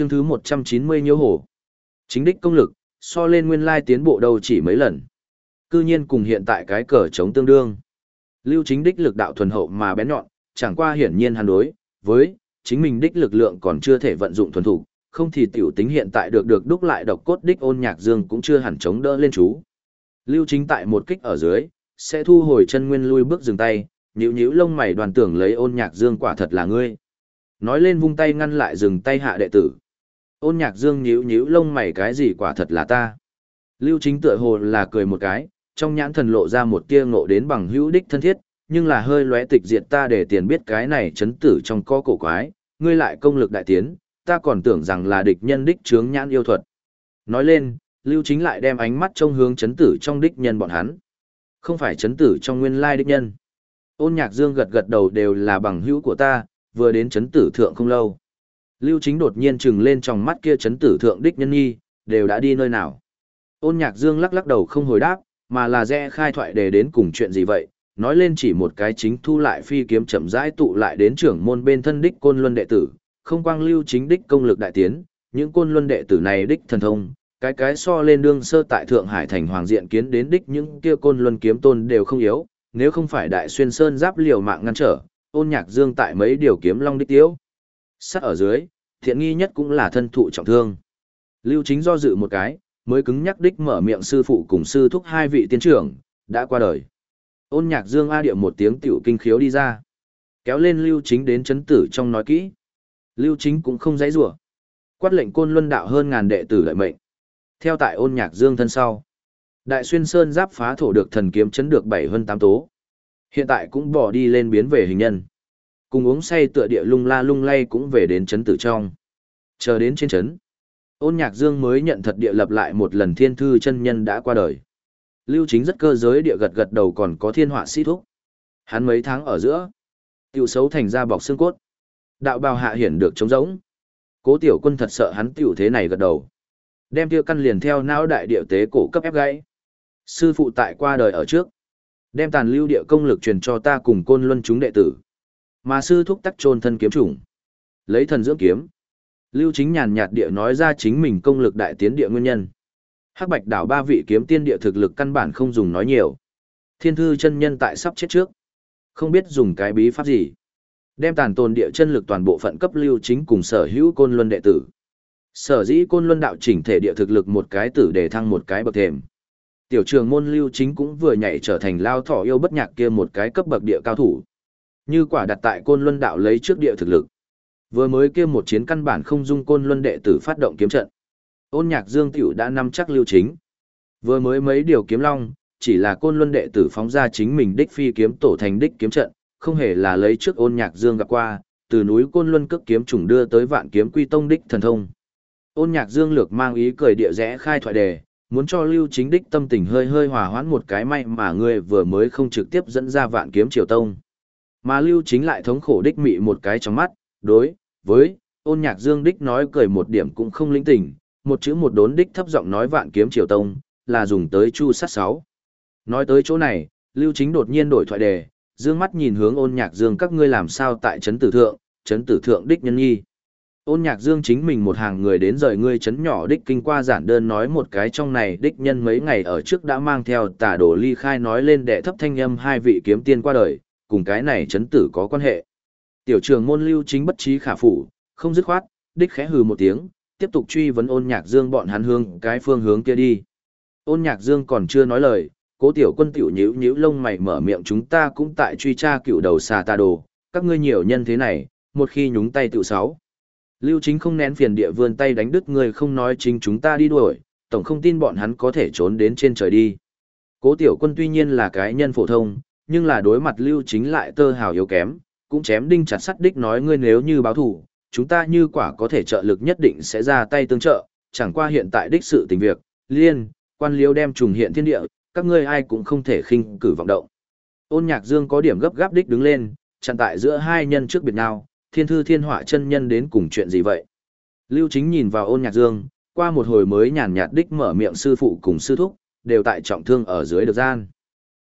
Chương thứ 190 nhiễu hổ. Chính đích công lực, so lên nguyên lai tiến bộ đâu chỉ mấy lần. Cư nhiên cùng hiện tại cái cờ chống tương đương. Lưu chính đích lực đạo thuần hậu mà bén nhọn, chẳng qua hiển nhiên hắn đối, với, chính mình đích lực lượng còn chưa thể vận dụng thuần thủ, không thì tiểu tính hiện tại được được đúc lại độc cốt đích ôn nhạc dương cũng chưa hẳn chống đỡ lên chú. Lưu chính tại một kích ở dưới, sẽ thu hồi chân nguyên lui bước dừng tay, nhíu nhíu lông mày đoàn tưởng lấy ôn nhạc dương quả thật là ngươi. Nói lên vung tay ngăn lại dừng tay hạ đệ tử. Ôn nhạc dương nhíu nhíu lông mày cái gì quả thật là ta. Lưu chính tựa hồ là cười một cái, trong nhãn thần lộ ra một tia ngộ đến bằng hữu đích thân thiết, nhưng là hơi lóe tịch diệt ta để tiền biết cái này chấn tử trong co cổ quái, ngươi lại công lực đại tiến, ta còn tưởng rằng là địch nhân đích chướng nhãn yêu thuật. Nói lên, Lưu Chính lại đem ánh mắt trông hướng chấn tử trong đích nhân bọn hắn. Không phải chấn tử trong nguyên lai đích nhân. Ôn nhạc dương gật gật đầu đều là bằng hữu của ta, vừa đến chấn tử thượng không lâu. Lưu Chính đột nhiên trừng lên trong mắt kia chấn tử thượng đích nhân nghi, đều đã đi nơi nào. Ôn nhạc dương lắc lắc đầu không hồi đáp, mà là dễ khai thoại để đến cùng chuyện gì vậy, nói lên chỉ một cái chính thu lại phi kiếm chậm rãi tụ lại đến trưởng môn bên thân đích côn luân đệ tử, không quang lưu chính đích công lực đại tiến, những côn luân đệ tử này đích thần thông, cái cái so lên đương sơ tại Thượng Hải thành hoàng diện kiến đến đích những kia côn luân kiếm tôn đều không yếu, nếu không phải đại xuyên sơn giáp liều mạng ngăn trở, ôn nhạc dương tại mấy điều kiếm long đích tiêu. Sắt ở dưới, thiện nghi nhất cũng là thân thụ trọng thương. Lưu chính do dự một cái, mới cứng nhắc đích mở miệng sư phụ cùng sư thúc hai vị tiến trưởng, đã qua đời. Ôn nhạc dương A điệu một tiếng tiểu kinh khiếu đi ra. Kéo lên lưu chính đến chấn tử trong nói kỹ. Lưu chính cũng không dãy rủa Quát lệnh côn luân đạo hơn ngàn đệ tử lợi mệnh. Theo tại ôn nhạc dương thân sau. Đại xuyên sơn giáp phá thổ được thần kiếm chấn được bảy hơn tám tố. Hiện tại cũng bỏ đi lên biến về hình nhân. Cùng uống say tựa địa lung la lung lay cũng về đến chấn tử trong. Chờ đến trên chấn. Ôn nhạc dương mới nhận thật địa lập lại một lần thiên thư chân nhân đã qua đời. Lưu chính rất cơ giới địa gật gật đầu còn có thiên họa sĩ thúc. Hắn mấy tháng ở giữa. Tiểu xấu thành ra bọc xương cốt. Đạo bào hạ hiển được trống rỗng. Cố tiểu quân thật sợ hắn tiểu thế này gật đầu. Đem tiêu căn liền theo não đại địa tế cổ cấp ép gãy. Sư phụ tại qua đời ở trước. Đem tàn lưu địa công lực truyền cho ta cùng côn luân chúng đệ tử. Mà sư thúc tắc trôn thân kiếm chủng. Lấy thần dưỡng kiếm. Lưu chính nhàn nhạt địa nói ra chính mình công lực đại tiến địa nguyên nhân. Hắc bạch đảo ba vị kiếm tiên địa thực lực căn bản không dùng nói nhiều. Thiên thư chân nhân tại sắp chết trước. Không biết dùng cái bí pháp gì. Đem tàn tồn địa chân lực toàn bộ phận cấp lưu chính cùng sở hữu côn luân đệ tử. Sở dĩ côn luân đạo chỉnh thể địa thực lực một cái tử để thăng một cái bậc thềm. Tiểu trường môn lưu chính cũng vừa nhảy trở thành lao thỏ yêu bất nhạc kia một cái cấp bậc địa cao thủ. Như quả đặt tại côn luân đạo lấy trước địa thực lực. Vừa mới kia một chiến căn bản không dung côn luân đệ tử phát động kiếm trận. Ôn nhạc dương tiểu đã nắm chắc lưu chính. Vừa mới mấy điều kiếm long, chỉ là côn luân đệ tử phóng ra chính mình đích phi kiếm tổ thành đích kiếm trận, không hề là lấy trước ôn nhạc dương gặp qua, từ núi côn luân cước kiếm trùng đưa tới vạn kiếm quy tông đích thần thông. Ôn nhạc dương lược mang ý cười địa rẽ khai thoại đề, muốn cho lưu chính đích tâm tình hơi hơi hòa hoãn một cái may mà người vừa mới không trực tiếp dẫn ra vạn kiếm triều tông. Mà lưu chính lại thống khổ đích mị một cái trong mắt, đối, với, ôn nhạc dương đích nói cười một điểm cũng không linh tình, một chữ một đốn đích thấp giọng nói vạn kiếm triều tông, là dùng tới chu sát sáu. Nói tới chỗ này, lưu chính đột nhiên đổi thoại đề, dương mắt nhìn hướng ôn nhạc dương các ngươi làm sao tại trấn tử thượng, trấn tử thượng đích nhân nhi. Ôn nhạc dương chính mình một hàng người đến rời ngươi trấn nhỏ đích kinh qua giản đơn nói một cái trong này đích nhân mấy ngày ở trước đã mang theo tả đổ ly khai nói lên đệ thấp thanh âm hai vị kiếm tiên qua đời, cùng cái này chấn tử có quan hệ. Tiểu trường môn lưu chính bất trí khả phủ, không dứt khoát, đích khẽ hừ một tiếng, tiếp tục truy vấn ôn nhạc dương bọn hắn hướng cái phương hướng kia đi. Ôn nhạc dương còn chưa nói lời, cố tiểu quân tiểu nhíu nhíu lông mày mở miệng chúng ta cũng tại truy tra cựu đầu xà ta đồ, các ngươi nhiều nhân thế này, một khi nhúng tay tiểu sáu. Lưu chính không nén phiền địa vươn tay đánh đứt người không nói chính chúng ta đi đuổi, tổng không tin bọn hắn có thể trốn đến trên trời đi. Cố tiểu quân tuy nhiên là cái nhân phổ thông, nhưng là đối mặt lưu chính lại tơ hào yếu kém, cũng chém đinh chặt sắt đích nói ngươi nếu như báo thủ, chúng ta như quả có thể trợ lực nhất định sẽ ra tay tương trợ, chẳng qua hiện tại đích sự tình việc, liên, quan liêu đem trùng hiện thiên địa, các ngươi ai cũng không thể khinh cử vọng động. Ôn nhạc dương có điểm gấp gáp đích đứng lên, chặn tại giữa hai nhân trước biệt nào, thiên thư thiên họa chân nhân đến cùng chuyện gì vậy? Lưu chính nhìn vào ôn nhạc dương, qua một hồi mới nhàn nhạt đích mở miệng sư phụ cùng sư thúc, đều tại trọng thương ở dưới được gian.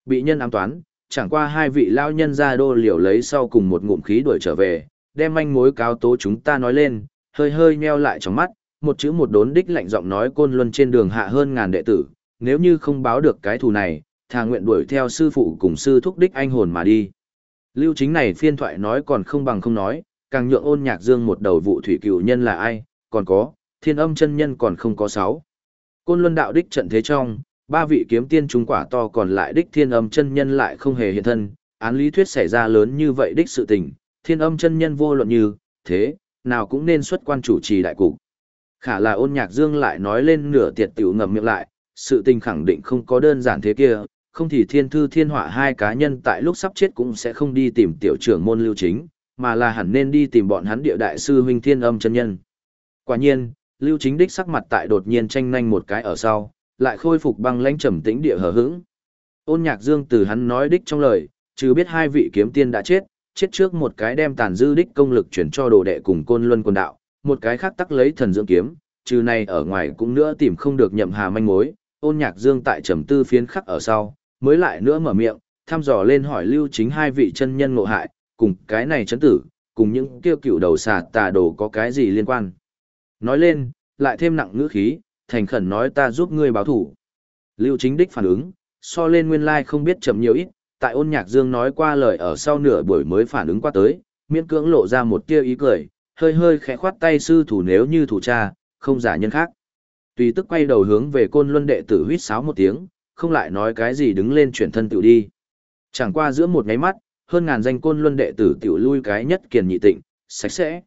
Bị nhân ám toán, chẳng qua hai vị lao nhân ra đô liều lấy sau cùng một ngụm khí đuổi trở về, đem manh mối cáo tố chúng ta nói lên, hơi hơi nheo lại trong mắt, một chữ một đốn đích lạnh giọng nói côn luân trên đường hạ hơn ngàn đệ tử, nếu như không báo được cái thù này, thà nguyện đuổi theo sư phụ cùng sư thúc đích anh hồn mà đi. Lưu chính này phiên thoại nói còn không bằng không nói, càng nhượng ôn nhạc dương một đầu vụ thủy cựu nhân là ai, còn có, thiên âm chân nhân còn không có sáu. Côn luân đạo đích trận thế trong, ba vị kiếm tiên trung quả to còn lại đích thiên âm chân nhân lại không hề hiện thân, án lý thuyết xảy ra lớn như vậy đích sự tình, thiên âm chân nhân vô luận như, thế, nào cũng nên xuất quan chủ trì đại cục. Khả là ôn nhạc dương lại nói lên nửa tiệt tiểu ngầm miệng lại, sự tình khẳng định không có đơn giản thế kia, không thì thiên thư thiên họa hai cá nhân tại lúc sắp chết cũng sẽ không đi tìm tiểu trưởng môn lưu chính, mà là hẳn nên đi tìm bọn hắn địa đại sư huynh thiên âm chân nhân. Quả nhiên, lưu chính đích sắc mặt tại đột nhiên tranh nhanh một cái ở sau, lại khôi phục băng lãnh trầm tĩnh địa hờ hững. Ôn nhạc dương từ hắn nói đích trong lời, chứ biết hai vị kiếm tiên đã chết, chết trước một cái đem tàn dư đích công lực chuyển cho đồ đệ cùng côn luân quân đạo, một cái khác tắc lấy thần dưỡng kiếm, trừ này ở ngoài cũng nữa tìm không được nhậm hà manh mối, ôn nhạc dương tại trầm tư phiến khắc ở sau, mới lại nữa mở miệng, thăm dò lên hỏi lưu chính hai vị chân nhân ngộ hại, cùng cái này chấn tử, cùng những kêu cựu đầu xà tà đồ có cái gì liên quan. Nói lên, lại thêm nặng ngữ khí, thành khẩn nói ta giúp ngươi báo thủ. Lưu chính đích phản ứng, so lên nguyên lai like không biết chậm nhiều ít, tại ôn nhạc dương nói qua lời ở sau nửa buổi mới phản ứng qua tới, miễn cưỡng lộ ra một tia ý cười, hơi hơi khẽ khoát tay sư thủ nếu như thủ cha, không giả nhân khác. Tùy tức quay đầu hướng về côn luân đệ tử huýt sáo một tiếng, không lại nói cái gì đứng lên chuyển thân tự đi. Chẳng qua giữa một ngáy mắt, hơn ngàn danh côn luân đệ tử tiểu lui cái nhất kiền nhị tịnh, sạch sẽ.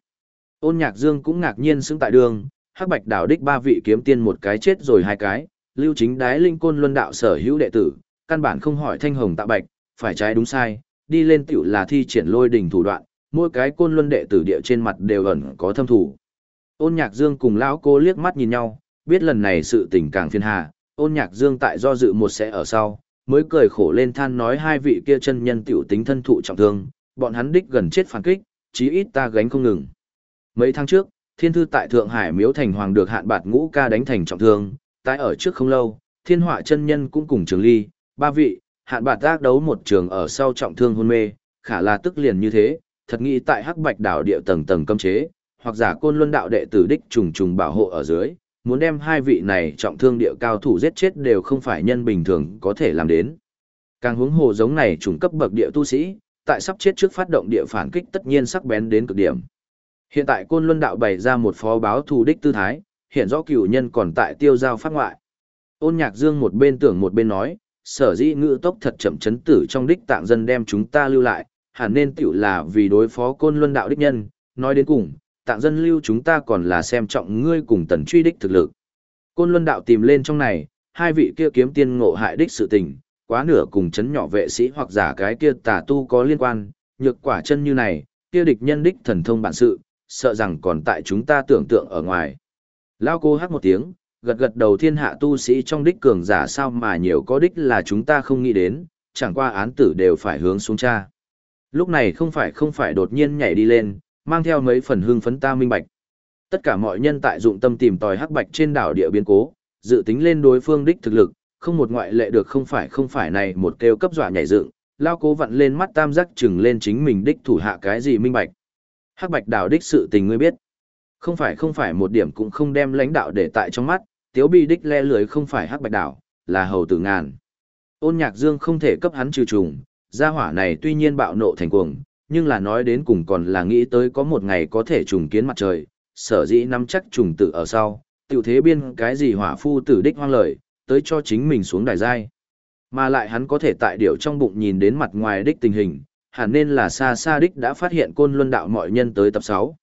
Ôn nhạc dương cũng ngạc nhiên xứng tại đường, hắc bạch đảo đích ba vị kiếm tiên một cái chết rồi hai cái, lưu chính đái linh côn luân đạo sở hữu đệ tử, căn bản không hỏi thanh hồng tạ bạch, phải trái đúng sai, đi lên tiểu là thi triển lôi đỉnh thủ đoạn, mỗi cái côn luân đệ tử địa trên mặt đều ẩn có thâm thủ. Ôn nhạc dương cùng lão cô liếc mắt nhìn nhau, biết lần này sự tình càng phiền hà, ôn nhạc dương tại do dự một sẽ ở sau, mới cười khổ lên than nói hai vị kia chân nhân tiểu tính thân thụ trọng thương, bọn hắn đích gần chết phản kích, chí ít ta gánh không ngừng. Mấy tháng trước, thiên thư tại Thượng Hải miếu thành hoàng được hạn bạt ngũ ca đánh thành trọng thương, tại ở trước không lâu, thiên họa chân nhân cũng cùng trường ly, ba vị, hạn bạt tác đấu một trường ở sau trọng thương hôn mê, khả là tức liền như thế, thật nghĩ tại hắc bạch đảo địa tầng tầng cấm chế, hoặc giả côn luân đạo đệ tử đích trùng trùng bảo hộ ở dưới, muốn đem hai vị này trọng thương địa cao thủ giết chết đều không phải nhân bình thường có thể làm đến. Càng hướng hồ giống này trùng cấp bậc địa tu sĩ, tại sắp chết trước phát động địa phản kích tất nhiên sắc bén đến cực điểm. Hiện tại Côn Luân đạo bày ra một phó báo thù đích tư thái, hiện rõ cửu nhân còn tại tiêu giao phát ngoại. Ôn Nhạc Dương một bên tưởng một bên nói, sở dĩ ngữ tốc thật chậm chấn tử trong đích tạng dân đem chúng ta lưu lại, hẳn nên tiểu là vì đối phó Côn Luân đạo đích nhân, nói đến cùng, tạng dân lưu chúng ta còn là xem trọng ngươi cùng tần truy đích thực lực. Côn Luân đạo tìm lên trong này, hai vị kia kiếm tiên ngộ hại đích sự tình, quá nửa cùng chấn nhỏ vệ sĩ hoặc giả cái kia tà tu có liên quan, nhược quả chân như này, kia địch nhân đích thần thông bản sự, sợ rằng còn tại chúng ta tưởng tượng ở ngoài. Lao cô hát một tiếng, gật gật đầu thiên hạ tu sĩ trong đích cường giả sao mà nhiều có đích là chúng ta không nghĩ đến, chẳng qua án tử đều phải hướng xuống cha. Lúc này không phải không phải đột nhiên nhảy đi lên, mang theo mấy phần hương phấn ta minh bạch. Tất cả mọi nhân tại dụng tâm tìm tòi hắc bạch trên đảo địa biến cố, dự tính lên đối phương đích thực lực, không một ngoại lệ được không phải không phải này một kêu cấp dọa nhảy dựng, lao cố vặn lên mắt tam giác chừng lên chính mình đích thủ hạ cái gì minh bạch. Hắc bạch đảo đích sự tình ngươi biết. Không phải không phải một điểm cũng không đem lãnh đạo để tại trong mắt, tiếu bi đích le lưới không phải hắc bạch đảo, là hầu tử ngàn. Ôn nhạc dương không thể cấp hắn trừ trùng, gia hỏa này tuy nhiên bạo nộ thành cuồng, nhưng là nói đến cùng còn là nghĩ tới có một ngày có thể trùng kiến mặt trời, sở dĩ nắm chắc trùng tử ở sau, tiểu thế biên cái gì hỏa phu tử đích hoang lời, tới cho chính mình xuống đài giai. Mà lại hắn có thể tại điều trong bụng nhìn đến mặt ngoài đích tình hình, hẳn nên là xa xa đích đã phát hiện côn luân đạo mọi nhân tới tập 6.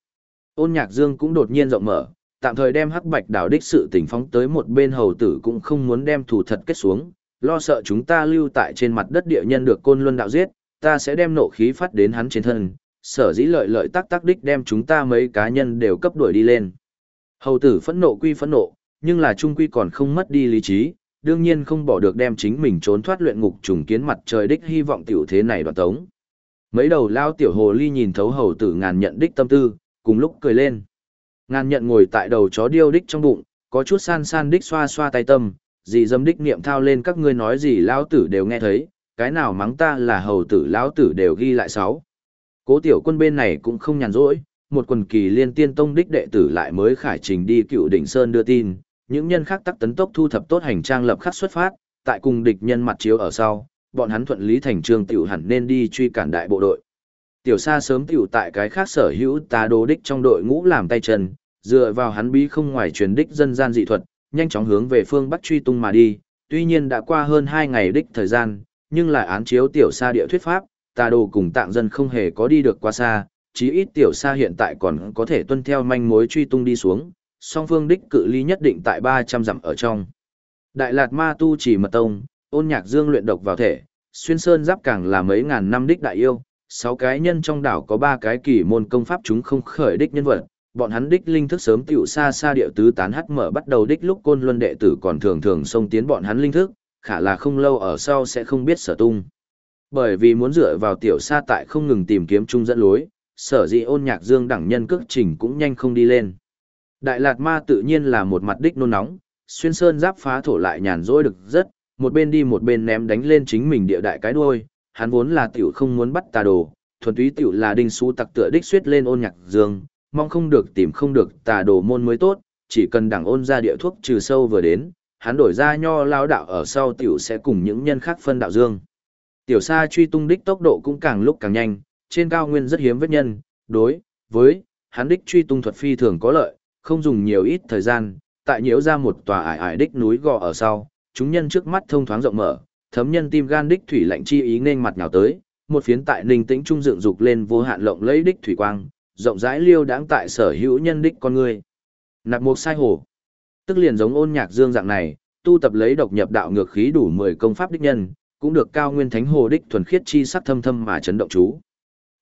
Ôn nhạc dương cũng đột nhiên rộng mở, tạm thời đem hắc bạch đạo đích sự tình phóng tới một bên hầu tử cũng không muốn đem thủ thật kết xuống, lo sợ chúng ta lưu tại trên mặt đất địa nhân được côn luân đạo giết, ta sẽ đem nộ khí phát đến hắn trên thân, sở dĩ lợi lợi tắc tắc đích đem chúng ta mấy cá nhân đều cấp đuổi đi lên. Hầu tử phẫn nộ quy phẫn nộ, nhưng là trung quy còn không mất đi lý trí, đương nhiên không bỏ được đem chính mình trốn thoát luyện ngục trùng kiến mặt trời đích hy vọng tiểu thế này đoạt tống. Mấy đầu lao tiểu hồ ly nhìn thấu hầu tử ngàn nhận đích tâm tư, cùng lúc cười lên. Ngàn nhận ngồi tại đầu chó điêu đích trong bụng, có chút san san đích xoa xoa tay tâm, gì dâm đích niệm thao lên các ngươi nói gì lao tử đều nghe thấy, cái nào mắng ta là hầu tử lão tử đều ghi lại sáu. Cố tiểu quân bên này cũng không nhàn rỗi, một quần kỳ liên tiên tông đích đệ tử lại mới khải trình đi cựu đỉnh sơn đưa tin, những nhân khác tắc tấn tốc thu thập tốt hành trang lập khắc xuất phát, tại cùng địch nhân mặt chiếu ở sau, bọn hắn thuận lý thành trương tiểu hẳn nên đi truy cản đại bộ đội. Tiểu Sa sớm tiểu tại cái khác sở hữu ta đồ đích trong đội ngũ làm tay chân, dựa vào hắn bí không ngoài truyền đích dân gian dị thuật, nhanh chóng hướng về phương bắc truy tung mà đi, tuy nhiên đã qua hơn 2 ngày đích thời gian, nhưng lại án chiếu tiểu Sa địa thuyết pháp, ta đồ cùng tạng dân không hề có đi được quá xa, chí ít tiểu Sa hiện tại còn có thể tuân theo manh mối truy tung đi xuống, song phương đích cự ly nhất định tại 300 dặm ở trong. Đại Lạt Ma tu chỉ mật tông, ôn nhạc dương luyện độc vào thể, xuyên sơn giáp càng là mấy ngàn năm đích đại yêu, sáu cái nhân trong đảo có ba cái kỳ môn công pháp chúng không khởi đích nhân vật, bọn hắn đích linh thức sớm tiểu xa xa điệu tứ tán hắc mở bắt đầu đích lúc côn luân đệ tử còn thường thường xông tiến bọn hắn linh thức, khả là không lâu ở sau sẽ không biết sở tung. Bởi vì muốn dựa vào tiểu xa tại không ngừng tìm kiếm chung dẫn lối, sở dĩ ôn nhạc dương đẳng nhân cước trình cũng nhanh không đi lên. Đại Lạt Ma tự nhiên là một mặt đích nôn nóng, xuyên sơn giáp phá thổ lại nhàn rỗi được rất, một bên đi một bên ném đánh lên chính mình địa đại cái đuôi, hắn vốn là tiểu không muốn bắt tà đồ, thuần túy tiểu là đinh xú tặc tựa đích suýt lên ôn nhạc dương, mong không được tìm không được tà đồ môn mới tốt, chỉ cần đẳng ôn ra địa thuốc trừ sâu vừa đến, hắn đổi ra nho lao đạo ở sau tiểu sẽ cùng những nhân khác phân đạo dương. Tiểu sa truy tung đích tốc độ cũng càng lúc càng nhanh, trên cao nguyên rất hiếm vết nhân, đối với hắn đích truy tung thuật phi thường có lợi, không dùng nhiều ít thời gian, tại nhiễu ra một tòa ải ải đích núi gò ở sau, chúng nhân trước mắt thông thoáng rộng mở, thấm nhân tim gan đích thủy lạnh chi ý nên mặt nhào tới, một phiến tại ninh tĩnh trung dựng dục lên vô hạn lộng lấy đích thủy quang, rộng rãi liêu đáng tại sở hữu nhân đích con người. Nạp mục sai hổ, Tức liền giống ôn nhạc dương dạng này, tu tập lấy độc nhập đạo ngược khí đủ 10 công pháp đích nhân, cũng được cao nguyên thánh hồ đích thuần khiết chi sắc thâm thâm mà chấn động chú.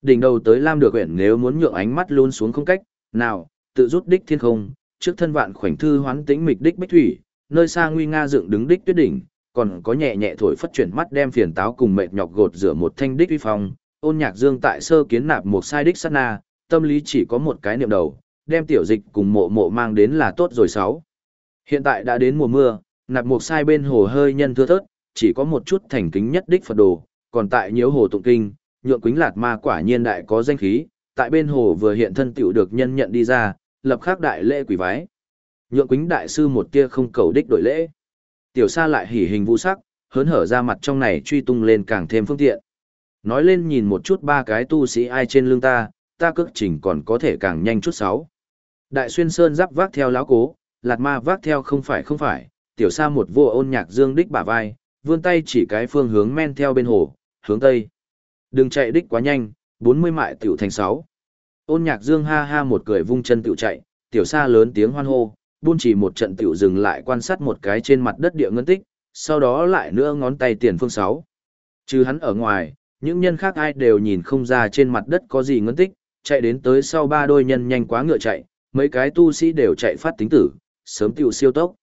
Đỉnh đầu tới Lam được quyển nếu muốn nhượng ánh mắt luôn xuống không cách, nào, tự rút đích thiên không, trước thân vạn khoảnh thư hoán tĩnh mịch đích bích thủy, nơi xa nguy nga dựng đứng đích tuyết đỉnh, còn có nhẹ nhẹ thổi phất chuyển mắt đem phiền táo cùng mệt nhọc gột rửa một thanh đích uy phong, ôn nhạc dương tại sơ kiến nạp một sai đích sát na, tâm lý chỉ có một cái niệm đầu, đem tiểu dịch cùng mộ mộ mang đến là tốt rồi sáu. Hiện tại đã đến mùa mưa, nạp một sai bên hồ hơi nhân thưa thớt, chỉ có một chút thành kính nhất đích Phật đồ, còn tại nhiễu hồ tụng kinh, nhượng quính lạt ma quả nhiên đại có danh khí, tại bên hồ vừa hiện thân tiểu được nhân nhận đi ra, lập khắc đại lễ quỷ vái. Nhượng quính đại sư một tia không cầu đích đổi lễ. Tiểu sa lại hỉ hình vũ sắc, hớn hở ra mặt trong này truy tung lên càng thêm phương tiện. Nói lên nhìn một chút ba cái tu sĩ ai trên lưng ta, ta cước trình còn có thể càng nhanh chút sáu. Đại xuyên sơn giáp vác theo lão cố, lạt ma vác theo không phải không phải, tiểu sa một vua ôn nhạc dương đích bả vai, vươn tay chỉ cái phương hướng men theo bên hồ, hướng tây. Đừng chạy đích quá nhanh, 40 mại tiểu thành 6. Ôn nhạc dương ha ha một cười vung chân tiểu chạy, tiểu sa lớn tiếng hoan hô, buôn chỉ một trận tiểu dừng lại quan sát một cái trên mặt đất địa ngân tích, sau đó lại nữa ngón tay tiền phương 6. Chứ hắn ở ngoài, những nhân khác ai đều nhìn không ra trên mặt đất có gì ngân tích, chạy đến tới sau ba đôi nhân nhanh quá ngựa chạy, mấy cái tu sĩ đều chạy phát tính tử, sớm tiểu siêu tốc.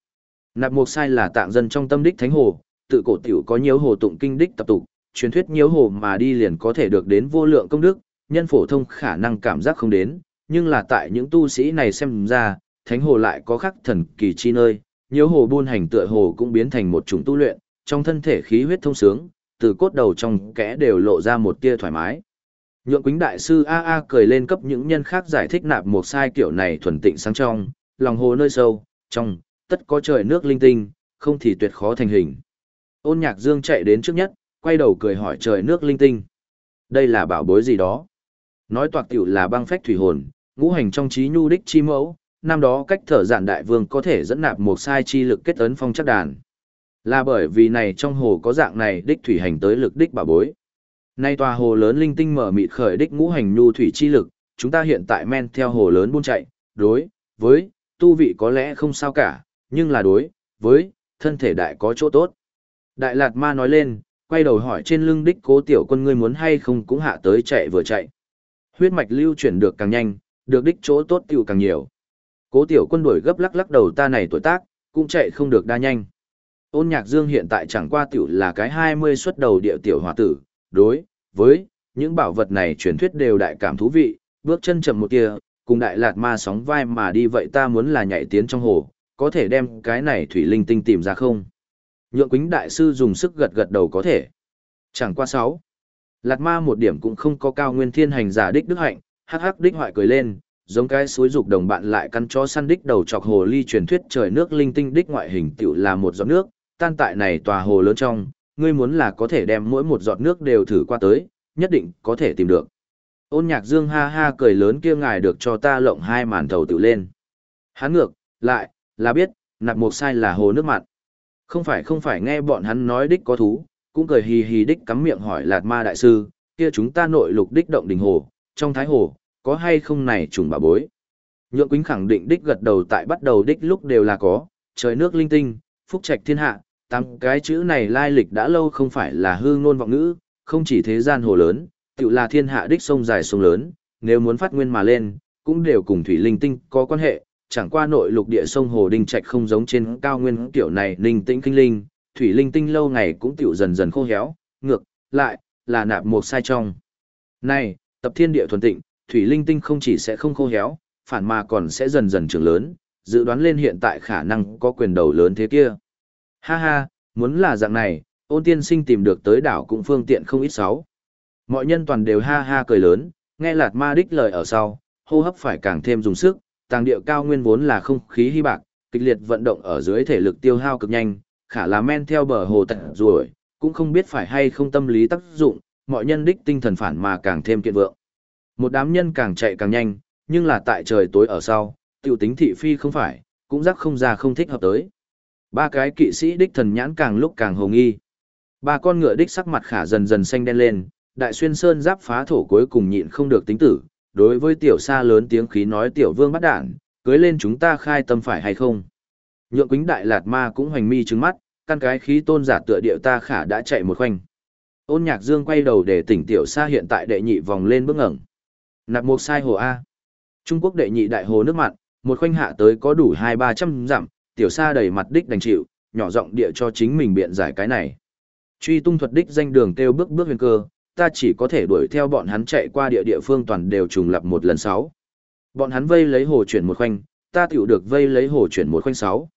Nạp Mục Sai là tạng dân trong tâm đích thánh hồ, tự cổ tiểu có nhiều hồ tụng kinh đích tập tục, truyền thuyết nhiều hồ mà đi liền có thể được đến vô lượng công đức, nhân phổ thông khả năng cảm giác không đến, nhưng là tại những tu sĩ này xem ra, thánh hồ lại có khắc thần kỳ chi nơi, nhiều hồ buôn hành tựa hồ cũng biến thành một chủng tu luyện, trong thân thể khí huyết thông sướng, từ cốt đầu trong kẽ đều lộ ra một tia thoải mái. Nhượng Quýnh đại sư a a cười lên cấp những nhân khác giải thích nạp một sai kiểu này thuần tịnh sáng trong, lòng hồ nơi sâu, trong, tất có trời nước linh tinh, không thì tuyệt khó thành hình. Ôn Nhạc Dương chạy đến trước nhất, quay đầu cười hỏi trời nước linh tinh. Đây là bảo bối gì đó? Nói toạc tiểu là băng phách thủy hồn, ngũ hành trong trí nhu đích chi mẫu, năm đó cách thở giản đại vương có thể dẫn nạp một sai chi lực kết ấn phong chắc đàn. Là bởi vì này trong hồ có dạng này đích thủy hành tới lực đích bảo bối. Nay tòa hồ lớn linh tinh mở mịt khởi đích ngũ hành nhu thủy chi lực, chúng ta hiện tại men theo hồ lớn buôn chạy, đối, với, tu vị có lẽ không sao cả, nhưng là đối, với, thân thể đại có chỗ tốt. Đại Lạt Ma nói lên, quay đầu hỏi trên lưng đích cố tiểu quân ngươi muốn hay không cũng hạ tới chạy vừa chạy. Huyết mạch lưu chuyển được càng nhanh, được đích chỗ tốt tiểu càng nhiều. Cố tiểu quân đuổi gấp lắc lắc đầu ta này tuổi tác, cũng chạy không được đa nhanh. Ôn nhạc dương hiện tại chẳng qua tiểu là cái 20 xuất đầu địa tiểu hòa tử, đối, với, những bảo vật này truyền thuyết đều đại cảm thú vị, bước chân chậm một kia, cùng đại lạt ma sóng vai mà đi vậy ta muốn là nhảy tiến trong hồ, có thể đem cái này thủy linh tinh tìm ra không? Nhượng quính đại sư dùng sức gật gật đầu có thể. Chẳng qua sáu. Lạt ma một điểm cũng không có cao nguyên thiên hành giả đích đức hạnh, hắc hắc đích hoại cười lên, giống cái suối dục đồng bạn lại căn cho săn đích đầu chọc hồ ly truyền thuyết trời nước linh tinh đích ngoại hình tiểu là một giọt nước, tan tại này tòa hồ lớn trong, ngươi muốn là có thể đem mỗi một giọt nước đều thử qua tới, nhất định có thể tìm được. Ôn nhạc dương ha ha cười lớn kia ngài được cho ta lộng hai màn thầu tự lên. Hắn ngược, lại, là biết, nạp một sai là hồ nước mặn. Không phải không phải nghe bọn hắn nói đích có thú, cũng cười hì hì đích cắm miệng hỏi lạt ma đại sư, kia chúng ta nội lục đích động đình hồ, trong thái hồ, có hay không này trùng bà bối. Nhượng Quýnh khẳng định đích gật đầu tại bắt đầu đích lúc đều là có, trời nước linh tinh, phúc trạch thiên hạ, tám cái chữ này lai lịch đã lâu không phải là hư ngôn vọng ngữ, không chỉ thế gian hồ lớn, tự là thiên hạ đích sông dài sông lớn, nếu muốn phát nguyên mà lên, cũng đều cùng thủy linh tinh có quan hệ, chẳng qua nội lục địa sông hồ đinh trạch không giống trên cao nguyên kiểu này linh tĩnh kinh linh, thủy linh tinh lâu ngày cũng tiểu dần dần khô héo, ngược lại là nạp một sai trong. Này, tập thiên địa thuần tịnh, thủy linh tinh không chỉ sẽ không khô héo, phản mà còn sẽ dần dần trưởng lớn, dự đoán lên hiện tại khả năng có quyền đầu lớn thế kia. Ha ha, muốn là dạng này, ôn tiên sinh tìm được tới đảo cũng phương tiện không ít sáu. Mọi nhân toàn đều ha ha cười lớn, nghe lạt ma đích lời ở sau, hô hấp phải càng thêm dùng sức, tàng địa cao nguyên vốn là không khí hy bạc, kịch liệt vận động ở dưới thể lực tiêu hao cực nhanh, khả là men theo bờ hồ tận rồi, cũng không biết phải hay không tâm lý tác dụng, mọi nhân đích tinh thần phản mà càng thêm kiện vượng. Một đám nhân càng chạy càng nhanh, nhưng là tại trời tối ở sau, tiểu tính thị phi không phải, cũng rắc không ra không thích hợp tới. Ba cái kỵ sĩ đích thần nhãn càng lúc càng hồng nghi. Ba con ngựa đích sắc mặt khả dần dần xanh đen lên, đại xuyên sơn giáp phá thổ cuối cùng nhịn không được tính tử, đối với tiểu sa lớn tiếng khí nói tiểu vương bắt đản, cưới lên chúng ta khai tâm phải hay không. Nhượng quính đại lạt ma cũng hoành mi trứng mắt, căn cái khí tôn giả tựa điệu ta khả đã chạy một khoanh. Ôn nhạc dương quay đầu để tỉnh tiểu sa hiện tại đệ nhị vòng lên bước ngẩng. Nạp một sai hồ A. Trung Quốc đệ nhị đại hồ nước mặn, một khoanh hạ tới có đủ hai ba trăm dặm, tiểu sa đầy mặt đích đành chịu, nhỏ giọng địa cho chính mình biện giải cái này. Truy tung thuật đích danh đường kêu bước bước huyền cơ, ta chỉ có thể đuổi theo bọn hắn chạy qua địa địa phương toàn đều trùng lập một lần sáu. Bọn hắn vây lấy hồ chuyển một khoanh, ta tiểu được vây lấy hồ chuyển một khoanh sáu.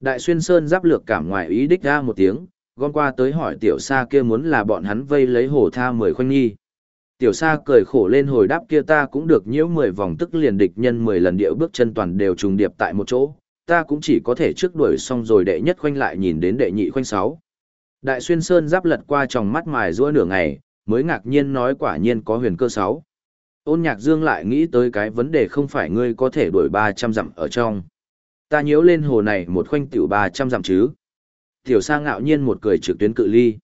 Đại xuyên sơn giáp lược cảm ngoài ý đích ra một tiếng, gom qua tới hỏi tiểu sa kia muốn là bọn hắn vây lấy hồ tha mười khoanh nghi. Tiểu sa cười khổ lên hồi đáp kia ta cũng được nhiễu mười vòng tức liền địch nhân mười lần điệu bước chân toàn đều trùng điệp tại một chỗ, ta cũng chỉ có thể trước đuổi xong rồi đệ nhất khoanh lại nhìn đến đệ nhị khoanh sáu. Đại xuyên sơn giáp lật qua trong mắt mài rũa nửa ngày, mới ngạc nhiên nói quả nhiên có huyền cơ sáu. Ôn nhạc dương lại nghĩ tới cái vấn đề không phải ngươi có thể đuổi 300 dặm ở trong. Ta nhiễu lên hồ này một khoanh tiểu 300 dặm chứ. Tiểu Sa ngạo nhiên một cười trực tuyến cự ly.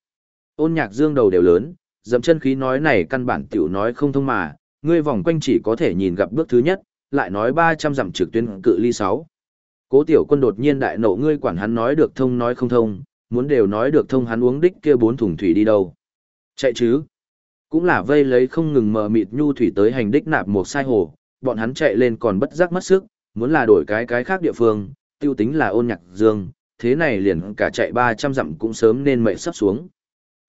Ôn nhạc dương đầu đều lớn, dậm chân khí nói này căn bản tiểu nói không thông mà, ngươi vòng quanh chỉ có thể nhìn gặp bước thứ nhất, lại nói 300 dặm trực tuyến cự ly 6. Cố tiểu quân đột nhiên đại nộ ngươi quản hắn nói được thông nói không thông, muốn đều nói được thông hắn uống đích kia bốn thùng thủy đi đâu. Chạy chứ. Cũng là vây lấy không ngừng mờ mịt nhu thủy tới hành đích nạp một sai hồ, bọn hắn chạy lên còn bất giác mất sức, muốn là đổi cái cái khác địa phương, tiêu tính là ôn nhạc dương, thế này liền cả chạy 300 dặm cũng sớm nên mệ sắp xuống.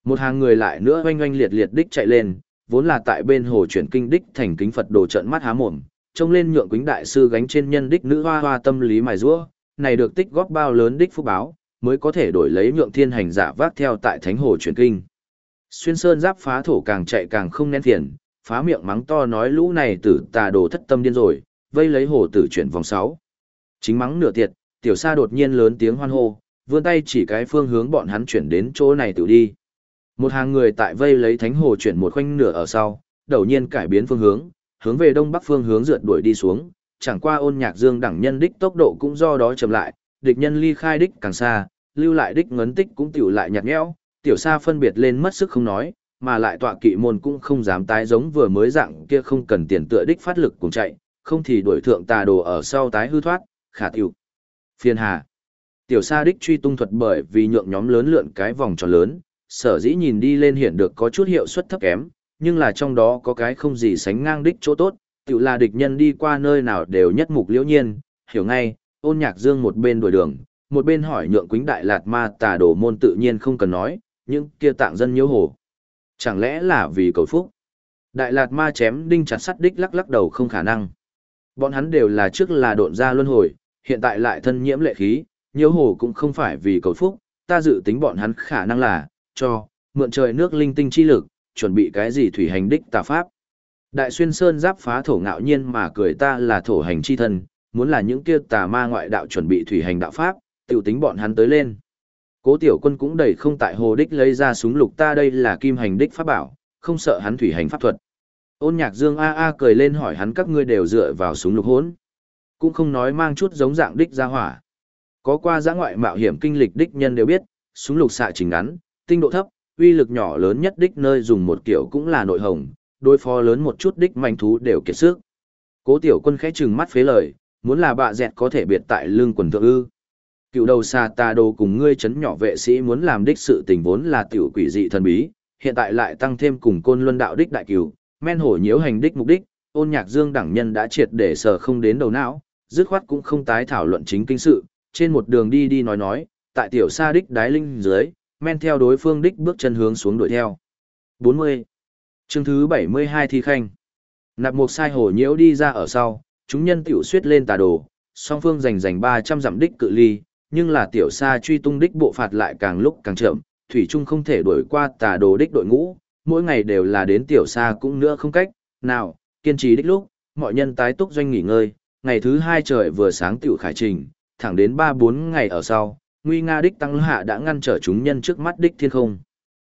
Một hàng người lại nữa oanh oanh liệt liệt đích chạy lên, vốn là tại bên hồ chuyển kinh đích thành kính Phật đồ trận mắt há mồm, trông lên nhượng quýnh đại sư gánh trên nhân đích nữ hoa hoa tâm lý mài rũa, này được tích góp bao lớn đích phúc báo, mới có thể đổi lấy nhượng thiên hành giả vác theo tại thánh hồ chuyển kinh. Xuyên sơn giáp phá thổ càng chạy càng không nén phiền, phá miệng mắng to nói lũ này tử tà đồ thất tâm điên rồi, vây lấy hồ tử chuyển vòng sáu. Chính mắng nửa tiệt, tiểu sa đột nhiên lớn tiếng hoan hô, vươn tay chỉ cái phương hướng bọn hắn chuyển đến chỗ này tự đi. Một hàng người tại vây lấy thánh hồ chuyển một khoanh nửa ở sau, đầu nhiên cải biến phương hướng, hướng về đông bắc phương hướng rượt đuổi đi xuống, chẳng qua ôn nhạc dương đẳng nhân đích tốc độ cũng do đó chậm lại, địch nhân ly khai đích càng xa, lưu lại đích ngấn tích cũng tiểu lại nhạt nhẽo, tiểu sa phân biệt lên mất sức không nói, mà lại tọa kỵ môn cũng không dám tái giống vừa mới dạng kia không cần tiền tựa đích phát lực cùng chạy, không thì đuổi thượng tà đồ ở sau tái hư thoát, khả tiểu. Phiên hà. Tiểu sa đích truy tung thuật bởi vì nhượng nhóm lớn lượn cái vòng tròn lớn, sở dĩ nhìn đi lên hiện được có chút hiệu suất thấp kém, nhưng là trong đó có cái không gì sánh ngang đích chỗ tốt, tự là địch nhân đi qua nơi nào đều nhất mục liễu nhiên, hiểu ngay, ôn nhạc dương một bên đuổi đường, một bên hỏi nhượng quính đại lạt ma tà đồ môn tự nhiên không cần nói, những kia tạng dân nhiễu hồ. Chẳng lẽ là vì cầu phúc? Đại lạt ma chém đinh chặt sắt đích lắc lắc đầu không khả năng. Bọn hắn đều là trước là độn ra luân hồi, hiện tại lại thân nhiễm lệ khí, nhiễu hồ cũng không phải vì cầu phúc, ta dự tính bọn hắn khả năng là, cho, mượn trời nước linh tinh chi lực, chuẩn bị cái gì thủy hành đích tà pháp. Đại xuyên sơn giáp phá thổ ngạo nhiên mà cười ta là thổ hành chi thân, muốn là những kia tà ma ngoại đạo chuẩn bị thủy hành đạo pháp, tiểu tính bọn hắn tới lên. Cố tiểu quân cũng đầy không tại hồ đích lấy ra súng lục ta đây là kim hành đích pháp bảo, không sợ hắn thủy hành pháp thuật. Ôn nhạc dương a a cười lên hỏi hắn các ngươi đều dựa vào súng lục hốn. Cũng không nói mang chút giống dạng đích ra hỏa. Có qua giã ngoại mạo hiểm kinh lịch đích nhân đều biết, súng lục xạ trình ngắn, tinh độ thấp, uy lực nhỏ lớn nhất đích nơi dùng một kiểu cũng là nội hồng, đối phó lớn một chút đích manh thú đều kiệt sức. Cố tiểu quân khẽ trừng mắt phế lời, muốn là bạ dẹt có thể biệt tại lương quần thượng ư. Cựu đầu xa ta đồ cùng ngươi chấn nhỏ vệ sĩ muốn làm đích sự tình vốn là tiểu quỷ dị thần bí, hiện tại lại tăng thêm cùng côn luân đạo đích đại cửu, men hổ nhiễu hành đích mục đích, ôn nhạc dương đẳng nhân đã triệt để sở không đến đầu não, dứt khoát cũng không tái thảo luận chính kinh sự, trên một đường đi đi nói nói, tại tiểu sa đích đái linh dưới, men theo đối phương đích bước chân hướng xuống đuổi theo. 40. Chương thứ 72 thi khanh. Nạp một sai hổ nhiễu đi ra ở sau, chúng nhân tiểu suyết lên tà đồ, song phương giành giành 300 dặm đích cự ly, nhưng là tiểu sa truy tung đích bộ phạt lại càng lúc càng chậm, thủy trung không thể đuổi qua tà đồ đích đội ngũ, mỗi ngày đều là đến tiểu sa cũng nữa không cách, nào, kiên trì đích lúc, mọi nhân tái túc doanh nghỉ ngơi, ngày thứ hai trời vừa sáng tiểu khải trình, thẳng đến 3-4 ngày ở sau, nguy nga đích tăng hạ đã ngăn trở chúng nhân trước mắt đích thiên không.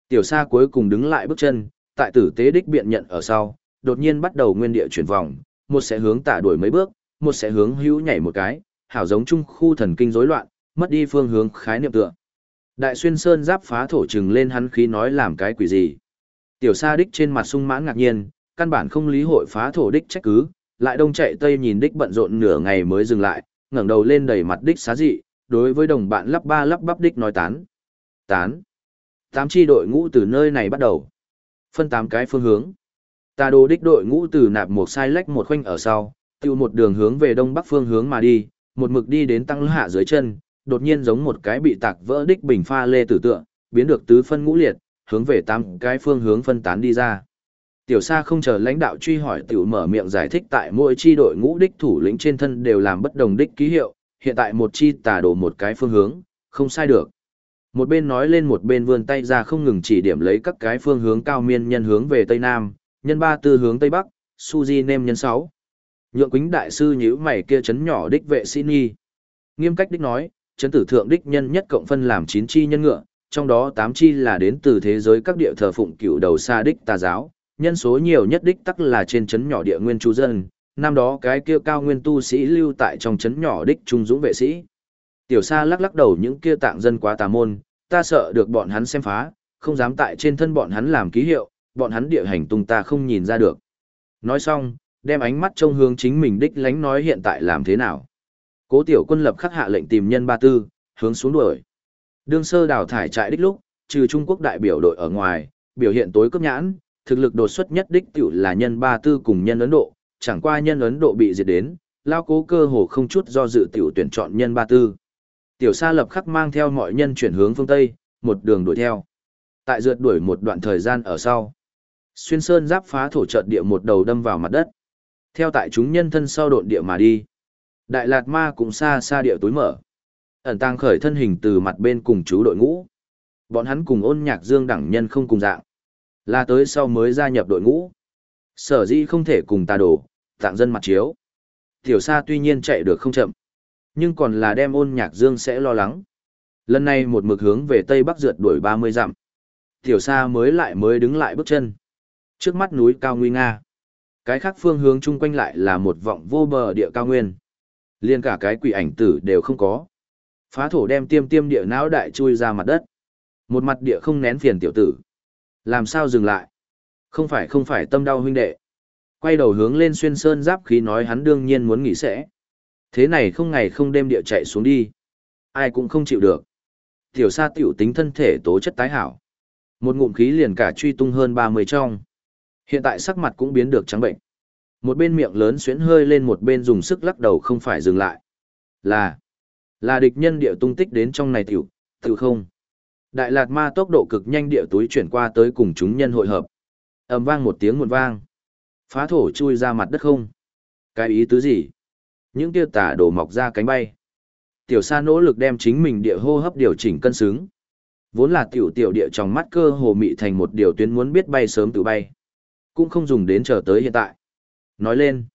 Tiểu sa cuối cùng đứng lại bước chân, tại tử tế đích biện nhận ở sau, đột nhiên bắt đầu nguyên địa chuyển vòng, một sẽ hướng tả đuổi mấy bước, một sẽ hướng hữu nhảy một cái, hảo giống trung khu thần kinh rối loạn, mất đi phương hướng khái niệm tựa. Đại xuyên sơn giáp phá thổ trừng lên hắn khí nói làm cái quỷ gì. Tiểu sa đích trên mặt sung mãn ngạc nhiên, căn bản không lý hội phá thổ đích trách cứ, lại đông chạy tây nhìn đích bận rộn nửa ngày mới dừng lại, ngẩng đầu lên đầy mặt đích xá dị, đối với đồng bạn lắp ba lắp bắp đích nói tán. Tán. Tám chi đội ngũ từ nơi này bắt đầu. Phân tám cái phương hướng. Tà đồ đích đội ngũ từ nạp một sai lách một khoanh ở sau, tiêu một đường hướng về đông bắc phương hướng mà đi, một mực đi đến tăng hạ dưới chân, đột nhiên giống một cái bị tạc vỡ đích bình pha lê tử tượng, biến được tứ phân ngũ liệt, hướng về tám cái phương hướng phân tán đi ra. Tiểu Sa không chờ lãnh đạo truy hỏi tiểu mở miệng giải thích tại mỗi chi đội ngũ đích thủ lĩnh trên thân đều làm bất đồng đích ký hiệu, hiện tại một chi tà đổ một cái phương hướng, không sai được. Một bên nói lên một bên vươn tay ra không ngừng chỉ điểm lấy các cái phương hướng cao miên nhân hướng về tây nam, nhân ba tư hướng tây bắc, Suji nem nhân sáu. Nhượng quính đại sư nhíu mày kia chấn nhỏ đích vệ sĩ nghi. Nghiêm cách đích nói, chấn tử thượng đích nhân nhất cộng phân làm 9 chi nhân ngựa, trong đó 8 chi là đến từ thế giới các địa thờ phụng cựu đầu xa đích tà giáo, nhân số nhiều nhất đích tắc là trên chấn nhỏ địa nguyên chú dân, năm đó cái kia cao nguyên tu sĩ lưu tại trong trấn nhỏ đích trung dũng vệ sĩ. Tiểu Sa lắc lắc đầu những kia tạng dân quá tà môn, ta sợ được bọn hắn xem phá, không dám tại trên thân bọn hắn làm ký hiệu, bọn hắn địa hành tung ta không nhìn ra được. Nói xong, đem ánh mắt trông hướng chính mình đích lánh nói hiện tại làm thế nào. Cố tiểu quân lập khắc hạ lệnh tìm nhân ba tư, hướng xuống đuổi. Đương sơ đào thải trại đích lúc, trừ Trung Quốc đại biểu đội ở ngoài, biểu hiện tối cấp nhãn, thực lực đột xuất nhất đích tiểu là nhân ba tư cùng nhân Ấn Độ, chẳng qua nhân Ấn Độ bị diệt đến, lao cố cơ hồ không chút do dự tiểu tuyển chọn nhân ba tư. Tiểu Sa lập khắc mang theo mọi nhân chuyển hướng phương Tây, một đường đuổi theo. Tại rượt đuổi một đoạn thời gian ở sau. Xuyên sơn giáp phá thổ trận địa một đầu đâm vào mặt đất. Theo tại chúng nhân thân sau độn địa mà đi. Đại Lạt Ma cũng xa xa địa túi mở. Ẩn tăng khởi thân hình từ mặt bên cùng chú đội ngũ. Bọn hắn cùng ôn nhạc dương đẳng nhân không cùng dạng. Là tới sau mới gia nhập đội ngũ. Sở dĩ không thể cùng ta đổ, tạng dân mặt chiếu. Tiểu Sa tuy nhiên chạy được không chậm, nhưng còn là đem ôn nhạc dương sẽ lo lắng. Lần này một mực hướng về tây bắc rượt đuổi 30 dặm. Tiểu Sa mới lại mới đứng lại bước chân. Trước mắt núi cao nguy nga. Cái khác phương hướng chung quanh lại là một vọng vô bờ địa cao nguyên. Liên cả cái quỷ ảnh tử đều không có. Phá thổ đem tiêm tiêm địa não đại chui ra mặt đất. Một mặt địa không nén phiền tiểu tử. Làm sao dừng lại? Không phải không phải tâm đau huynh đệ. Quay đầu hướng lên xuyên sơn giáp khí nói hắn đương nhiên muốn nghỉ sẽ. Thế này không ngày không đêm địa chạy xuống đi. Ai cũng không chịu được. Tiểu sa tiểu tính thân thể tố chất tái hảo. Một ngụm khí liền cả truy tung hơn 30 trong. Hiện tại sắc mặt cũng biến được trắng bệnh. Một bên miệng lớn xuyến hơi lên một bên dùng sức lắc đầu không phải dừng lại. Là, là địch nhân địa tung tích đến trong này tiểu, tiểu không. Đại lạt ma tốc độ cực nhanh địa túi chuyển qua tới cùng chúng nhân hội hợp. ầm vang một tiếng một vang. Phá thổ chui ra mặt đất không. Cái ý tứ gì? Những kia tả đổ mọc ra cánh bay. Tiểu sa nỗ lực đem chính mình địa hô hấp điều chỉnh cân xứng. Vốn là tiểu tiểu địa trong mắt cơ hồ mị thành một điều tuyến muốn biết bay sớm tự bay cũng không dùng đến chờ tới hiện tại. Nói lên,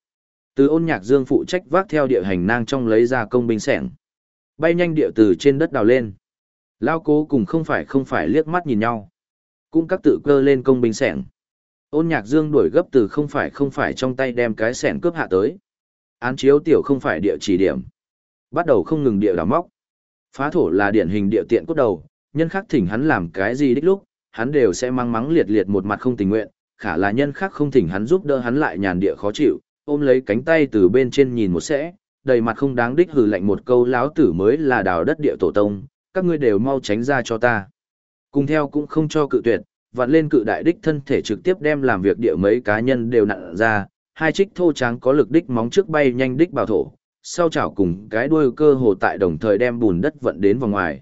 từ ôn nhạc dương phụ trách vác theo địa hành nang trong lấy ra công binh sẻng. Bay nhanh địa từ trên đất đào lên. Lao cố cùng không phải không phải liếc mắt nhìn nhau. Cũng các tự cơ lên công binh sẻng. Ôn nhạc dương đuổi gấp từ không phải không phải trong tay đem cái sẻn cướp hạ tới. Án chiếu tiểu không phải địa chỉ điểm. Bắt đầu không ngừng địa đào móc. Phá thổ là điển hình địa tiện cốt đầu, nhân khác thỉnh hắn làm cái gì đích lúc, hắn đều sẽ mang mắng liệt liệt một mặt không tình nguyện, khả là nhân khác không thỉnh hắn giúp đỡ hắn lại nhàn địa khó chịu, ôm lấy cánh tay từ bên trên nhìn một sẽ, đầy mặt không đáng đích hừ lạnh một câu láo tử mới là đào đất địa tổ tông, các ngươi đều mau tránh ra cho ta. Cùng theo cũng không cho cự tuyệt, vặn lên cự đại đích thân thể trực tiếp đem làm việc địa mấy cá nhân đều nặn ra, hai trích thô tráng có lực đích móng trước bay nhanh đích bảo thổ, sau chảo cùng cái đuôi cơ hồ tại đồng thời đem bùn đất vận đến vào ngoài.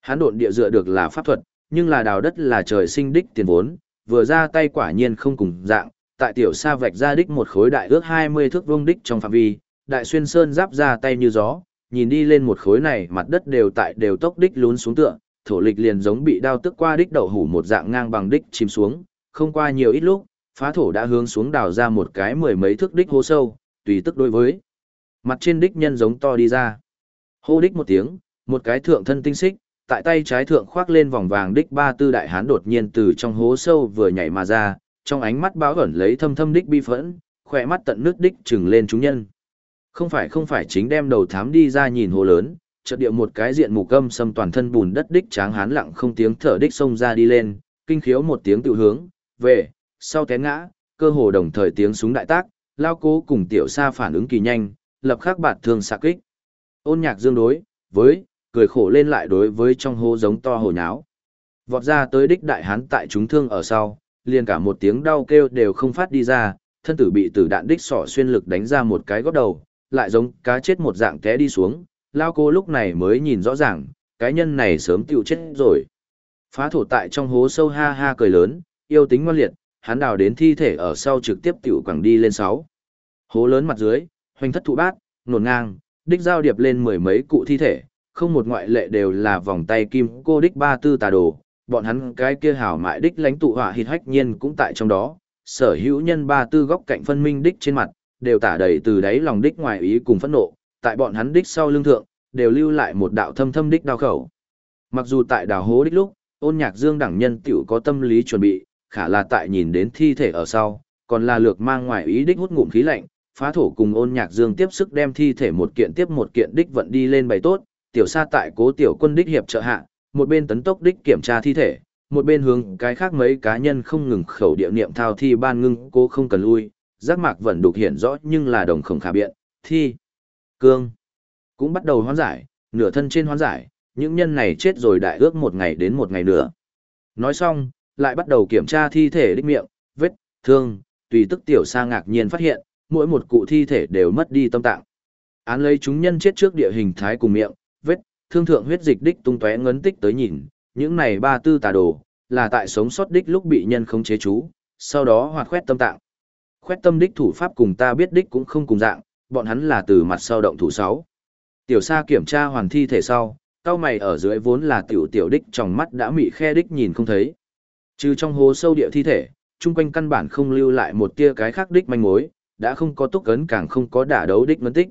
Hắn độn địa dựa được là pháp thuật, nhưng là đào đất là trời sinh đích tiền vốn, vừa ra tay quả nhiên không cùng dạng, tại tiểu sa vạch ra đích một khối đại ước 20 thước vuông đích trong phạm vi, đại xuyên sơn giáp ra tay như gió, nhìn đi lên một khối này mặt đất đều tại đều tốc đích lún xuống tựa, thổ lịch liền giống bị đao tức qua đích đậu hủ một dạng ngang bằng đích chìm xuống, không qua nhiều ít lúc, phá thổ đã hướng xuống đào ra một cái mười mấy thước đích hố sâu, tùy tức đối với mặt trên đích nhân giống to đi ra. Hô đích một tiếng, một cái thượng thân tinh xích, tại tay trái thượng khoác lên vòng vàng đích ba tư đại hán đột nhiên từ trong hố sâu vừa nhảy mà ra, trong ánh mắt báo ẩn lấy thâm thâm đích bi phẫn, khỏe mắt tận nước đích trừng lên chúng nhân. Không phải không phải chính đem đầu thám đi ra nhìn hồ lớn, chợt địa một cái diện mù gâm xâm toàn thân bùn đất đích tráng hán lặng không tiếng thở đích xông ra đi lên, kinh khiếu một tiếng tự hướng, về, sau té ngã, cơ hồ đồng thời tiếng súng đại tác, lao cố cùng tiểu sa phản ứng kỳ nhanh, lập khắc bạt thương xạ kích. Ôn nhạc dương đối, với, cười khổ lên lại đối với trong hô giống to hồ nháo. Vọt ra tới đích đại hán tại chúng thương ở sau, liền cả một tiếng đau kêu đều không phát đi ra, thân tử bị tử đạn đích sỏ xuyên lực đánh ra một cái gót đầu, lại giống cá chết một dạng té đi xuống, lao cô lúc này mới nhìn rõ ràng, cái nhân này sớm tiêu chết rồi. Phá thổ tại trong hố sâu ha ha cười lớn, yêu tính ngoan liệt, hắn đào đến thi thể ở sau trực tiếp tiểu quẳng đi lên sáu. Hố lớn mặt dưới, hoành thất thụ bát, nổn ngang, đích giao điệp lên mười mấy cụ thi thể, không một ngoại lệ đều là vòng tay kim cô đích ba tư tà đồ, bọn hắn cái kia hảo mại đích lãnh tụ họa hít hách nhiên cũng tại trong đó, sở hữu nhân ba tư góc cạnh phân minh đích trên mặt, đều tả đầy từ đáy lòng đích ngoài ý cùng phẫn nộ, tại bọn hắn đích sau lưng thượng, đều lưu lại một đạo thâm thâm đích đau khẩu. Mặc dù tại đào hố đích lúc, ôn nhạc dương đẳng nhân tiểu có tâm lý chuẩn bị, khả là tại nhìn đến thi thể ở sau, còn là lược mang ngoài ý đích hút ngụm khí lạnh, phá thổ cùng ôn nhạc dương tiếp sức đem thi thể một kiện tiếp một kiện đích vận đi lên bày tốt, tiểu sa tại cố tiểu quân đích hiệp trợ hạ, một bên tấn tốc đích kiểm tra thi thể, một bên hướng cái khác mấy cá nhân không ngừng khẩu địa niệm thao thi ban ngưng cố không cần lui, giác mạc vẫn đục hiện rõ nhưng là đồng khổng khả biện, thi, cương, cũng bắt đầu hoán giải, nửa thân trên hoán giải, những nhân này chết rồi đại ước một ngày đến một ngày nữa. Nói xong, lại bắt đầu kiểm tra thi thể đích miệng, vết, thương, tùy tức tiểu sa ngạc nhiên phát hiện, mỗi một cụ thi thể đều mất đi tâm tạng. Án lấy chúng nhân chết trước địa hình thái cùng miệng, vết, thương thượng huyết dịch đích tung tóe ngấn tích tới nhìn, những này ba tư tà đồ, là tại sống sót đích lúc bị nhân không chế chú, sau đó hoạt khoét tâm tạng. Khoét tâm đích thủ pháp cùng ta biết đích cũng không cùng dạng, bọn hắn là từ mặt sau động thủ sáu. Tiểu Sa kiểm tra hoàn thi thể sau, cao mày ở dưới vốn là tiểu tiểu đích trong mắt đã mị khe đích nhìn không thấy. Trừ trong hố sâu địa thi thể, chung quanh căn bản không lưu lại một tia cái khác đích manh mối, đã không có túc ấn càng không có đả đấu đích ngân tích.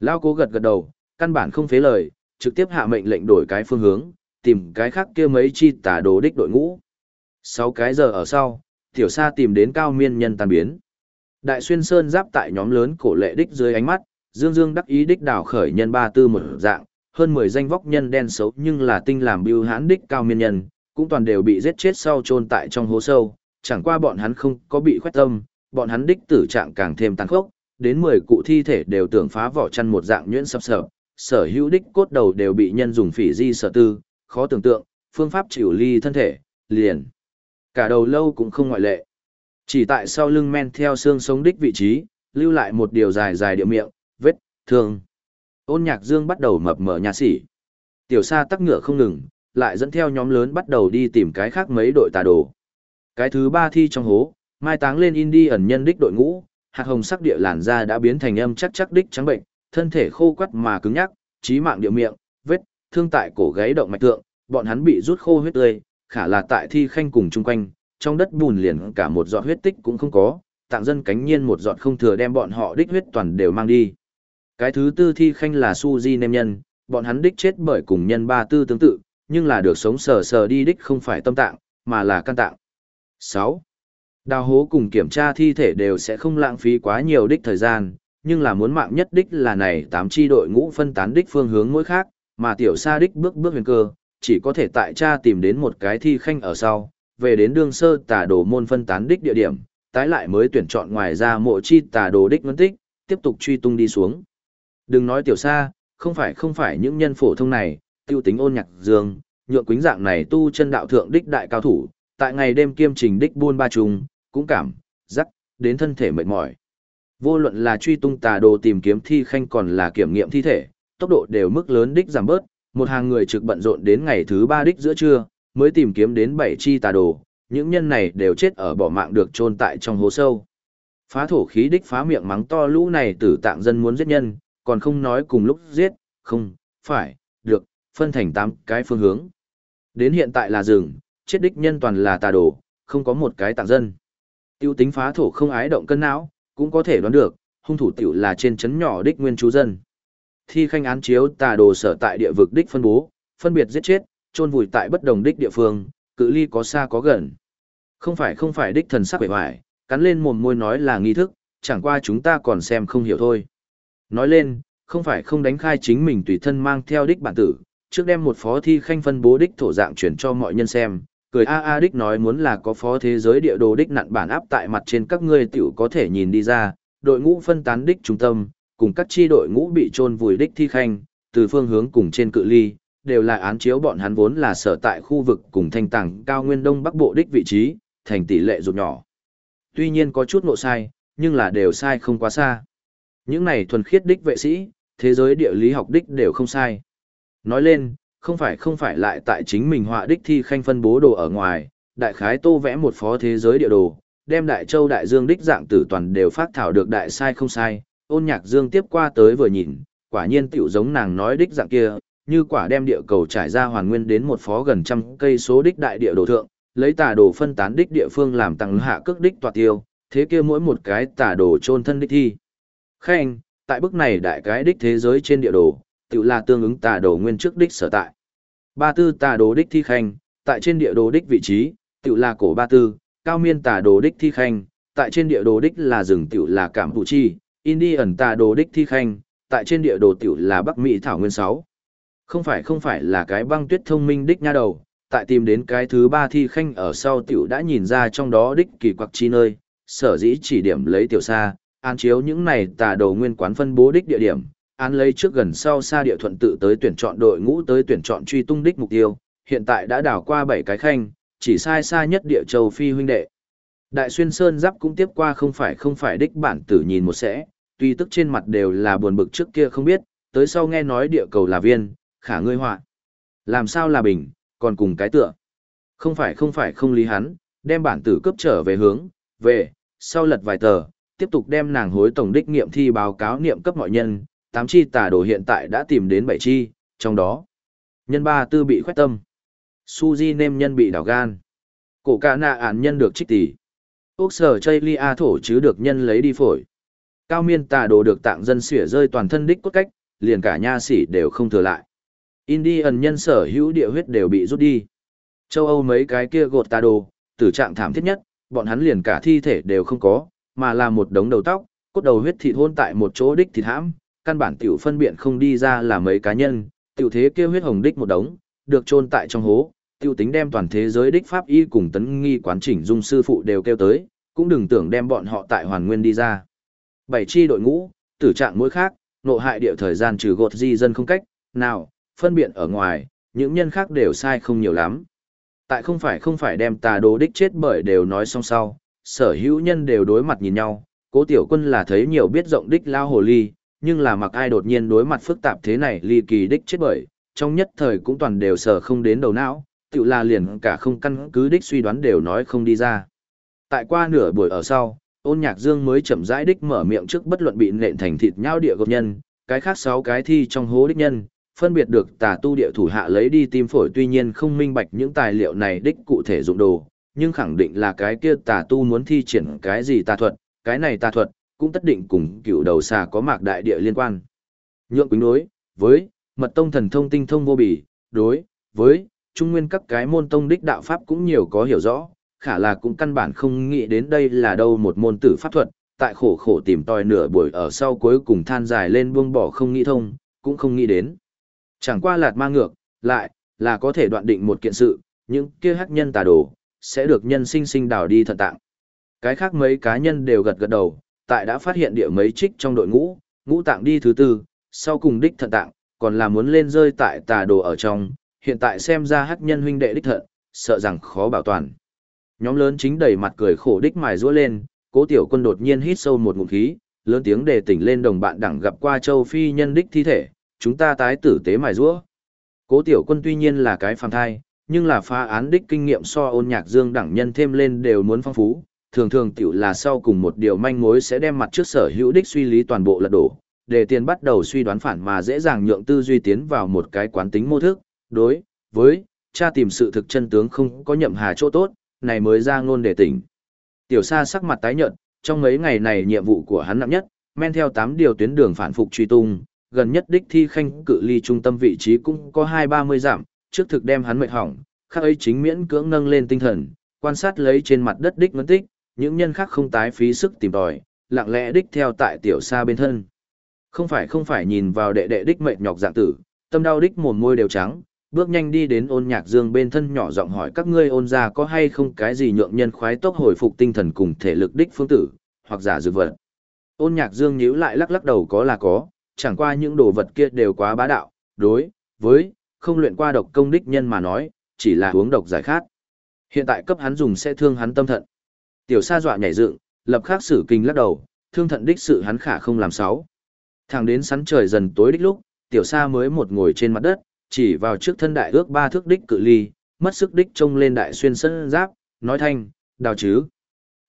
Lao cố gật gật đầu, căn bản không phế lời, trực tiếp hạ mệnh lệnh đổi cái phương hướng, tìm cái khác kia mấy chi tả đồ đích đội ngũ. Sáu cái giờ ở sau, tiểu sa tìm đến cao miên nhân tàn biến. Đại xuyên sơn giáp tại nhóm lớn cổ lệ đích dưới ánh mắt, dương dương đắc ý đích đảo khởi nhân ba tư một dạng, hơn 10 danh vóc nhân đen xấu nhưng là tinh làm bưu hãn đích cao miên nhân, cũng toàn đều bị giết chết sau chôn tại trong hố sâu, chẳng qua bọn hắn không có bị khoét tâm, bọn hắn đích tử trạng càng thêm tàn khốc, đến 10 cụ thi thể đều tưởng phá vỏ chăn một dạng nhuyễn sập sập, sở hữu đích cốt đầu đều bị nhân dùng phỉ di sở tư, khó tưởng tượng, phương pháp chịu ly thân thể, liền. Cả đầu lâu cũng không ngoại lệ. Chỉ tại sau lưng men theo xương sống đích vị trí, lưu lại một điều dài dài điệu miệng, vết, thương. Ôn nhạc dương bắt đầu mập mở nhà sỉ. Tiểu sa tắc ngựa không ngừng, lại dẫn theo nhóm lớn bắt đầu đi tìm cái khác mấy đội tà đồ. Cái thứ ba thi trong hố, mai táng lên in đi ẩn nhân đích đội ngũ, hạt hồng sắc địa làn da đã biến thành âm chắc chắc đích trắng bệnh, thân thể khô quắt mà cứng nhắc, trí mạng địa miệng, vết, thương tại cổ gáy động mạch tượng, bọn hắn bị rút khô huyết tươi, khả là tại thi khanh cùng chung quanh, trong đất bùn liền cả một giọt huyết tích cũng không có, tạng dân cánh nhiên một giọt không thừa đem bọn họ đích huyết toàn đều mang đi. Cái thứ tư thi khanh là su di nem nhân, bọn hắn đích chết bởi cùng nhân ba tư tương tự, nhưng là được sống sờ sờ đi đích không phải tâm tạng, mà là căn tạng. 6. Đào hố cùng kiểm tra thi thể đều sẽ không lãng phí quá nhiều đích thời gian, nhưng là muốn mạng nhất đích là này tám chi đội ngũ phân tán đích phương hướng mỗi khác, mà tiểu sa đích bước bước huyền cơ, chỉ có thể tại cha tìm đến một cái thi khanh ở sau, về đến đương sơ tà đồ môn phân tán đích địa điểm, tái lại mới tuyển chọn ngoài ra mộ chi tà đồ đích ngân tích, tiếp tục truy tung đi xuống. Đừng nói tiểu xa, không phải không phải những nhân phổ thông này, tiêu tính ôn nhạc dương, nhượng quính dạng này tu chân đạo thượng đích đại cao thủ, tại ngày đêm kiêm trình đích buôn ba trùng, cũng cảm, rắc, đến thân thể mệt mỏi. Vô luận là truy tung tà đồ tìm kiếm thi khanh còn là kiểm nghiệm thi thể, tốc độ đều mức lớn đích giảm bớt, một hàng người trực bận rộn đến ngày thứ ba đích giữa trưa, mới tìm kiếm đến bảy chi tà đồ, những nhân này đều chết ở bỏ mạng được chôn tại trong hố sâu. Phá thổ khí đích phá miệng mắng to lũ này tử tạng dân muốn giết nhân, còn không nói cùng lúc giết, không, phải, được, phân thành tám cái phương hướng. Đến hiện tại là rừng, chết đích nhân toàn là tà đồ, không có một cái tạng dân. Tiêu tính phá thổ không ái động cân não, cũng có thể đoán được, hung thủ tiểu là trên chấn nhỏ đích nguyên chú dân. Thi khanh án chiếu tà đồ sở tại địa vực đích phân bố, phân biệt giết chết, chôn vùi tại bất đồng đích địa phương, cự ly có xa có gần. Không phải không phải đích thần sắc bề hoài, cắn lên mồm môi nói là nghi thức, chẳng qua chúng ta còn xem không hiểu thôi. Nói lên, không phải không đánh khai chính mình tùy thân mang theo đích bản tử, trước đem một phó thi khanh phân bố đích thổ dạng chuyển cho mọi nhân xem, cười a a đích nói muốn là có phó thế giới địa đồ đích nặn bản áp tại mặt trên các ngươi tiểu có thể nhìn đi ra, đội ngũ phân tán đích trung tâm, cùng các chi đội ngũ bị chôn vùi đích thi khanh, từ phương hướng cùng trên cự ly, đều là án chiếu bọn hắn vốn là sở tại khu vực cùng thanh tàng cao nguyên đông bắc bộ đích vị trí, thành tỷ lệ rụt nhỏ. Tuy nhiên có chút ngộ sai, nhưng là đều sai không quá xa. Những này thuần khiết đích vệ sĩ, thế giới địa lý học đích đều không sai. Nói lên, không phải không phải lại tại chính mình họa đích thi khanh phân bố đồ ở ngoài, đại khái tô vẽ một phó thế giới địa đồ, đem đại châu đại dương đích dạng tử toàn đều phát thảo được đại sai không sai, ôn nhạc dương tiếp qua tới vừa nhìn, quả nhiên tiểu giống nàng nói đích dạng kia, như quả đem địa cầu trải ra hoàn nguyên đến một phó gần trăm cây số đích đại địa đồ thượng, lấy tà đồ phân tán đích địa phương làm tăng hạ cước đích tọa tiêu, thế kia mỗi một cái tà đồ chôn thân đích thi. Khen, tại bức này đại cái đích thế giới trên địa đồ, tự là tương ứng tà đồ nguyên trước đích sở tại. Ba tư tà đồ đích thi khanh, tại trên địa đồ đích vị trí, tự là cổ ba tư, cao miên tà đồ đích thi khanh, tại trên địa đồ đích là rừng tự là cảm thủ chi, Indian tà đồ đích thi khanh, tại trên địa đồ tự là Bắc Mỹ thảo nguyên 6. Không phải không phải là cái băng tuyết thông minh đích nha đầu, tại tìm đến cái thứ ba thi khanh ở sau tiểu đã nhìn ra trong đó đích kỳ quặc chi nơi, sở dĩ chỉ điểm lấy tiểu xa, an chiếu những này tà đầu nguyên quán phân bố đích địa điểm, án lấy trước gần sau xa địa thuận tự tới tuyển chọn đội ngũ tới tuyển chọn truy tung đích mục tiêu, hiện tại đã đảo qua 7 cái khanh, chỉ sai xa nhất địa châu phi huynh đệ. Đại xuyên sơn giáp cũng tiếp qua không phải không phải đích bản tử nhìn một sẽ, tuy tức trên mặt đều là buồn bực trước kia không biết, tới sau nghe nói địa cầu là viên, khả ngươi họa. Làm sao là bình, còn cùng cái tựa. Không phải không phải không lý hắn, đem bản tử cấp trở về hướng, về, sau lật vài tờ, tiếp tục đem nàng hối tổng đích nghiệm thi báo cáo niệm cấp mọi nhân, tám chi tà đồ hiện tại đã tìm đến bảy chi, trong đó. Nhân ba tư bị khoét tâm. Suzy nêm nhân bị đảo gan. Cổ ca nạ án nhân được trích tỷ. Úc sở chây lia thổ chứ được nhân lấy đi phổi. Cao miên tà đồ được tạng dân xỉa rơi toàn thân đích cốt cách, liền cả nha sĩ đều không thừa lại. Indian nhân sở hữu địa huyết đều bị rút đi. Châu Âu mấy cái kia gột tà đồ, tử trạng thảm thiết nhất, bọn hắn liền cả thi thể đều không có, mà là một đống đầu tóc, cốt đầu huyết thịt hôn tại một chỗ đích thịt hãm, căn bản tiểu phân biện không đi ra là mấy cá nhân, tiểu thế kia huyết hồng đích một đống, được chôn tại trong hố, tiêu tính đem toàn thế giới đích pháp y cùng tấn nghi quán chỉnh dung sư phụ đều kêu tới, cũng đừng tưởng đem bọn họ tại hoàn nguyên đi ra. Bảy chi đội ngũ, tử trạng mỗi khác, nộ hại địa thời gian trừ gột di dân không cách, nào, phân biện ở ngoài, những nhân khác đều sai không nhiều lắm. Tại không phải không phải đem tà đồ đích chết bởi đều nói xong sau, sở hữu nhân đều đối mặt nhìn nhau, cố tiểu quân là thấy nhiều biết rộng đích lao hồ ly, nhưng là mặc ai đột nhiên đối mặt phức tạp thế này ly kỳ đích chết bởi, trong nhất thời cũng toàn đều sở không đến đầu não, tự là liền cả không căn cứ đích suy đoán đều nói không đi ra. Tại qua nửa buổi ở sau, ôn nhạc dương mới chậm rãi đích mở miệng trước bất luận bị nện thành thịt nhau địa gộp nhân, cái khác sáu cái thi trong hố đích nhân, phân biệt được tà tu địa thủ hạ lấy đi tim phổi tuy nhiên không minh bạch những tài liệu này đích cụ thể dụng đồ, nhưng khẳng định là cái kia tà tu muốn thi triển cái gì tà thuật, cái này tà thuật, cũng tất định cùng cựu đầu xà có mạc đại địa liên quan. Nhượng quýnh đối, với, mật tông thần thông tinh thông vô bì, đối, với, trung nguyên các cái môn tông đích đạo pháp cũng nhiều có hiểu rõ, khả là cũng căn bản không nghĩ đến đây là đâu một môn tử pháp thuật, tại khổ khổ tìm tòi nửa buổi ở sau cuối cùng than dài lên buông bỏ không nghĩ thông, cũng không nghĩ đến. Chẳng qua lạt ma ngược, lại, là có thể đoạn định một kiện sự, những kia hắc nhân tà đồ, sẽ được nhân sinh sinh đào đi thận tạng. Cái khác mấy cá nhân đều gật gật đầu, tại đã phát hiện địa mấy trích trong đội ngũ, ngũ tạng đi thứ tư, sau cùng đích thận tạng, còn là muốn lên rơi tại tà đồ ở trong, hiện tại xem ra hắc nhân huynh đệ đích thận, sợ rằng khó bảo toàn. Nhóm lớn chính đầy mặt cười khổ đích mài rũa lên, cố tiểu quân đột nhiên hít sâu một ngụm khí, lớn tiếng đề tỉnh lên đồng bạn đẳng gặp qua châu phi nhân đích thi thể, chúng ta tái tử tế mài rũa. Cố tiểu quân tuy nhiên là cái phàm thai, nhưng là phá án đích kinh nghiệm so ôn nhạc dương đẳng nhân thêm lên đều muốn phong phú, thường thường tiểu là sau cùng một điều manh mối sẽ đem mặt trước sở hữu đích suy lý toàn bộ lật đổ, để tiền bắt đầu suy đoán phản mà dễ dàng nhượng tư duy tiến vào một cái quán tính mô thức, đối với cha tìm sự thực chân tướng không có nhậm hà chỗ tốt, này mới ra ngôn để tỉnh. Tiểu Sa sắc mặt tái nhợt, trong mấy ngày này nhiệm vụ của hắn nặng nhất, men theo 8 điều tuyến đường phản phục truy tung, gần nhất đích thi khanh cự ly trung tâm vị trí cũng có 2-30 giảm, trước thực đem hắn mệt hỏng, khác ấy chính miễn cưỡng nâng lên tinh thần, quan sát lấy trên mặt đất đích ngân tích, những nhân khác không tái phí sức tìm tòi, lặng lẽ đích theo tại tiểu xa bên thân. Không phải không phải nhìn vào đệ đệ đích mệt nhọc dạng tử, tâm đau đích mồm môi đều trắng, bước nhanh đi đến ôn nhạc dương bên thân nhỏ giọng hỏi các ngươi ôn ra có hay không cái gì nhượng nhân khoái tốc hồi phục tinh thần cùng thể lực đích phương tử, hoặc giả dược vật. Ôn nhạc dương nhíu lại lắc lắc đầu có là có, chẳng qua những đồ vật kia đều quá bá đạo, đối, với, không luyện qua độc công đích nhân mà nói, chỉ là uống độc giải khát. Hiện tại cấp hắn dùng sẽ thương hắn tâm thận. Tiểu sa dọa nhảy dựng, lập khắc sử kinh lắc đầu, thương thận đích sự hắn khả không làm sáu. Thẳng đến sắn trời dần tối đích lúc, tiểu sa mới một ngồi trên mặt đất, chỉ vào trước thân đại ước ba thước đích cự ly, mất sức đích trông lên đại xuyên sân giáp, nói thanh, đào chứ.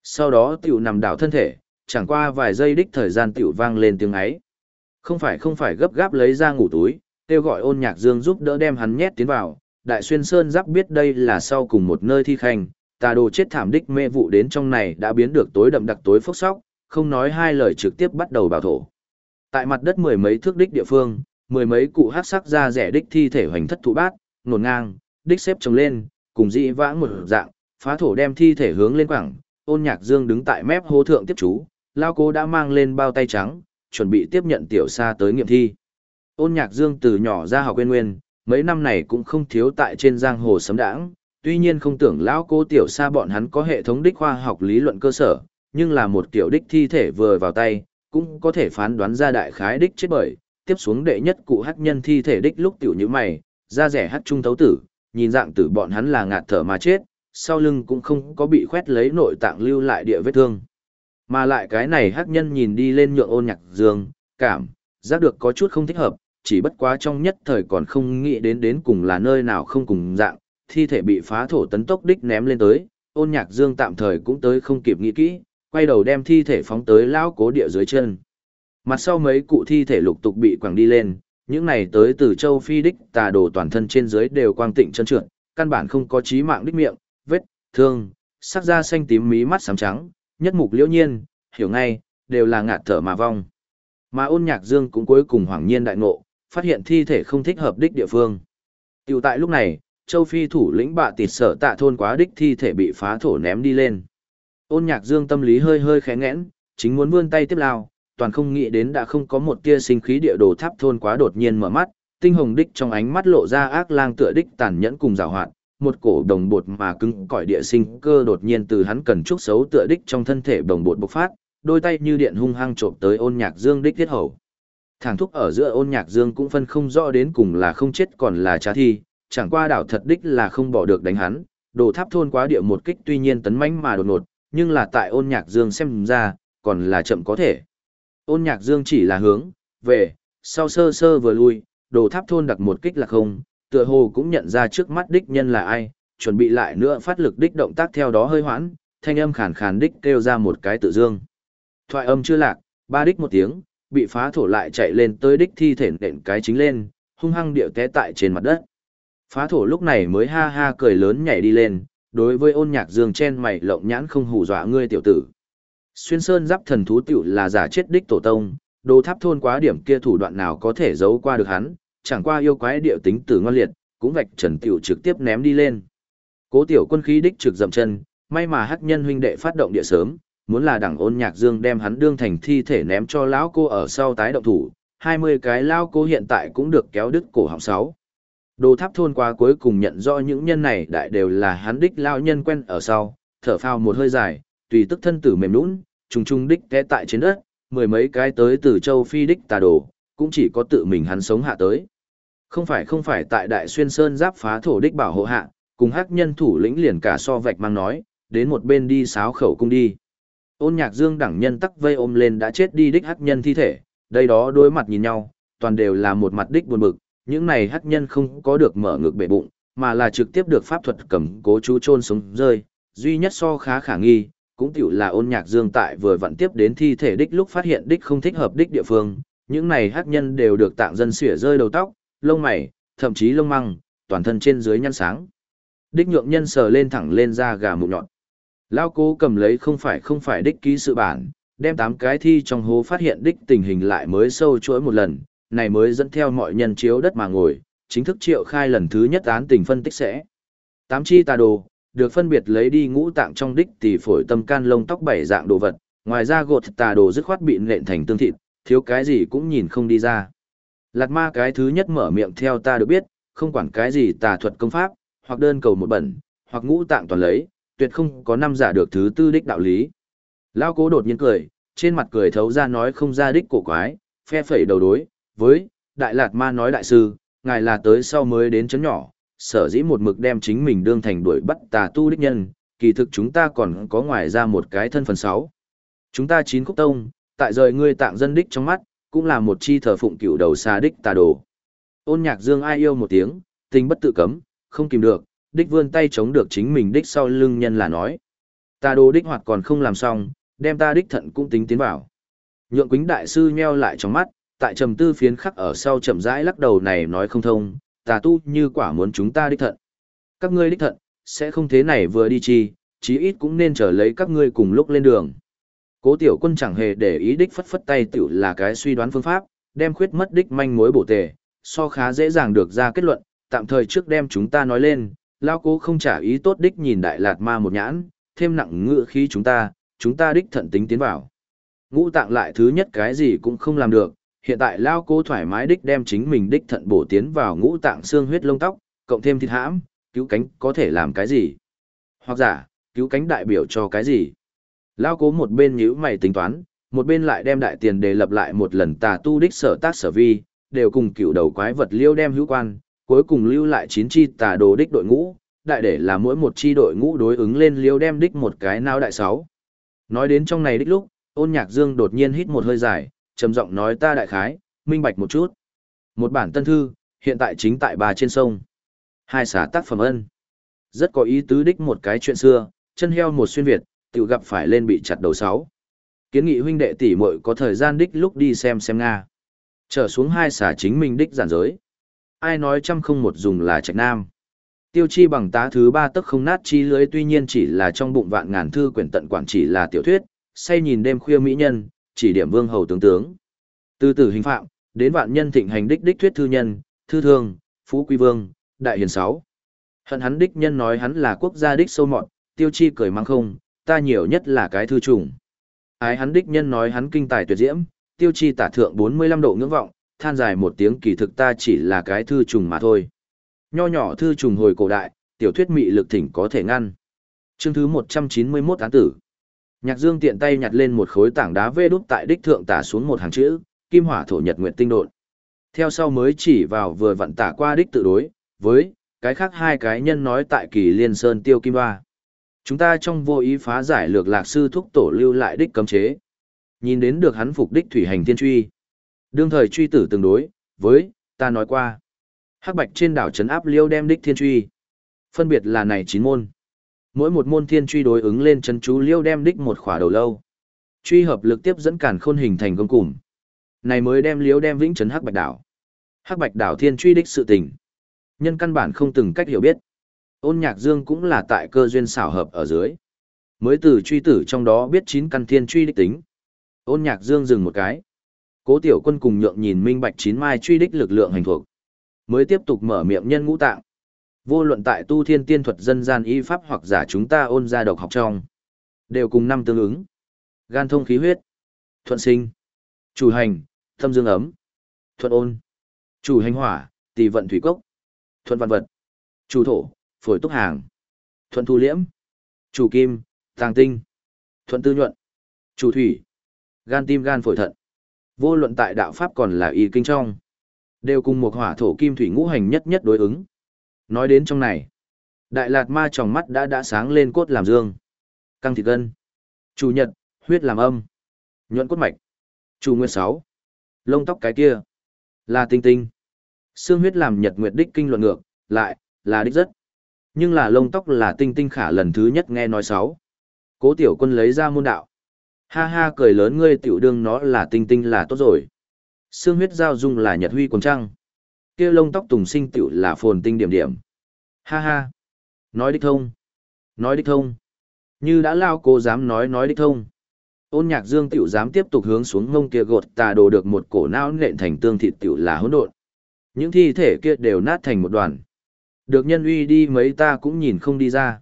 Sau đó tiểu nằm đảo thân thể, chẳng qua vài giây đích thời gian tiểu vang lên tiếng ấy. Không phải không phải gấp gáp lấy ra ngủ túi, kêu gọi ôn nhạc dương giúp đỡ đem hắn nhét tiến vào, đại xuyên sơn giáp biết đây là sau cùng một nơi thi khanh, tà đồ chết thảm đích mê vụ đến trong này đã biến được tối đậm đặc tối phốc sóc, không nói hai lời trực tiếp bắt đầu bảo thổ. Tại mặt đất mười mấy thước đích địa phương, mười mấy cụ hát sắc ra rẻ đích thi thể hoành thất thụ bát, nổn ngang, đích xếp trồng lên, cùng dị vãng một dạng, phá thổ đem thi thể hướng lên quảng, ôn nhạc dương đứng tại mép hố thượng tiếp chú, lao cố đã mang lên bao tay trắng, chuẩn bị tiếp nhận tiểu sa tới nghiệm thi. Ôn nhạc dương từ nhỏ ra học quên nguyên, mấy năm này cũng không thiếu tại trên giang hồ sấm đãng, tuy nhiên không tưởng lão cô tiểu sa bọn hắn có hệ thống đích khoa học lý luận cơ sở, nhưng là một tiểu đích thi thể vừa vào tay, cũng có thể phán đoán ra đại khái đích chết bởi, tiếp xuống đệ nhất cụ hắc nhân thi thể đích lúc tiểu như mày, da rẻ hắc trung thấu tử, nhìn dạng tử bọn hắn là ngạt thở mà chết, sau lưng cũng không có bị khoét lấy nội tạng lưu lại địa vết thương. Mà lại cái này hắc nhân nhìn đi lên nhượng ôn nhạc dương, cảm, giác được có chút không thích hợp, chỉ bất quá trong nhất thời còn không nghĩ đến đến cùng là nơi nào không cùng dạng, thi thể bị phá thổ tấn tốc đích ném lên tới, ôn nhạc dương tạm thời cũng tới không kịp nghĩ kỹ, quay đầu đem thi thể phóng tới lão cố địa dưới chân. Mặt sau mấy cụ thi thể lục tục bị quẳng đi lên, những này tới từ châu Phi đích tà đồ toàn thân trên dưới đều quang tịnh chân trượt, căn bản không có chí mạng đích miệng, vết, thương, sắc da xanh tím mí mắt sám trắng, nhất mục liễu nhiên, hiểu ngay, đều là ngạt thở mà vong. Mà ôn nhạc dương cũng cuối cùng hoàng nhiên đại ngộ, phát hiện thi thể không thích hợp đích địa phương. Tiểu tại lúc này, châu Phi thủ lĩnh bạ tịt sở tạ thôn quá đích thi thể bị phá thổ ném đi lên. Ôn nhạc dương tâm lý hơi hơi khẽ ngẽn, chính muốn vươn tay tiếp lao, toàn không nghĩ đến đã không có một tia sinh khí địa đồ tháp thôn quá đột nhiên mở mắt, tinh hồng đích trong ánh mắt lộ ra ác lang tựa đích tàn nhẫn cùng rào hoạt, một cổ đồng bột mà cứng cỏi địa sinh cơ đột nhiên từ hắn cần trúc xấu tựa đích trong thân thể đồng bột bộc phát, đôi tay như điện hung hăng trộm tới ôn nhạc dương đích thiết hầu. Thằng thúc ở giữa ôn nhạc dương cũng phân không rõ đến cùng là không chết còn là trá thi, chẳng qua đảo thật đích là không bỏ được đánh hắn, đồ tháp thôn quá địa một kích tuy nhiên tấn mãnh mà đột ngột, nhưng là tại ôn nhạc dương xem ra, còn là chậm có thể. Ôn nhạc dương chỉ là hướng, về, sau sơ sơ vừa lui, đồ tháp thôn đặt một kích là không, tựa hồ cũng nhận ra trước mắt đích nhân là ai, chuẩn bị lại nữa phát lực đích động tác theo đó hơi hoãn, thanh âm khàn khàn đích kêu ra một cái tự dương. Thoại âm chưa lạc, ba đích một tiếng, bị phá thổ lại chạy lên tới đích thi thể nện cái chính lên, hung hăng điệu té tại trên mặt đất. Phá thổ lúc này mới ha ha cười lớn nhảy đi lên, đối với ôn nhạc dương chen mày lộng nhãn không hù dọa ngươi tiểu tử. Xuyên sơn giáp thần thú tiểu là giả chết đích tổ tông, đồ tháp thôn quá điểm kia thủ đoạn nào có thể giấu qua được hắn, chẳng qua yêu quái điệu tính tử ngoan liệt, cũng vạch trần tiểu trực tiếp ném đi lên. Cố tiểu quân khí đích trực dậm chân, may mà hắc nhân huynh đệ phát động địa sớm, muốn là đẳng ôn nhạc dương đem hắn đương thành thi thể ném cho lão cô ở sau tái động thủ, 20 cái lao cô hiện tại cũng được kéo đứt cổ họng sáu. Đồ tháp thôn qua cuối cùng nhận rõ những nhân này đại đều là hắn đích lao nhân quen ở sau, thở phào một hơi dài, tùy tức thân tử mềm nũng, trùng trùng đích té tại trên đất, mười mấy cái tới từ châu phi đích tà đồ, cũng chỉ có tự mình hắn sống hạ tới. Không phải không phải tại đại xuyên sơn giáp phá thổ đích bảo hộ hạ, cùng hắc nhân thủ lĩnh liền cả so vạch mang nói, đến một bên đi sáo khẩu cung đi. Ôn nhạc dương đẳng nhân tắc vây ôm lên đã chết đi đích hắc nhân thi thể, đây đó đối mặt nhìn nhau, toàn đều là một mặt đích buồn bực, những này hắc nhân không có được mở ngược bể bụng, mà là trực tiếp được pháp thuật cầm cố chú chôn sống rơi, duy nhất so khá khả nghi, cũng tiểu là ôn nhạc dương tại vừa vặn tiếp đến thi thể đích lúc phát hiện đích không thích hợp đích địa phương, những này hắc nhân đều được tạng dân xỉa rơi đầu tóc, lông mày, thậm chí lông măng, toàn thân trên dưới nhăn sáng. Đích nhượng nhân sờ lên thẳng lên da gà mụn nhọn. Lao cố cầm lấy không phải không phải đích ký sự bản, đem tám cái thi trong hố phát hiện đích tình hình lại mới sâu chuỗi một lần, này mới dẫn theo mọi nhân chiếu đất mà ngồi, chính thức triệu khai lần thứ nhất án tình phân tích sẽ. Tám chi tà đồ, được phân biệt lấy đi ngũ tạng trong đích tỷ phổi tâm can lông tóc bảy dạng đồ vật, ngoài ra gột tà đồ dứt khoát bị nện thành tương thịt, thiếu cái gì cũng nhìn không đi ra. Lạt ma cái thứ nhất mở miệng theo ta được biết, không quản cái gì tà thuật công pháp, hoặc đơn cầu một bẩn, hoặc ngũ tạng toàn lấy, tuyệt không có năm giả được thứ tư đích đạo lý. Lao cố đột nhiên cười, trên mặt cười thấu ra nói không ra đích cổ quái, phe phẩy đầu đối, với, đại lạt ma nói đại sư, ngài là tới sau mới đến chấn nhỏ, sở dĩ một mực đem chính mình đương thành đuổi bắt tà tu đích nhân, kỳ thực chúng ta còn có ngoài ra một cái thân phần sáu. Chúng ta chín khúc tông, tại rời ngươi tạng dân đích trong mắt, cũng là một chi thờ phụng cựu đầu xa đích tà đồ. Ôn nhạc dương ai yêu một tiếng, tình bất tự cấm, không kìm được, đích vươn tay chống được chính mình đích sau lưng nhân là nói. Tà đồ đích hoạt còn không làm xong, đem ta đích thận cũng tính tiến vào. Nhượng quính đại sư nheo lại trong mắt, tại trầm tư phiến khắc ở sau chậm rãi lắc đầu này nói không thông, tà tu như quả muốn chúng ta đích thận. Các ngươi đích thận, sẽ không thế này vừa đi chi, chí ít cũng nên chờ lấy các ngươi cùng lúc lên đường. Cố tiểu quân chẳng hề để ý đích phất phất tay tiểu là cái suy đoán phương pháp, đem khuyết mất đích manh mối bổ tề, so khá dễ dàng được ra kết luận, tạm thời trước đem chúng ta nói lên, lao cố không trả ý tốt đích nhìn đại lạt ma một nhãn, thêm nặng ngựa khí chúng ta, chúng ta đích thận tính tiến vào. Ngũ tạng lại thứ nhất cái gì cũng không làm được, hiện tại lao cố thoải mái đích đem chính mình đích thận bổ tiến vào ngũ tạng xương huyết lông tóc, cộng thêm thịt hãm, cứu cánh có thể làm cái gì? Hoặc giả, cứu cánh đại biểu cho cái gì? Lao cố một bên nhíu mày tính toán, một bên lại đem đại tiền đề lập lại một lần tà tu đích sở tác sở vi, đều cùng cựu đầu quái vật liêu đem hữu quan, cuối cùng lưu lại chín chi tà đồ đích đội ngũ, đại để là mỗi một chi đội ngũ đối ứng lên liêu đem đích một cái nào đại sáu. Nói đến trong này đích lúc, ôn nhạc dương đột nhiên hít một hơi dài, trầm giọng nói ta đại khái, minh bạch một chút. Một bản tân thư, hiện tại chính tại bà trên sông. Hai xả tác phẩm ân. Rất có ý tứ đích một cái chuyện xưa, chân heo một xuyên Việt, tự gặp phải lên bị chặt đầu sáu. Kiến nghị huynh đệ tỷ muội có thời gian đích lúc đi xem xem Nga. Trở xuống hai xả chính mình đích giản giới. Ai nói trăm không một dùng là trạch nam. Tiêu chi bằng tá thứ ba tức không nát chi lưới tuy nhiên chỉ là trong bụng vạn ngàn thư quyển tận quản chỉ là tiểu thuyết, say nhìn đêm khuya mỹ nhân, chỉ điểm vương hầu tướng tướng. Từ tử hình phạm, đến vạn nhân thịnh hành đích đích thuyết thư nhân, thư thương, phú quý vương, đại hiền sáu. Hận hắn đích nhân nói hắn là quốc gia đích sâu mọn, tiêu chi cười mang không, ta nhiều nhất là cái thư trùng. Ái hắn đích nhân nói hắn kinh tài tuyệt diễm, tiêu chi tả thượng 45 độ ngưỡng vọng, than dài một tiếng kỳ thực ta chỉ là cái thư trùng mà thôi. Nho nhỏ thư trùng hồi cổ đại, tiểu thuyết mị lực thỉnh có thể ngăn. Chương thứ 191 án tử. Nhạc Dương tiện tay nhặt lên một khối tảng đá vê đúc tại đích thượng tả xuống một hàng chữ, kim hỏa thổ nhật nguyệt tinh độn. Theo sau mới chỉ vào vừa vận tả qua đích tự đối, với cái khác hai cái nhân nói tại kỳ liên sơn tiêu kim ba. Chúng ta trong vô ý phá giải lược lạc sư thúc tổ lưu lại đích cấm chế. Nhìn đến được hắn phục đích thủy hành thiên truy. Đương thời truy tử tương đối, với, ta nói qua. Hắc bạch trên đảo trấn áp liêu đem đích thiên truy. Phân biệt là này chín môn. Mỗi một môn thiên truy đối ứng lên chân chú liêu đem đích một khỏa đầu lâu. Truy hợp lực tiếp dẫn cản khôn hình thành công cùm. Này mới đem liêu đem vĩnh trấn hắc bạch đảo. Hắc bạch đảo thiên truy đích sự tình. Nhân căn bản không từng cách hiểu biết. Ôn nhạc dương cũng là tại cơ duyên xảo hợp ở dưới. Mới từ truy tử trong đó biết chín căn thiên truy đích tính. Ôn nhạc dương dừng một cái. Cố tiểu quân cùng nhượng nhìn minh bạch chín mai truy đích lực lượng hành thuộc. Mới tiếp tục mở miệng nhân ngũ tạng. Vô luận tại tu thiên tiên thuật dân gian y pháp hoặc giả chúng ta ôn ra độc học trong. Đều cùng năm tương ứng. Gan thông khí huyết. Thuận sinh. Chủ hành, thâm dương ấm. Thuận ôn. Chủ hành hỏa, tỷ vận thủy cốc. Thuận văn vật. Chủ thổ, phổi túc hàng. Thuận thu liễm. Chủ kim, tàng tinh. Thuận tư nhuận. Chủ thủy. Gan tim gan phổi thận. Vô luận tại đạo pháp còn là y kinh trong. Đều cùng một hỏa thổ kim thủy ngũ hành nhất nhất đối ứng. Nói đến trong này. Đại lạt ma tròng mắt đã đã sáng lên cốt làm dương. Căng thịt gân. Chủ nhật, huyết làm âm. Nhuận cốt mạch. Chủ nguyên sáu. Lông tóc cái kia. Là tinh tinh. Xương huyết làm nhật nguyệt đích kinh luận ngược, lại, là đích rất. Nhưng là lông tóc là tinh tinh khả lần thứ nhất nghe nói sáu. Cố tiểu quân lấy ra môn đạo. Ha ha, cười lớn, ngươi tiểu đương nó là tinh tinh là tốt rồi. Xương huyết giao dung là nhật huy quần trăng. kia lông tóc tùng sinh tiểu là phồn tinh điểm điểm. Ha ha. Nói đích thông. Nói đích thông. Như đã lao cô dám nói nói đích thông. Ôn nhạc dương tiểu dám tiếp tục hướng xuống ngông kia gột tà đồ được một cổ não nện thành tương thịt tiểu là hỗn độn. Những thi thể kia đều nát thành một đoàn. Được nhân uy đi mấy ta cũng nhìn không đi ra.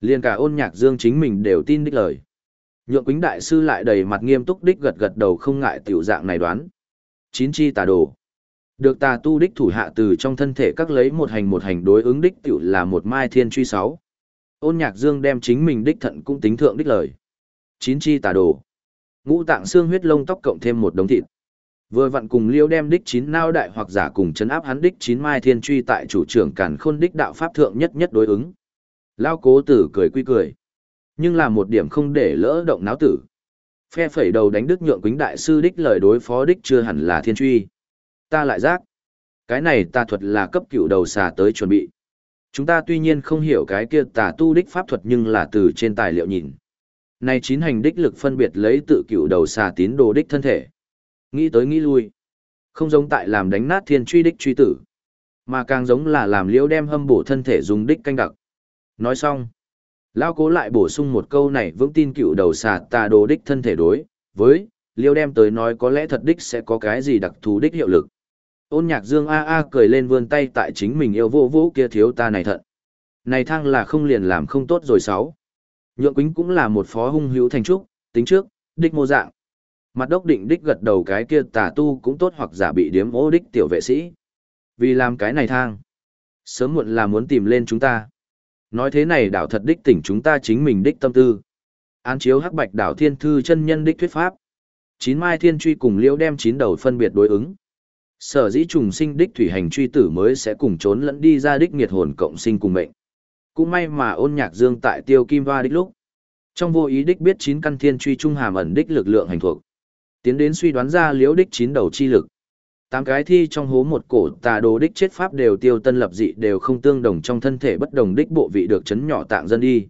Liên cả ôn nhạc dương chính mình đều tin đích lời. Nhượng quính đại sư lại đầy mặt nghiêm túc đích gật gật đầu không ngại tiểu dạng này đoán. Chín chi tà đồ. Được tà tu đích thủ hạ từ trong thân thể các lấy một hành một hành đối ứng đích tiểu là một mai thiên truy sáu. Ôn nhạc dương đem chính mình đích thận cũng tính thượng đích lời. Chín chi tà đồ. Ngũ tạng xương huyết lông tóc cộng thêm một đống thịt. Vừa vặn cùng liêu đem đích chín nao đại hoặc giả cùng chấn áp hắn đích chín mai thiên truy tại chủ trưởng cản khôn đích đạo pháp thượng nhất nhất đối ứng. Lao cố tử cười quy cười. Nhưng là một điểm không để lỡ động náo tử. Phe phẩy đầu đánh đức nhượng quính đại sư đích lời đối phó đích chưa hẳn là thiên truy. Ta lại giác. Cái này ta thuật là cấp cựu đầu xà tới chuẩn bị. Chúng ta tuy nhiên không hiểu cái kia tà tu đích pháp thuật nhưng là từ trên tài liệu nhìn. Này chín hành đích lực phân biệt lấy tự cựu đầu xà tín đồ đích thân thể. Nghĩ tới nghĩ lui. Không giống tại làm đánh nát thiên truy đích truy tử. Mà càng giống là làm liễu đem hâm bổ thân thể dùng đích canh đặc. Nói xong. Lao cố lại bổ sung một câu này vững tin cựu đầu xà tà đồ đích thân thể đối, với, liêu đem tới nói có lẽ thật đích sẽ có cái gì đặc thù đích hiệu lực. Ôn nhạc dương a a cười lên vươn tay tại chính mình yêu vô vũ kia thiếu ta này thận. Này thang là không liền làm không tốt rồi sáu. Nhượng quính cũng là một phó hung hữu thành trúc, tính trước, đích mô dạng. Mặt đốc định đích gật đầu cái kia tà tu cũng tốt hoặc giả bị điếm ô đích tiểu vệ sĩ. Vì làm cái này thang. Sớm muộn là muốn tìm lên chúng ta. Nói thế này đảo thật đích tỉnh chúng ta chính mình đích tâm tư. Án chiếu hắc bạch đảo thiên thư chân nhân đích thuyết pháp. Chín mai thiên truy cùng liễu đem chín đầu phân biệt đối ứng. Sở dĩ trùng sinh đích thủy hành truy tử mới sẽ cùng trốn lẫn đi ra đích nghiệt hồn cộng sinh cùng mệnh. Cũng may mà ôn nhạc dương tại tiêu kim hoa đích lúc. Trong vô ý đích biết chín căn thiên truy trung hàm ẩn đích lực lượng hành thuộc. Tiến đến suy đoán ra liễu đích chín đầu chi lực. Tám cái thi trong hố một cổ tà đồ đích chết pháp đều tiêu tân lập dị đều không tương đồng trong thân thể bất đồng đích bộ vị được chấn nhỏ tạng dân đi.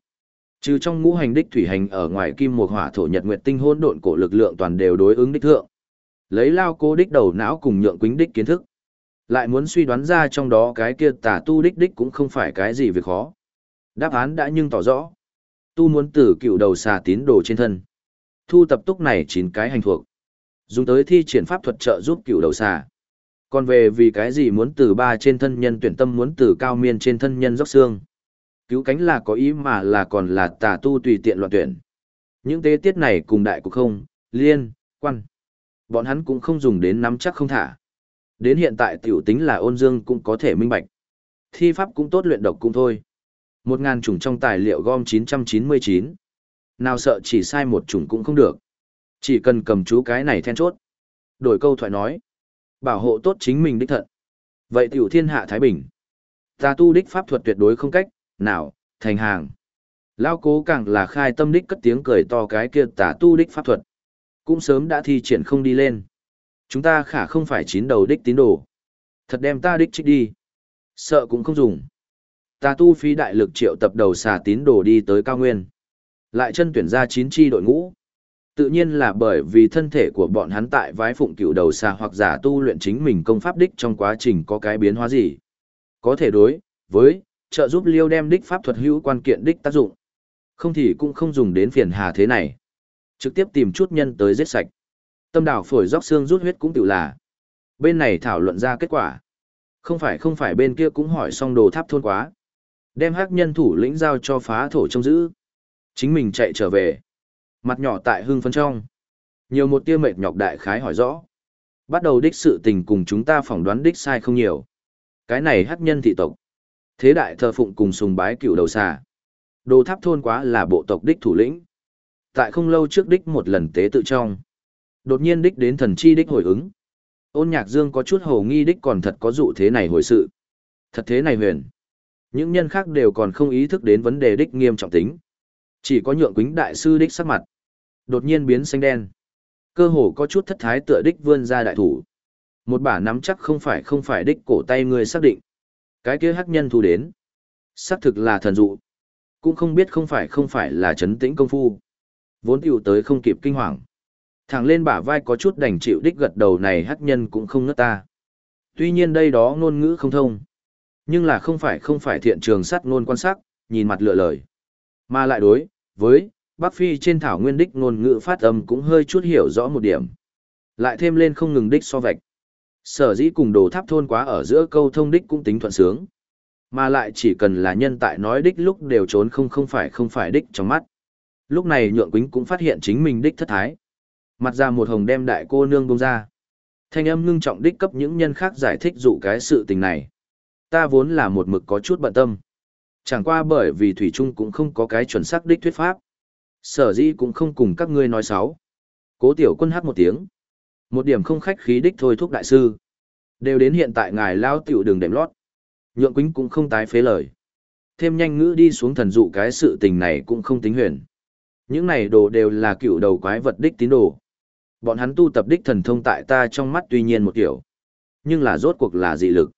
Trừ trong ngũ hành đích thủy hành ở ngoài kim một hỏa thổ nhật nguyệt tinh hôn độn cổ lực lượng toàn đều đối ứng đích thượng. Lấy lao cố đích đầu não cùng nhượng quýnh đích kiến thức. Lại muốn suy đoán ra trong đó cái kia tà tu đích đích cũng không phải cái gì việc khó. Đáp án đã nhưng tỏ rõ. Tu muốn từ cựu đầu xà tín đồ trên thân. Thu tập túc này chín cái hành thuộc. Dùng tới thi triển pháp thuật trợ giúp cựu đầu xà. Còn về vì cái gì muốn từ ba trên thân nhân tuyển tâm muốn từ cao miên trên thân nhân dốc xương. Cứu cánh là có ý mà là còn là tà tu tùy tiện loạn tuyển. Những tế tiết này cùng đại cục không, liên, quan. Bọn hắn cũng không dùng đến nắm chắc không thả. Đến hiện tại tiểu tính là ôn dương cũng có thể minh bạch. Thi pháp cũng tốt luyện độc cũng thôi. Một ngàn chủng trong tài liệu gom 999. Nào sợ chỉ sai một chủng cũng không được. Chỉ cần cầm chú cái này then chốt. Đổi câu thoại nói. Bảo hộ tốt chính mình đích thận. Vậy tiểu thiên hạ Thái Bình. Ta tu đích pháp thuật tuyệt đối không cách, nào, thành hàng. Lao cố càng là khai tâm đích cất tiếng cười to cái kia tả tu đích pháp thuật. Cũng sớm đã thi triển không đi lên. Chúng ta khả không phải chín đầu đích tín đồ. Thật đem ta đích trích đi. Sợ cũng không dùng. Ta tu phí đại lực triệu tập đầu xà tín đồ đi tới cao nguyên. Lại chân tuyển ra chín chi đội ngũ. Tự nhiên là bởi vì thân thể của bọn hắn tại vái phụng cựu đầu xà hoặc giả tu luyện chính mình công pháp đích trong quá trình có cái biến hóa gì. Có thể đối, với, trợ giúp liêu đem đích pháp thuật hữu quan kiện đích tác dụng. Không thì cũng không dùng đến phiền hà thế này. Trực tiếp tìm chút nhân tới giết sạch. Tâm đảo phổi róc xương rút huyết cũng tự là. Bên này thảo luận ra kết quả. Không phải không phải bên kia cũng hỏi xong đồ tháp thôn quá. Đem hắc nhân thủ lĩnh giao cho phá thổ trông giữ. Chính mình chạy trở về. Mặt nhỏ tại hưng phấn trong. Nhiều một tia mệt nhọc đại khái hỏi rõ. Bắt đầu đích sự tình cùng chúng ta phỏng đoán đích sai không nhiều. Cái này hắc nhân thị tộc. Thế đại thờ phụng cùng sùng bái cựu đầu xà. Đồ tháp thôn quá là bộ tộc đích thủ lĩnh. Tại không lâu trước đích một lần tế tự trong. Đột nhiên đích đến thần chi đích hồi ứng. Ôn nhạc dương có chút hồ nghi đích còn thật có dụ thế này hồi sự. Thật thế này huyền. Những nhân khác đều còn không ý thức đến vấn đề đích nghiêm trọng tính. Chỉ có nhượng quính đại sư đích sắc mặt. Đột nhiên biến xanh đen. Cơ hồ có chút thất thái tựa đích vươn ra đại thủ. Một bả nắm chắc không phải không phải đích cổ tay người xác định. Cái kia hắc nhân thu đến. Xác thực là thần dụ. Cũng không biết không phải không phải là chấn tĩnh công phu. Vốn tiểu tới không kịp kinh hoàng. Thẳng lên bả vai có chút đành chịu đích gật đầu này hắc nhân cũng không ngất ta. Tuy nhiên đây đó ngôn ngữ không thông. Nhưng là không phải không phải thiện trường sắt ngôn quan sát, nhìn mặt lựa lời. Mà lại đối, với, Bắc Phi trên thảo nguyên đích ngôn ngữ phát âm cũng hơi chút hiểu rõ một điểm. Lại thêm lên không ngừng đích so vạch. Sở dĩ cùng đồ tháp thôn quá ở giữa câu thông đích cũng tính thuận sướng. Mà lại chỉ cần là nhân tại nói đích lúc đều trốn không không phải không phải đích trong mắt. Lúc này nhượng quính cũng phát hiện chính mình đích thất thái. Mặt ra một hồng đem đại cô nương bông ra. Thanh âm ngưng trọng đích cấp những nhân khác giải thích dụ cái sự tình này. Ta vốn là một mực có chút bận tâm. Chẳng qua bởi vì Thủy Trung cũng không có cái chuẩn xác đích thuyết pháp. Sở dĩ cũng không cùng các ngươi nói xấu. Cố tiểu quân hát một tiếng. Một điểm không khách khí đích thôi thúc đại sư. Đều đến hiện tại ngài lao tiểu đường đệm lót. Nhượng quýnh cũng không tái phế lời. Thêm nhanh ngữ đi xuống thần dụ cái sự tình này cũng không tính huyền. Những này đồ đều là cựu đầu quái vật đích tín đồ. Bọn hắn tu tập đích thần thông tại ta trong mắt tuy nhiên một kiểu. Nhưng là rốt cuộc là dị lực.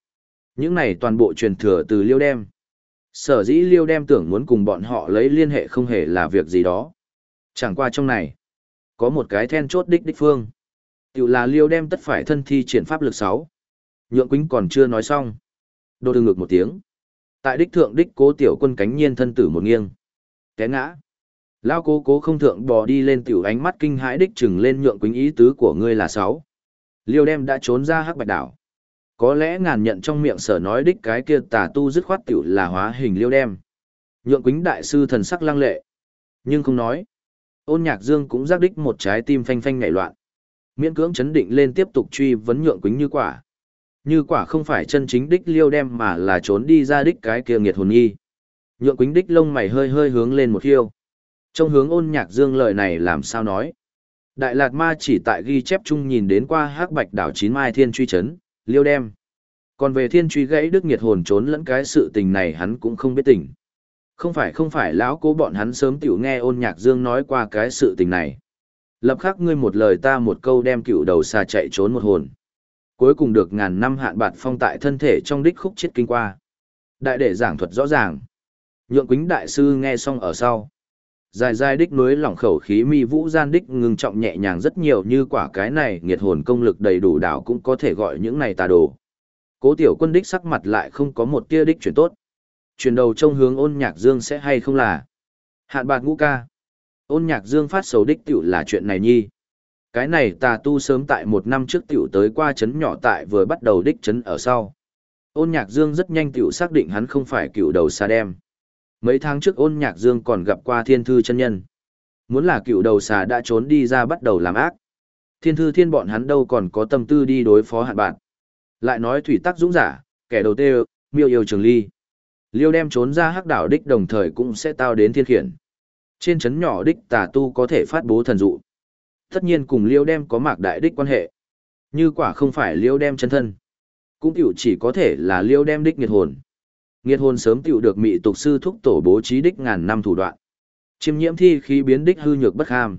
Những này toàn bộ truyền thừa từ liêu đem. Sở dĩ liêu đem tưởng muốn cùng bọn họ lấy liên hệ không hề là việc gì đó. Chẳng qua trong này, có một cái then chốt đích đích phương. Tiểu là liêu đem tất phải thân thi triển pháp lực 6. Nhượng quýnh còn chưa nói xong. Đô đừng ngược một tiếng. Tại đích thượng đích cố tiểu quân cánh nhiên thân tử một nghiêng. Té ngã. Lao cố cố không thượng bò đi lên tiểu ánh mắt kinh hãi đích chừng lên nhượng quýnh ý tứ của ngươi là 6. Liêu đem đã trốn ra hắc bạch đảo. Có lẽ ngàn nhận trong miệng sở nói đích cái kia tà tu dứt khoát tiểu là hóa hình liêu đem. Nhượng quýnh đại sư thần sắc lăng lệ. Nhưng không nói. Ôn nhạc dương cũng giác đích một trái tim phanh phanh nhảy loạn. Miễn cưỡng chấn định lên tiếp tục truy vấn nhượng quính như quả. Như quả không phải chân chính đích liêu đem mà là trốn đi ra đích cái kia nghiệt hồn nhi. Nhượng quính đích lông mày hơi hơi hướng lên một hiêu. Trong hướng ôn nhạc dương lời này làm sao nói. Đại Lạt Ma chỉ tại ghi chép chung nhìn đến qua hắc bạch đảo chín mai thiên truy chấn, liêu đem. Còn về thiên truy gãy đức nghiệt hồn trốn lẫn cái sự tình này hắn cũng không biết tình. Không phải không phải, lão cố bọn hắn sớm tiểu nghe ôn nhạc dương nói qua cái sự tình này. Lập khắc ngươi một lời ta một câu đem cựu đầu xa chạy trốn một hồn. Cuối cùng được ngàn năm hạn bạt phong tại thân thể trong đích khúc chết kinh qua. Đại đệ giảng thuật rõ ràng. Nhượng quính đại sư nghe xong ở sau. Dài dài đích núi lỏng khẩu khí mi vũ gian đích ngừng trọng nhẹ nhàng rất nhiều như quả cái này nghiệt hồn công lực đầy đủ đảo cũng có thể gọi những này tà đồ. Cố tiểu quân đích sắc mặt lại không có một tia đích chuyển tốt. Chuyển đầu trông hướng ôn nhạc dương sẽ hay không là. Hạn bạc ngũ ca. Ôn nhạc dương phát sầu đích tiểu là chuyện này nhi. Cái này tà tu sớm tại một năm trước tiểu tới qua chấn nhỏ tại vừa bắt đầu đích chấn ở sau. Ôn nhạc dương rất nhanh tiểu xác định hắn không phải cựu đầu xa đem. Mấy tháng trước ôn nhạc dương còn gặp qua thiên thư chân nhân. Muốn là cựu đầu xà đã trốn đi ra bắt đầu làm ác. Thiên thư thiên bọn hắn đâu còn có tâm tư đi đối phó hạn bạn. Lại nói thủy tắc dũng giả, kẻ đầu tê miêu yêu trường ly. Liêu đem trốn ra hắc đảo đích đồng thời cũng sẽ tao đến thiên khiển. Trên chấn nhỏ đích tà tu có thể phát bố thần dụ. Tất nhiên cùng liêu đem có mạc đại đích quan hệ. Như quả không phải liêu đem chân thân. Cũng tiểu chỉ có thể là liêu đem đích nghiệt hồn. Nghiệt hồn sớm tiểu được mị tục sư thúc tổ bố trí đích ngàn năm thủ đoạn. Chiêm nhiễm thi khí biến đích hư nhược bất ham.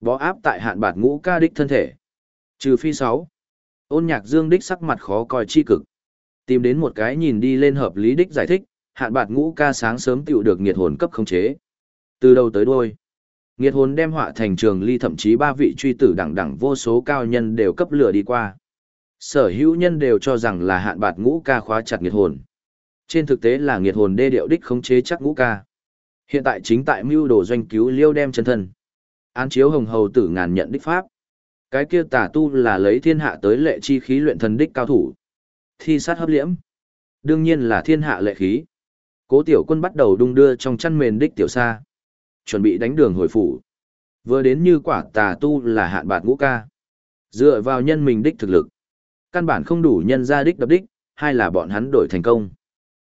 Bó áp tại hạn bạt ngũ ca đích thân thể. Trừ phi sáu Ôn nhạc dương đích sắc mặt khó coi chi cực. Tìm đến một cái nhìn đi lên hợp lý đích giải thích, hạn bạt ngũ ca sáng sớm tựu được nghiệt hồn cấp khống chế. Từ đầu tới đuôi, nghiệt hồn đem họa thành trường ly thậm chí ba vị truy tử đẳng đẳng vô số cao nhân đều cấp lửa đi qua. Sở hữu nhân đều cho rằng là hạn bạt ngũ ca khóa chặt nghiệt hồn. Trên thực tế là nghiệt hồn đê điệu đích khống chế chắc ngũ ca. Hiện tại chính tại mưu đồ doanh cứu liêu đem chân thân. Án chiếu hồng hầu tử ngàn nhận đích pháp. Cái kia tà tu là lấy thiên hạ tới lệ chi khí luyện thần đích cao thủ. Thi sát hấp liễm. Đương nhiên là thiên hạ lệ khí. Cố tiểu quân bắt đầu đung đưa trong chăn mền đích tiểu xa. Chuẩn bị đánh đường hồi phủ. Vừa đến như quả tà tu là hạn bạt ngũ ca. Dựa vào nhân mình đích thực lực. Căn bản không đủ nhân ra đích đập đích, hay là bọn hắn đổi thành công.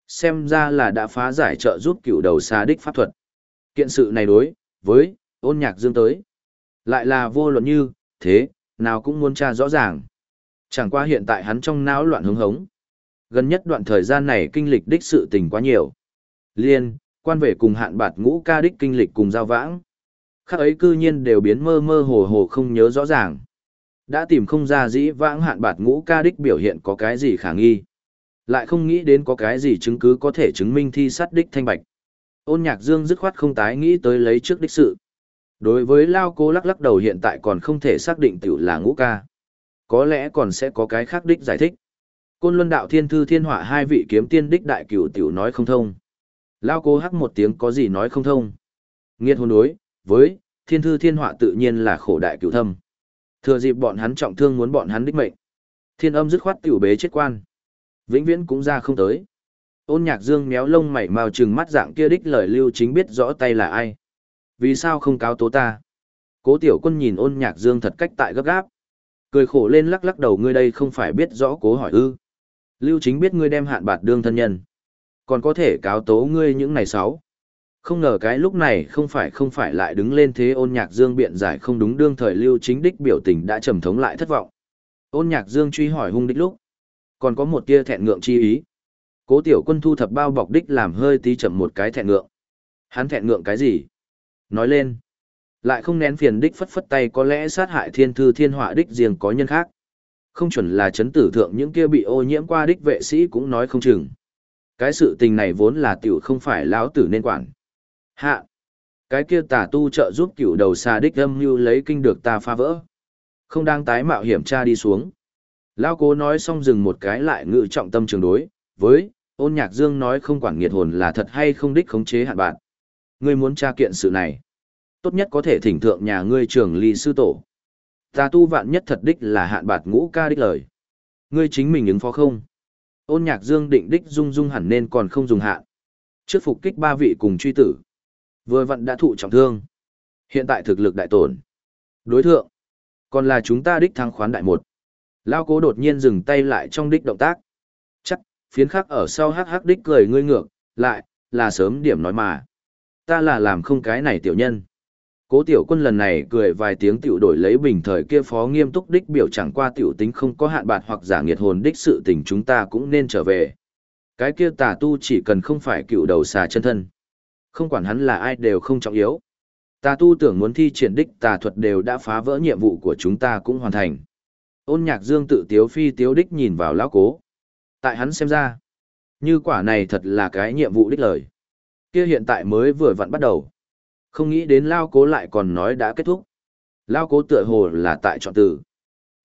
Xem ra là đã phá giải trợ giúp cựu đầu xa đích pháp thuật. Kiện sự này đối, với, ôn nhạc dương tới. Lại là vô luận như, thế, nào cũng muốn tra rõ ràng. Chẳng qua hiện tại hắn trong não loạn hứng hống. Gần nhất đoạn thời gian này kinh lịch đích sự tình quá nhiều. Liên, quan về cùng hạn bạt ngũ ca đích kinh lịch cùng giao vãng. Khác ấy cư nhiên đều biến mơ mơ hồ hồ không nhớ rõ ràng. Đã tìm không ra dĩ vãng hạn bạt ngũ ca đích biểu hiện có cái gì khả nghi. Lại không nghĩ đến có cái gì chứng cứ có thể chứng minh thi sát đích thanh bạch. Ôn nhạc dương dứt khoát không tái nghĩ tới lấy trước đích sự. Đối với Lao cố lắc lắc đầu hiện tại còn không thể xác định tiểu là ngũ ca. Có lẽ còn sẽ có cái khác đích giải thích. Côn Luân Đạo Thiên Thư Thiên Họa hai vị kiếm tiên đích đại cửu tiểu nói không thông. Lao cố hắc một tiếng có gì nói không thông. Nghiệt hồn đối, với, Thiên Thư Thiên Họa tự nhiên là khổ đại cửu thâm. Thừa dịp bọn hắn trọng thương muốn bọn hắn đích mệnh. Thiên âm dứt khoát tiểu bế chết quan. Vĩnh viễn cũng ra không tới. Ôn nhạc dương méo lông mảy màu trừng mắt dạng kia đích lời lưu chính biết rõ tay là ai. Vì sao không cáo tố ta? Cố tiểu quân nhìn ôn nhạc dương thật cách tại gấp gáp. Cười khổ lên lắc lắc đầu ngươi đây không phải biết rõ cố hỏi ư. Lưu chính biết ngươi đem hạn bạt đương thân nhân. Còn có thể cáo tố ngươi những này sáu. Không ngờ cái lúc này không phải không phải lại đứng lên thế ôn nhạc dương biện giải không đúng đương thời lưu chính đích biểu tình đã trầm thống lại thất vọng. Ôn nhạc dương truy hỏi hung đích lúc. Còn có một tia thẹn ngượng chi ý. Cố tiểu quân thu thập bao bọc đích làm hơi tí chậm một cái thẹn ngượng. Hắn thẹn ngượng cái gì? Nói lên. Lại không nén phiền đích phất phất tay có lẽ sát hại thiên thư thiên họa đích riêng có nhân khác. Không chuẩn là chấn tử thượng những kia bị ô nhiễm qua đích vệ sĩ cũng nói không chừng. Cái sự tình này vốn là tiểu không phải lão tử nên quản. Hạ. Cái kia tà tu trợ giúp cựu đầu xa đích âm như lấy kinh được ta phá vỡ. Không đang tái mạo hiểm tra đi xuống. Lao cố nói xong dừng một cái lại ngự trọng tâm trường đối, với, ôn nhạc dương nói không quản nghiệt hồn là thật hay không đích khống chế hạn bạn. Ngươi muốn tra kiện sự này. Tốt nhất có thể thỉnh thượng nhà ngươi trưởng ly sư tổ. Ta tu vạn nhất thật đích là hạn bạt ngũ ca đích lời. Ngươi chính mình ứng phó không? Ôn nhạc dương định đích dung dung hẳn nên còn không dùng hạn. Trước phục kích ba vị cùng truy tử. Vừa vặn đã thụ trọng thương. Hiện tại thực lực đại tổn. Đối thượng. Còn là chúng ta đích thăng khoán đại một. Lao cố đột nhiên dừng tay lại trong đích động tác. Chắc, phiến khắc ở sau hắc hắc đích cười ngươi ngược, lại, là sớm điểm nói mà. Ta là làm không cái này tiểu nhân. Cố tiểu quân lần này cười vài tiếng tiểu đổi lấy bình thời kia phó nghiêm túc đích biểu chẳng qua tiểu tính không có hạn bạc hoặc giả nghiệt hồn đích sự tình chúng ta cũng nên trở về. Cái kia tà tu chỉ cần không phải cựu đầu xà chân thân. Không quản hắn là ai đều không trọng yếu. Tà tu tưởng muốn thi triển đích tà thuật đều đã phá vỡ nhiệm vụ của chúng ta cũng hoàn thành. Ôn nhạc dương tự tiếu phi tiếu đích nhìn vào lão cố. Tại hắn xem ra, như quả này thật là cái nhiệm vụ đích lời. Kia hiện tại mới vừa vặn bắt đầu. Không nghĩ đến lao cố lại còn nói đã kết thúc. Lao cố tựa hồ là tại chọn từ.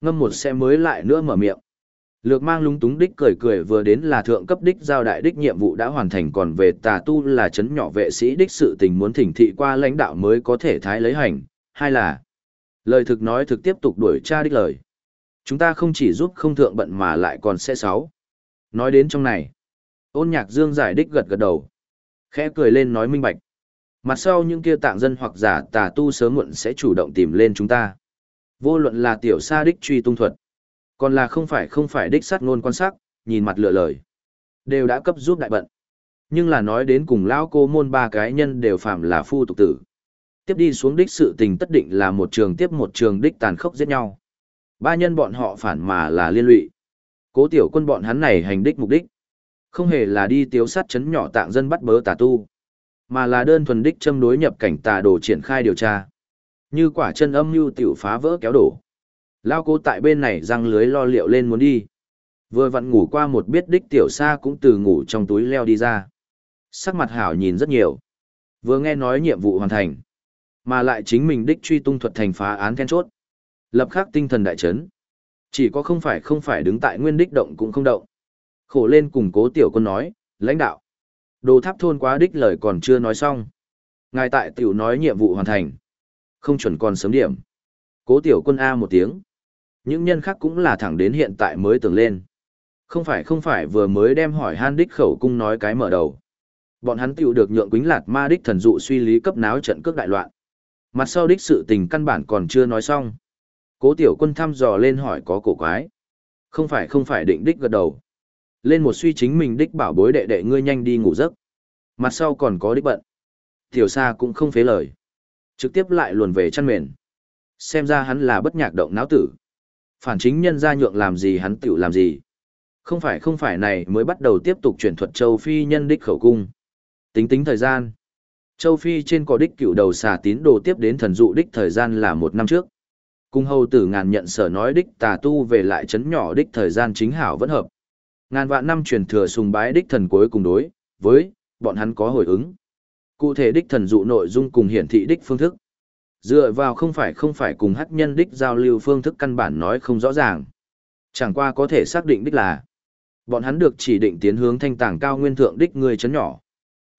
Ngâm một xe mới lại nữa mở miệng. Lược mang lúng túng đích cười cười vừa đến là thượng cấp đích giao đại đích nhiệm vụ đã hoàn thành còn về tà tu là chấn nhỏ vệ sĩ đích sự tình muốn thỉnh thị qua lãnh đạo mới có thể thái lấy hành, hay là lời thực nói thực tiếp tục đuổi tra đích lời. Chúng ta không chỉ giúp không thượng bận mà lại còn sẽ sáu. Nói đến trong này, ôn nhạc dương giải đích gật gật đầu. Khẽ cười lên nói minh bạch. Mặt sau những kia tạng dân hoặc giả tà tu sớm muộn sẽ chủ động tìm lên chúng ta. Vô luận là tiểu sa đích truy tung thuật. Còn là không phải không phải đích sát ngôn quan sát, nhìn mặt lựa lời. Đều đã cấp giúp đại bận. Nhưng là nói đến cùng lão cô môn ba cái nhân đều phạm là phu tục tử. Tiếp đi xuống đích sự tình tất định là một trường tiếp một trường đích tàn khốc giết nhau. Ba nhân bọn họ phản mà là liên lụy. Cố tiểu quân bọn hắn này hành đích mục đích. Không hề là đi tiếu sát chấn nhỏ tạng dân bắt bớ tà tu, mà là đơn thuần đích châm đối nhập cảnh tà đồ triển khai điều tra. Như quả chân âm mưu tiểu phá vỡ kéo đổ. Lao cố tại bên này răng lưới lo liệu lên muốn đi. Vừa vặn ngủ qua một biết đích tiểu xa cũng từ ngủ trong túi leo đi ra. Sắc mặt hảo nhìn rất nhiều. Vừa nghe nói nhiệm vụ hoàn thành. Mà lại chính mình đích truy tung thuật thành phá án then chốt. Lập khắc tinh thần đại chấn. Chỉ có không phải không phải đứng tại nguyên đích động cũng không động. Khổ lên cùng cố tiểu quân nói, lãnh đạo. Đồ tháp thôn quá đích lời còn chưa nói xong. Ngài tại tiểu nói nhiệm vụ hoàn thành. Không chuẩn còn sớm điểm. Cố tiểu quân A một tiếng. Những nhân khác cũng là thẳng đến hiện tại mới tưởng lên. Không phải không phải, vừa mới đem hỏi han đích khẩu cung nói cái mở đầu. Bọn hắn tiểu được nhượng quính lạt ma đích thần dụ suy lý cấp náo trận cước đại loạn. Mặt sau đích sự tình căn bản còn chưa nói xong. Cố tiểu quân thăm dò lên hỏi có cổ quái. Không phải không phải định đích gật đầu. Lên một suy chính mình đích bảo bối đệ đệ ngươi nhanh đi ngủ giấc. Mặt sau còn có đích bận. Tiểu sa cũng không phế lời. Trực tiếp lại luồn về chăn mền. Xem ra hắn là bất nhạc động não tử. Phản chính nhân ra nhượng làm gì hắn tiểu làm gì. Không phải không phải này mới bắt đầu tiếp tục chuyển thuật châu Phi nhân đích khẩu cung. Tính tính thời gian. Châu Phi trên cỏ đích cựu đầu xà tín đồ tiếp đến thần dụ đích thời gian là một năm trước. Cung hầu tử ngàn nhận sở nói đích tà tu về lại chấn nhỏ đích thời gian chính hảo vẫn hợp. Ngàn vạn năm truyền thừa sùng bái đích thần cuối cùng đối, với, bọn hắn có hồi ứng. Cụ thể đích thần dụ nội dung cùng hiển thị đích phương thức. Dựa vào không phải không phải cùng hắc nhân đích giao lưu phương thức căn bản nói không rõ ràng. Chẳng qua có thể xác định đích là bọn hắn được chỉ định tiến hướng thanh tàng cao nguyên thượng đích người chấn nhỏ.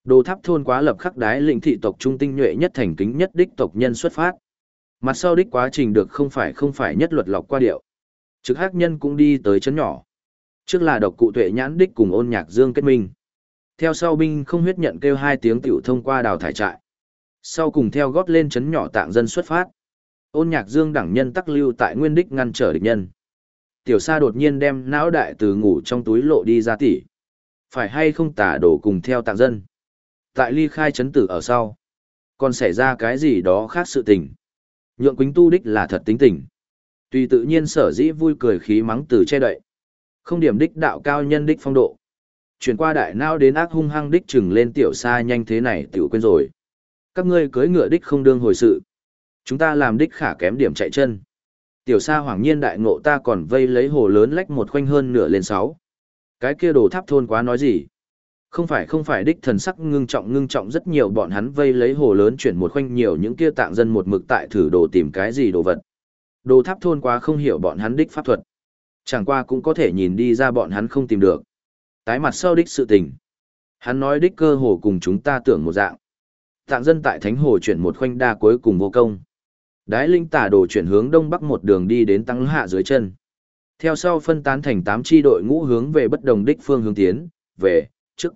Đồ tháp thôn quá lập khắc đái lĩnh thị tộc trung tinh nhuệ nhất thành kính nhất đích tộc nhân xuất phát. Mặt sau đích quá trình được không phải không phải nhất luật lọc qua điệu. Trực hắc nhân cũng đi tới chấn nhỏ. Trước là độc cụ tuệ nhãn đích cùng ôn nhạc dương kết minh. Theo sau binh không huyết nhận kêu hai tiếng tiểu thông qua đào thải trại. Sau cùng theo gót lên chấn nhỏ tạng dân xuất phát. Ôn nhạc dương đẳng nhân tắc lưu tại nguyên đích ngăn trở địch nhân. Tiểu sa đột nhiên đem não đại từ ngủ trong túi lộ đi ra tỉ. Phải hay không tả đổ cùng theo tạng dân. Tại ly khai chấn tử ở sau. Còn xảy ra cái gì đó khác sự tình. Nhượng quính tu đích là thật tính tình. Tùy tự nhiên sở dĩ vui cười khí mắng từ che đậy. Không điểm đích đạo cao nhân đích phong độ. Chuyển qua đại nao đến ác hung hăng đích chừng lên tiểu xa nhanh thế này tiểu quên rồi. Các ngươi cưới ngựa đích không đương hồi sự. Chúng ta làm đích khả kém điểm chạy chân. Tiểu xa hoàng nhiên đại ngộ ta còn vây lấy hồ lớn lách một khoanh hơn nửa lên sáu. Cái kia đồ tháp thôn quá nói gì? Không phải không phải đích thần sắc ngưng trọng ngưng trọng rất nhiều bọn hắn vây lấy hồ lớn chuyển một khoanh nhiều những kia tạng dân một mực tại thử đồ tìm cái gì đồ vật. Đồ tháp thôn quá không hiểu bọn hắn đích pháp thuật. Chẳng qua cũng có thể nhìn đi ra bọn hắn không tìm được. Tái mặt sau đích sự tình. Hắn nói đích cơ hồ cùng chúng ta tưởng một dạng. Tạng dân tại thánh hồ chuyển một khoanh đa cuối cùng vô công. Đái linh tả đồ chuyển hướng đông bắc một đường đi đến tăng hạ dưới chân. Theo sau phân tán thành tám chi đội ngũ hướng về bất đồng đích phương hướng tiến, về, trước.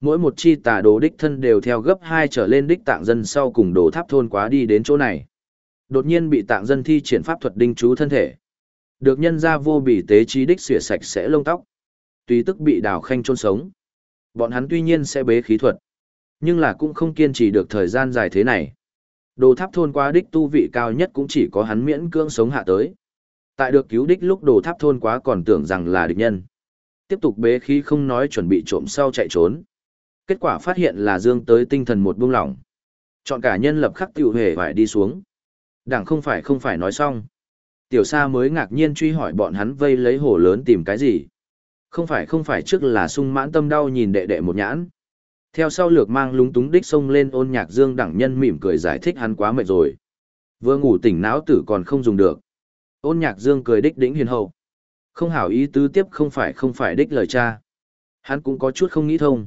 Mỗi một chi tà đồ đích thân đều theo gấp hai trở lên đích tạng dân sau cùng đồ tháp thôn quá đi đến chỗ này. Đột nhiên bị tạng dân thi triển pháp thuật đinh chú thân thể. Được nhân ra vô bỉ tế trí đích xỉa sạch sẽ lông tóc. Tùy tức bị đào khanh chôn sống. Bọn hắn tuy nhiên sẽ bế khí thuật. Nhưng là cũng không kiên trì được thời gian dài thế này. Đồ tháp thôn quá đích tu vị cao nhất cũng chỉ có hắn miễn cưỡng sống hạ tới. Tại được cứu đích lúc đồ tháp thôn quá còn tưởng rằng là địch nhân. Tiếp tục bế khí không nói chuẩn bị trộm sau chạy trốn. Kết quả phát hiện là dương tới tinh thần một buông lỏng. Chọn cả nhân lập khắc tiểu hề phải đi xuống. Đảng không phải không phải nói xong. Tiểu sa mới ngạc nhiên truy hỏi bọn hắn vây lấy hồ lớn tìm cái gì. Không phải không phải, trước là sung mãn tâm đau nhìn đệ đệ một nhãn. Theo sau lược mang lúng túng đích xông lên ôn nhạc dương đẳng nhân mỉm cười giải thích hắn quá mệt rồi. Vừa ngủ tỉnh não tử còn không dùng được. Ôn nhạc dương cười đích đĩnh hiền hậu. Không hảo ý tứ tiếp không phải không phải đích lời cha. Hắn cũng có chút không nghĩ thông.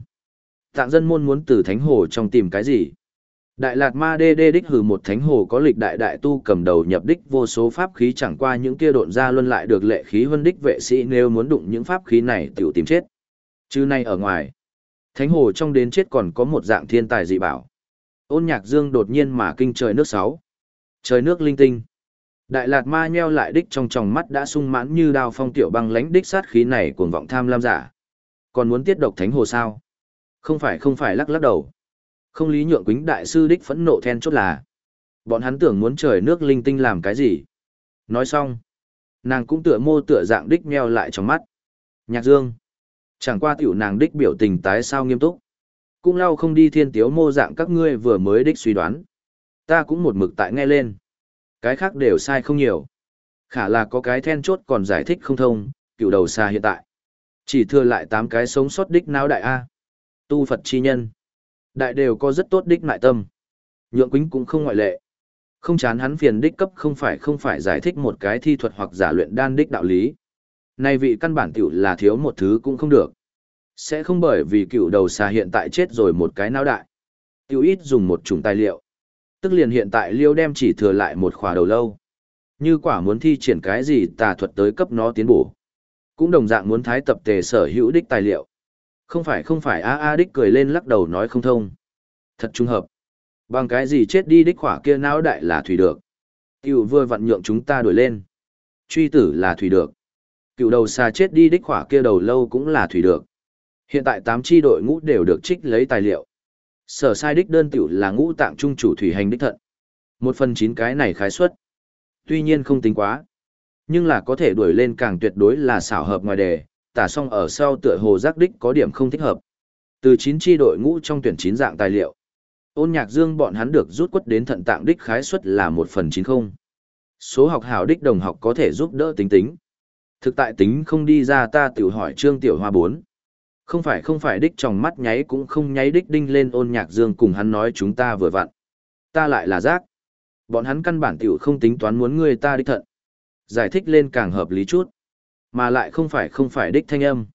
Tạng dân môn muốn từ thánh hồ trong tìm cái gì? Đại Lạt Ma Đê Đê đích hử một thánh hồ có lịch đại đại tu cầm đầu nhập đích vô số pháp khí chẳng qua những kia độn ra luân lại được lệ khí vân đích vệ sĩ nếu muốn đụng những pháp khí này tiểu tìm chết. Chứ nay ở ngoài, thánh hồ trong đến chết còn có một dạng thiên tài dị bảo. Ôn nhạc dương đột nhiên mà kinh trời nước sáu. Trời nước linh tinh. Đại Lạt Ma nheo lại đích trong tròng mắt đã sung mãn như đao phong tiểu băng lãnh đích sát khí này cuồng vọng tham lam giả. Còn muốn tiết độc thánh hồ sao? Không phải không phải lắc lắc đầu. Không lý nhượng quính đại sư đích phẫn nộ then chốt là. Bọn hắn tưởng muốn trời nước linh tinh làm cái gì. Nói xong. Nàng cũng tựa mô tựa dạng đích meo lại trong mắt. Nhạc dương. Chẳng qua tiểu nàng đích biểu tình tái sao nghiêm túc. Cũng lau không đi thiên tiếu mô dạng các ngươi vừa mới đích suy đoán. Ta cũng một mực tại nghe lên. Cái khác đều sai không nhiều. Khả là có cái then chốt còn giải thích không thông, cựu đầu xa hiện tại. Chỉ thừa lại tám cái sống sót đích não đại A. Tu Phật chi nhân. Đại đều có rất tốt đích nại tâm. Nhượng quýnh cũng không ngoại lệ. Không chán hắn phiền đích cấp không phải không phải giải thích một cái thi thuật hoặc giả luyện đan đích đạo lý. Này vị căn bản tiểu là thiếu một thứ cũng không được. Sẽ không bởi vì cựu đầu xà hiện tại chết rồi một cái não đại. tiểu ít dùng một chủng tài liệu. Tức liền hiện tại liêu đem chỉ thừa lại một khỏa đầu lâu. Như quả muốn thi triển cái gì tà thuật tới cấp nó tiến bổ. Cũng đồng dạng muốn thái tập tề sở hữu đích tài liệu. Không phải không phải a a đích cười lên lắc đầu nói không thông. Thật trung hợp. Bằng cái gì chết đi đích khỏa kia não đại là thủy được. Tiểu vừa vặn nhượng chúng ta đuổi lên. Truy tử là thủy được. Cựu đầu xa chết đi đích khỏa kia đầu lâu cũng là thủy được. Hiện tại tám chi đội ngũ đều được trích lấy tài liệu. Sở sai đích đơn tiểu là ngũ tạng trung chủ thủy hành đích thận. Một phần chín cái này khái suất. Tuy nhiên không tính quá. Nhưng là có thể đuổi lên càng tuyệt đối là xảo hợp ngoài đề, tả xong ở sau tựa hồ giác đích có điểm không thích hợp. Từ chín chi đội ngũ trong tuyển chín dạng tài liệu. Ôn nhạc dương bọn hắn được rút quất đến thận tạng đích khái suất là một phần chín không. Số học hảo đích đồng học có thể giúp đỡ tính tính. Thực tại tính không đi ra ta tiểu hỏi trương tiểu hoa bốn Không phải không phải đích trong mắt nháy cũng không nháy đích đinh lên ôn nhạc dương cùng hắn nói chúng ta vừa vặn. Ta lại là giác. Bọn hắn căn bản tiểu không tính toán muốn người ta đích thận. Giải thích lên càng hợp lý chút. Mà lại không phải không phải đích thanh âm.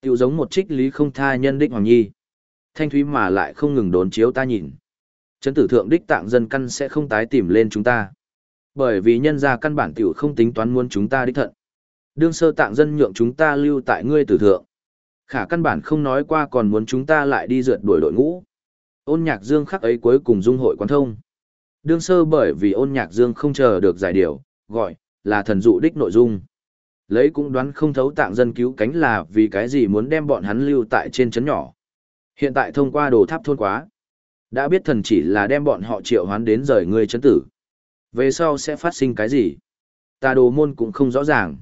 Tiểu giống một trích lý không tha nhân đích hoàng nhi. Thanh thúy mà lại không ngừng đốn chiếu ta nhìn. Chấn tử thượng đích tạng dân căn sẽ không tái tìm lên chúng ta. Bởi vì nhân gia căn bản tiểu không tính toán muốn chúng ta đích thận. Đương sơ tạng dân nhượng chúng ta lưu tại ngươi tử thượng. Khả căn bản không nói qua còn muốn chúng ta lại đi rượt đuổi đội ngũ. Ôn nhạc dương khắc ấy cuối cùng dung hội quan thông. Đương sơ bởi vì ôn nhạc dương không chờ được giải điều, gọi, là thần dụ đích nội dung. Lấy cũng đoán không thấu tạng dân cứu cánh là vì cái gì muốn đem bọn hắn lưu tại trên chấn nhỏ. Hiện tại thông qua đồ tháp thôn quá. Đã biết thần chỉ là đem bọn họ triệu hoán đến rời người chấn tử. Về sau sẽ phát sinh cái gì? Ta đồ môn cũng không rõ ràng.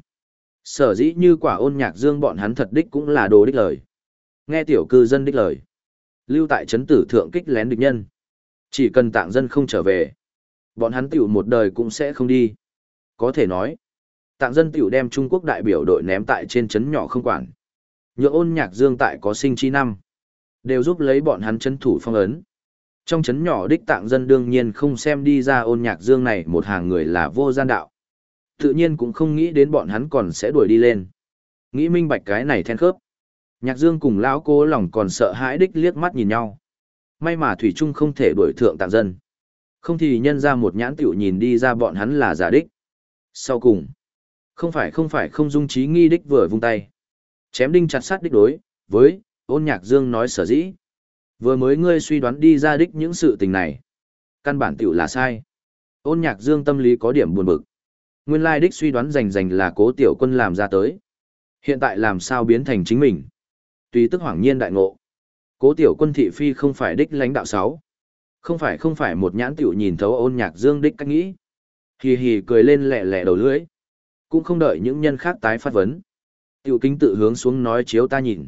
Sở dĩ như quả ôn nhạc dương bọn hắn thật đích cũng là đồ đích lời. Nghe tiểu cư dân đích lời. Lưu tại chấn tử thượng kích lén địch nhân. Chỉ cần tạng dân không trở về. Bọn hắn tiểu một đời cũng sẽ không đi. Có thể nói. Tạng dân tiểu đem Trung Quốc đại biểu đội ném tại trên chấn nhỏ không quản. Nhượng ôn nhạc dương tại có sinh chi năm. Đều giúp lấy bọn hắn chấn thủ phong ấn. Trong chấn nhỏ đích tạng dân đương nhiên không xem đi ra ôn nhạc dương này một hàng người là vô gian đạo tự nhiên cũng không nghĩ đến bọn hắn còn sẽ đuổi đi lên. Nghĩ minh bạch cái này then khớp. Nhạc Dương cùng lão cô lòng còn sợ hãi đích liếc mắt nhìn nhau. May mà Thủy Trung không thể đuổi thượng tạng dân. Không thì nhân ra một nhãn tiểu nhìn đi ra bọn hắn là giả đích. Sau cùng, không phải không phải không dung trí nghi đích vừa vung tay. Chém đinh chặt sát đích đối, với, ôn nhạc Dương nói sở dĩ. Vừa mới ngươi suy đoán đi ra đích những sự tình này. Căn bản tiểu là sai. Ôn nhạc Dương tâm lý có điểm buồn bực. Nguyên lai đích suy đoán rành rành là cố tiểu quân làm ra tới. Hiện tại làm sao biến thành chính mình. Tùy tức hoảng nhiên đại ngộ. Cố tiểu quân thị phi không phải đích lãnh đạo sáu. Không phải không phải một nhãn tiểu nhìn thấu ôn nhạc dương đích cách nghĩ. Hì hì cười lên lẹ lẹ đầu lưỡi. Cũng không đợi những nhân khác tái phát vấn. Tiểu kính tự hướng xuống nói chiếu ta nhìn.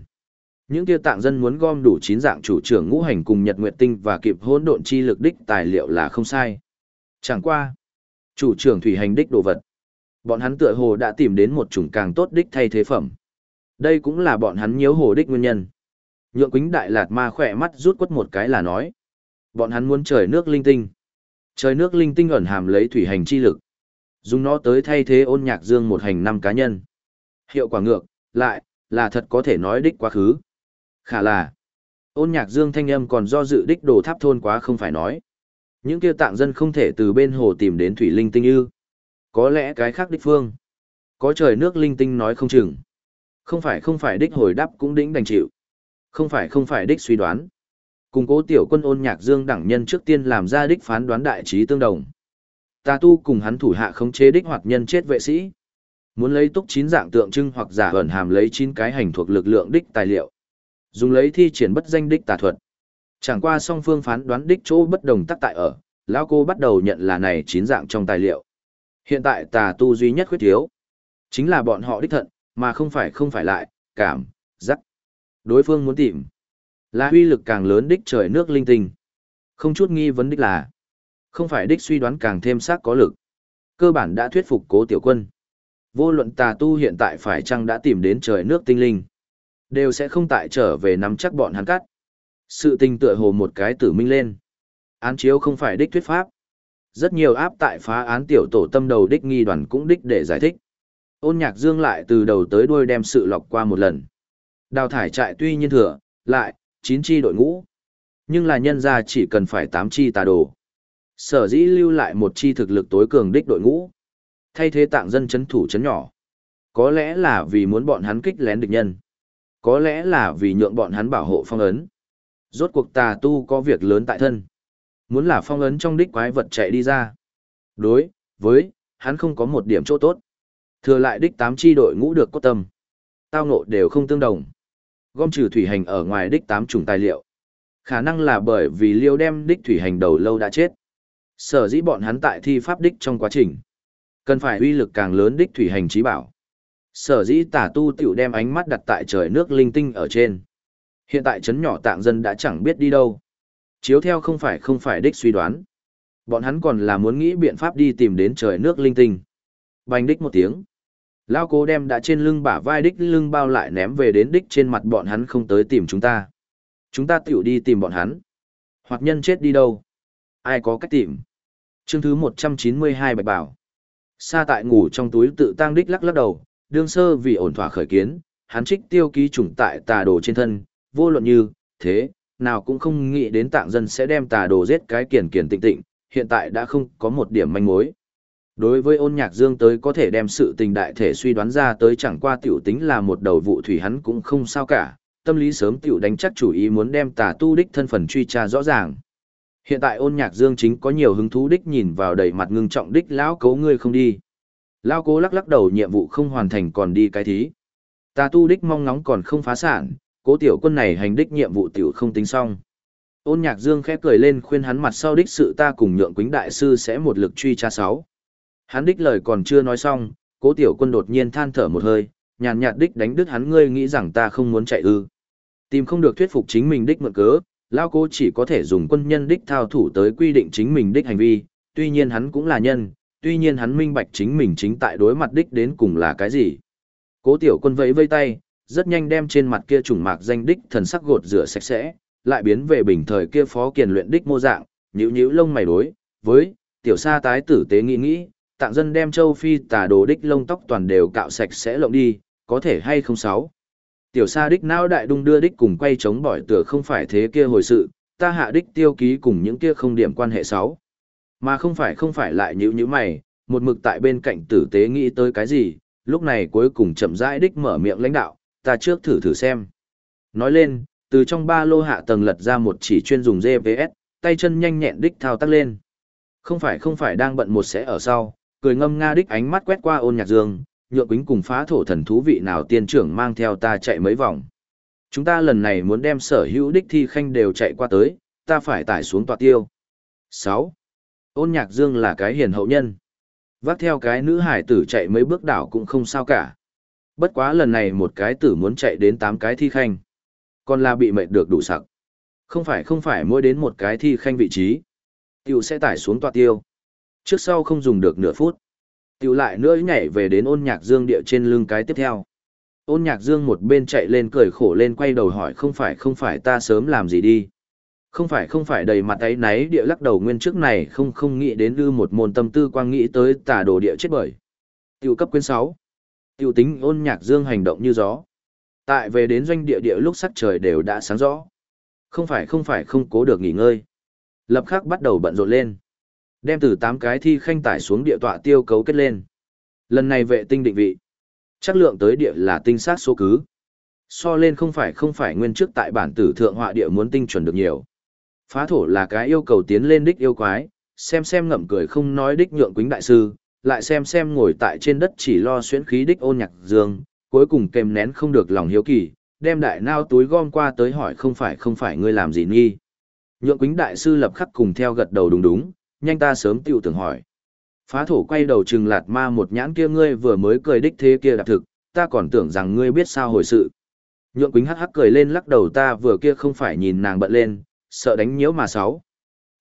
Những kia tạng dân muốn gom đủ chín dạng chủ trưởng ngũ hành cùng nhật nguyệt tinh và kịp hỗn độn chi lực đích tài liệu là không sai. Chẳng qua. Chủ trưởng thủy hành đích đồ vật. Bọn hắn tựa hồ đã tìm đến một chủng càng tốt đích thay thế phẩm. Đây cũng là bọn hắn nhiễu hồ đích nguyên nhân. Nhượng quính đại lạt ma khỏe mắt rút quất một cái là nói. Bọn hắn muốn trời nước linh tinh. Trời nước linh tinh ẩn hàm lấy thủy hành chi lực. Dùng nó tới thay thế ôn nhạc dương một hành năm cá nhân. Hiệu quả ngược, lại, là thật có thể nói đích quá khứ. Khả là, ôn nhạc dương thanh âm còn do dự đích đồ tháp thôn quá không phải nói. Những kia tạng dân không thể từ bên hồ tìm đến thủy linh tinh ư. Có lẽ cái khác đích phương. Có trời nước linh tinh nói không chừng. Không phải không phải đích hồi đáp cũng đĩnh đành chịu. Không phải không phải đích suy đoán. Cùng cố tiểu quân ôn nhạc dương đẳng nhân trước tiên làm ra đích phán đoán đại trí tương đồng. Ta tu cùng hắn thủ hạ khống chế đích hoặc nhân chết vệ sĩ. Muốn lấy túc chín dạng tượng trưng hoặc giả ẩn hàm lấy chín cái hành thuộc lực lượng đích tài liệu. Dùng lấy thi triển bất danh đích tà thuật. Chẳng qua song phương phán đoán đích chỗ bất đồng tắc tại ở, lão cô bắt đầu nhận là này chín dạng trong tài liệu. Hiện tại tà tu duy nhất khuyết thiếu, chính là bọn họ đích thận, mà không phải không phải lại, cảm, giác. Đối phương muốn tìm, là uy lực càng lớn đích trời nước linh tinh. Không chút nghi vấn đích là, không phải đích suy đoán càng thêm xác có lực. Cơ bản đã thuyết phục cố tiểu quân. Vô luận tà tu hiện tại phải chăng đã tìm đến trời nước tinh linh, đều sẽ không tại trở về nắm chắc bọn hắn cắt. Sự tình tựa hồ một cái tử minh lên. Án chiếu không phải đích thuyết pháp. Rất nhiều áp tại phá án tiểu tổ tâm đầu đích nghi đoàn cũng đích để giải thích. Ôn nhạc dương lại từ đầu tới đuôi đem sự lọc qua một lần. Đào thải trại tuy nhiên thừa, lại, 9 chi đội ngũ. Nhưng là nhân ra chỉ cần phải 8 chi tà đồ. Sở dĩ lưu lại một chi thực lực tối cường đích đội ngũ. Thay thế tạng dân chấn thủ chấn nhỏ. Có lẽ là vì muốn bọn hắn kích lén địch nhân. Có lẽ là vì nhượng bọn hắn bảo hộ phong ấn. Rốt cuộc tà tu có việc lớn tại thân. Muốn là phong ấn trong đích quái vật chạy đi ra. Đối, với, hắn không có một điểm chỗ tốt. Thừa lại đích tám chi đội ngũ được cốt tâm. Tao ngộ đều không tương đồng. Gom trừ thủy hành ở ngoài đích tám chủng tài liệu. Khả năng là bởi vì liêu đem đích thủy hành đầu lâu đã chết. Sở dĩ bọn hắn tại thi pháp đích trong quá trình. Cần phải uy lực càng lớn đích thủy hành trí bảo. Sở dĩ tả tu tiểu đem ánh mắt đặt tại trời nước linh tinh ở trên. Hiện tại chấn nhỏ tạng dân đã chẳng biết đi đâu. Chiếu theo không phải không phải đích suy đoán. Bọn hắn còn là muốn nghĩ biện pháp đi tìm đến trời nước linh tinh. Bành đích một tiếng. Lao cố đem đã trên lưng bả vai đích lưng bao lại ném về đến đích trên mặt bọn hắn không tới tìm chúng ta. Chúng ta tiểu đi tìm bọn hắn. Hoặc nhân chết đi đâu. Ai có cách tìm. Chương thứ 192 bạch bảo. Sa tại ngủ trong túi tự tang đích lắc lắc đầu, đương sơ vì ổn thỏa khởi kiến, hắn trích tiêu ký chủng tại tà đồ trên thân, vô luận như, thế, nào cũng không nghĩ đến tạng dân sẽ đem tà đồ giết cái kiền kiền tịnh tịnh, hiện tại đã không có một điểm manh mối. Đối với ôn nhạc dương tới có thể đem sự tình đại thể suy đoán ra tới chẳng qua tiểu tính là một đầu vụ thủy hắn cũng không sao cả, tâm lý sớm tiểu đánh chắc chủ ý muốn đem tà tu đích thân phần truy tra rõ ràng. Hiện tại ôn nhạc dương chính có nhiều hứng thú đích nhìn vào đầy mặt ngưng trọng đích lão cố ngươi không đi. Lão cố lắc lắc đầu nhiệm vụ không hoàn thành còn đi cái thí. ta tu đích mong ngóng còn không phá sản, cố tiểu quân này hành đích nhiệm vụ tiểu không tính xong. Ôn nhạc dương khẽ cười lên khuyên hắn mặt sau đích sự ta cùng nhượng quính đại sư sẽ một lực truy tra sáu. Hắn đích lời còn chưa nói xong, cố tiểu quân đột nhiên than thở một hơi, nhàn nhạt đích đánh đứt hắn ngươi nghĩ rằng ta không muốn chạy ư. Tìm không được thuyết phục chính mình đích mượn cớ, lao cố chỉ có thể dùng quân nhân đích thao thủ tới quy định chính mình đích hành vi, tuy nhiên hắn cũng là nhân, tuy nhiên hắn minh bạch chính mình chính tại đối mặt đích đến cùng là cái gì. Cố tiểu quân vẫy vây tay, rất nhanh đem trên mặt kia trùng mạc danh đích thần sắc gột rửa sạch sẽ, lại biến về bình thời kia phó kiền luyện đích mô dạng, nhíu nhíu lông mày đối, với, tiểu sa tái tử tế nghĩ nghĩ, tạng dân đem châu phi tà đồ đích lông tóc toàn đều cạo sạch sẽ lộng đi, có thể hay không sáu. Tiểu sa đích não đại đung đưa đích cùng quay chống bỏi tựa không phải thế kia hồi sự, ta hạ đích tiêu ký cùng những kia không điểm quan hệ sáu. Mà không phải không phải lại nhữ như mày, một mực tại bên cạnh tử tế nghĩ tới cái gì, lúc này cuối cùng chậm rãi đích mở miệng lãnh đạo, ta trước thử thử xem. Nói lên, từ trong ba lô hạ tầng lật ra một chỉ chuyên dùng GPS, tay chân nhanh nhẹn đích thao tác lên. Không phải không phải đang bận một sẽ ở sau, cười ngâm nga đích ánh mắt quét qua ôn nhạc dương, nhượng quýnh cùng phá thổ thần thú vị nào tiên trưởng mang theo ta chạy mấy vòng. Chúng ta lần này muốn đem sở hữu đích thi khanh đều chạy qua tới, ta phải tải xuống tọa tiêu. 6. Ôn nhạc dương là cái hiền hậu nhân. Vác theo cái nữ hải tử chạy mấy bước đảo cũng không sao cả. Bất quá lần này một cái tử muốn chạy đến 8 cái thi khanh. Còn là bị mệt được đủ sặc. Không phải không phải mỗi đến một cái thi khanh vị trí. Tiêu sẽ tải xuống tọa tiêu. Trước sau không dùng được nửa phút. Tiêu lại nữa, nhảy về đến ôn nhạc dương địa trên lưng cái tiếp theo. Ôn nhạc dương một bên chạy lên cười khổ lên quay đầu hỏi, không phải không phải, ta sớm làm gì đi. Không phải không phải, đầy mặt ấy náy địa lắc đầu nguyên trước này, không không nghĩ đến ư một môn tâm tư quang nghĩ tới tả đồ địa chết bởi. Tiểu cấp quyến 6. Tiểu tính ôn nhạc dương hành động như gió. Tại về đến doanh địa địa lúc sắc trời đều đã sáng rõ. Không phải không phải, không cố được nghỉ ngơi. Lập khắc bắt đầu bận rộn lên. Đem từ 8 cái thi khanh tải xuống địa tọa tiêu cấu kết lên. Lần này vệ tinh định vị. Chắc lượng tới địa là tinh sát số cứ. So lên không phải không phải nguyên trước tại bản tử thượng họa địa muốn tinh chuẩn được nhiều. Phá thổ là cái yêu cầu tiến lên đích yêu quái, xem xem ngậm cười không nói đích nhượng quính đại sư, lại xem xem ngồi tại trên đất chỉ lo xuyến khí đích ôn nhạc dương, cuối cùng kèm nén không được lòng hiếu kỳ, đem đại nao túi gom qua tới hỏi không phải không phải ngươi làm gì nghi. Nhượng quính đại sư lập khắc cùng theo gật đầu đúng đúng, nhanh ta sớm tiêu tưởng hỏi. Phá thổ quay đầu trừng lạt ma một nhãn kia ngươi vừa mới cười đích thế kia đạp thực, ta còn tưởng rằng ngươi biết sao hồi sự. Nhượng quính hắc hắc cười lên lắc đầu ta vừa kia không phải nhìn nàng bận lên, sợ đánh nhiễu mà sáu.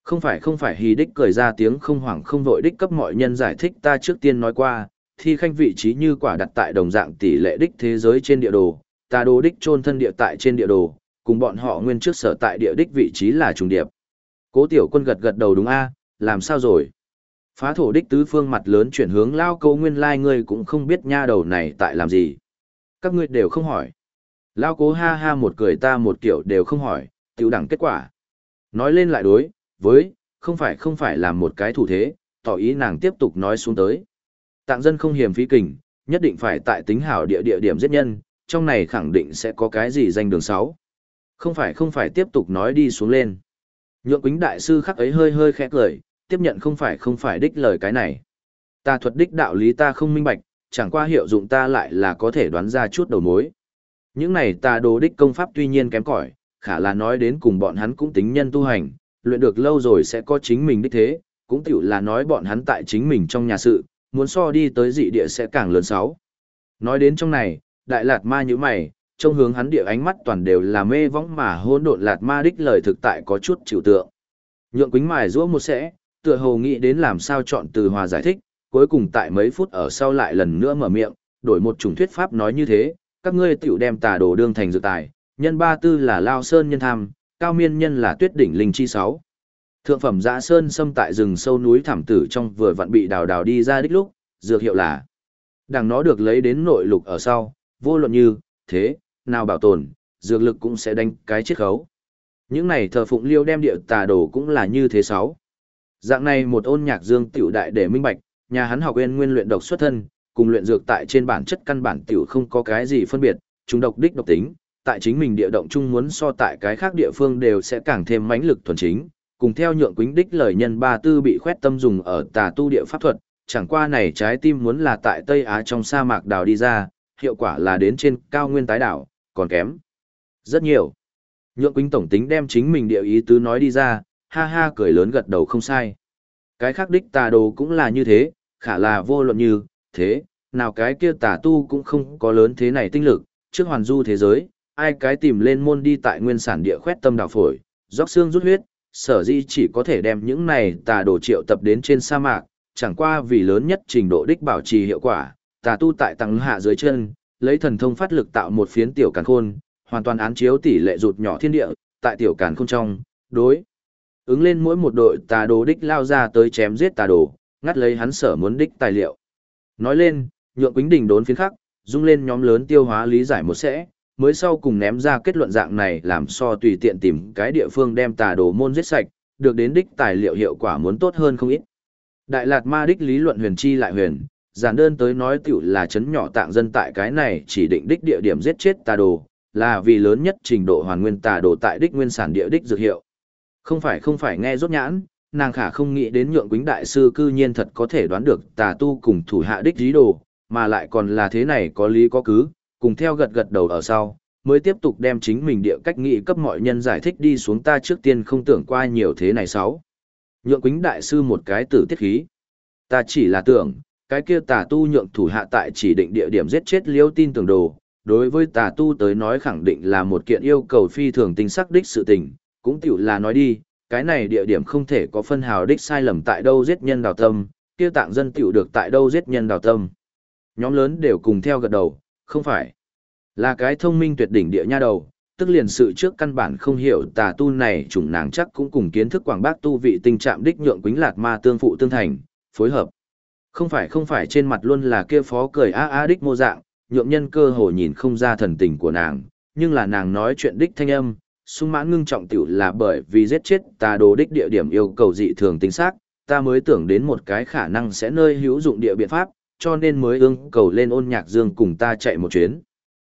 Không phải không phải hì đích cười ra tiếng không hoảng không vội đích cấp mọi nhân giải thích ta trước tiên nói qua, thi khanh vị trí như quả đặt tại đồng dạng tỷ lệ đích thế giới trên địa đồ, ta đồ đích chôn thân địa tại trên địa đồ, cùng bọn họ nguyên trước sở tại địa đích vị trí là trùng điệp. Cố tiểu quân gật gật đầu đúng a, làm sao rồi? Phá thổ đích tứ phương mặt lớn chuyển hướng lao câu nguyên lai like ngươi cũng không biết nha đầu này tại làm gì. Các ngươi đều không hỏi. Lao cố ha ha một cười ta một kiểu đều không hỏi, tiểu đẳng kết quả. Nói lên lại đối, với, không phải không phải làm một cái thủ thế, tỏ ý nàng tiếp tục nói xuống tới. Tạng dân không hiểm phí kình, nhất định phải tại tính hảo địa địa điểm giết nhân, trong này khẳng định sẽ có cái gì danh đường 6. Không phải không phải tiếp tục nói đi xuống lên. Nhượng quính đại sư khắc ấy hơi hơi khẽ cười, tiếp nhận không phải không phải đích lời cái này. Ta thuật đích đạo lý ta không minh bạch, chẳng qua hiệu dụng ta lại là có thể đoán ra chút đầu mối. Những này ta đồ đích công pháp tuy nhiên kém cỏi, khả là nói đến cùng bọn hắn cũng tính nhân tu hành, luyện được lâu rồi sẽ có chính mình đích thế, cũng tiểu là nói bọn hắn tại chính mình trong nhà sự, muốn so đi tới dị địa sẽ càng lớn sáu. Nói đến trong này, đại lạt ma như mày, trong hướng hắn địa ánh mắt toàn đều là mê võng mà hôn độn lạt ma đích lời thực tại có chút chịu tượng. Nhượng quính mài rũa một sẽ, tựa hồ nghĩ đến làm sao chọn từ hòa giải thích, cuối cùng tại mấy phút ở sau lại lần nữa mở miệng, đổi một chủng thuyết pháp nói như thế, các ngươi tiểu đem tà đồ đương thành dự tài, nhân ba tư là lao sơn nhân tham, cao miên nhân là tuyết đỉnh linh chi sáu. Thượng phẩm dã sơn xâm tại rừng sâu núi thảm tử trong vừa vặn bị đào đào đi ra đích lúc, dược hiệu là đằng nó được lấy đến nội lục ở sau, vô luận như, thế, nào bảo tồn, dược lực cũng sẽ đánh cái chiết khấu. Những này thờ phụng liêu đem địa tà đồ cũng là như thế sáu. Dạng này một ôn nhạc dương tiểu đại để minh bạch, nhà hắn học nguyên nguyên luyện độc xuất thân, cùng luyện dược tại trên bản chất căn bản tiểu không có cái gì phân biệt, chúng độc đích độc tính, tại chính mình địa động chung muốn so tại cái khác địa phương đều sẽ càng thêm mãnh lực thuần chính, cùng theo nhượng quính đích lời nhân ba tư bị khoét tâm dùng ở tà tu địa pháp thuật, chẳng qua này trái tim muốn là tại Tây Á trong sa mạc đào đi ra, hiệu quả là đến trên cao nguyên tái đảo, còn kém. Rất nhiều. Nhượng quýnh tổng tính đem chính mình địa ý tứ nói đi ra, ha ha cười lớn gật đầu không sai. Cái khác đích tà đồ cũng là như thế, khả là vô luận như, thế, nào cái kia tà tu cũng không có lớn thế này tinh lực, trước hoàn du thế giới, ai cái tìm lên môn đi tại nguyên sản địa khoét tâm đào phổi, róc xương rút huyết, sở di chỉ có thể đem những này tà đồ triệu tập đến trên sa mạc, chẳng qua vì lớn nhất trình độ đích bảo trì hiệu quả, tà tu tại tăng hạ dưới chân, lấy thần thông phát lực tạo một phiến tiểu càn khôn, hoàn toàn án chiếu tỷ lệ rụt nhỏ thiên địa, tại tiểu càn khôn trong, đối. Ứng lên mỗi một đội tà đồ đích lao ra tới chém giết tà đồ, ngắt lấy hắn sở muốn đích tài liệu. Nói lên, nhượng quính đình đốn phiến khắc, dung lên nhóm lớn tiêu hóa lý giải một sẽ, mới sau cùng ném ra kết luận dạng này làm so tùy tiện tìm cái địa phương đem tà đồ môn giết sạch, được đến đích tài liệu hiệu quả muốn tốt hơn không ít. Đại Lạt Ma đích lý luận huyền chi lại huyền, giản đơn tới nói tiểu là chấn nhỏ tạng dân tại cái này chỉ định đích địa điểm giết chết tà đồ, là vì lớn nhất trình độ hoàn nguyên tà đồ tại đích nguyên sản địa đích dược hiệu. Không phải không phải nghe rốt nhãn, nàng khả không nghĩ đến nhượng quýnh đại sư cư nhiên thật có thể đoán được tà tu cùng thủ hạ đích dí đồ, mà lại còn là thế này có lý có cứ, cùng theo gật gật đầu ở sau, mới tiếp tục đem chính mình địa cách nghị cấp mọi nhân giải thích đi xuống ta trước tiên không tưởng qua nhiều thế này sáu. Nhượng quýnh đại sư một cái tử tiết khí. Ta chỉ là tưởng, cái kia tà tu nhượng thủ hạ tại chỉ định địa điểm giết chết liêu tin tưởng đồ, đối với tà tu tới nói khẳng định là một kiện yêu cầu phi thường tinh sắc đích sự tình, cũng tiểu là nói đi, cái này địa điểm không thể có phân hào đích sai lầm tại đâu giết nhân đào tâm, kia tạng dân tiểu được tại đâu giết nhân đào tâm. Nhóm lớn đều cùng theo gật đầu, không phải. Là cái thông minh tuyệt đỉnh địa nha đầu, tức liền sự trước căn bản không hiểu tà tu này chủng nàng chắc cũng cùng kiến thức quảng bác tu vị tình trạng đích nhượng quính lạt ma tương phụ tương thành, phối hợp. Không phải không phải trên mặt luôn là kia phó cười a a đích mô dạng, nhượng nhân cơ hồ nhìn không ra thần tình của nàng, nhưng là nàng nói chuyện đích thanh âm, sung mãn ngưng trọng tiểu là bởi vì giết chết ta đồ đích địa điểm yêu cầu dị thường tính xác, ta mới tưởng đến một cái khả năng sẽ nơi hữu dụng địa biện pháp, cho nên mới ương cầu lên ôn nhạc dương cùng ta chạy một chuyến.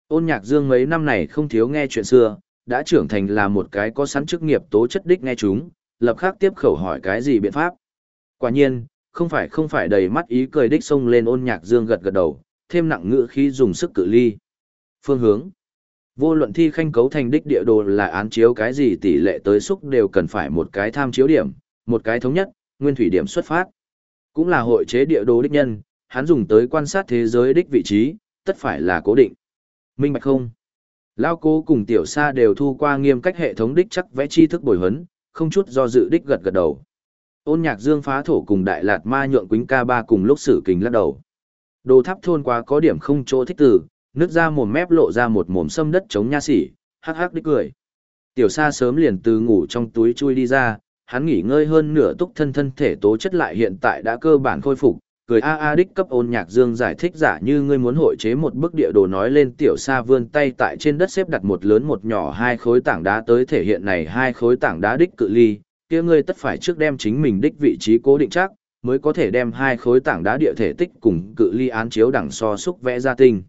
Ôn nhạc dương mấy năm này không thiếu nghe chuyện xưa, đã trưởng thành là một cái có sẵn chức nghiệp tố chất đích nghe chúng, lập khắc tiếp khẩu hỏi cái gì biện pháp. Quả nhiên, không phải không phải đầy mắt ý cười đích xông lên ôn nhạc dương gật gật đầu, thêm nặng ngữ khí dùng sức cự ly. Phương hướng. Vô luận thi khanh cấu thành đích địa đồ là án chiếu cái gì tỷ lệ tới xúc đều cần phải một cái tham chiếu điểm, một cái thống nhất, nguyên thủy điểm xuất phát. Cũng là hội chế địa đồ đích nhân, hắn dùng tới quan sát thế giới đích vị trí, tất phải là cố định. Minh bạch không? Lao cố cùng tiểu sa đều thu qua nghiêm cách hệ thống đích chắc vẽ tri thức bồi huấn, không chút do dự đích gật gật đầu. Ôn nhạc dương phá thổ cùng đại lạt ma nhượng quính ca ba cùng lúc sử kình lắc đầu. Đồ tháp thôn quá có điểm không chỗ thích từ, nước ra mồm mép lộ ra một mồm sâm đất chống nha sỉ, hắc hắc đích cười. Tiểu sa sớm liền từ ngủ trong túi chui đi ra, hắn nghỉ ngơi hơn nửa túc thân thân thể tố chất lại hiện tại đã cơ bản khôi phục, Cười a a đích cấp ôn nhạc dương giải thích giả như ngươi muốn hội chế một bức địa đồ nói lên tiểu sa vươn tay tại trên đất xếp đặt một lớn một nhỏ hai khối tảng đá tới thể hiện này hai khối tảng đá đích cự ly, kia ngươi tất phải trước đem chính mình đích vị trí cố định chắc, mới có thể đem hai khối tảng đá địa thể tích cùng cự ly án chiếu đẳng so xúc vẽ ra tinh.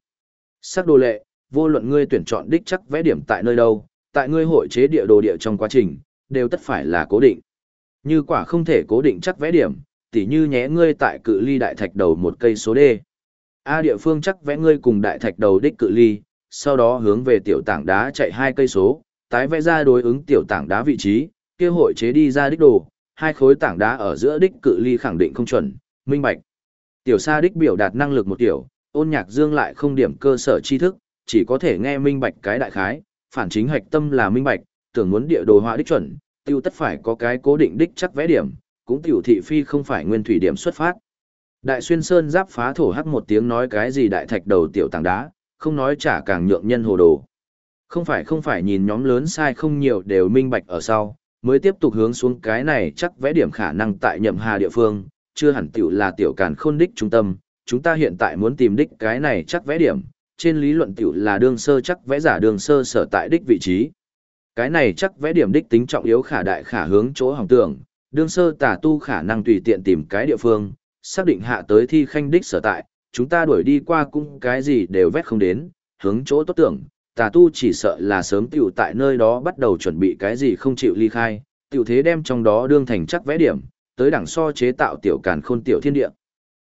Sắc đồ lệ, vô luận ngươi tuyển chọn đích chắc vẽ điểm tại nơi đâu, tại ngươi hội chế địa đồ địa trong quá trình, đều tất phải là cố định. Như quả không thể cố định chắc vẽ điểm, tỉ như nhé ngươi tại cự ly đại thạch đầu một cây số D. A địa phương chắc vẽ ngươi cùng đại thạch đầu đích cự ly, sau đó hướng về tiểu tảng đá chạy hai cây số, tái vẽ ra đối ứng tiểu tảng đá vị trí, kia hội chế đi ra đích đồ, hai khối tảng đá ở giữa đích cự ly khẳng định không chuẩn, minh bạch. Tiểu sa đích biểu đạt năng lực một tiểu, ôn nhạc dương lại không điểm cơ sở tri thức, chỉ có thể nghe minh bạch cái đại khái, phản chính hạch tâm là minh bạch, tưởng muốn địa đồ họa đích chuẩn, tiêu tất phải có cái cố định đích chắc vẽ điểm, cũng tiểu thị phi không phải nguyên thủy điểm xuất phát. Đại xuyên sơn giáp phá thổ hắc một tiếng nói cái gì đại thạch đầu tiểu tảng đá, không nói trả càng nhượng nhân hồ đồ. Không phải không phải nhìn nhóm lớn sai không nhiều đều minh bạch ở sau, mới tiếp tục hướng xuống cái này chắc vẽ điểm khả năng tại nhậm hà địa phương, chưa hẳn tiểu là tiểu càn khôn đích trung tâm, chúng ta hiện tại muốn tìm đích cái này chắc vẽ điểm, trên lý luận tiểu là đương sơ chắc vẽ giả đương sơ sở tại đích vị trí. Cái này chắc vẽ điểm đích tính trọng yếu khả đại khả hướng chỗ hỏng tưởng, đương sơ tà tu khả năng tùy tiện tìm cái địa phương, xác định hạ tới thi khanh đích sở tại, chúng ta đuổi đi qua cũng cái gì đều vét không đến, hướng chỗ tốt tưởng, tà tu chỉ sợ là sớm tiểu tại nơi đó bắt đầu chuẩn bị cái gì không chịu ly khai, tiểu thế đem trong đó đương thành chắc vẽ điểm, tới đẳng so chế tạo tiểu càn khôn tiểu thiên địa.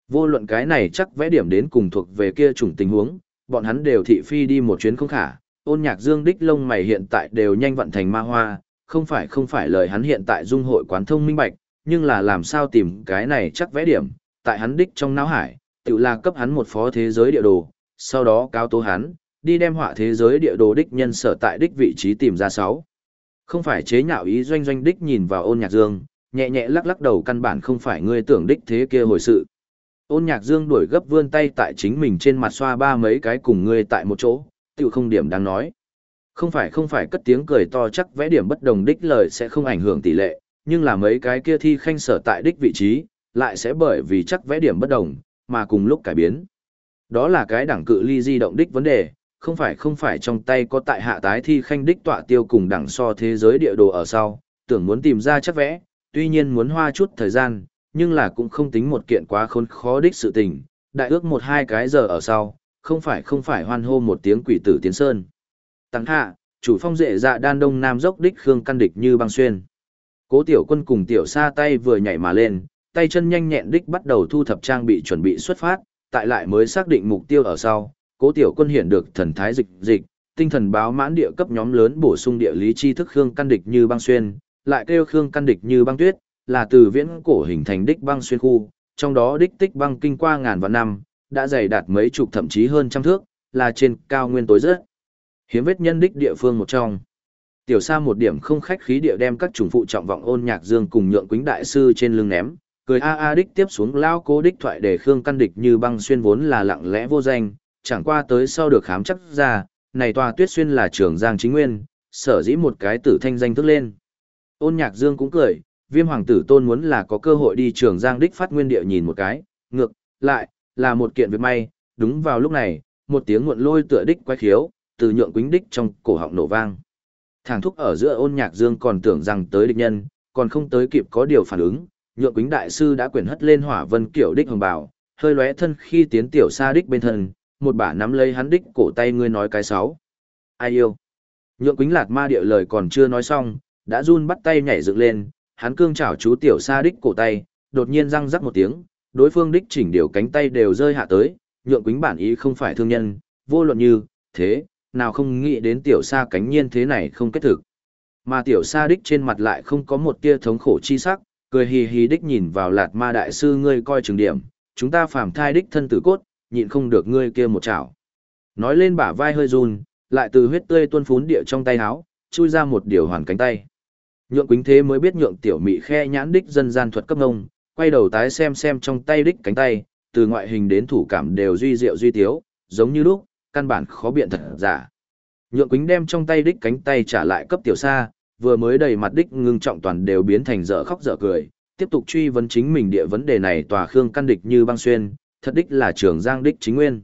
Vô luận cái này chắc vẽ điểm đến cùng thuộc về kia chủng tình huống, bọn hắn đều thị phi đi một chuyến không khả, ôn nhạc dương đích lông mày hiện tại đều nhanh vận thành ma hoa, không phải không phải lời hắn hiện tại dung hội quán thông minh bạch, nhưng là làm sao tìm cái này chắc vẽ điểm, tại hắn đích trong não hải, tự là cấp hắn một phó thế giới địa đồ, sau đó cao tố hắn, đi đem họa thế giới địa đồ đích nhân sở tại đích vị trí tìm ra sáu. Không phải chế nhạo ý doanh doanh đích nhìn vào ôn nhạc dương, nhẹ nhẹ lắc lắc đầu căn bản không phải ngươi tưởng đích thế kia hồi sự. Ôn nhạc dương đuổi gấp vươn tay tại chính mình trên mặt xoa ba mấy cái cùng ngươi tại một chỗ, tiểu không điểm đáng nói. Không phải không phải cất tiếng cười to chắc vẽ điểm bất đồng đích lời sẽ không ảnh hưởng tỷ lệ, nhưng là mấy cái kia thi khanh sở tại đích vị trí, lại sẽ bởi vì chắc vẽ điểm bất đồng, mà cùng lúc cải biến. Đó là cái đẳng cự ly di động đích vấn đề, không phải không phải trong tay có tại hạ tái thi khanh đích tọa tiêu cùng đẳng so thế giới địa đồ ở sau, tưởng muốn tìm ra chắc vẽ, tuy nhiên muốn hoa chút thời gian, nhưng là cũng không tính một kiện quá khốn khó đích sự tình, đại ước một hai cái giờ ở sau, không phải không phải hoan hô một tiếng quỷ tử tiến sơn. Tăng hạ, chủ phong dệ dạ đan đông nam dốc đích khương căn địch như băng xuyên. Cố tiểu quân cùng tiểu sa tay vừa nhảy mà lên, tay chân nhanh nhẹn đích bắt đầu thu thập trang bị chuẩn bị xuất phát, tại lại mới xác định mục tiêu ở sau, cố tiểu quân hiện được thần thái dịch dịch, tinh thần báo mãn địa cấp nhóm lớn bổ sung địa lý tri thức khương căn địch như băng xuyên, lại kêu khương căn địch như băng tuyết, là từ viễn cổ hình thành đích băng xuyên khu, trong đó đích tích băng kinh qua ngàn vạn năm, đã dày đạt mấy chục thậm chí hơn trăm thước, là trên cao nguyên tối rất. Hiếm vết nhân đích địa phương một trong. Tiểu Sa một điểm không khách khí địa đem các chủng phụ trọng vọng ôn nhạc dương cùng nhượng quýnh đại sư trên lưng ném, cười a a đích tiếp xuống lao cố đích thoại để khương căn địch như băng xuyên vốn là lặng lẽ vô danh, chẳng qua tới sau được khám chắc ra, này tòa tuyết xuyên là trường giang chính nguyên, sở dĩ một cái tử thanh danh thức lên. Ôn nhạc dương cũng cười, viêm hoàng tử tôn muốn là có cơ hội đi trường giang đích phát nguyên địa nhìn một cái, ngược, lại, là một kiện việc may, đúng vào lúc này, một tiếng muộn lôi tựa đích quay khiếu, từ nhượng quính đích trong cổ họng nổ vang. Thằng thúc ở giữa ôn nhạc dương còn tưởng rằng tới địch nhân, còn không tới kịp có điều phản ứng, nhượng quính đại sư đã quyển hất lên hỏa vân kiểu đích hồng bảo, hơi lóe thân khi tiến tiểu xa đích bên thân, một bả nắm lấy hắn đích cổ tay ngươi nói cái sáu. Ai yêu? Nhượng quýnh lạt ma địa lời còn chưa nói xong, đã run bắt tay nhảy dựng lên, hắn cương chảo chú tiểu sa đích cổ tay, đột nhiên răng rắc một tiếng, đối phương đích chỉnh điều cánh tay đều rơi hạ tới, nhượng quýnh bản ý không phải thương nhân, vô luận như, thế, nào không nghĩ đến tiểu sa cánh nhiên thế này không kết thực. Mà tiểu sa đích trên mặt lại không có một tia thống khổ chi sắc, cười hì hì đích nhìn vào lạt ma đại sư ngươi coi trường điểm, chúng ta phàm thai đích thân tử cốt, nhịn không được ngươi kia một chảo. Nói lên bả vai hơi run, lại từ huyết tươi tuôn phún địa trong tay áo, chui ra một điều hoàn cánh tay. Nhượng quính thế mới biết nhượng tiểu mị khe nhãn đích dân gian thuật cấp ngông, quay đầu tái xem xem trong tay đích cánh tay, từ ngoại hình đến thủ cảm đều duy diệu duy tiếu, giống như lúc, căn bản khó biện thật giả. Nhượng Quýnh đem trong tay đích cánh tay trả lại cấp tiểu sa, vừa mới đầy mặt đích ngưng trọng toàn đều biến thành dở khóc dở cười, tiếp tục truy vấn chính mình địa vấn đề này tòa khương căn địch như băng xuyên, thật đích là trường giang đích chính nguyên.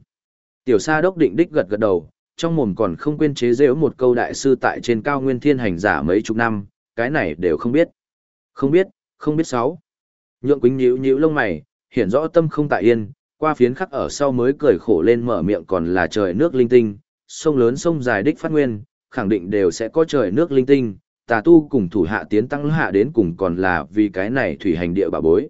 Tiểu sa đốc định đích gật gật đầu, trong mồm còn không quên chế giễu một câu đại sư tại trên cao nguyên thiên hành giả mấy chục năm, cái này đều không biết. Không biết, không biết sáu. Nhượng quính nhíu nhíu lông mày, hiển rõ tâm không tại yên, qua phiến khắc ở sau mới cười khổ lên mở miệng còn là trời nước linh tinh, sông lớn sông dài đích phát nguyên, khẳng định đều sẽ có trời nước linh tinh, tà tu cùng thủ hạ tiến tăng hạ đến cùng còn là vì cái này thủy hành địa bà bối.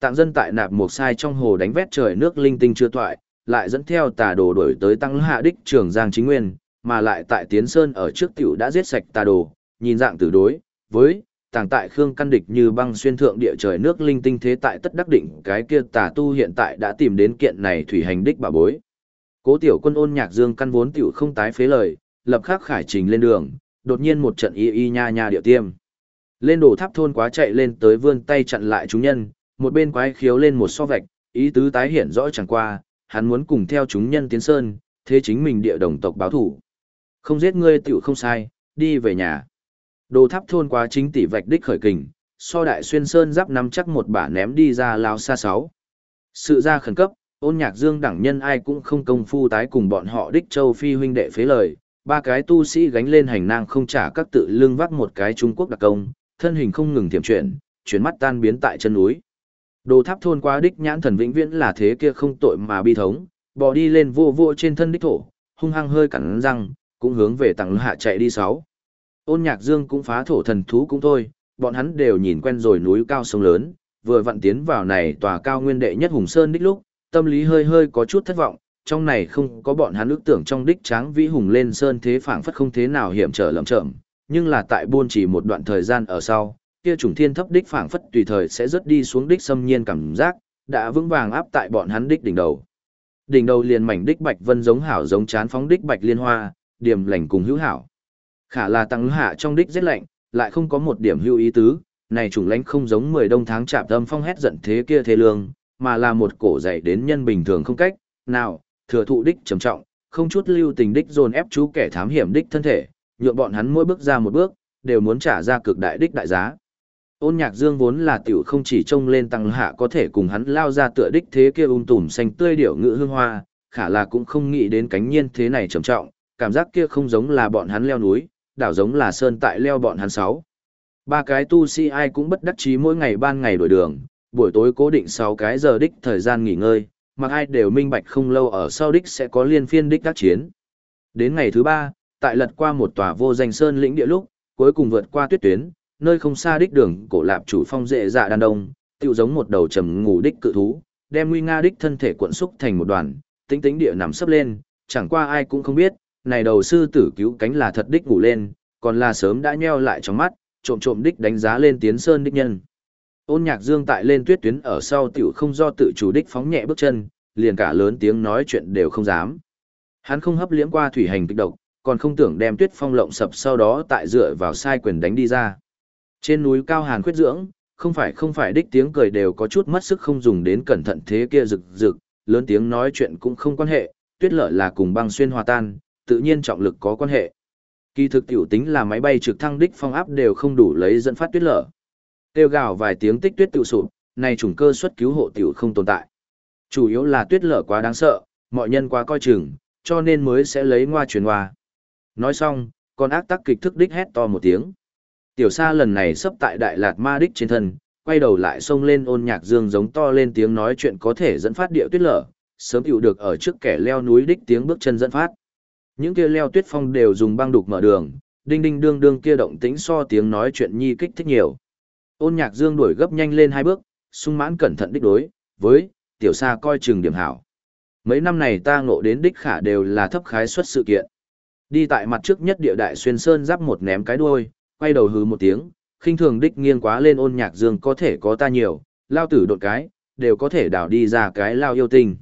Tạng dân tại nạp một sai trong hồ đánh vét trời nước linh tinh chưa toại, lại dẫn theo tà đồ đổi tới tăng hạ đích trường Giang Chính Nguyên, mà lại tại Tiến Sơn ở trước tiểu đã giết sạch tà đồ, nhìn dạng tử đối, với, tàng tại Khương căn địch như băng xuyên thượng địa trời nước linh tinh thế tại tất đắc định cái kia tà tu hiện tại đã tìm đến kiện này thủy hành đích bà bối. Cố tiểu quân ôn nhạc dương căn vốn tiểu không tái phế lời, lập khắc khải trình lên đường, đột nhiên một trận y y nha nha địa tiêm. Lên đổ tháp thôn quá chạy lên tới vươn tay chặn lại chúng nhân, một bên quái khiếu lên một so vạch, ý tứ tái hiện rõ chẳng qua, hắn muốn cùng theo chúng nhân tiến sơn, thế chính mình địa đồng tộc báo thủ. Không giết ngươi tiểu không sai, đi về nhà. Đồ tháp thôn quá chính tỷ vạch đích khởi kình, so đại xuyên sơn giáp nắm chắc một bả ném đi ra lao xa sáu. Sự ra khẩn cấp, ôn nhạc dương đẳng nhân ai cũng không công phu tái cùng bọn họ đích châu phi huynh đệ phế lời, ba cái tu sĩ gánh lên hành nang không trả các tự lương vác một cái Trung Quốc đặc công, thân hình không ngừng tiềm chuyển, chuyển mắt tan biến tại chân núi. Đồ tháp thôn quá đích nhãn thần vĩnh viễn là thế kia không tội mà bi thống, bò đi lên vô vô trên thân đích thổ, hung hăng hơi cắn răng, cũng hướng về tặng hạ chạy đi sáu. Ôn nhạc dương cũng phá thổ thần thú cũng thôi, bọn hắn đều nhìn quen rồi núi cao sông lớn, vừa vặn tiến vào này tòa cao nguyên đệ nhất hùng sơn đích lúc, tâm lý hơi hơi có chút thất vọng, trong này không có bọn hắn ước tưởng trong đích tráng vĩ hùng lên sơn thế phảng phất không thế nào hiểm trở lầm chậm, nhưng là tại buôn chỉ một đoạn thời gian ở sau, kia trùng thiên thấp đích phảng phất tùy thời sẽ rớt đi xuống đích xâm nhiên cảm giác, đã vững vàng áp tại bọn hắn đích đỉnh đầu. Đỉnh đầu liền mảnh đích bạch vân giống hảo giống chán phóng đích bạch liên hoa, điểm lành cùng hữu hảo. Khả là tăng hạ trong đích rất lạnh, lại không có một điểm hữu ý tứ, này trùng lãnh không giống mười đông tháng chạm tâm phong hét giận thế kia thế lương, mà là một cổ dạy đến nhân bình thường không cách, nào, thừa thụ đích trầm trọng, không chút lưu tình đích dồn ép chú kẻ thám hiểm đích thân thể, nhượng bọn hắn mỗi bước ra một bước, đều muốn trả ra cực đại đích đại giá. Ôn nhạc dương vốn là tiểu không chỉ trông lên tăng hạ có thể cùng hắn lao ra tựa đích thế kia ung tùm xanh tươi điệu ngữ hương hoa, khả là cũng không nghĩ đến cánh nhiên thế này trầm trọng, cảm giác kia không giống là bọn hắn leo núi, đảo giống là sơn tại leo bọn hắn sáu. Ba cái tu sĩ ai cũng bất đắc chí mỗi ngày ban ngày đổi đường, buổi tối cố định 6 cái giờ đích thời gian nghỉ ngơi, mặc ai đều minh bạch không lâu ở sau đích sẽ có liên phiên đích các chiến. Đến ngày thứ ba, tại lật qua một tòa vô danh sơn lĩnh địa lúc, cuối cùng vượt qua tuyết tuyến, nơi không xa đích đường cổ lạp chủ phong dễ dạ đàn đông, tựu giống một đầu trầm ngủ đích cự thú, đem nguy nga đích thân thể cuộn xúc thành một đoàn, tính tính địa nằm sấp lên, chẳng qua ai cũng không biết, này đầu sư tử cứu cánh là thật đích ngủ lên, còn là sớm đã nheo lại trong mắt, trộm trộm đích đánh giá lên tiến sơn đích nhân. Ôn nhạc dương tại lên tuyết tuyến ở sau tiểu không do tự chủ đích phóng nhẹ bước chân, liền cả lớn tiếng nói chuyện đều không dám. Hắn không hấp liễm qua thủy hành kịch độc, còn không tưởng đem tuyết phong lộng sập sau đó tại dựa vào sai quyền đánh đi ra. Trên núi cao hàn khuyết dưỡng, không phải không phải đích tiếng cười đều có chút mất sức không dùng đến cẩn thận thế kia rực rực, lớn tiếng nói chuyện cũng không quan hệ, tuyết lợi là cùng băng xuyên hòa tan, tự nhiên trọng lực có quan hệ. Kỳ thực tiểu tính là máy bay trực thăng đích phong áp đều không đủ lấy dẫn phát tuyết lở. Tiêu gào vài tiếng tích tuyết tự sụp, này chủng cơ suất cứu hộ tiểu không tồn tại. Chủ yếu là tuyết lở quá đáng sợ, mọi nhân quá coi chừng, cho nên mới sẽ lấy ngoa truyền hoa. Nói xong, con ác tắc kịch thức đích hét to một tiếng. Tiểu sa lần này sấp tại Đại Lạt Ma đích trên thân, quay đầu lại xông lên ôn nhạc dương giống to lên tiếng nói chuyện có thể dẫn phát địa tuyết lở, sớm chịu được ở trước kẻ leo núi đích tiếng bước chân dẫn phát. Những kia leo tuyết phong đều dùng băng đục mở đường, đinh đinh đương đương kia động tĩnh so tiếng nói chuyện nhi kích thích nhiều. Ôn nhạc dương đuổi gấp nhanh lên hai bước, sung mãn cẩn thận đích đối, với, tiểu sa coi chừng điểm hảo. Mấy năm này ta ngộ đến đích khả đều là thấp khái suất sự kiện. Đi tại mặt trước nhất địa đại xuyên sơn giáp một ném cái đuôi, quay đầu hừ một tiếng, khinh thường đích nghiêng quá lên ôn nhạc dương có thể có ta nhiều, lao tử đột cái, đều có thể đảo đi ra cái lao yêu tình.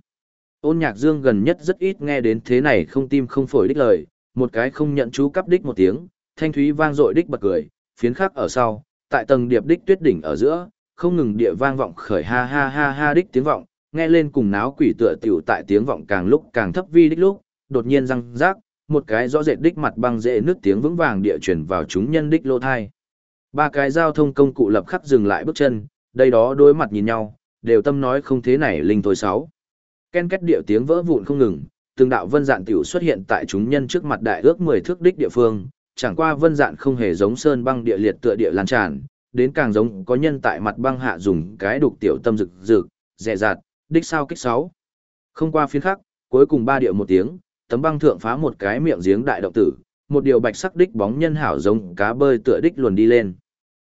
Ôn nhạc dương gần nhất rất ít nghe đến thế này không tim không phổi đích lời, một cái không nhận chú cắp đích một tiếng, thanh thúy vang dội đích bật cười, phiến khắc ở sau, tại tầng điệp đích tuyết đỉnh ở giữa, không ngừng địa vang vọng khởi ha ha ha ha đích tiếng vọng, nghe lên cùng náo quỷ tựa tiểu tại tiếng vọng càng lúc càng thấp vi đích lúc, đột nhiên răng rác, một cái rõ rệt đích mặt băng dễ nước tiếng vững vàng địa chuyển vào chúng nhân đích lô thai. Ba cái giao thông công cụ lập khắc dừng lại bước chân, đây đó đối mặt nhìn nhau, đều tâm nói không thế này linh thôi sáu. Ken két điệu tiếng vỡ vụn không ngừng, từng đạo vân dạn tiểu xuất hiện tại chúng nhân trước mặt đại ước 10 thước đích địa phương, chẳng qua vân dạn không hề giống sơn băng địa liệt tựa địa lan tràn, đến càng giống có nhân tại mặt băng hạ dùng cái đục tiểu tâm rực rực, dè dạt, đích sao kích sáu Không qua phiên khắc, cuối cùng ba điệu một tiếng, tấm băng thượng phá một cái miệng giếng đại động tử, một điều bạch sắc đích bóng nhân hảo giống cá bơi tựa đích luồn đi lên.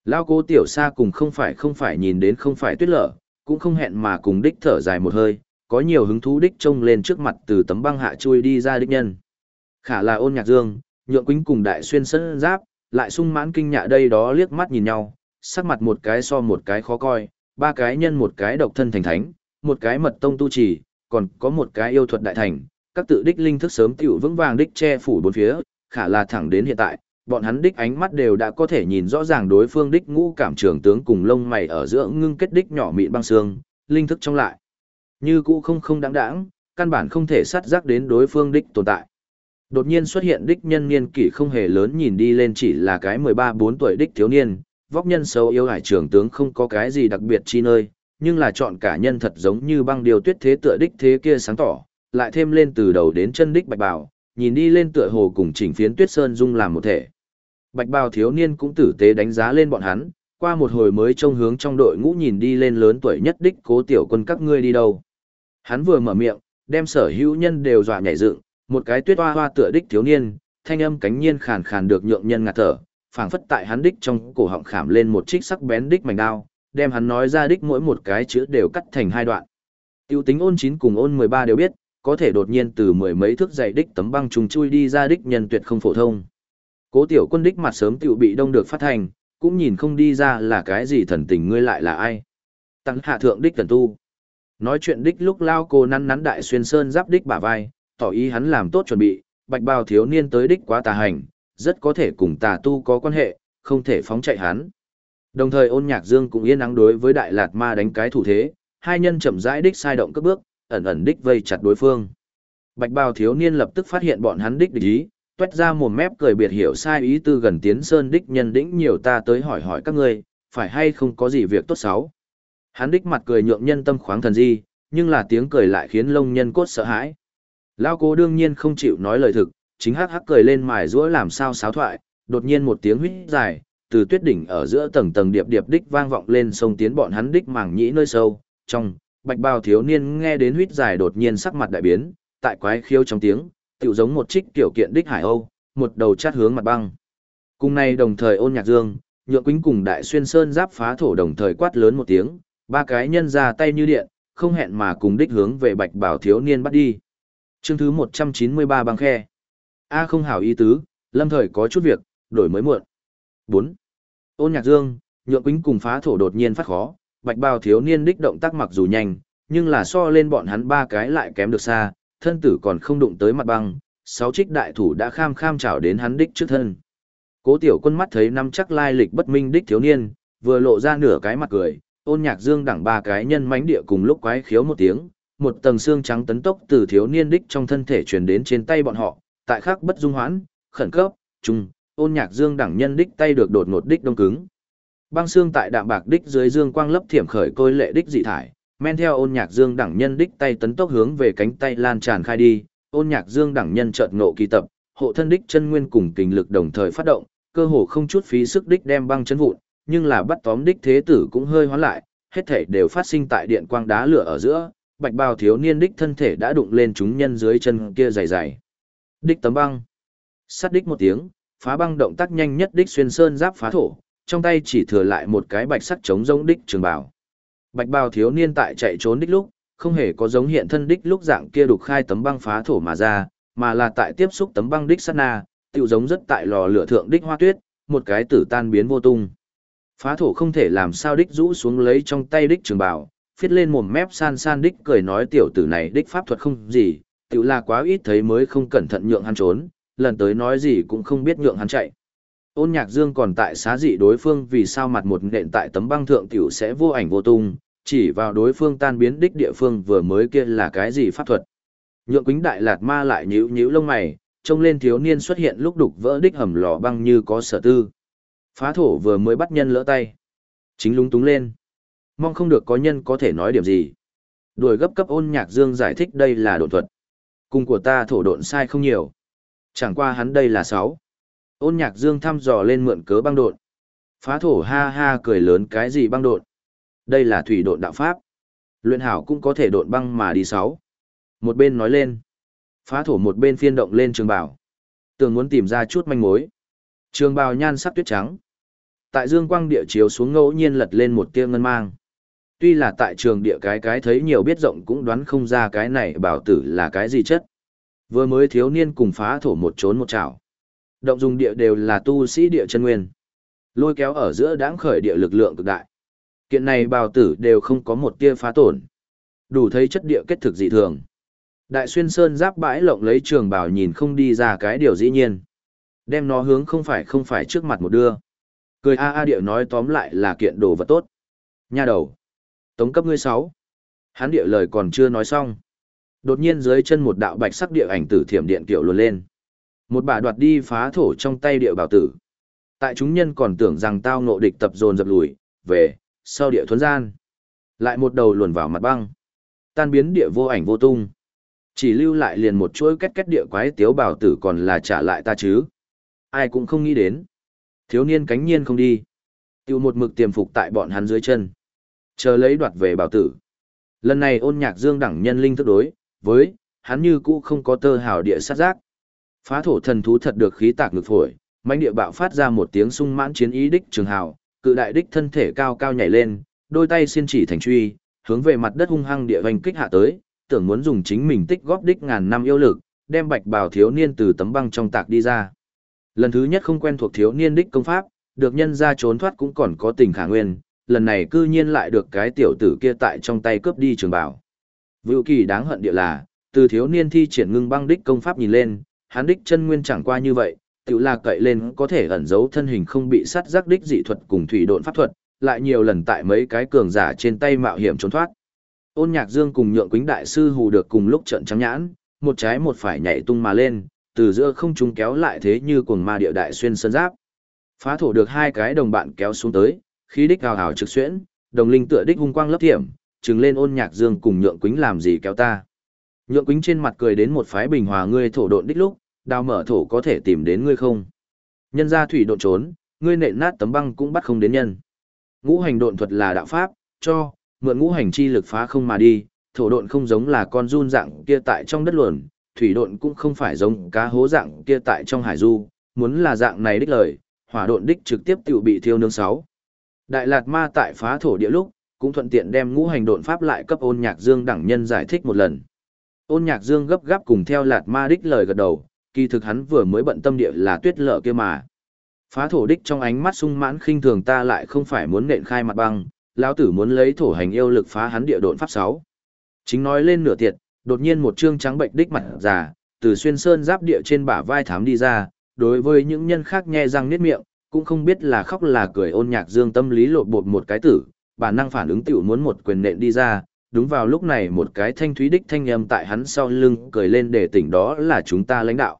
Lao cố tiểu xa cùng không phải không phải nhìn đến không phải tuyết lở, cũng không hẹn mà cùng đích thở dài một hơi, có nhiều hứng thú đích trông lên trước mặt từ tấm băng hạ chui đi ra đích nhân. Khả là ôn nhạc dương, nhượng quính cùng đại xuyên sân giáp, lại sung mãn kinh nhạ đây đó liếc mắt nhìn nhau, sắc mặt một cái so một cái khó coi, ba cái nhân một cái độc thân thành thánh, một cái mật tông tu trì, còn có một cái yêu thuật đại thành, các tự đích linh thức sớm tiểu vững vàng đích che phủ bốn phía, khả là thẳng đến hiện tại, bọn hắn đích ánh mắt đều đã có thể nhìn rõ ràng đối phương đích ngũ cảm trường tướng cùng lông mày ở giữa ngưng kết đích nhỏ mịn băng xương, linh thức trong lại. Như cũ không không đáng đáng, căn bản không thể sát giác đến đối phương đích tồn tại. Đột nhiên xuất hiện đích nhân niên kỷ không hề lớn nhìn đi lên chỉ là cái 13-4 tuổi đích thiếu niên, vóc nhân xấu yêu hải trường tướng không có cái gì đặc biệt chi nơi, nhưng là chọn cả nhân thật giống như băng điều tuyết thế tựa đích thế kia sáng tỏ, lại thêm lên từ đầu đến chân đích bạch bào, nhìn đi lên tựa hồ cùng chỉnh phiến tuyết sơn dung làm một thể. Bạch bào thiếu niên cũng tử tế đánh giá lên bọn hắn, qua một hồi mới trông hướng trong đội ngũ nhìn đi lên lớn tuổi nhất đích cố tiểu quân các ngươi đi đâu. Hắn vừa mở miệng, đem sở hữu nhân đều dọa nhảy dựng, một cái tuyết hoa hoa tựa đích thiếu niên, thanh âm cánh nhiên khàn khàn được nhượng nhân ngạt thở, phảng phất tại hắn đích trong cổ họng khảm lên một trích sắc bén đích mảnh đao, đem hắn nói ra đích mỗi một cái chữ đều cắt thành hai đoạn. Tiêu tính ôn 9 cùng ôn 13 đều biết, có thể đột nhiên từ mười mấy thước dày đích tấm băng trùng chui đi ra đích nhân tuyệt không phổ thông. Cố tiểu quân đích mặt sớm tiểu bị đông được phát thành, cũng nhìn không đi ra là cái gì thần tình ngươi lại là ai. Tăng hạ thượng đích thần tu. Nói chuyện đích lúc lao cô năn nắn đại xuyên sơn giáp đích bả vai, tỏ ý hắn làm tốt chuẩn bị, bạch bào thiếu niên tới đích quá tà hành, rất có thể cùng tà tu có quan hệ, không thể phóng chạy hắn. Đồng thời ôn nhạc dương cũng yên nắng đối với đại lạt ma đánh cái thủ thế, hai nhân chậm rãi đích sai động cất bước, ẩn ẩn đích vây chặt đối phương. Bạch bào thiếu niên lập tức phát hiện bọn hắn đích địch ý, tuét ra mồm mép cười biệt hiểu sai ý tư gần tiến sơn đích nhân đĩnh nhiều ta tới hỏi hỏi các ngươi, phải hay không có gì việc tốt xấu. Hắn đích mặt cười nhượng nhân tâm khoáng thần di, nhưng là tiếng cười lại khiến lông nhân cốt sợ hãi. Lao cố đương nhiên không chịu nói lời thực, chính hắc hắc cười lên mài rũa làm sao sáo thoại, đột nhiên một tiếng huýt dài, từ tuyết đỉnh ở giữa tầng tầng điệp điệp đích vang vọng lên sông tiến bọn hắn đích màng nhĩ nơi sâu, trong, bạch bào thiếu niên nghe đến huýt dài đột nhiên sắc mặt đại biến, tại quái khiêu trong tiếng, tựu giống một trích tiểu kiện đích hải âu, một đầu chát hướng mặt băng. Cùng nay đồng thời ôn nhạc dương, nhượng quýnh cùng đại xuyên sơn giáp phá thổ đồng thời quát lớn một tiếng, ba cái nhân ra tay như điện, không hẹn mà cùng đích hướng về bạch bảo thiếu niên bắt đi. Chương thứ 193 băng khe. A không hảo ý tứ, lâm thời có chút việc, đổi mới muộn. 4. Ôn nhạc dương, nhượng quýnh cùng phá thổ đột nhiên phát khó, bạch bào thiếu niên đích động tác mặc dù nhanh, nhưng là so lên bọn hắn ba cái lại kém được xa, thân tử còn không đụng tới mặt băng, sáu trích đại thủ đã kham kham chảo đến hắn đích trước thân. Cố tiểu quân mắt thấy năm chắc lai lịch bất minh đích thiếu niên, vừa lộ ra nửa cái mặt cười, ôn nhạc dương đẳng ba cái nhân mánh địa cùng lúc quái khiếu một tiếng, một tầng xương trắng tấn tốc từ thiếu niên đích trong thân thể truyền đến trên tay bọn họ, tại khắc bất dung hoãn, khẩn cấp, trung, ôn nhạc dương đẳng nhân đích tay được đột ngột đích đông cứng. Băng xương tại đạm bạc đích dưới dương quang lấp thiểm khởi côi lệ đích dị thải, men theo ôn nhạc dương đẳng nhân đích tay tấn tốc hướng về cánh tay lan tràn khai đi, ôn nhạc dương đẳng nhân chợt ngộ kỳ tập, hộ thân đích chân nguyên cùng kình lực đồng thời phát động, cơ hồ không chút phí sức đích đem băng chấn vụn, nhưng là bắt tóm đích thế tử cũng hơi hóa lại, hết thể đều phát sinh tại điện quang đá lửa ở giữa, bạch bào thiếu niên đích thân thể đã đụng lên chúng nhân dưới chân kia dày dày. Đích tấm băng. Sát đích một tiếng, phá băng động tác nhanh nhất đích xuyên sơn giáp phá thổ, trong tay chỉ thừa lại một cái bạch sắt chống giống đích trường bảo. Bạch bào thiếu niên tại chạy trốn đích lúc, không hề có giống hiện thân đích lúc dạng kia đục khai tấm băng phá thổ mà ra, mà là tại tiếp xúc tấm băng đích sát na, tiểu giống rất tại lò lửa thượng đích hoa tuyết, một cái tử tan biến vô tung. Phá thổ không thể làm sao đích rũ xuống lấy trong tay đích trường bảo, phiết lên mồm mép san san đích cười nói tiểu tử này đích pháp thuật không gì, tiểu là quá ít thấy mới không cẩn thận nhượng hắn trốn, lần tới nói gì cũng không biết nhượng hắn chạy. Ôn nhạc dương còn tại xá dị đối phương vì sao mặt một nện tại tấm băng thượng tiểu sẽ vô ảnh vô tung, chỉ vào đối phương tan biến đích địa phương vừa mới kia là cái gì pháp thuật. Nhượng quính đại lạt ma lại nhíu nhíu lông mày, trông lên thiếu niên xuất hiện lúc đục vỡ đích hầm lò băng như có sở tư. Phá thổ vừa mới bắt nhân lỡ tay. Chính lúng túng lên. mong không được có nhân có thể nói điểm gì. Đuổi gấp cấp ôn nhạc dương giải thích đây là độn thuật. Cùng của ta thổ độn sai không nhiều. Chẳng qua hắn đây là sáu. Ôn nhạc dương thăm dò lên mượn cớ băng đột, Phá thổ ha ha cười lớn cái gì băng đột? Đây là thủy độn đạo pháp. Luyện hảo cũng có thể độn băng mà đi sáu. Một bên nói lên. Phá thổ một bên phiên động lên trường bảo. Tường muốn tìm ra chút manh mối. Trường bào nhan sắc tuyết trắng. Tại dương quang địa chiếu xuống ngẫu nhiên lật lên một tia ngân mang. Tuy là tại trường địa cái cái thấy nhiều biết rộng cũng đoán không ra cái này bảo tử là cái gì chất. Vừa mới thiếu niên cùng phá thổ một trốn một chảo. Động dùng địa đều là tu sĩ địa chân nguyên. Lôi kéo ở giữa đáng khởi địa lực lượng cực đại. Kiện này bào tử đều không có một tia phá tổn. Đủ thấy chất địa kết thực dị thường. Đại xuyên sơn giáp bãi lộng lấy trường bào nhìn không đi ra cái điều dĩ nhiên. Đem nó hướng không phải không phải trước mặt một đưa. Cười a a địa nói tóm lại là kiện đồ vật tốt. Nha đầu. Tống cấp ngươi sáu. Hắn địa lời còn chưa nói xong. Đột nhiên dưới chân một đạo bạch sắc địa ảnh tử thiểm điện kiểu luồn lên. Một bà đoạt đi phá thổ trong tay địa bảo tử. Tại chúng nhân còn tưởng rằng tao ngộ địch tập dồn dập lùi, về, sau địa thuấn gian. Lại một đầu luồn vào mặt băng. Tan biến địa vô ảnh vô tung. Chỉ lưu lại liền một chuỗi kết kết địa quái tiếu bảo tử còn là trả lại ta chứ. Ai cũng không nghĩ đến. Thiếu niên cánh nhiên không đi. Tiêu một mực tiềm phục tại bọn hắn dưới chân. Chờ lấy đoạt về bảo tử. Lần này ôn nhạc dương đẳng nhân linh thức đối, với, hắn như cũ không có tơ hào địa sát giác. Phá thổ thần thú thật được khí tạc ngực phổi, mãnh địa bạo phát ra một tiếng sung mãn chiến ý đích trường hào, cự đại đích thân thể cao cao nhảy lên, đôi tay xiên chỉ thành truy, hướng về mặt đất hung hăng địa vành kích hạ tới, tưởng muốn dùng chính mình tích góp đích ngàn năm yêu lực, đem bạch bào thiếu niên từ tấm băng trong tạc đi ra. Lần thứ nhất không quen thuộc thiếu niên đích công pháp, được nhân ra trốn thoát cũng còn có tình khả nguyên, lần này cư nhiên lại được cái tiểu tử kia tại trong tay cướp đi trường bảo. Vưu kỳ đáng hận địa là, từ thiếu niên thi triển ngưng băng đích công pháp nhìn lên, hắn đích chân nguyên chẳng qua như vậy, tự là cậy lên có thể ẩn giấu thân hình không bị sát giác đích dị thuật cùng thủy độn pháp thuật, lại nhiều lần tại mấy cái cường giả trên tay mạo hiểm trốn thoát. Ôn Nhạc Dương cùng Nhượng Quýnh đại sư hù được cùng lúc trận trắng nhãn, một trái một phải nhảy tung mà lên, từ giữa không trung kéo lại thế như cuồng ma địa đại xuyên sơn giáp. Phá thổ được hai cái đồng bạn kéo xuống tới, khí đích hào hào trực xuyễn, đồng linh tựa đích hung quang lấp thiểm, trừng lên Ôn Nhạc Dương cùng Nhượng Quýnh làm gì kéo ta. Nhượng Quýnh trên mặt cười đến một phái bình hòa ngươi thổ độn đích lúc, đào mở thổ có thể tìm đến ngươi không? Nhân ra thủy độn trốn, ngươi nện nát tấm băng cũng bắt không đến nhân. Ngũ hành độn thuật là đạo pháp, cho, mượn ngũ hành chi lực phá không mà đi, thổ độn không giống là con run dạng kia tại trong đất luồn, thủy độn cũng không phải giống cá hố dạng kia tại trong hải du, muốn là dạng này đích lời, hỏa độn đích trực tiếp tự bị thiêu nương sáu. Đại Lạt Ma tại phá thổ địa lúc, cũng thuận tiện đem ngũ hành độn pháp lại cấp ôn nhạc dương đẳng nhân giải thích một lần. Ôn nhạc dương gấp gáp cùng theo Lạt Ma đích lời gật đầu, kỳ thực hắn vừa mới bận tâm địa là tuyết lợ kia mà. Phá thổ đích trong ánh mắt sung mãn khinh thường ta lại không phải muốn nện khai mặt băng, lão tử muốn lấy thổ hành yêu lực phá hắn địa độn pháp sáu. Chính nói lên nửa tiệt, đột nhiên một trương trắng bệnh đích mặt già, từ xuyên sơn giáp địa trên bả vai thám đi ra, đối với những nhân khác nhe răng niết miệng, cũng không biết là khóc là cười ôn nhạc dương tâm lý lột bột một cái tử, bản năng phản ứng tiểu muốn một quyền nện đi ra, đúng vào lúc này một cái thanh thúy đích thanh âm tại hắn sau lưng cười lên để tỉnh đó là chúng ta lãnh đạo.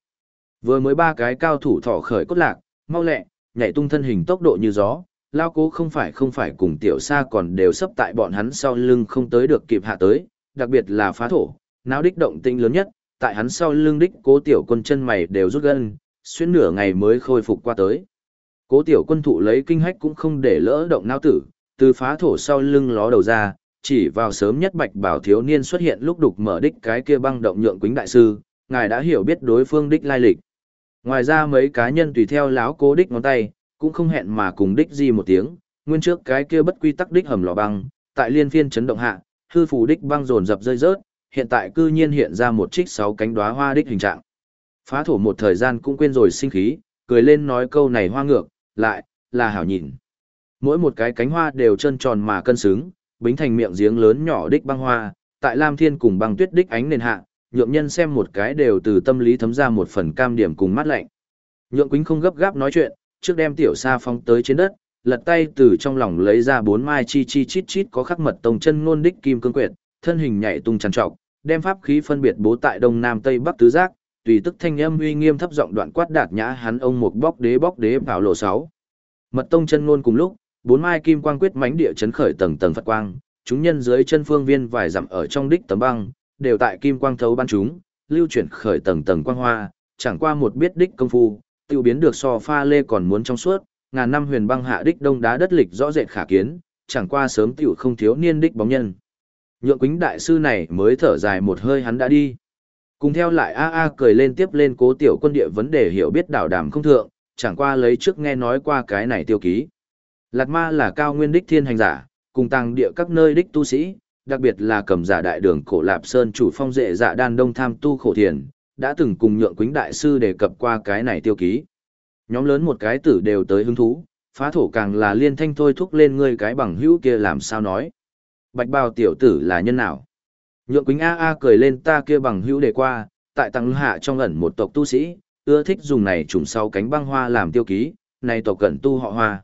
Vừa mới ba cái cao thủ thỏ khởi cốt lạc, mau lẹ, nhảy tung thân hình tốc độ như gió, lao cố không phải không phải cùng tiểu xa còn đều sắp tại bọn hắn sau lưng không tới được kịp hạ tới, đặc biệt là phá thổ, náo đích động tinh lớn nhất, tại hắn sau lưng đích cố tiểu quân chân mày đều rút gân, xuyên nửa ngày mới khôi phục qua tới. Cố tiểu quân thụ lấy kinh hách cũng không để lỡ động nao tử, từ phá thổ sau lưng ló đầu ra, chỉ vào sớm nhất bạch bảo thiếu niên xuất hiện lúc đục mở đích cái kia băng động nhượng quýnh đại sư, ngài đã hiểu biết đối phương đích lai lịch. Ngoài ra mấy cá nhân tùy theo láo cố đích ngón tay, cũng không hẹn mà cùng đích gì một tiếng, nguyên trước cái kia bất quy tắc đích hầm lò băng, tại liên phiên chấn động hạ, hư phù đích băng dồn dập rơi rớt, hiện tại cư nhiên hiện ra một trích sáu cánh đóa hoa đích hình trạng. Phá thổ một thời gian cũng quên rồi sinh khí, cười lên nói câu này hoa ngược, lại, là hảo nhìn. Mỗi một cái cánh hoa đều trơn tròn mà cân xứng, bính thành miệng giếng lớn nhỏ đích băng hoa, tại Lam Thiên cùng băng tuyết đích ánh nền hạ, nhượng nhân xem một cái đều từ tâm lý thấm ra một phần cam điểm cùng mắt lạnh. Nhượng Quýnh không gấp gáp nói chuyện, trước đem tiểu sa phóng tới trên đất, lật tay từ trong lòng lấy ra bốn mai chi chi chít chít có khắc mật tông chân ngôn đích kim cương quyệt, thân hình nhảy tung trằn trọc, đem pháp khí phân biệt bố tại đông nam tây bắc tứ giác, tùy tức thanh âm uy nghiêm thấp giọng đoạn quát đạt nhã hắn ông một bóc đế bóc đế bảo lộ sáu. Mật tông chân ngôn cùng lúc, Bốn mai kim quang quyết mãnh địa chấn khởi tầng tầng phật quang, chúng nhân dưới chân phương viên vài dặm ở trong đích tấm băng, đều tại kim quang thấu bắn chúng, lưu chuyển khởi tầng tầng quang hoa, chẳng qua một biết đích công phu, tiêu biến được so pha lê còn muốn trong suốt, ngàn năm huyền băng hạ đích đông đá đất lịch rõ rệt khả kiến, chẳng qua sớm tiểu không thiếu niên đích bóng nhân. Nhượng quính đại sư này mới thở dài một hơi hắn đã đi. Cùng theo lại a a cười lên tiếp lên cố tiểu quân địa vấn đề hiểu biết đảo đàm không thượng, chẳng qua lấy trước nghe nói qua cái này tiêu ký. Lạt ma là cao nguyên đích thiên hành giả, cùng tàng địa các nơi đích tu sĩ, đặc biệt là cầm giả đại đường cổ lạp sơn chủ phong dệ dạ đan đông tham tu khổ thiền, đã từng cùng nhượng quính đại sư đề cập qua cái này tiêu ký. Nhóm lớn một cái tử đều tới hứng thú, phá thổ càng là liên thanh thôi thúc lên ngươi cái bằng hữu kia làm sao nói. Bạch bào tiểu tử là nhân nào? Nhượng quính A A cười lên ta kia bằng hữu đề qua, tại tăng hạ trong ẩn một tộc tu sĩ, ưa thích dùng này trùng sau cánh băng hoa làm tiêu ký, này tộc cẩn tu họ hoa.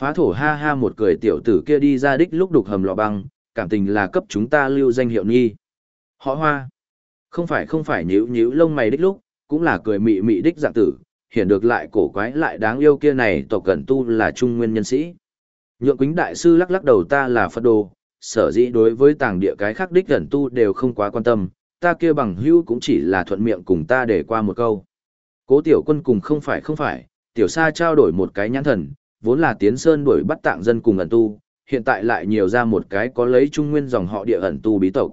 Phá thổ ha ha một cười tiểu tử kia đi ra đích lúc đục hầm lọ băng, cảm tình là cấp chúng ta lưu danh hiệu nghi. Họ hoa. Không phải không phải nhíu nhíu lông mày đích lúc, cũng là cười mị mị đích dạng tử, hiện được lại cổ quái lại đáng yêu kia này tộc cẩn tu là trung nguyên nhân sĩ. Nhượng quính đại sư lắc lắc đầu ta là Phật đồ, sở dĩ đối với tàng địa cái khác đích cẩn tu đều không quá quan tâm, ta kia bằng hữu cũng chỉ là thuận miệng cùng ta để qua một câu. Cố tiểu quân cùng không phải không phải, tiểu sa trao đổi một cái nhãn thần, vốn là tiến sơn đuổi bắt tạng dân cùng ẩn tu, hiện tại lại nhiều ra một cái có lấy trung nguyên dòng họ địa ẩn tu bí tộc.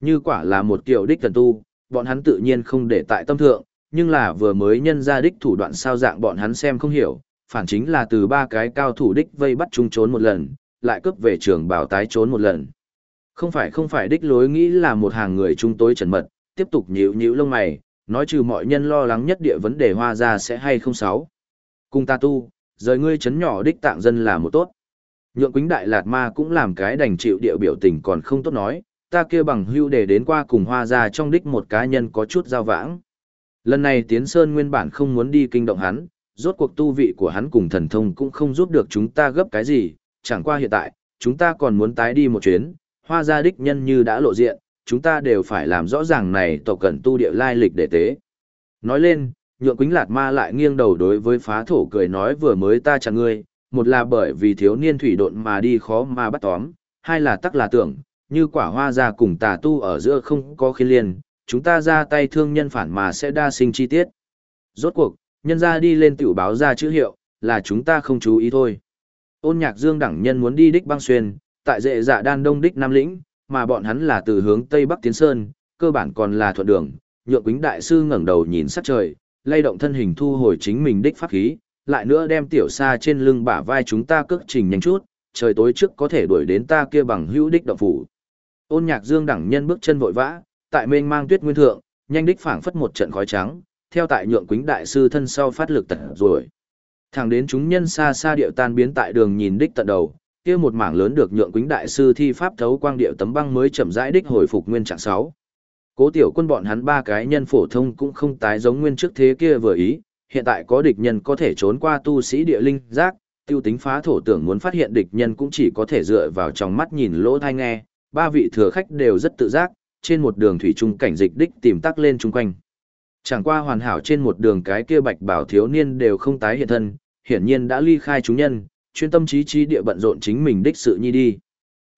Như quả là một kiểu đích thần tu, bọn hắn tự nhiên không để tại tâm thượng, nhưng là vừa mới nhân ra đích thủ đoạn sao dạng bọn hắn xem không hiểu, phản chính là từ ba cái cao thủ đích vây bắt chúng trốn một lần, lại cướp về trường bảo tái trốn một lần. Không phải không phải đích lối nghĩ là một hàng người trung tối trần mật, tiếp tục nhíu nhíu lông mày, nói trừ mọi nhân lo lắng nhất địa vấn đề hoa ra sẽ hay không sáu. Cùng ta tu, rời ngươi chấn nhỏ đích tạng dân là một tốt. Nhượng Quýnh đại lạt ma cũng làm cái đành chịu địa biểu tình còn không tốt nói, ta kia bằng hưu để đến qua cùng hoa ra trong đích một cá nhân có chút giao vãng. Lần này Tiến Sơn nguyên bản không muốn đi kinh động hắn, rốt cuộc tu vị của hắn cùng thần thông cũng không giúp được chúng ta gấp cái gì, chẳng qua hiện tại, chúng ta còn muốn tái đi một chuyến, hoa gia đích nhân như đã lộ diện, chúng ta đều phải làm rõ ràng này tộc cần tu địa lai lịch để tế. Nói lên, nhượng quính lạt ma lại nghiêng đầu đối với phá thổ cười nói vừa mới ta chặn ngươi, một là bởi vì thiếu niên thủy độn mà đi khó mà bắt tóm, hai là tắc là tưởng, như quả hoa ra cùng tà tu ở giữa không có khiên liên, chúng ta ra tay thương nhân phản mà sẽ đa sinh chi tiết. Rốt cuộc, nhân ra đi lên tiểu báo ra chữ hiệu, là chúng ta không chú ý thôi. Ôn nhạc dương đẳng nhân muốn đi đích băng xuyên, tại dệ dạ đan đông đích Nam Lĩnh, mà bọn hắn là từ hướng Tây Bắc Tiến Sơn, cơ bản còn là thuận đường. Nhượng quính đại sư ngẩng đầu nhìn sắc trời, lay động thân hình thu hồi chính mình đích pháp khí, lại nữa đem tiểu xa trên lưng bả vai chúng ta cước trình nhanh chút, trời tối trước có thể đuổi đến ta kia bằng hữu đích động phủ. Ôn nhạc dương đẳng nhân bước chân vội vã, tại mênh mang tuyết nguyên thượng, nhanh đích phảng phất một trận khói trắng, theo tại nhượng quính đại sư thân sau phát lực tận rồi. Thẳng đến chúng nhân xa xa điệu tan biến tại đường nhìn đích tận đầu, kia một mảng lớn được nhượng quính đại sư thi pháp thấu quang điệu tấm băng mới chậm rãi đích hồi phục nguyên trạng 6. Cố tiểu quân bọn hắn ba cái nhân phổ thông cũng không tái giống nguyên trước thế kia vừa ý, hiện tại có địch nhân có thể trốn qua tu sĩ địa linh giác, tiêu tính phá thổ tưởng muốn phát hiện địch nhân cũng chỉ có thể dựa vào trong mắt nhìn lỗ thai nghe, ba vị thừa khách đều rất tự giác, trên một đường thủy trung cảnh dịch đích tìm tắc lên chung quanh. Chẳng qua hoàn hảo trên một đường cái kia bạch bảo thiếu niên đều không tái hiện thân, hiển nhiên đã ly khai chúng nhân, chuyên tâm trí trí địa bận rộn chính mình đích sự nhi đi.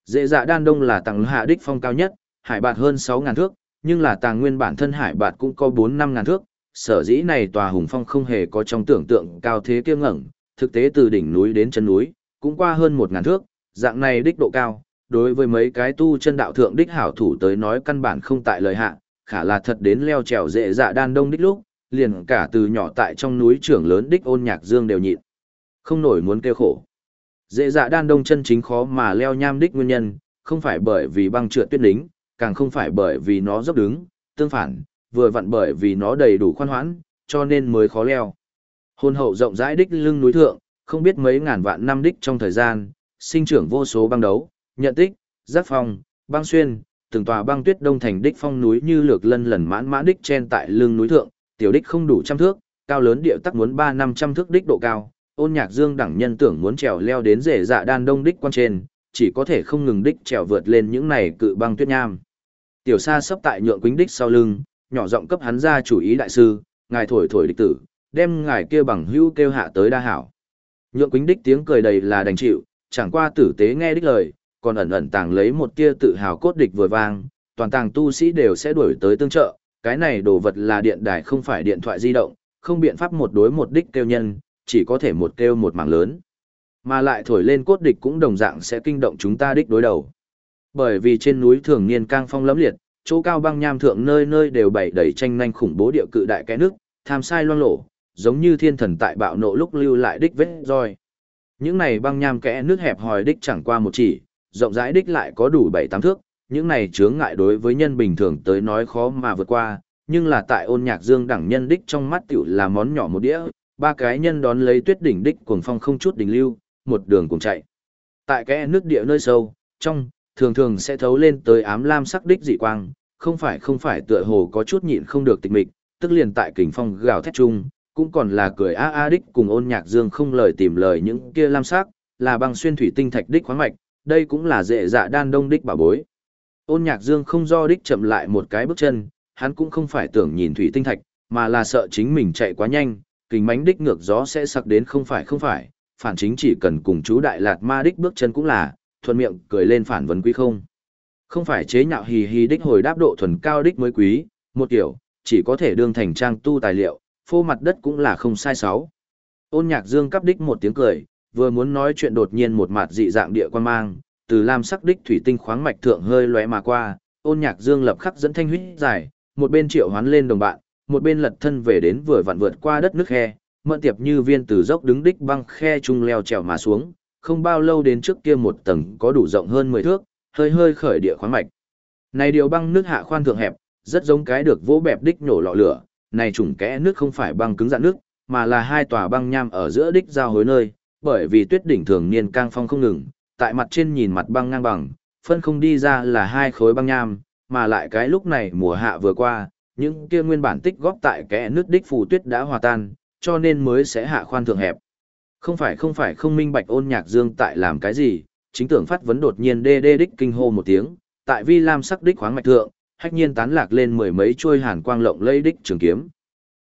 Dễ dạ đan đông là tàng hạ đích phong cao nhất, hải bạt hơn 6.000 thước, nhưng là tàng nguyên bản thân hải bạt cũng có 4-5 ngàn thước, sở dĩ này tòa hùng phong không hề có trong tưởng tượng cao thế kiêm ngẩng, thực tế từ đỉnh núi đến chân núi, cũng qua hơn một ngàn thước, dạng này đích độ cao, đối với mấy cái tu chân đạo thượng đích hảo thủ tới nói căn bản không tại lời hạ, khả là thật đến leo trèo dễ dạ đan đông đích lúc, liền cả từ nhỏ tại trong núi trưởng lớn đích ôn nhạc dương đều nhịn. Không nổi muốn kêu khổ. Dễ dạ đan đông chân chính khó mà leo nham đích nguyên nhân, không phải bởi vì băng trượt tuyết lính, càng không phải bởi vì nó dốc đứng, tương phản, vừa vặn bởi vì nó đầy đủ khoan hoãn, cho nên mới khó leo. Hôn hậu rộng rãi đích lưng núi thượng, không biết mấy ngàn vạn năm đích trong thời gian, sinh trưởng vô số băng đấu, nhận tích, giác phong, băng xuyên, từng tòa băng tuyết đông thành đích phong núi như lược lân lần mãn mã đích trên tại lưng núi thượng, tiểu đích không đủ trăm thước, cao lớn địa tắc muốn ba năm trăm thước đích độ cao, ôn nhạc dương đẳng nhân tưởng muốn trèo leo đến rể dạ đan đông đích quan trên, chỉ có thể không ngừng đích trèo vượt lên những này cự băng tuyết nham. Tiểu sa sắp tại nhượng quính đích sau lưng, nhỏ giọng cấp hắn ra chủ ý đại sư, ngài thổi thổi địch tử, đem ngài kia bằng hữu kêu hạ tới đa hảo. Nhượng quính đích tiếng cười đầy là đành chịu, Chẳng qua tử tế nghe đích lời, còn ẩn ẩn tàng lấy một tia tự hào cốt địch vừa vang, toàn tàng tu sĩ đều sẽ đuổi tới tương trợ, cái này đồ vật là điện đài không phải điện thoại di động, không biện pháp một đối một đích kêu nhân, chỉ có thể một kêu một mảng lớn. Mà lại thổi lên cốt địch cũng đồng dạng sẽ kinh động chúng ta đích đối đầu. Bởi vì trên núi thường niên cang phong lẫm liệt, chỗ cao băng nham thượng nơi nơi đều bày đầy tranh nhanh khủng bố địa cự đại cái nước, tham sai loang lổ, giống như thiên thần tại bạo nộ lúc lưu lại đích vết roi. Những này băng nham kẽ nước hẹp hòi đích chẳng qua một chỉ, rộng rãi đích lại có đủ bảy tám thước, những này chướng ngại đối với nhân bình thường tới nói khó mà vượt qua, nhưng là tại ôn nhạc dương đẳng nhân đích trong mắt tiểu là món nhỏ một đĩa, ba cái nhân đón lấy tuyết đỉnh đích cuồng phong không chút đỉnh lưu, một đường cùng chạy. Tại kẽ nước địa nơi sâu, trong, thường thường sẽ thấu lên tới ám lam sắc đích dị quang, không phải không phải tựa hồ có chút nhịn không được tịch mịch, tức liền tại kình phong gào thét chung, cũng còn là cười a a đích cùng ôn nhạc dương không lời tìm lời những kia lam sắc, là băng xuyên thủy tinh thạch đích khoáng mạch, đây cũng là dễ dạ đan đông đích bảo bối. Ôn nhạc dương không do đích chậm lại một cái bước chân, hắn cũng không phải tưởng nhìn thủy tinh thạch, mà là sợ chính mình chạy quá nhanh, kình mánh đích ngược gió sẽ sặc đến không phải không phải, phản chính chỉ cần cùng chú đại lạt ma đích bước chân cũng là, thuận miệng cười lên phản vấn quý không. Không phải chế nhạo hì hì đích hồi đáp độ thuần cao đích mới quý, một kiểu, chỉ có thể đương thành trang tu tài liệu, phô mặt đất cũng là không sai sáu. Ôn nhạc dương cắp đích một tiếng cười, vừa muốn nói chuyện đột nhiên một mặt dị dạng địa quan mang, từ lam sắc đích thủy tinh khoáng mạch thượng hơi lóe mà qua, ôn nhạc dương lập khắc dẫn thanh huyết dài, một bên triệu hoán lên đồng bạn, một bên lật thân về đến vừa vặn vượt qua đất nước khe, mượn tiệp như viên từ dốc đứng đích băng khe trung leo trèo mà xuống, không bao lâu đến trước kia một tầng có đủ rộng hơn 10 thước, hơi hơi khởi địa khoáng mạch. Này điều băng nước hạ khoan thượng hẹp, rất giống cái được vỗ bẹp đích nổ lọ lửa, này trùng kẽ nước không phải băng cứng dạn nước, mà là hai tòa băng nham ở giữa đích giao hối nơi, bởi vì tuyết đỉnh thường niên cang phong không ngừng, tại mặt trên nhìn mặt băng ngang bằng, phân không đi ra là hai khối băng nham, mà lại cái lúc này mùa hạ vừa qua, những kia nguyên bản tích góp tại kẽ nước đích phù tuyết đã hòa tan, cho nên mới sẽ hạ khoan thượng hẹp. Không phải không phải không minh bạch ôn nhạc dương tại làm cái gì, chính tưởng phát vấn đột nhiên đê đê đích kinh hô một tiếng, tại vi lam sắc đích khoáng mạch thượng, hách nhiên tán lạc lên mười mấy chuôi hàn quang lộng lây đích trường kiếm.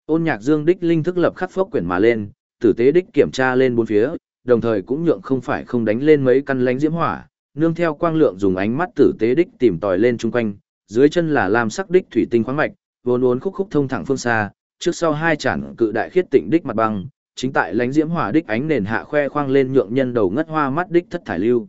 Ôn nhạc dương đích linh thức lập khắc phốc quyển mà lên, tử tế đích kiểm tra lên bốn phía, đồng thời cũng nhượng không phải không đánh lên mấy căn lánh diễm hỏa, nương theo quang lượng dùng ánh mắt tử tế đích tìm tòi lên chung quanh, dưới chân là lam sắc đích thủy tinh khoáng mạch, vốn uốn khúc khúc thông thẳng phương xa, trước sau hai chản cự đại khiết tịnh đích mặt băng, chính tại lánh diễm hỏa đích ánh nền hạ khoe khoang lên nhượng nhân đầu ngất hoa mắt đích thất thải lưu.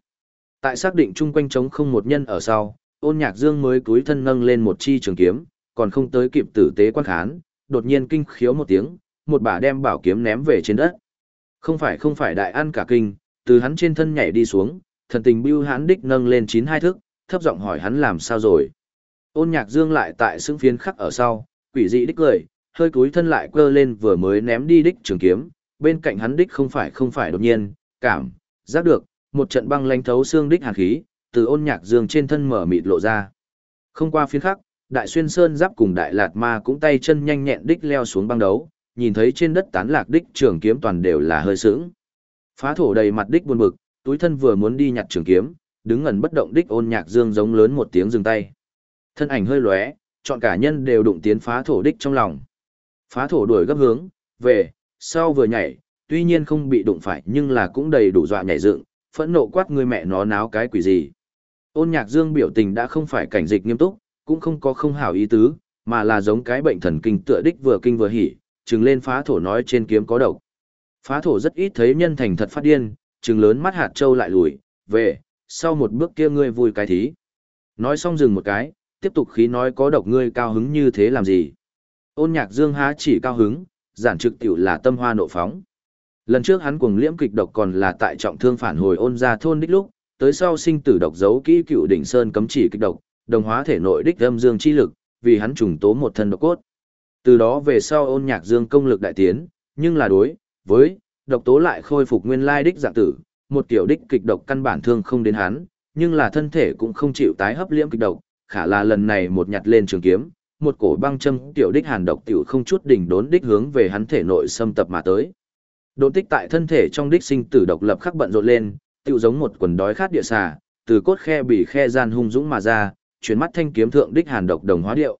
Tại xác định chung quanh trống không một nhân ở sau, ôn nhạc dương mới cúi thân nâng lên một chi trường kiếm, còn không tới kịp tử tế quan khán, đột nhiên kinh khiếu một tiếng, một bà đem bảo kiếm ném về trên đất. Không phải không phải đại ăn cả kinh, từ hắn trên thân nhảy đi xuống, thần tình bưu hắn đích nâng lên chín hai thước, thấp giọng hỏi hắn làm sao rồi. Ôn nhạc dương lại tại xương phiến khắc ở sau, quỷ dị đích cười, hơi cúi thân lại quơ lên vừa mới ném đi đích trường kiếm, bên cạnh hắn đích không phải không phải đột nhiên, cảm, giác được, một trận băng lanh thấu xương đích hàn khí, từ ôn nhạc dương trên thân mở mịt lộ ra. Không qua phiến khắc, đại xuyên sơn giáp cùng đại lạt ma cũng tay chân nhanh nhẹn đích leo xuống băng đấu, nhìn thấy trên đất tán lạc đích trường kiếm toàn đều là hơi sướng. Phá thổ đầy mặt đích buồn bực, túi thân vừa muốn đi nhặt trường kiếm, đứng ngẩn bất động đích ôn nhạc dương giống lớn một tiếng dừng tay. Thân ảnh hơi lóe, chọn cả nhân đều đụng tiến phá thổ đích trong lòng. Phá thổ đuổi gấp hướng, về, sau vừa nhảy, tuy nhiên không bị đụng phải nhưng là cũng đầy đủ dọa nhảy dựng, phẫn nộ quát người mẹ nó náo cái quỷ gì. Ôn nhạc dương biểu tình đã không phải cảnh dịch nghiêm túc, cũng không có không hảo ý tứ, mà là giống cái bệnh thần kinh tựa đích vừa kinh vừa hỉ, trừng lên phá thổ nói trên kiếm có độc. Phá thổ rất ít thấy nhân thành thật phát điên, trừng lớn mắt hạt châu lại lùi, về, sau một bước kia ngươi vui cái thí. Nói xong dừng một cái, tiếp tục khí nói có độc ngươi cao hứng như thế làm gì. Ôn nhạc dương há chỉ cao hứng, giản trực tiểu là tâm hoa nộ phóng. Lần trước hắn cuồng liễm kịch độc còn là tại trọng thương phản hồi ôn ra thôn đích lúc, tới sau sinh tử độc giấu kỹ cựu đỉnh sơn cấm chỉ kịch độc, đồng hóa thể nội đích âm dương chi lực, vì hắn trùng tố một thân độc cốt. Từ đó về sau ôn nhạc dương công lực đại tiến, nhưng là đối với độc tố lại khôi phục nguyên lai đích dạng tử, một tiểu đích kịch độc căn bản thương không đến hắn, nhưng là thân thể cũng không chịu tái hấp liễm kịch độc, khả là lần này một nhặt lên trường kiếm, một cổ băng châm tiểu đích hàn độc tiểu không chút đỉnh đốn đích hướng về hắn thể nội xâm tập mà tới. Độn tích tại thân thể trong đích sinh tử độc lập khắc bận rộn lên, tựu giống một quần đói khát địa xà, từ cốt khe bị khe gian hung dũng mà ra, chuyển mắt thanh kiếm thượng đích hàn độc đồng hóa điệu.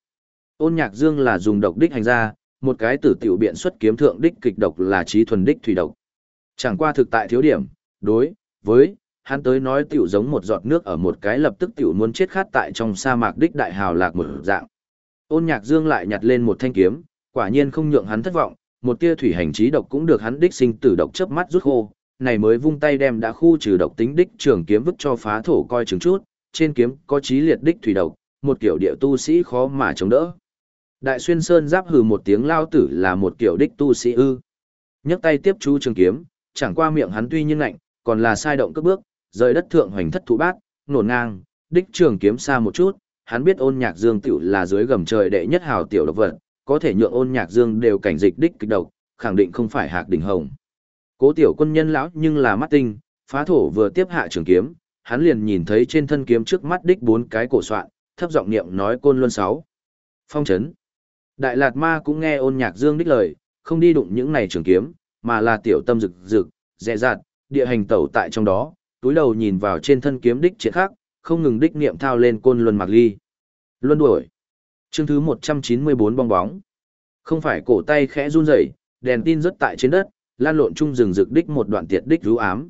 Ôn Nhạc Dương là dùng độc đích hành ra, một cái tử tiểu biện xuất kiếm thượng đích kịch độc là trí thuần đích thủy độc. Chẳng qua thực tại thiếu điểm, đối với hắn tới nói tiểu giống một giọt nước ở một cái lập tức tiểu muốn chết khát tại trong sa mạc đích đại hào lạc một dạng. Ôn nhạc dương lại nhặt lên một thanh kiếm, quả nhiên không nhượng hắn thất vọng, một tia thủy hành trí độc cũng được hắn đích sinh tử độc chớp mắt rút khô, này mới vung tay đem đã khu trừ độc tính đích trường kiếm vứt cho phá thổ coi chừng chút, trên kiếm có trí liệt đích thủy độc, một kiểu địa tu sĩ khó mà chống đỡ. Đại xuyên sơn giáp hừ một tiếng lao tử là một kiểu đích tu sĩ ư. nhấc tay tiếp chú trường kiếm, chẳng qua miệng hắn tuy nhiên lạnh, còn là sai động cước bước, rời đất thượng hoành thất thủ bát, nổn ngang, đích trường kiếm xa một chút, hắn biết ôn nhạc dương tiểu là dưới gầm trời đệ nhất hào tiểu độc vật, có thể nhượng ôn nhạc dương đều cảnh dịch đích kịch độc, khẳng định không phải hạc đỉnh hồng. Cố tiểu quân nhân lão nhưng là mắt tinh, phá thổ vừa tiếp hạ trường kiếm, hắn liền nhìn thấy trên thân kiếm trước mắt đích bốn cái cổ soạn, thấp giọng niệm nói côn luân sáu. Phong chấn. Đại Lạt Ma cũng nghe ôn nhạc dương đích lời, không đi đụng những này trường kiếm, mà là tiểu tâm rực rực, dẹ dạt, địa hành tẩu tại trong đó, túi đầu nhìn vào trên thân kiếm đích triệt khác, không ngừng đích niệm thao lên côn luân mạc ly. Luân đuổi. Chương thứ 194 bong bóng. Không phải cổ tay khẽ run rẩy, đèn tin rớt tại trên đất, lan lộn chung rừng rực đích một đoạn tiệt đích rú ám.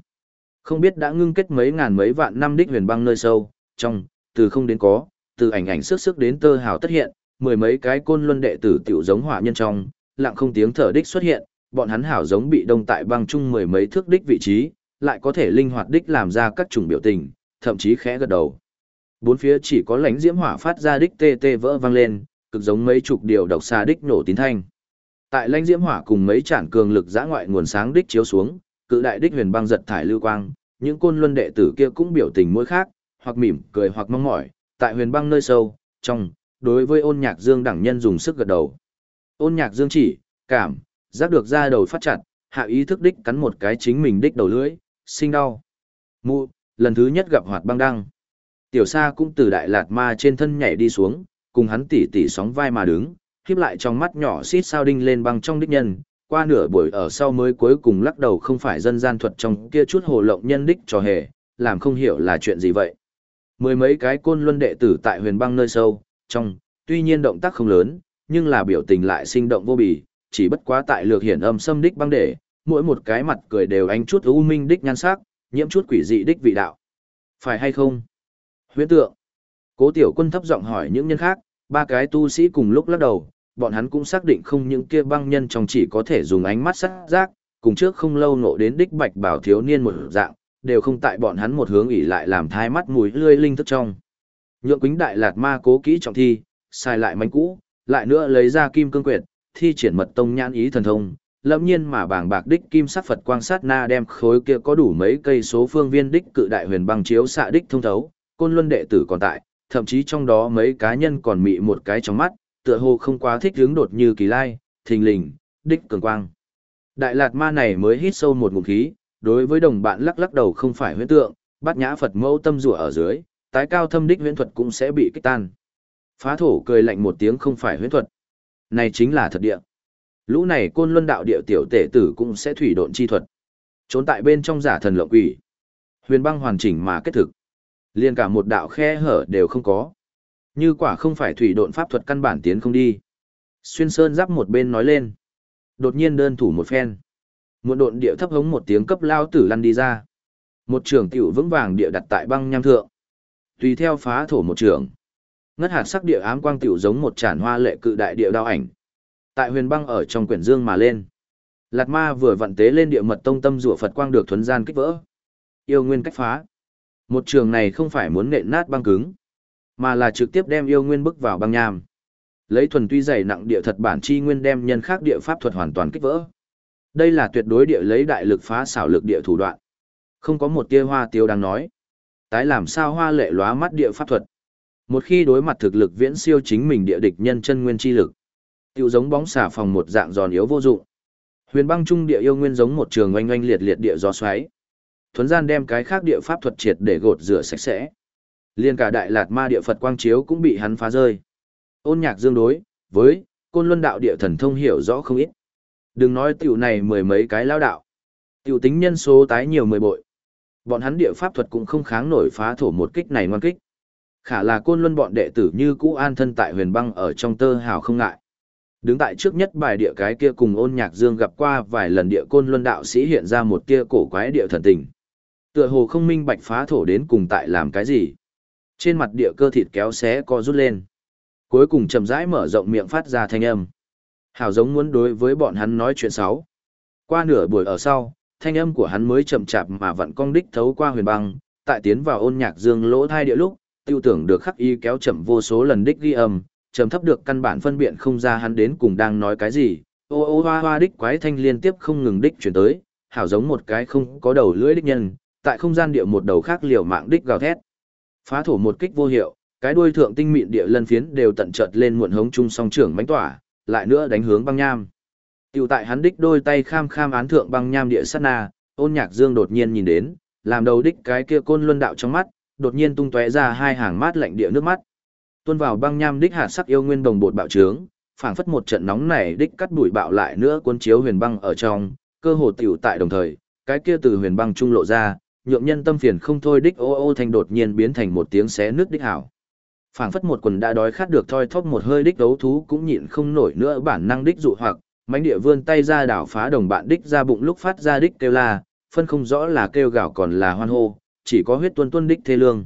Không biết đã ngưng kết mấy ngàn mấy vạn năm đích huyền băng nơi sâu, trong, từ không đến có, từ ảnh ảnh sức sức đến tơ hào tất hiện, mười mấy cái côn luân đệ tử tiểu giống hỏa nhân trong, lặng không tiếng thở đích xuất hiện, bọn hắn hảo giống bị đông tại băng chung mười mấy thước đích vị trí, lại có thể linh hoạt đích làm ra các chủng biểu tình, thậm chí khẽ gật đầu. Bốn phía chỉ có lãnh diễm hỏa phát ra đích tê tê vỡ vang lên, cực giống mấy chục điều độc xa đích nổ tín thanh. Tại lãnh diễm hỏa cùng mấy trản cường lực giã ngoại nguồn sáng đích chiếu xuống, cự đại đích huyền băng giật thải lưu quang, những côn luân đệ tử kia cũng biểu tình mỗi khác, hoặc mỉm cười hoặc mong mỏi, tại huyền băng nơi sâu, trong, đối với ôn nhạc dương đẳng nhân dùng sức gật đầu. Ôn nhạc dương chỉ, cảm, giác được ra đầu phát chặt, hạ ý thức đích cắn một cái chính mình đích đầu lưỡi, sinh đau. Mụ, lần thứ nhất gặp hoạt băng đăng. Tiểu sa cũng từ đại lạt ma trên thân nhảy đi xuống, cùng hắn tỉ tỉ sóng vai mà đứng, khiếp lại trong mắt nhỏ xít sao đinh lên băng trong đích nhân, qua nửa buổi ở sau mới cuối cùng lắc đầu không phải dân gian thuật trong kia chút hồ lộng nhân đích trò hề, làm không hiểu là chuyện gì vậy. Mười mấy cái côn luân đệ tử tại huyền băng nơi sâu, trong, tuy nhiên động tác không lớn, nhưng là biểu tình lại sinh động vô bì, chỉ bất quá tại lược hiển âm xâm đích băng để, mỗi một cái mặt cười đều ánh chút u minh đích nhan sắc, nhiễm chút quỷ dị đích vị đạo. Phải hay không? Huyễn tượng. Cố tiểu quân thấp giọng hỏi những nhân khác, ba cái tu sĩ cùng lúc lắc đầu, bọn hắn cũng xác định không những kia băng nhân trong chỉ có thể dùng ánh mắt sắc giác, cùng trước không lâu nộ đến đích bạch bảo thiếu niên một dạng, đều không tại bọn hắn một hướng ỉ lại làm thai mắt mùi lươi linh thức trong. Nhượng quính đại lạt ma cố kỹ trọng thi, sai lại mánh cũ, lại nữa lấy ra kim cương quyệt, thi triển mật tông nhãn ý thần thông, lâm nhiên mà bảng bạc đích kim sắc Phật quang sát na đem khối kia có đủ mấy cây số phương viên đích cự đại huyền băng chiếu xạ đích thông thấu, côn luân đệ tử còn tại, thậm chí trong đó mấy cá nhân còn mị một cái trong mắt, tựa hồ không quá thích hướng đột như kỳ lai, thình lình, đích cường quang. Đại lạt ma này mới hít sâu một ngụm khí, đối với đồng bạn lắc lắc đầu không phải huyễn tượng, Bát nhã Phật mẫu tâm rủa ở dưới, tái cao thâm đích huyễn thuật cũng sẽ bị kích tan. Phá thổ cười lạnh một tiếng không phải huyễn thuật. Này chính là thật địa. Lũ này côn luân đạo địa tiểu tể tử cũng sẽ thủy độn chi thuật. Trốn tại bên trong giả thần lộng quỷ. Huyền băng hoàn chỉnh mà kết thực liền cả một đạo khe hở đều không có. Như quả không phải thủy độn pháp thuật căn bản tiến không đi. Xuyên sơn giáp một bên nói lên. Đột nhiên đơn thủ một phen. Một độn địa thấp hống một tiếng cấp lao tử lăn đi ra. Một trường tiểu vững vàng địa đặt tại băng nham thượng. Tùy theo phá thổ một trường. Ngất hạt sắc địa ám quang tiểu giống một tràn hoa lệ cự đại địa đao ảnh. Tại huyền băng ở trong quyển dương mà lên. Lạt ma vừa vận tế lên địa mật tông tâm rùa Phật quang được thuấn gian kích vỡ. Yêu nguyên cách phá. Một trường này không phải muốn nện nát băng cứng, mà là trực tiếp đem yêu nguyên bức vào băng nham. Lấy thuần tuy dày nặng địa thật bản chi nguyên đem nhân khác địa pháp thuật hoàn toàn kích vỡ. Đây là tuyệt đối địa lấy đại lực phá xảo lực địa thủ đoạn. Không có một tia hoa tiêu đang nói. Tái làm sao hoa lệ lóa mắt địa pháp thuật. Một khi đối mặt thực lực viễn siêu chính mình địa địch nhân chân nguyên chi lực, tiêu giống bóng xả phòng một dạng giòn yếu vô dụng. Huyền băng trung địa yêu nguyên giống một trường oanh oanh liệt liệt địa gió xoáy. Thuấn gian đem cái khác địa pháp thuật triệt để gột rửa sạch sẽ. Liên cả đại lạt ma địa Phật quang chiếu cũng bị hắn phá rơi. Ôn nhạc dương đối, với, côn luân đạo địa thần thông hiểu rõ không ít. Đừng nói tiểu này mười mấy cái lao đạo. Tiểu tính nhân số tái nhiều mười bội. Bọn hắn địa pháp thuật cũng không kháng nổi phá thổ một kích này ngoan kích. Khả là côn luân bọn đệ tử như cũ an thân tại huyền băng ở trong tơ hào không ngại. Đứng tại trước nhất bài địa cái kia cùng ôn nhạc dương gặp qua vài lần địa côn luân đạo sĩ hiện ra một tia cổ quái địa thần tình. Tựa hồ không minh bạch phá thổ đến cùng tại làm cái gì. Trên mặt địa cơ thịt kéo xé co rút lên. Cuối cùng chậm rãi mở rộng miệng phát ra thanh âm. Hảo giống muốn đối với bọn hắn nói chuyện xấu. Qua nửa buổi ở sau, thanh âm của hắn mới chậm chạp mà vặn cong đích thấu qua huyền băng, tại tiến vào ôn nhạc dương lỗ thai địa lúc, tiêu tưởng được khắc y kéo chậm vô số lần đích ghi âm, trầm thấp được căn bản phân biện không ra hắn đến cùng đang nói cái gì. Ô ô hoa hoa đích quái thanh liên tiếp không ngừng đích chuyển tới, hảo giống một cái không có đầu lưỡi đích nhân, tại không gian địa một đầu khác liều mạng đích gào thét. Phá thổ một kích vô hiệu, cái đuôi thượng tinh mịn địa lân phiến đều tận chợt lên muộn hống chung song trưởng mãnh tỏa, lại nữa đánh hướng băng nham. Tiểu tại hắn đích đôi tay kham kham án thượng băng nham địa sát na, ôn nhạc dương đột nhiên nhìn đến, làm đầu đích cái kia côn luân đạo trong mắt, đột nhiên tung tóe ra hai hàng mát lạnh địa nước mắt. Tuôn vào băng nham đích hạt sắc yêu nguyên đồng bột bạo trướng, phảng phất một trận nóng này đích cắt đuổi bạo lại nữa cuốn chiếu huyền băng ở trong, cơ hồ tiểu tại đồng thời, cái kia từ huyền băng trung lộ ra, nhượng nhân tâm phiền không thôi đích ô ô thành đột nhiên biến thành một tiếng xé nước đích hảo. Phảng phất một quần đã đói khát được thoi thóp một hơi đích đấu thú cũng nhịn không nổi nữa bản năng đích dụ hoặc, mãnh địa vươn tay ra đảo phá đồng bạn đích ra bụng lúc phát ra đích kêu la, phân không rõ là kêu gào còn là hoan hô, chỉ có huyết tuân tuân đích thê lương.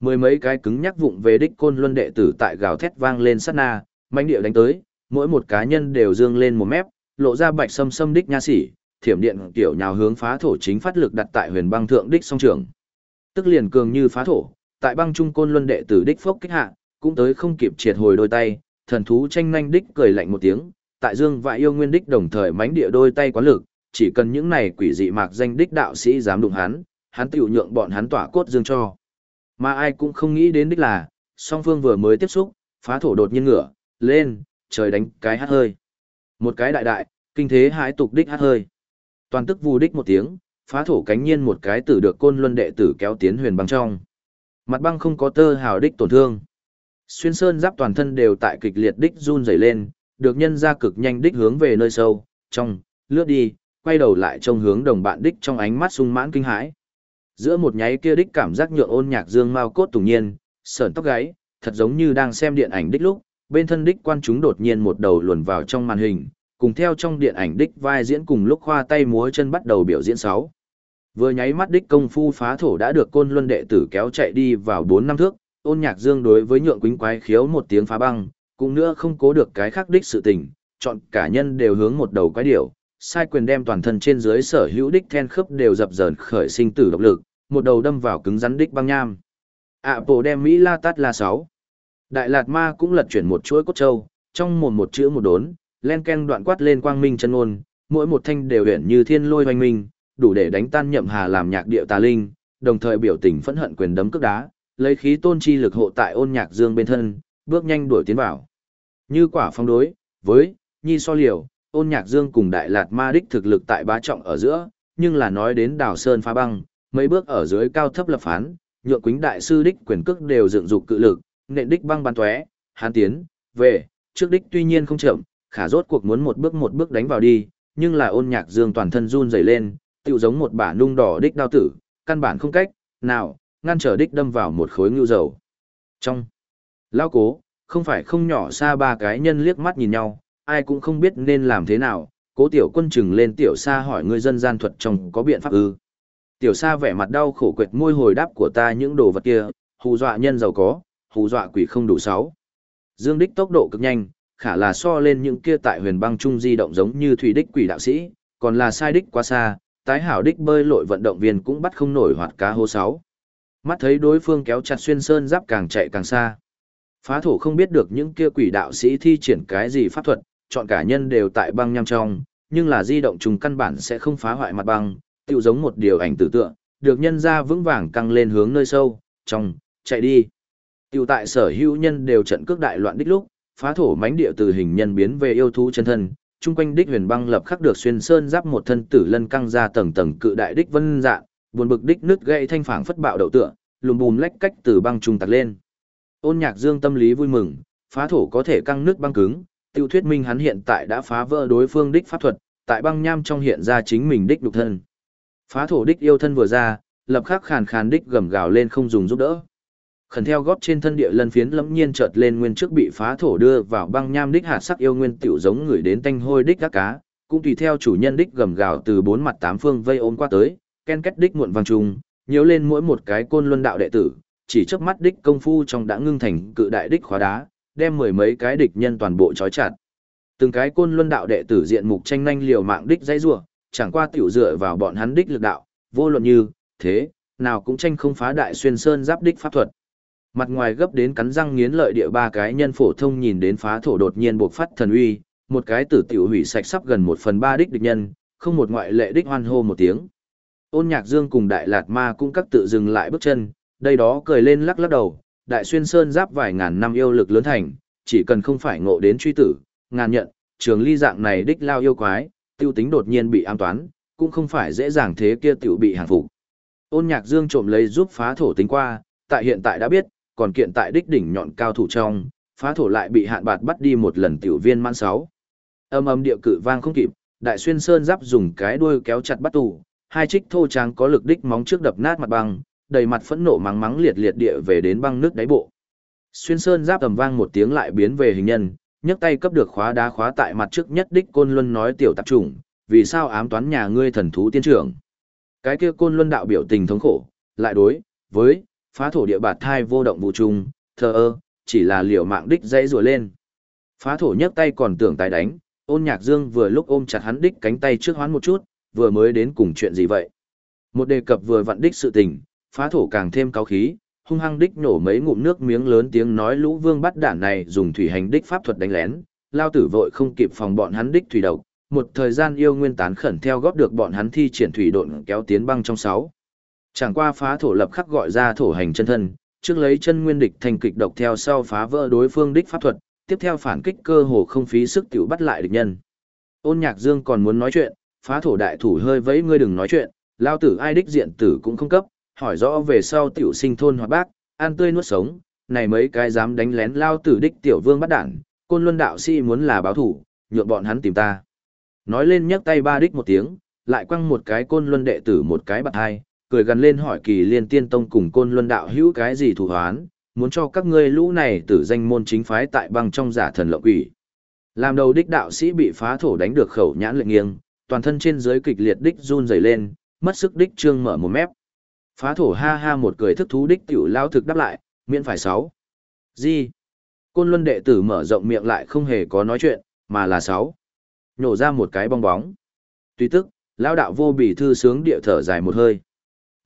Mười mấy cái cứng nhắc vụng về đích côn luân đệ tử tại gào thét vang lên sát na, mãnh địa đánh tới, mỗi một cá nhân đều dương lên một mép, lộ ra bạch sâm sâm đích nha sĩ, thiểm điện tiểu nhào hướng phá thổ chính phát lực đặt tại huyền băng thượng đích song trường. Tức liền cường như phá thổ, tại băng trung côn luân đệ tử đích phốc kích hạ, cũng tới không kịp triệt hồi đôi tay, thần thú tranh nhanh đích cười lạnh một tiếng, tại dương vại yêu nguyên đích đồng thời mánh địa đôi tay quá lực, chỉ cần những này quỷ dị mạc danh đích đạo sĩ dám đụng hắn, hắn tiểu nhượng bọn hắn tỏa cốt dương cho. Mà ai cũng không nghĩ đến đích là, song phương vừa mới tiếp xúc, phá thổ đột nhiên ngửa, lên, trời đánh cái hát hơi. Một cái đại đại, kinh thế hái tục đích hát hơi. Toàn tức vù đích một tiếng, phá thổ cánh nhiên một cái tử được côn luân đệ tử kéo tiến huyền băng trong. Mặt băng không có tơ hào đích tổn thương. Xuyên sơn giáp toàn thân đều tại kịch liệt đích run rẩy lên, được nhân ra cực nhanh đích hướng về nơi sâu, trong, lướt đi, quay đầu lại trông hướng đồng bạn đích trong ánh mắt sung mãn kinh hãi. Giữa một nháy kia đích cảm giác nhượng ôn nhạc dương mau cốt tùng nhiên, sởn tóc gáy, thật giống như đang xem điện ảnh đích lúc, bên thân đích quan chúng đột nhiên một đầu luồn vào trong màn hình, cùng theo trong điện ảnh đích vai diễn cùng lúc khoa tay múa chân bắt đầu biểu diễn sáu. Vừa nháy mắt đích công phu phá thổ đã được côn luân đệ tử kéo chạy đi vào bốn năm thước, ôn nhạc dương đối với nhượng quính quái khiếu một tiếng phá băng, cũng nữa không cố được cái khác đích sự tình, chọn cả nhân đều hướng một đầu quái điểu, sai quyền đem toàn thân trên dưới sở hữu đích then khớp đều dập dờn khởi sinh tử độc lực, một đầu đâm vào cứng rắn đích băng nham. ạ bộ đem Mỹ la tát la sáu Đại Lạt Ma cũng lật chuyển một chuỗi cốt châu, trong mồm một chữ một đốn, len ken đoạn quát lên quang minh chân ngôn, mỗi một thanh đều huyền như thiên lôi hoành minh, đủ để đánh tan nhậm hà làm nhạc điệu tà linh, đồng thời biểu tình phẫn hận quyền đấm cước đá, lấy khí tôn chi lực hộ tại ôn nhạc dương bên thân, bước nhanh đuổi tiến vào. Như quả phong đối, với, nhi so liều, ôn nhạc dương cùng đại lạt ma đích thực lực tại bá trọng ở giữa, nhưng là nói đến đào sơn phá băng, mấy bước ở dưới cao thấp lập phán, nhượng quính đại sư đích quyền cước đều dựng dục cự lực, nện đích băng ban tóe, hán tiến, về, trước đích tuy nhiên không chậm, khả rốt cuộc muốn một bước một bước đánh vào đi, nhưng là ôn nhạc dương toàn thân run rẩy lên, tựu giống một bả nung đỏ đích đao tử, căn bản không cách, nào, ngăn trở đích đâm vào một khối ngưu dầu. Trong, lao cố, không phải không nhỏ xa ba cái nhân liếc mắt nhìn nhau, ai cũng không biết nên làm thế nào, cố tiểu quân chừng lên tiểu xa hỏi người dân gian thuật trong có biện pháp ư. Tiểu xa vẻ mặt đau khổ quệt môi hồi đáp của ta những đồ vật kia, hù dọa nhân giàu có, hù dọa quỷ không đủ sáu. Dương đích tốc độ cực nhanh, khả là so lên những kia tại huyền băng trung di động giống như thủy đích quỷ đạo sĩ, còn là sai đích quá xa, tái hảo đích bơi lội vận động viên cũng bắt không nổi hoạt cá hô sáu. Mắt thấy đối phương kéo chặt xuyên sơn giáp càng chạy càng xa. Phá thổ không biết được những kia quỷ đạo sĩ thi triển cái gì pháp thuật, chọn cả nhân đều tại băng nham trong, nhưng là di động trùng căn bản sẽ không phá hoại mặt băng, tựu giống một điều ảnh tử tượng, được nhân ra vững vàng căng lên hướng nơi sâu, trong, chạy đi. tiểu tại sở hữu nhân đều trận cước đại loạn đích lúc, phá thổ mánh địa từ hình nhân biến về yêu thú chân thân, chung quanh đích huyền băng lập khắc được xuyên sơn giáp một thân tử lân căng ra tầng tầng cự đại đích vân dạng, buồn bực đích nứt gãy thanh phảng phất bạo đậu tựa, lùm bùm lách cách từ băng trung tạt lên. Ôn Nhạc Dương tâm lý vui mừng, phá thổ có thể căng nước băng cứng, tiêu thuyết minh hắn hiện tại đã phá vỡ đối phương đích pháp thuật, tại băng nham trong hiện ra chính mình đích đục thân. Phá thổ đích yêu thân vừa ra, lập khắc khàn khàn đích gầm gào lên không dùng giúp đỡ. Khẩn theo góp trên thân địa lân phiến lẫm nhiên chợt lên nguyên trước bị phá thổ đưa vào băng nham đích hạt sắc yêu nguyên tiểu giống người đến tanh hôi đích các cá, cũng tùy theo chủ nhân đích gầm gào từ bốn mặt tám phương vây ôm qua tới, ken kết đích muộn vang trùng, nhiễu lên mỗi một cái côn luân đạo đệ tử, chỉ chớp mắt đích công phu trong đã ngưng thành cự đại đích khóa đá, đem mười mấy cái địch nhân toàn bộ trói chặt. Từng cái côn luân đạo đệ tử diện mục tranh nhanh liều mạng đích dãy rủa, chẳng qua tiểu dựa vào bọn hắn đích lực đạo, vô luận như, thế, nào cũng tranh không phá đại xuyên sơn giáp đích pháp thuật. Mặt ngoài gấp đến cắn răng nghiến lợi địa ba cái nhân phổ thông nhìn đến phá thổ đột nhiên buộc phát thần uy, một cái tử tiểu hủy sạch sắp gần một phần ba đích địch nhân, không một ngoại lệ đích hoan hô một tiếng. Ôn nhạc dương cùng đại lạt ma cũng các tự dừng lại bước chân, đây đó cười lên lắc lắc đầu, đại xuyên sơn giáp vài ngàn năm yêu lực lớn thành, chỉ cần không phải ngộ đến truy tử, ngàn nhận, trường ly dạng này đích lao yêu quái, tiêu tính đột nhiên bị an toán, cũng không phải dễ dàng thế kia tiểu bị hàng phục. Ôn nhạc dương trộm lấy giúp phá thổ tính qua, tại hiện tại đã biết, còn kiện tại đích đỉnh nhọn cao thủ trong, phá thổ lại bị hạn bạt bắt đi một lần tiểu viên mãn sáu. Âm âm địa cự vang không kịp, đại xuyên sơn giáp dùng cái đuôi kéo chặt bắt tù, hai trích thô tráng có lực đích móng trước đập nát mặt băng, đầy mặt phẫn nộ mắng mắng liệt liệt địa về đến băng nước đáy bộ. Xuyên sơn giáp tầm vang một tiếng lại biến về hình nhân, nhấc tay cấp được khóa đá khóa tại mặt trước nhất đích côn luân nói tiểu tạp trùng, vì sao ám toán nhà ngươi thần thú tiên trưởng. Cái kia côn luân đạo biểu tình thống khổ, lại đối, với, phá thổ địa bạt thai vô động vụ trùng, thờ ơ, chỉ là liều mạng đích dãy rùa lên. Phá thổ nhấc tay còn tưởng tài đánh, ôn nhạc dương vừa lúc ôm chặt hắn đích cánh tay trước hoán một chút, vừa mới đến cùng chuyện gì vậy. Một đề cập vừa vặn đích sự tình, phá thổ càng thêm cao khí, hung hăng đích nổ mấy ngụm nước miếng lớn tiếng nói lũ vương bắt đản này dùng thủy hành đích pháp thuật đánh lén, lao tử vội không kịp phòng bọn hắn đích thủy độc, một thời gian yêu nguyên tán khẩn theo góp được bọn hắn thi triển thủy độn kéo tiến băng trong sáu. Chẳng qua phá thổ lập khắc gọi ra thổ hành chân thân, trước lấy chân nguyên địch thành kịch độc theo sau phá vỡ đối phương đích pháp thuật, tiếp theo phản kích cơ hồ không phí sức tiểu bắt lại địch nhân. Ôn Nhạc Dương còn muốn nói chuyện, phá thổ đại thủ hơi vẫy ngươi đừng nói chuyện, lao tử ai đích diện tử cũng không cấp, hỏi rõ về sau tiểu sinh thôn hoặc bác, an tươi nuốt sống, này mấy cái dám đánh lén lao tử đích tiểu vương bắt đản, côn luân đạo sĩ muốn là báo thủ, nhượng bọn hắn tìm ta. Nói lên nhấc tay ba đích một tiếng, lại quăng một cái côn luân đệ tử một cái bạc hai, cười gần lên hỏi kỳ liên tiên tông cùng côn luân đạo hữu cái gì thủ hoán, muốn cho các ngươi lũ này tử danh môn chính phái tại băng trong giả thần lộng quỷ. Làm đầu đích đạo sĩ bị phá thổ đánh được khẩu nhãn lệnh nghiêng, toàn thân trên dưới kịch liệt đích run rẩy lên, mất sức đích trương mở một mép. Phá thổ ha ha một cười thức thú đích tiểu lao thực đáp lại, miễn phải sáu. Gì? Côn luân đệ tử mở rộng miệng lại không hề có nói chuyện, mà là sáu. Nhổ ra một cái bong bóng. Tuy tức, lao đạo vô bỉ thư sướng địa thở dài một hơi.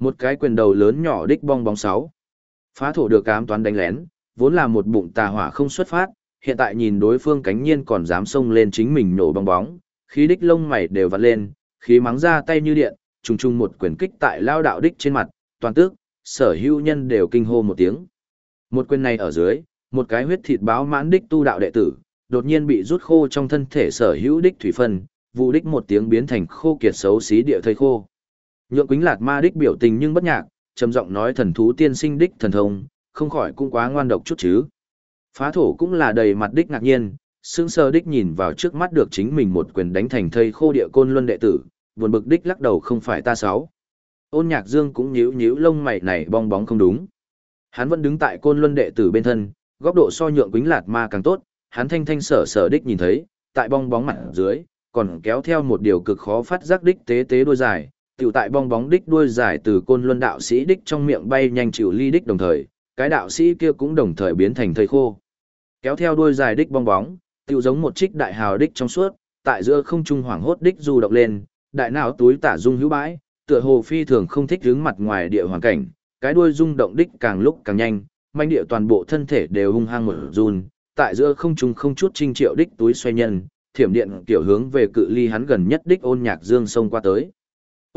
Một cái quyền đầu lớn nhỏ đích bong bóng sáu. Phá thổ được cám toán đánh lén, vốn là một bụng tà hỏa không xuất phát, hiện tại nhìn đối phương cánh nhiên còn dám xông lên chính mình nổ bong bóng, khí đích lông mày đều vặn lên, khí mắng ra tay như điện, trùng trùng một quyền kích tại lao đạo đích trên mặt, toàn tước, sở hữu nhân đều kinh hô một tiếng. Một quyền này ở dưới, một cái huyết thịt báo mãn đích tu đạo đệ tử, đột nhiên bị rút khô trong thân thể sở hữu đích thủy phân, vụ đích một tiếng biến thành khô kiệt xấu xí địa thây khô. Nhượng Quýnh Lạt Ma đích biểu tình nhưng bất nhạc, trầm giọng nói thần thú tiên sinh đích thần thông, không khỏi cũng quá ngoan độc chút chứ. Phá thổ cũng là đầy mặt đích ngạc nhiên, sững sờ đích nhìn vào trước mắt được chính mình một quyền đánh thành thây khô địa côn luân đệ tử, buồn bực đích lắc đầu không phải ta sáu. Ôn Nhạc Dương cũng nhíu nhíu lông mày này bong bóng không đúng. Hắn vẫn đứng tại côn luân đệ tử bên thân, góc độ so nhượng Quýnh Lạt Ma càng tốt, hắn thanh thanh sở sở đích nhìn thấy, tại bong bóng mặt dưới, còn kéo theo một điều cực khó phát giác đích tế tế đuôi dài, tiểu tại bong bóng đích đuôi dài từ côn luân đạo sĩ đích trong miệng bay nhanh chịu ly đích đồng thời, cái đạo sĩ kia cũng đồng thời biến thành thây khô. Kéo theo đuôi dài đích bong bóng, tiểu giống một trích đại hào đích trong suốt, tại giữa không trung hoảng hốt đích du động lên, đại não túi tả dung hữu bãi, tựa hồ phi thường không thích hướng mặt ngoài địa hoàn cảnh, cái đuôi rung động đích càng lúc càng nhanh, manh địa toàn bộ thân thể đều hung hăng một run, tại giữa không trung không chút trinh triệu đích túi xoay nhân, thiểm điện tiểu hướng về cự ly hắn gần nhất đích ôn nhạc dương sông qua tới.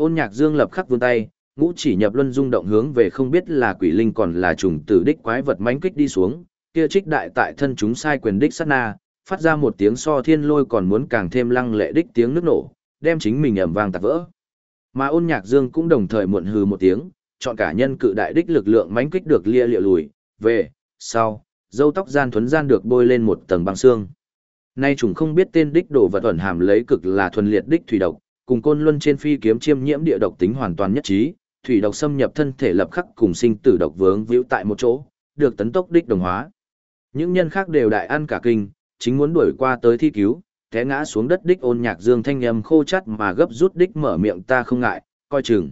Ôn nhạc dương lập khắc vươn tay, ngũ chỉ nhập luân rung động hướng về không biết là quỷ linh còn là trùng tử đích quái vật mãnh kích đi xuống, kia trích đại tại thân chúng sai quyền đích sát na, phát ra một tiếng so thiên lôi còn muốn càng thêm lăng lệ đích tiếng nước nổ, đem chính mình ầm vang tạc vỡ. Mà ôn nhạc dương cũng đồng thời muộn hừ một tiếng, chọn cả nhân cự đại đích lực lượng mãnh kích được lia liệu lùi, về, sau, dâu tóc gian thuấn gian được bôi lên một tầng băng xương. Nay chúng không biết tên đích đồ vật ẩn hàm lấy cực là thuần liệt đích thủy độc, cùng côn luân trên phi kiếm chiêm nhiễm địa độc tính hoàn toàn nhất trí, thủy độc xâm nhập thân thể lập khắc cùng sinh tử độc vướng víu tại một chỗ, được tấn tốc đích đồng hóa. Những nhân khác đều đại ăn cả kinh, chính muốn đuổi qua tới thi cứu, té ngã xuống đất đích ôn nhạc dương thanh âm khô chắt mà gấp rút đích mở miệng ta không ngại, coi chừng.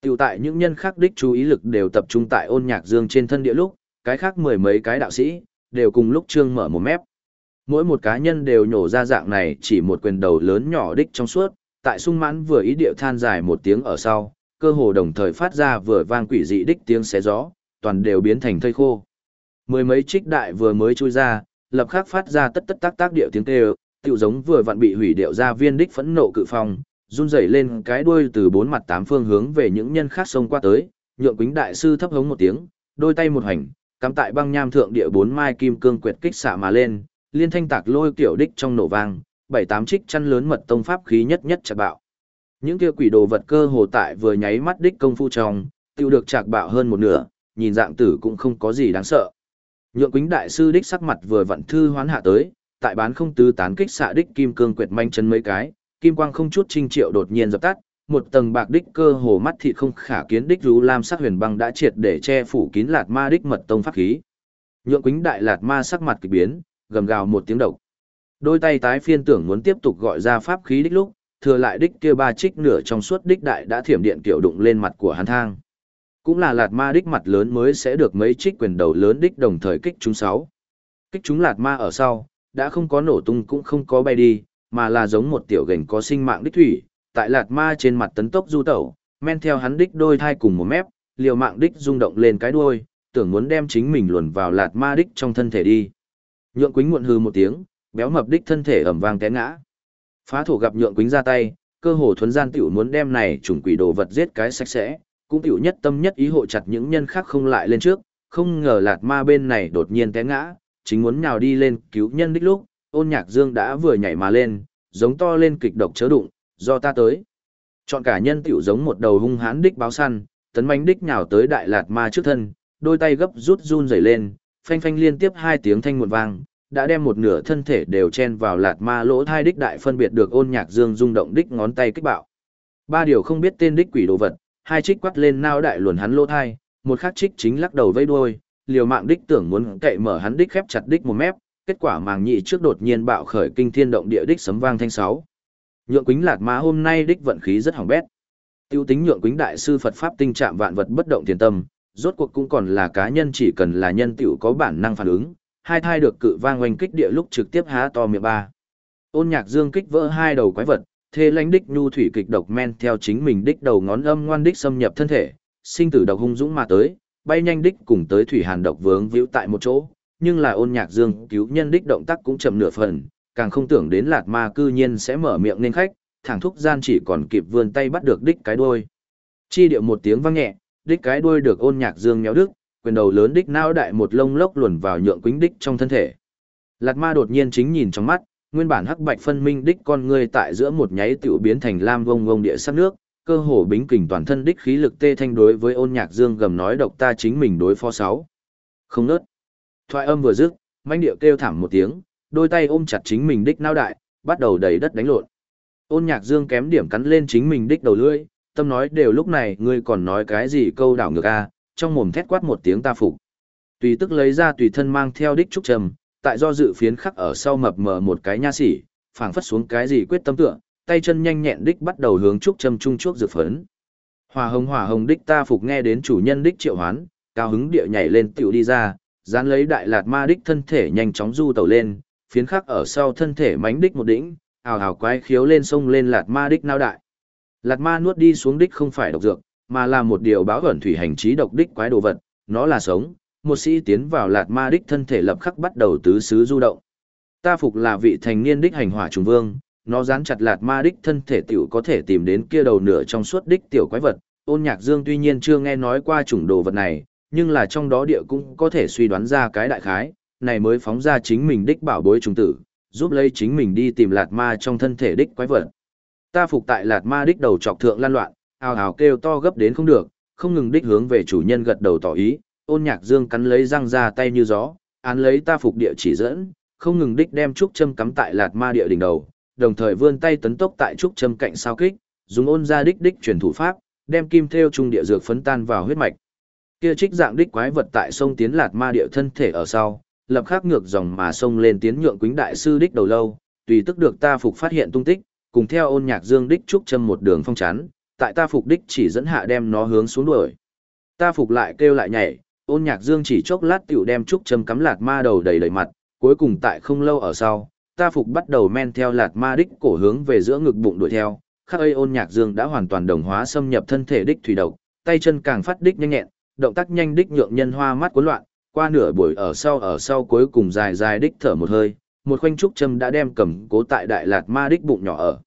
Tiểu tại những nhân khác đích chú ý lực đều tập trung tại ôn nhạc dương trên thân địa lúc, cái khác mười mấy cái đạo sĩ, đều cùng lúc trương mở một mép. Mỗi một cá nhân đều nhổ ra dạng này chỉ một quyền đầu lớn nhỏ đích trong suốt, tại sung mãn vừa ý điệu than dài một tiếng ở sau, cơ hồ đồng thời phát ra vừa vang quỷ dị đích tiếng xé gió, toàn đều biến thành thây khô. Mười mấy trích đại vừa mới chui ra, lập khắc phát ra tất tất tác tác điệu tiếng kêu, tiểu giống vừa vặn bị hủy điệu ra viên đích phẫn nộ cự phong, run rẩy lên cái đuôi từ bốn mặt tám phương hướng về những nhân khác xông qua tới, nhượng quính đại sư thấp hống một tiếng, đôi tay một hành, cắm tại băng nham thượng địa bốn mai kim cương quyệt kích xạ mà lên, liên thanh tạc lôi kiểu đích trong nổ vang, bảy tám trích chăn lớn mật tông pháp khí nhất nhất chặt bạo. Những kia quỷ đồ vật cơ hồ tại vừa nháy mắt đích công phu trong, tiêu được chạc bạo hơn một nửa, nhìn dạng tử cũng không có gì đáng sợ. Nhượng quýnh đại sư đích sắc mặt vừa vận thư hoán hạ tới, tại bán không tứ tán kích xạ đích kim cương quyệt manh chân mấy cái, kim quang không chút trinh triệu đột nhiên dập tắt, một tầng bạc đích cơ hồ mắt thị không khả kiến đích rú lam sắc huyền băng đã triệt để che phủ kín lạt ma đích mật tông pháp khí. Nhượng quýnh đại lạt ma sắc mặt kỳ biến, gầm gào một tiếng độc. Đôi tay tái phiên tưởng muốn tiếp tục gọi ra pháp khí đích lúc, thừa lại đích kia ba trích nửa trong suốt đích đại đã thiểm điện kiểu đụng lên mặt của hắn thang. Cũng là lạt ma đích mặt lớn mới sẽ được mấy trích quyền đầu lớn đích đồng thời kích chúng sáu. Kích chúng lạt ma ở sau, đã không có nổ tung cũng không có bay đi, mà là giống một tiểu gành có sinh mạng đích thủy, tại lạt ma trên mặt tấn tốc du tẩu, men theo hắn đích đôi thai cùng một mép, liều mạng đích rung động lên cái đuôi, tưởng muốn đem chính mình luồn vào lạt ma đích trong thân thể đi. Nhượng Quýnh muộn hư một tiếng, béo mập đích thân thể ẩm vang té ngã. Phá thủ gặp Nhượng quính ra tay, cơ hồ thuấn gian tiểu muốn đem này trùng quỷ đồ vật giết cái sạch sẽ, cũng tiểu nhất tâm nhất ý hộ chặt những nhân khác không lại lên trước, không ngờ lạt ma bên này đột nhiên té ngã, chính muốn nhào đi lên cứu nhân đích lúc, ôn nhạc dương đã vừa nhảy mà lên, giống to lên kịch độc chớ đụng, do ta tới. Chọn cả nhân tiểu giống một đầu hung hãn đích báo săn, tấn manh đích nhào tới đại lạt ma trước thân, đôi tay gấp rút run rẩy lên, phanh phanh liên tiếp hai tiếng thanh một vang, đã đem một nửa thân thể đều chen vào lạt ma lỗ thai đích đại phân biệt được ôn nhạc dương rung động đích ngón tay kích bạo. Ba điều không biết tên đích quỷ đồ vật, hai trích quát lên nao đại luồn hắn lỗ thai, một khắc trích chính lắc đầu vây đuôi, liều mạng đích tưởng muốn cậy mở hắn đích khép chặt đích một mép, kết quả màng nhị trước đột nhiên bạo khởi kinh thiên động địa đích sấm vang thanh sáu. Nhượng Quýnh Lạt ma hôm nay đích vận khí rất hỏng bét. Tiêu tính nhượng Quýnh đại sư Phật pháp tinh trạng vạn vật bất động tiền tâm, rốt cuộc cũng còn là cá nhân chỉ cần là nhân tiểu có bản năng phản ứng, hai thai được cự vang oanh kích địa lúc trực tiếp há to miệng ba. Ôn Nhạc Dương kích vỡ hai đầu quái vật, thế lãnh đích nhu thủy kịch độc men theo chính mình đích đầu ngón âm ngoan đích xâm nhập thân thể, sinh tử độc hung dũng mà tới, bay nhanh đích cùng tới thủy hàn độc vướng víu tại một chỗ, nhưng là ôn nhạc dương cứu nhân đích động tác cũng chậm nửa phần, càng không tưởng đến lạt ma cư nhiên sẽ mở miệng nên khách, thẳng thúc gian chỉ còn kịp vươn tay bắt được đích cái đuôi. Chi điệu một tiếng vang nhẹ, đích cái đuôi được ôn nhạc dương nhéo đứt, quyền đầu lớn đích nao đại một lông lốc luồn vào nhượng quýnh đích trong thân thể. Lạt ma đột nhiên chính nhìn trong mắt, nguyên bản hắc bạch phân minh đích con người tại giữa một nháy tiểu biến thành lam vông vông địa sắc nước, cơ hồ bính kình toàn thân đích khí lực tê thanh đối với ôn nhạc dương gầm nói độc ta chính mình đối phó sáu. Không nớt. Thoại âm vừa dứt, manh điệu kêu thảm một tiếng, đôi tay ôm chặt chính mình đích nao đại, bắt đầu đầy đất đánh lộn. Ôn nhạc dương kém điểm cắn lên chính mình đích đầu lưỡi, tâm nói đều lúc này ngươi còn nói cái gì câu đảo ngược a, trong mồm thét quát một tiếng ta phục. Tùy tức lấy ra tùy thân mang theo đích trúc trầm, tại do dự phiến khắc ở sau mập mờ một cái nha sỉ phảng phất xuống cái gì quyết tâm tựa, tay chân nhanh nhẹn đích bắt đầu hướng trúc trầm trung chuốc dược phấn. Hòa hồng hòa hồng đích ta phục nghe đến chủ nhân đích triệu hoán, cao hứng địa nhảy lên tiểu đi ra, dán lấy đại lạt ma đích thân thể nhanh chóng du tàu lên, phiến khắc ở sau thân thể mánh đích một đỉnh, ào ào quái khiếu lên sông lên lạt ma đích nao đại. Lạt ma nuốt đi xuống đích không phải độc dược, mà là một điều báo ẩn thủy hành trí độc đích quái đồ vật, nó là sống, một sĩ tiến vào lạt ma đích thân thể lập khắc bắt đầu tứ xứ du động. Ta phục là vị thành niên đích hành hỏa trùng vương, nó dán chặt lạt ma đích thân thể tiểu có thể tìm đến kia đầu nửa trong suốt đích tiểu quái vật. Ôn nhạc dương tuy nhiên chưa nghe nói qua chủng đồ vật này, nhưng là trong đó địa cũng có thể suy đoán ra cái đại khái, này mới phóng ra chính mình đích bảo bối trùng tử, giúp lấy chính mình đi tìm lạt ma trong thân thể đích quái vật. Ta phục tại lạt ma đích đầu trọc thượng lan loạn, ào ào kêu to gấp đến không được, không ngừng đích hướng về chủ nhân gật đầu tỏ ý, ôn nhạc dương cắn lấy răng ra tay như gió, án lấy ta phục địa chỉ dẫn, không ngừng đích đem trúc châm cắm tại lạt ma địa đỉnh đầu, đồng thời vươn tay tấn tốc tại trúc châm cạnh sao kích, dùng ôn ra đích đích truyền thủ pháp, đem kim theo trung địa dược phấn tan vào huyết mạch. Kia trích dạng đích quái vật tại sông tiến lạt ma địa thân thể ở sau, lập khắc ngược dòng mà sông lên tiến nhượng quính đại sư đích đầu lâu, tùy tức được ta phục phát hiện tung tích, cùng theo ôn nhạc dương đích trúc châm một đường phong chắn, tại ta phục đích chỉ dẫn hạ đem nó hướng xuống đuổi. Ta phục lại kêu lại nhảy, ôn nhạc dương chỉ chốc lát tiểu đem trúc châm cắm lạt ma đầu đầy đầy mặt, cuối cùng tại không lâu ở sau, ta phục bắt đầu men theo lạt ma đích cổ hướng về giữa ngực bụng đuổi theo, khắc ấy ôn nhạc dương đã hoàn toàn đồng hóa xâm nhập thân thể đích thủy độc, tay chân càng phát đích nhanh nhẹn, động tác nhanh đích nhượng nhân hoa mắt cuốn loạn, qua nửa buổi ở sau ở sau cuối cùng dài dài đích thở một hơi, một khoanh trúc châm đã đem cầm cố tại đại lạt ma đích bụng nhỏ ở.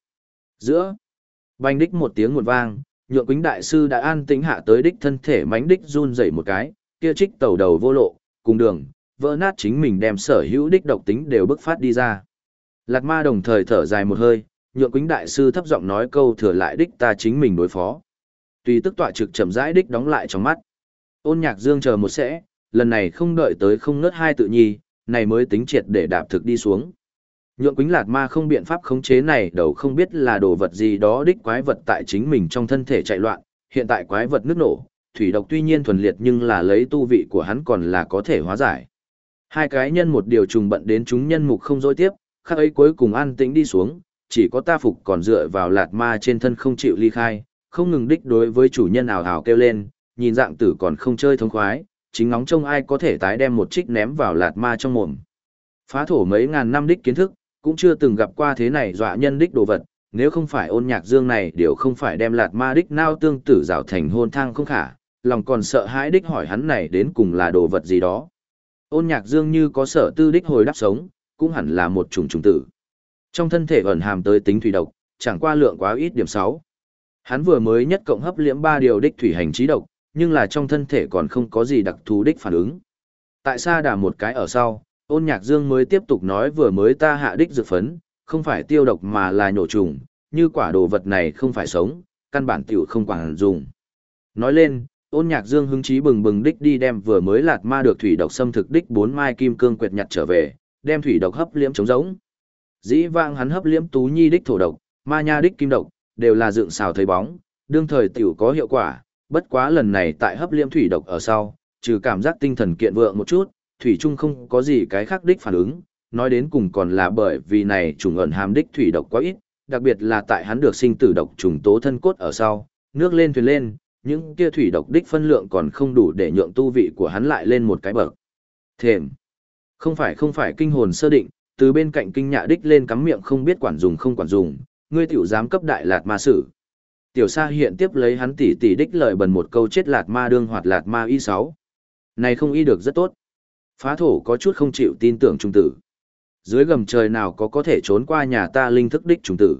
Giữa, Bành đích một tiếng nguồn vang, nhượng quính đại sư đã an tĩnh hạ tới đích thân thể mánh đích run dậy một cái, kia trích tàu đầu vô lộ, cùng đường, vỡ nát chính mình đem sở hữu đích độc tính đều bức phát đi ra. Lạt ma đồng thời thở dài một hơi, nhượng quính đại sư thấp giọng nói câu thừa lại đích ta chính mình đối phó. Tùy tức tọa trực chậm rãi đích đóng lại trong mắt. Ôn nhạc dương chờ một sẽ, lần này không đợi tới không ngớt hai tự nhi, này mới tính triệt để đạp thực đi xuống. Nhượng Quýnh Lạt Ma không biện pháp khống chế này đầu không biết là đồ vật gì đó đích quái vật tại chính mình trong thân thể chạy loạn, hiện tại quái vật nước nổ, thủy độc tuy nhiên thuần liệt nhưng là lấy tu vị của hắn còn là có thể hóa giải. Hai cái nhân một điều trùng bận đến chúng nhân mục không dối tiếp, khắc ấy cuối cùng an tĩnh đi xuống, chỉ có ta phục còn dựa vào lạt ma trên thân không chịu ly khai, không ngừng đích đối với chủ nhân ảo ảo kêu lên, nhìn dạng tử còn không chơi thống khoái, chính ngóng trông ai có thể tái đem một trích ném vào lạt ma trong mồm. Phá thổ mấy ngàn năm đích kiến thức, cũng chưa từng gặp qua thế này dọa nhân đích đồ vật, nếu không phải ôn nhạc dương này đều không phải đem lạt ma đích nao tương tử rào thành hôn thang không khả, lòng còn sợ hãi đích hỏi hắn này đến cùng là đồ vật gì đó. Ôn nhạc dương như có sở tư đích hồi đáp sống, cũng hẳn là một trùng trùng tử. Trong thân thể ẩn hàm tới tính thủy độc, chẳng qua lượng quá ít điểm 6. Hắn vừa mới nhất cộng hấp liễm ba điều đích thủy hành trí độc, nhưng là trong thân thể còn không có gì đặc thù đích phản ứng. Tại sao đà một cái ở sau, ôn nhạc dương mới tiếp tục nói vừa mới ta hạ đích dược phấn, không phải tiêu độc mà là nhổ trùng, như quả đồ vật này không phải sống, căn bản tiểu không quản dùng. Nói lên, ôn nhạc dương hứng chí bừng bừng đích đi đem vừa mới lạt ma được thủy độc xâm thực đích bốn mai kim cương quẹt nhặt trở về, đem thủy độc hấp liễm chống giống. Dĩ vãng hắn hấp liễm tú nhi đích thổ độc, ma nha đích kim độc, đều là dựng xào thấy bóng, đương thời tiểu có hiệu quả, bất quá lần này tại hấp liễm thủy độc ở sau, trừ cảm giác tinh thần kiện vượng một chút, thủy trung không có gì cái khác đích phản ứng, nói đến cùng còn là bởi vì này trùng ẩn hàm đích thủy độc quá ít, đặc biệt là tại hắn được sinh tử độc trùng tố thân cốt ở sau, nước lên thuyền lên, những kia thủy độc đích phân lượng còn không đủ để nhượng tu vị của hắn lại lên một cái bậc. Thềm. Không phải không phải kinh hồn sơ định, từ bên cạnh kinh nhạ đích lên cắm miệng không biết quản dùng không quản dùng, ngươi tiểu dám cấp đại lạt ma sử. Tiểu sa hiện tiếp lấy hắn tỷ tỷ đích lời bần một câu chết lạt ma đương hoạt lạt ma y sáu. Này không y được rất tốt. Phá thổ có chút không chịu tin tưởng trung tử. Dưới gầm trời nào có có thể trốn qua nhà ta linh thức đích trung tử.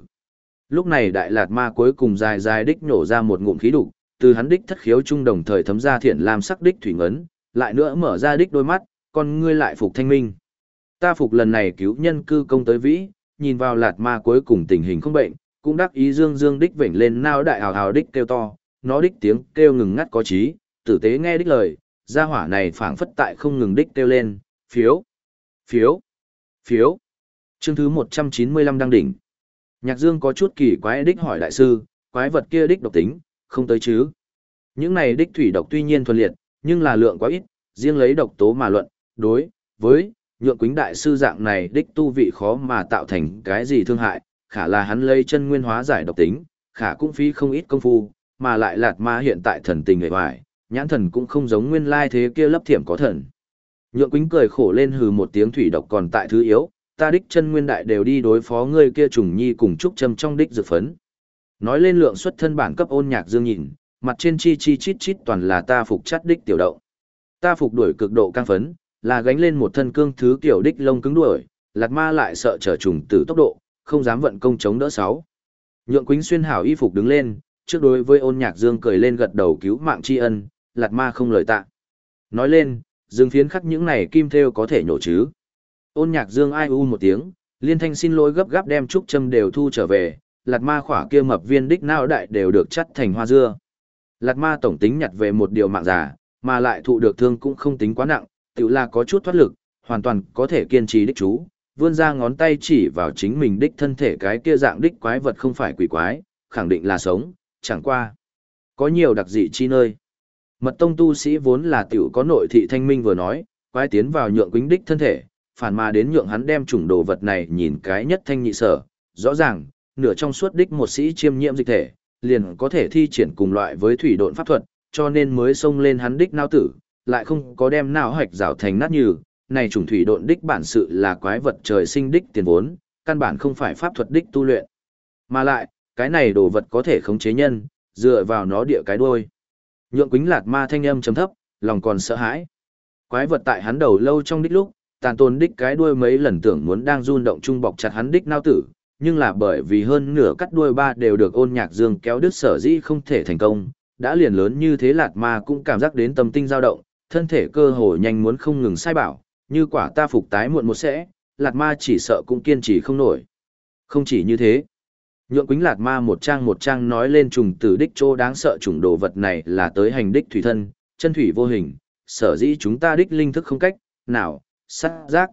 Lúc này đại lạt ma cuối cùng dài dài đích nổ ra một ngụm khí đục, từ hắn đích thất khiếu trung đồng thời thấm ra thiện làm sắc đích thủy ngấn, lại nữa mở ra đích đôi mắt, con ngươi lại phục thanh minh. Ta phục lần này cứu nhân cư công tới vĩ, nhìn vào lạt ma cuối cùng tình hình không bệnh, cũng đắc ý dương dương đích vểnh lên nao đại hào hào đích kêu to, nó đích tiếng kêu ngừng ngắt có trí, tử tế nghe đích lời, gia hỏa này phảng phất tại không ngừng đích kêu lên, phiếu, phiếu, phiếu. Chương thứ 195 đăng đỉnh. Nhạc Dương có chút kỳ quái đích hỏi đại sư, quái vật kia đích độc tính, không tới chứ. Những này đích thủy độc tuy nhiên thuần liệt, nhưng là lượng quá ít, riêng lấy độc tố mà luận, đối, với, nhượng quính đại sư dạng này đích tu vị khó mà tạo thành cái gì thương hại, khả là hắn lấy chân nguyên hóa giải độc tính, khả cũng phí không ít công phu, mà lại lạt ma hiện tại thần tình người hoài, nhãn thần cũng không giống nguyên lai thế kia lấp thiểm có thần. Nhượng quính cười khổ lên hừ một tiếng thủy độc còn tại thứ yếu, ta đích chân nguyên đại đều đi đối phó ngươi kia trùng nhi cùng trúc châm trong đích dược phấn. Nói lên lượng xuất thân bản cấp ôn nhạc dương nhìn, mặt trên chi chi chít chít toàn là ta phục chắt đích tiểu động. Ta phục đuổi cực độ căng phấn, là gánh lên một thân cương thứ tiểu đích lông cứng đuổi, lạt ma lại sợ trở trùng tử tốc độ, không dám vận công chống đỡ sáu. Nhượng Quýnh xuyên hảo y phục đứng lên, trước đối với ôn nhạc dương cười lên gật đầu cứu mạng tri ân, lạt ma không lời tạ. Nói lên, dương phiến khắc những này kim theo có thể nhổ chứ. Ôn nhạc dương ai u một tiếng, liên thanh xin lỗi gấp gáp đem trúc châm đều thu trở về, lạt ma khỏa kia mập viên đích nao đại đều được chắt thành hoa dưa. Lạt ma tổng tính nhặt về một điều mạng giả, mà lại thụ được thương cũng không tính quá nặng, tự là có chút thoát lực, hoàn toàn có thể kiên trì đích chú, vươn ra ngón tay chỉ vào chính mình đích thân thể cái kia dạng đích quái vật không phải quỷ quái, khẳng định là sống, chẳng qua. Có nhiều đặc dị chi nơi. Mật tông tu sĩ vốn là tiểu có nội thị thanh minh vừa nói, quái tiến vào nhượng quính đích thân thể, phản mà đến nhượng hắn đem chủng đồ vật này nhìn cái nhất thanh nhị sở, rõ ràng, nửa trong suốt đích một sĩ chiêm nhiễm dịch thể, liền có thể thi triển cùng loại với thủy độn pháp thuật, cho nên mới xông lên hắn đích nao tử, lại không có đem nào hạch rào thành nát như, này chủng thủy độn đích bản sự là quái vật trời sinh đích tiền vốn, căn bản không phải pháp thuật đích tu luyện. Mà lại, cái này đồ vật có thể khống chế nhân, dựa vào nó địa cái đuôi. Nhượng Quýnh Lạt Ma thanh âm trầm thấp, lòng còn sợ hãi. Quái vật tại hắn đầu lâu trong đích lúc, tàn tôn đích cái đuôi mấy lần tưởng muốn đang run động trung bọc chặt hắn đích nao tử, nhưng là bởi vì hơn nửa cắt đuôi ba đều được ôn nhạc dương kéo đứt sở dĩ không thể thành công, đã liền lớn như thế lạt ma cũng cảm giác đến tâm tinh dao động, thân thể cơ hồ nhanh muốn không ngừng sai bảo, như quả ta phục tái muộn một sẽ, lạt ma chỉ sợ cũng kiên trì không nổi. Không chỉ như thế, nhượng quýnh lạt ma một trang một trang nói lên trùng tử đích chỗ đáng sợ trùng đồ vật này là tới hành đích thủy thân, chân thủy vô hình, sở dĩ chúng ta đích linh thức không cách, nào, sát giác.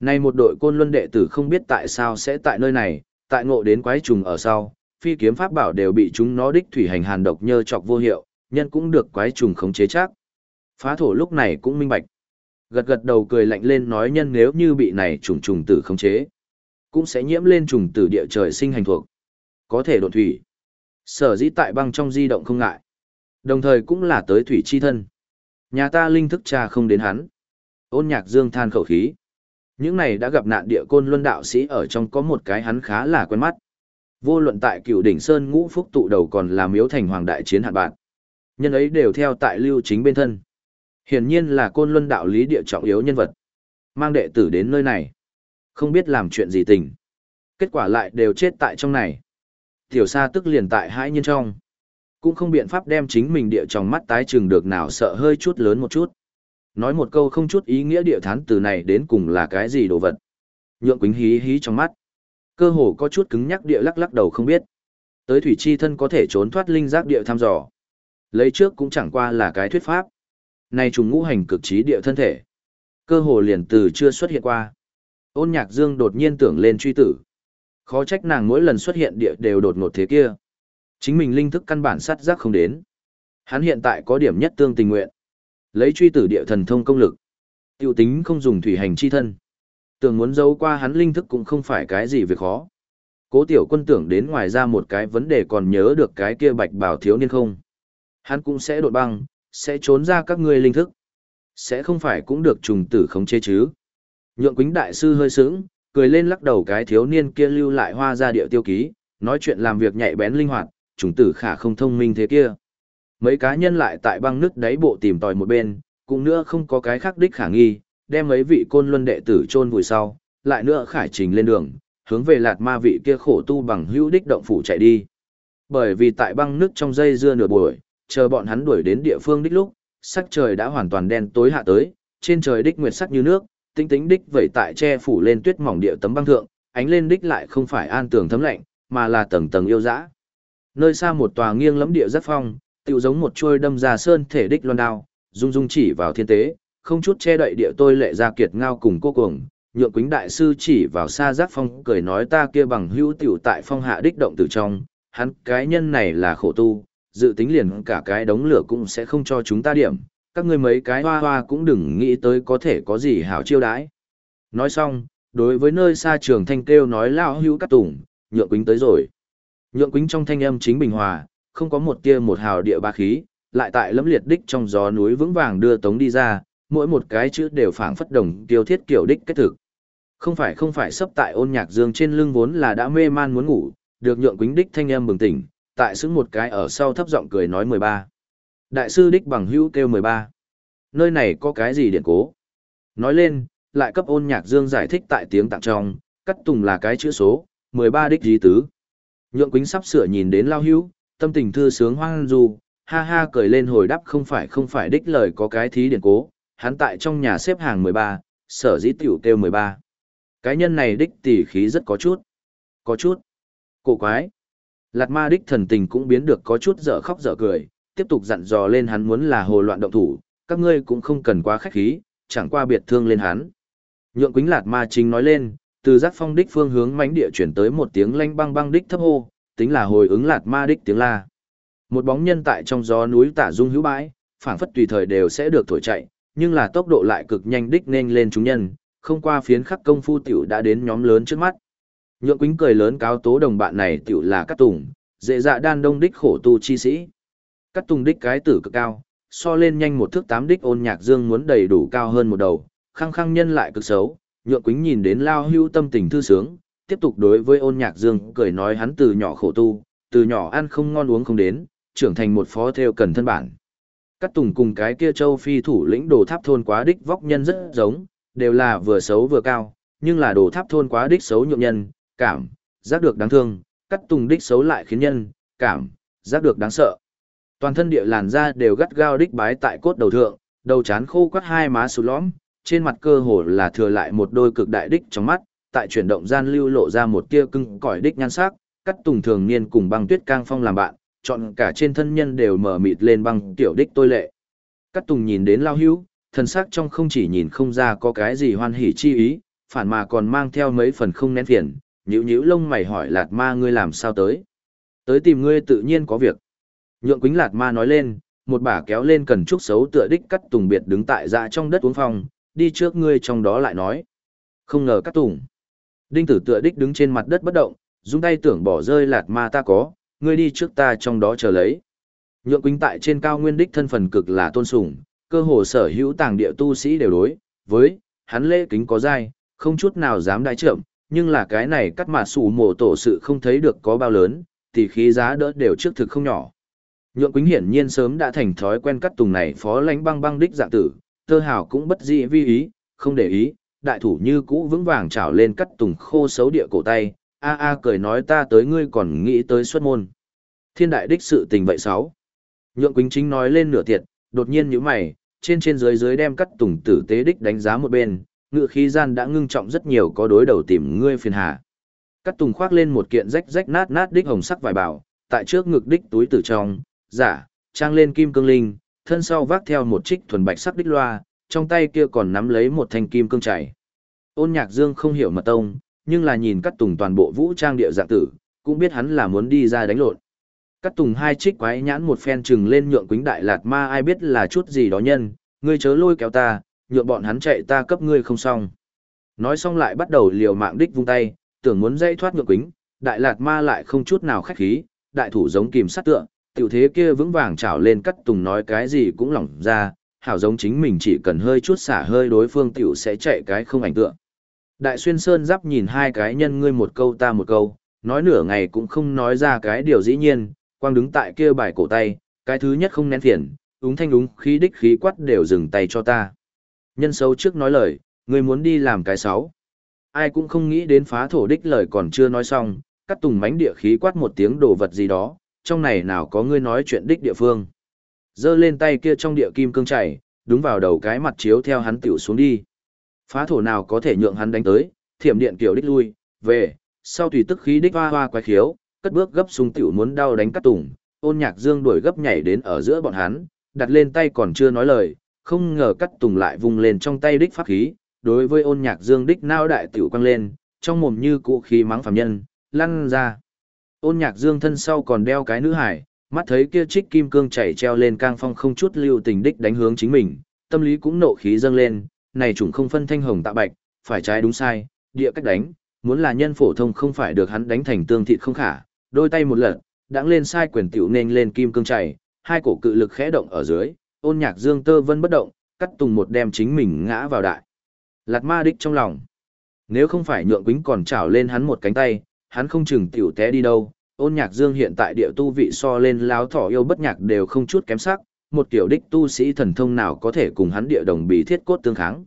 Này một đội côn luân đệ tử không biết tại sao sẽ tại nơi này, tại ngộ đến quái trùng ở sau, phi kiếm pháp bảo đều bị chúng nó đích thủy hành hàn độc nhơ chọc vô hiệu, nhân cũng được quái trùng khống chế chắc. Phá thổ lúc này cũng minh bạch. Gật gật đầu cười lạnh lên nói nhân nếu như bị này trùng trùng tử khống chế, cũng sẽ nhiễm lên trùng tử địa trời sinh hành thuộc. Có thể đột thủy. Sở dĩ tại băng trong di động không ngại. Đồng thời cũng là tới thủy chi thân. Nhà ta linh thức cha không đến hắn. Ôn nhạc dương than khẩu khí. Những này đã gặp nạn địa côn luân đạo sĩ ở trong có một cái hắn khá là quen mắt. Vô luận tại cựu đỉnh Sơn ngũ phúc tụ đầu còn là miếu thành hoàng đại chiến hạn bạn. Nhân ấy đều theo tại lưu chính bên thân. Hiển nhiên là côn luân đạo lý địa trọng yếu nhân vật. Mang đệ tử đến nơi này. Không biết làm chuyện gì tình. Kết quả lại đều chết tại trong này. Tiểu sa tức liền tại hai nhân trong. Cũng không biện pháp đem chính mình địa trong mắt tái chừng được nào sợ hơi chút lớn một chút. Nói một câu không chút ý nghĩa địa thán từ này đến cùng là cái gì đồ vật. Nhượng quính hí hí trong mắt. Cơ hồ có chút cứng nhắc địa lắc lắc đầu không biết. Tới thủy chi thân có thể trốn thoát linh giác địa thăm dò. Lấy trước cũng chẳng qua là cái thuyết pháp. Này trùng ngũ hành cực trí địa thân thể. Cơ hồ liền từ chưa xuất hiện qua. Ôn nhạc dương đột nhiên tưởng lên truy tử. Khó trách nàng mỗi lần xuất hiện địa đều đột ngột thế kia. Chính mình linh thức căn bản sát giác không đến. Hắn hiện tại có điểm nhất tương tình nguyện. Lấy truy tử địa thần thông công lực. Tiểu tính không dùng thủy hành chi thân. Tưởng muốn giấu qua hắn linh thức cũng không phải cái gì việc khó. Cố tiểu quân tưởng đến ngoài ra một cái vấn đề còn nhớ được cái kia bạch bảo thiếu niên không. Hắn cũng sẽ đột băng, sẽ trốn ra các ngươi linh thức. Sẽ không phải cũng được trùng tử khống chế chứ. Nhượng quính đại sư hơi sướng, cười lên lắc đầu cái thiếu niên kia lưu lại hoa ra địa tiêu ký, nói chuyện làm việc nhạy bén linh hoạt, trùng tử khả không thông minh thế kia. Mấy cá nhân lại tại băng nước đáy bộ tìm tòi một bên, cũng nữa không có cái khác đích khả nghi, đem mấy vị côn luân đệ tử chôn vùi sau, lại nữa khải trình lên đường, hướng về lạt ma vị kia khổ tu bằng hữu đích động phủ chạy đi. Bởi vì tại băng nước trong dây dưa nửa buổi, chờ bọn hắn đuổi đến địa phương đích lúc, sắc trời đã hoàn toàn đen tối hạ tới, trên trời đích nguyệt sắc như nước, tinh tính đích vậy tại che phủ lên tuyết mỏng địa tấm băng thượng, ánh lên đích lại không phải an tường thấm lạnh, mà là tầng tầng yêu dã. Nơi xa một tòa nghiêng lẫm địa rất phong, tựu giống một chuôi đâm ra sơn thể đích loan đao, dung dung chỉ vào thiên tế, không chút che đậy địa tôi lệ ra kiệt ngao cùng cô cuồng, nhượng quính đại sư chỉ vào xa giác phong cười nói ta kia bằng hữu tiểu tại phong hạ đích động từ trong, hắn cái nhân này là khổ tu, dự tính liền cả cái đống lửa cũng sẽ không cho chúng ta điểm, các ngươi mấy cái hoa hoa cũng đừng nghĩ tới có thể có gì hảo chiêu đãi. Nói xong, đối với nơi xa trường thanh kêu nói lao hữu cắt tùng, nhượng quính tới rồi. Nhượng quính trong thanh âm chính bình hòa, không có một tia một hào địa ba khí, lại tại lẫm liệt đích trong gió núi vững vàng đưa tống đi ra, mỗi một cái chữ đều phảng phất đồng tiêu thiết kiểu đích kết thực. Không phải không phải sắp tại ôn nhạc dương trên lưng vốn là đã mê man muốn ngủ, được nhượng quính đích thanh âm bừng tỉnh, tại xứng một cái ở sau thấp giọng cười nói 13. Đại sư đích bằng hữu kêu 13. Nơi này có cái gì điện cố? Nói lên, lại cấp ôn nhạc dương giải thích tại tiếng tạng trong, cắt tùng là cái chữ số, 13 đích dí tứ. Nhượng quýnh sắp sửa nhìn đến lao hữu, tâm tình thư sướng hoang du, ha ha cười lên hồi đáp không phải không phải đích lời có cái thí điện cố, hắn tại trong nhà xếp hàng 13, sở dĩ tiểu kêu 13. Cái nhân này đích tỉ khí rất có chút. Có chút. Cổ quái. Lạt ma đích thần tình cũng biến được có chút dở khóc dở cười, tiếp tục dặn dò lên hắn muốn là hồ loạn động thủ, các ngươi cũng không cần quá khách khí, chẳng qua biệt thương lên hắn. Nhượng quính lạt ma chính nói lên, từ giác phong đích phương hướng mãnh địa chuyển tới một tiếng lanh băng băng đích thấp hô, tính là hồi ứng lạt ma đích tiếng la. Một bóng nhân tại trong gió núi tả dung hữu bãi, phảng phất tùy thời đều sẽ được thổi chạy, nhưng là tốc độ lại cực nhanh đích nên lên chúng nhân, không qua phiến khắc công phu tiểu đã đến nhóm lớn trước mắt. Nhượng Quýnh cười lớn cáo tố đồng bạn này tiểu là Cát Tùng, dễ dạ đan đông đích khổ tu chi sĩ. Cắt tùng đích cái tử cực cao, so lên nhanh một thước tám đích ôn nhạc dương muốn đầy đủ cao hơn một đầu, khăng khăng nhân lại cực xấu, nhượng quính nhìn đến lao hưu tâm tình thư sướng, tiếp tục đối với ôn nhạc dương cười nói hắn từ nhỏ khổ tu, từ nhỏ ăn không ngon uống không đến, trưởng thành một phó theo cần thân bản. Cắt tùng cùng cái kia châu phi thủ lĩnh đồ tháp thôn quá đích vóc nhân rất giống, đều là vừa xấu vừa cao, nhưng là đồ tháp thôn quá đích xấu nhượng nhân, cảm, giác được đáng thương, cắt tùng đích xấu lại khiến nhân, cảm, giác được đáng sợ. Toàn thân địa làn da đều gắt gao đích bái tại cốt đầu thượng, đầu chán khô quắt hai má sụt lõm, trên mặt cơ hồ là thừa lại một đôi cực đại đích trong mắt, tại chuyển động gian lưu lộ ra một tia cưng cỏi đích nhan sắc, cắt tùng thường niên cùng băng tuyết cang phong làm bạn, chọn cả trên thân nhân đều mở mịt lên băng tiểu đích tôi lệ. Cắt tùng nhìn đến lao hữu, thần sắc trong không chỉ nhìn không ra có cái gì hoan hỉ chi ý, phản mà còn mang theo mấy phần không nén phiền, nhíu nhíu lông mày hỏi lạt ma ngươi làm sao tới. Tới tìm ngươi tự nhiên có việc. Nhượng Quýnh lạt ma nói lên, một bả kéo lên cần trúc xấu tựa đích cắt tùng biệt đứng tại dạ trong đất uống phòng, đi trước ngươi trong đó lại nói. Không ngờ cắt tùng. Đinh tử tựa đích đứng trên mặt đất bất động, dùng tay tưởng bỏ rơi lạt ma ta có, ngươi đi trước ta trong đó chờ lấy. Nhượng Quýnh tại trên cao nguyên đích thân phần cực là tôn sùng, cơ hồ sở hữu tàng địa tu sĩ đều đối, với, hắn lễ kính có dai, không chút nào dám đại trộm, nhưng là cái này cắt mà sủ mổ tổ sự không thấy được có bao lớn, thì khí giá đỡ đều trước thực không nhỏ. Nhượng Quýnh hiển nhiên sớm đã thành thói quen cắt tùng này phó lánh băng băng đích dạng tử, tơ hào cũng bất dị vi ý, không để ý, đại thủ như cũ vững vàng trảo lên cắt tùng khô xấu địa cổ tay, a a cười nói ta tới ngươi còn nghĩ tới xuất môn. Thiên đại đích sự tình vậy sáu. Nhượng Quýnh chính nói lên nửa tiệt, đột nhiên nhíu mày, trên trên dưới dưới đem cắt tùng tử tế đích đánh giá một bên, ngựa khí gian đã ngưng trọng rất nhiều có đối đầu tìm ngươi phiền hà. Cắt tùng khoác lên một kiện rách rách nát nát đích hồng sắc vải bảo, tại trước ngực đích túi tử trong, giả, trang lên kim cương linh, thân sau vác theo một trích thuần bạch sắc đích loa, trong tay kia còn nắm lấy một thanh kim cương chảy. Ôn nhạc dương không hiểu mật tông, nhưng là nhìn cắt tùng toàn bộ vũ trang địa dạng tử, cũng biết hắn là muốn đi ra đánh lộn. Cắt tùng hai trích quái nhãn một phen trừng lên nhượng quính đại lạt ma ai biết là chút gì đó nhân, ngươi chớ lôi kéo ta, nhượng bọn hắn chạy ta cấp ngươi không xong. Nói xong lại bắt đầu liều mạng đích vung tay, tưởng muốn dây thoát nhượng quính, đại lạt ma lại không chút nào khách khí, đại thủ giống kìm sắt tượng, tiểu thế kia vững vàng trào lên cắt tùng nói cái gì cũng lỏng ra, hảo giống chính mình chỉ cần hơi chút xả hơi đối phương tiểu sẽ chạy cái không ảnh tượng. Đại xuyên sơn giáp nhìn hai cái nhân ngươi một câu ta một câu, nói nửa ngày cũng không nói ra cái điều dĩ nhiên, quang đứng tại kia bài cổ tay, cái thứ nhất không nén phiền, úng thanh úng khí đích khí quát đều dừng tay cho ta. Nhân xấu trước nói lời, ngươi muốn đi làm cái sáu. Ai cũng không nghĩ đến phá thổ đích lời còn chưa nói xong, cắt tùng mánh địa khí quát một tiếng đồ vật gì đó, trong này nào có ngươi nói chuyện đích địa phương. Giơ lên tay kia trong địa kim cương chảy, đúng vào đầu cái mặt chiếu theo hắn tiểu xuống đi. Phá thổ nào có thể nhượng hắn đánh tới, thiểm điện kiểu đích lui, về, sau tùy tức khí đích hoa hoa quái khiếu, cất bước gấp sung tiểu muốn đau đánh cắt tùng, ôn nhạc dương đuổi gấp nhảy đến ở giữa bọn hắn, đặt lên tay còn chưa nói lời, không ngờ cắt tùng lại vung lên trong tay đích pháp khí, đối với ôn nhạc dương đích nao đại tiểu quăng lên, trong mồm như cụ khí mắng phàm nhân, lăn ra. Ôn nhạc dương thân sau còn đeo cái nữ hải, mắt thấy kia trích kim cương chảy treo lên cang phong không chút lưu tình đích đánh hướng chính mình, tâm lý cũng nộ khí dâng lên, này chủng không phân thanh hồng tạ bạch, phải trái đúng sai, địa cách đánh, muốn là nhân phổ thông không phải được hắn đánh thành tương thịt không khả, đôi tay một lần, đãng lên sai quyền tiểu nên lên kim cương chảy, hai cổ cự lực khẽ động ở dưới, ôn nhạc dương tơ vân bất động, cắt tùng một đem chính mình ngã vào đại. Lạt ma đích trong lòng. Nếu không phải nhượng quính còn trảo lên hắn một cánh tay, hắn không chừng tiểu té đi đâu. Ôn nhạc dương hiện tại địa tu vị so lên láo thỏ yêu bất nhạc đều không chút kém sắc, một tiểu đích tu sĩ thần thông nào có thể cùng hắn địa đồng bị thiết cốt tương kháng.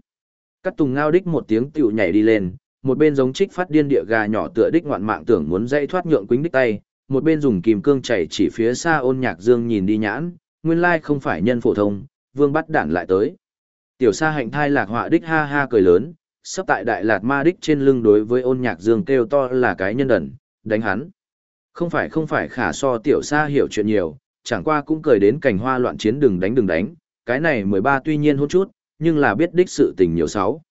Cắt tùng ngao đích một tiếng tiểu nhảy đi lên, một bên giống trích phát điên địa gà nhỏ tựa đích ngoạn mạng tưởng muốn dây thoát nhượng quính đích tay, một bên dùng kìm cương chảy chỉ phía xa ôn nhạc dương nhìn đi nhãn, nguyên lai không phải nhân phổ thông, vương bắt đản lại tới. Tiểu sa hạnh thai lạc họa đích ha ha cười lớn, sắp tại đại lạt ma đích trên lưng đối với ôn nhạc dương kêu to là cái nhân đần đánh hắn. Không phải không phải khả so tiểu xa hiểu chuyện nhiều, chẳng qua cũng cười đến cảnh hoa loạn chiến đừng đánh đừng đánh, cái này 13 tuy nhiên hôn chút, nhưng là biết đích sự tình nhiều sáu.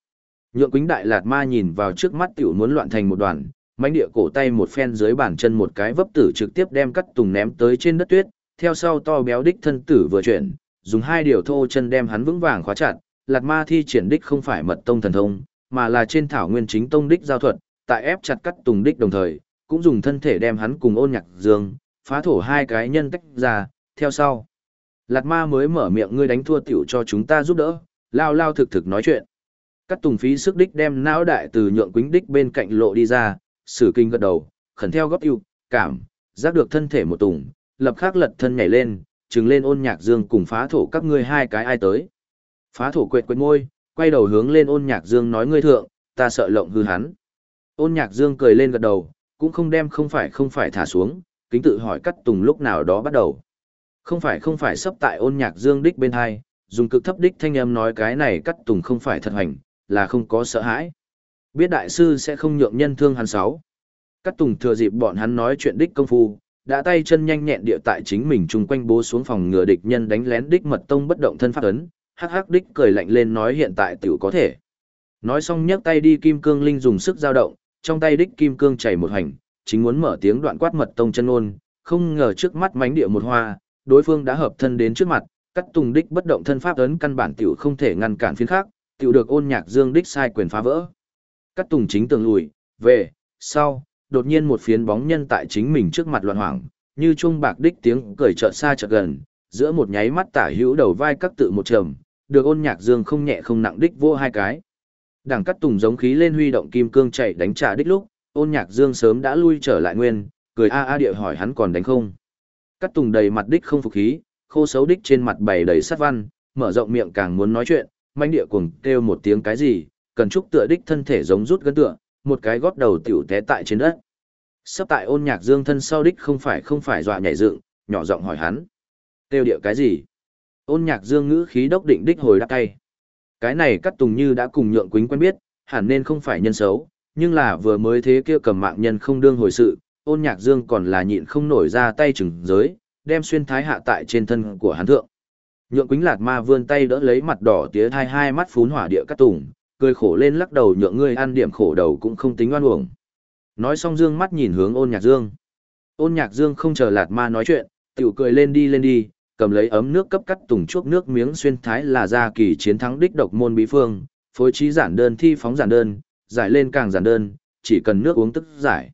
Nhượng quính đại lạt ma nhìn vào trước mắt tiểu muốn loạn thành một đoàn, mánh địa cổ tay một phen dưới bàn chân một cái vấp tử trực tiếp đem cắt tùng ném tới trên đất tuyết, theo sau to béo đích thân tử vừa chuyển, dùng hai điều thô chân đem hắn vững vàng khóa chặt, Lạt Ma thi triển đích không phải mật tông thần thông, mà là trên thảo nguyên chính tông đích giao thuật, tại ép chặt cắt tùng đích đồng thời, cũng dùng thân thể đem hắn cùng ôn nhạc dương, phá thổ hai cái nhân tách ra, theo sau. Lạt ma mới mở miệng ngươi đánh thua tiểu cho chúng ta giúp đỡ, lao lao thực thực nói chuyện. Cắt tùng phí sức đích đem não đại từ nhượng quính đích bên cạnh lộ đi ra, sử kinh gật đầu, khẩn theo góp yêu, cảm, giác được thân thể một tùng, lập khắc lật thân nhảy lên, trừng lên ôn nhạc dương cùng phá thổ các ngươi hai cái ai tới. Phá thổ quệt quệt ngôi, quay đầu hướng lên ôn nhạc dương nói ngươi thượng, ta sợ lộng hư hắn. Ôn nhạc dương cười lên gật đầu, cũng không đem không phải không phải thả xuống, kính tự hỏi cắt tùng lúc nào đó bắt đầu. Không phải không phải sắp tại ôn nhạc dương đích bên hai, dùng cực thấp đích thanh âm nói cái này cắt tùng không phải thật hành, là không có sợ hãi. Biết đại sư sẽ không nhượng nhân thương hắn sáu. Cắt tùng thừa dịp bọn hắn nói chuyện đích công phu, đã tay chân nhanh nhẹn địa tại chính mình chung quanh bố xuống phòng ngừa địch nhân đánh lén đích mật tông bất động thân pháp ấn, hắc hắc đích cười lạnh lên nói hiện tại tiểu có thể. Nói xong nhấc tay đi kim cương linh dùng sức dao động, trong tay đích kim cương chảy một hành, chính muốn mở tiếng đoạn quát mật tông chân ôn, không ngờ trước mắt mánh địa một hoa, đối phương đã hợp thân đến trước mặt, cắt tùng đích bất động thân pháp ấn căn bản tiểu không thể ngăn cản phiến khác, tiểu được ôn nhạc dương đích sai quyền phá vỡ. Cắt tùng chính tường lùi, về, sau, đột nhiên một phiến bóng nhân tại chính mình trước mặt loạn hoảng, như chuông bạc đích tiếng cười chợt xa chợt gần, giữa một nháy mắt tả hữu đầu vai các tự một trầm, được ôn nhạc dương không nhẹ không nặng đích vô hai cái. Đảng cắt tùng giống khí lên huy động kim cương chạy đánh trả đích lúc, ôn nhạc dương sớm đã lui trở lại nguyên, cười a a địa hỏi hắn còn đánh không. Cắt tùng đầy mặt đích không phục khí, khô xấu đích trên mặt bày đầy sát văn, mở rộng miệng càng muốn nói chuyện, manh địa cuồng kêu một tiếng cái gì, cần trúc tựa đích thân thể giống rút gân tựa, một cái gót đầu tiểu té tại trên đất. Sắp tại ôn nhạc dương thân sau đích không phải không phải dọa nhảy dựng, nhỏ giọng hỏi hắn. Kêu địa cái gì? Ôn nhạc dương ngữ khí đốc định đích hồi đáp tay. Cái này cắt tùng như đã cùng nhượng quính quen biết, hẳn nên không phải nhân xấu, nhưng là vừa mới thế kia cầm mạng nhân không đương hồi sự, ôn nhạc dương còn là nhịn không nổi ra tay chừng giới, đem xuyên thái hạ tại trên thân của hắn thượng. Nhượng quính lạt ma vươn tay đỡ lấy mặt đỏ tía thai hai mắt phún hỏa địa cắt tùng, cười khổ lên lắc đầu nhượng ngươi ăn điểm khổ đầu cũng không tính oan uổng. Nói xong dương mắt nhìn hướng ôn nhạc dương. Ôn nhạc dương không chờ lạt ma nói chuyện, tiểu cười lên đi lên đi, cầm lấy ấm nước cấp cắt tùng chuốc nước miếng xuyên thái là ra kỳ chiến thắng đích độc môn bí phương, phối trí giản đơn thi phóng giản đơn, giải lên càng giản đơn, chỉ cần nước uống tức giải.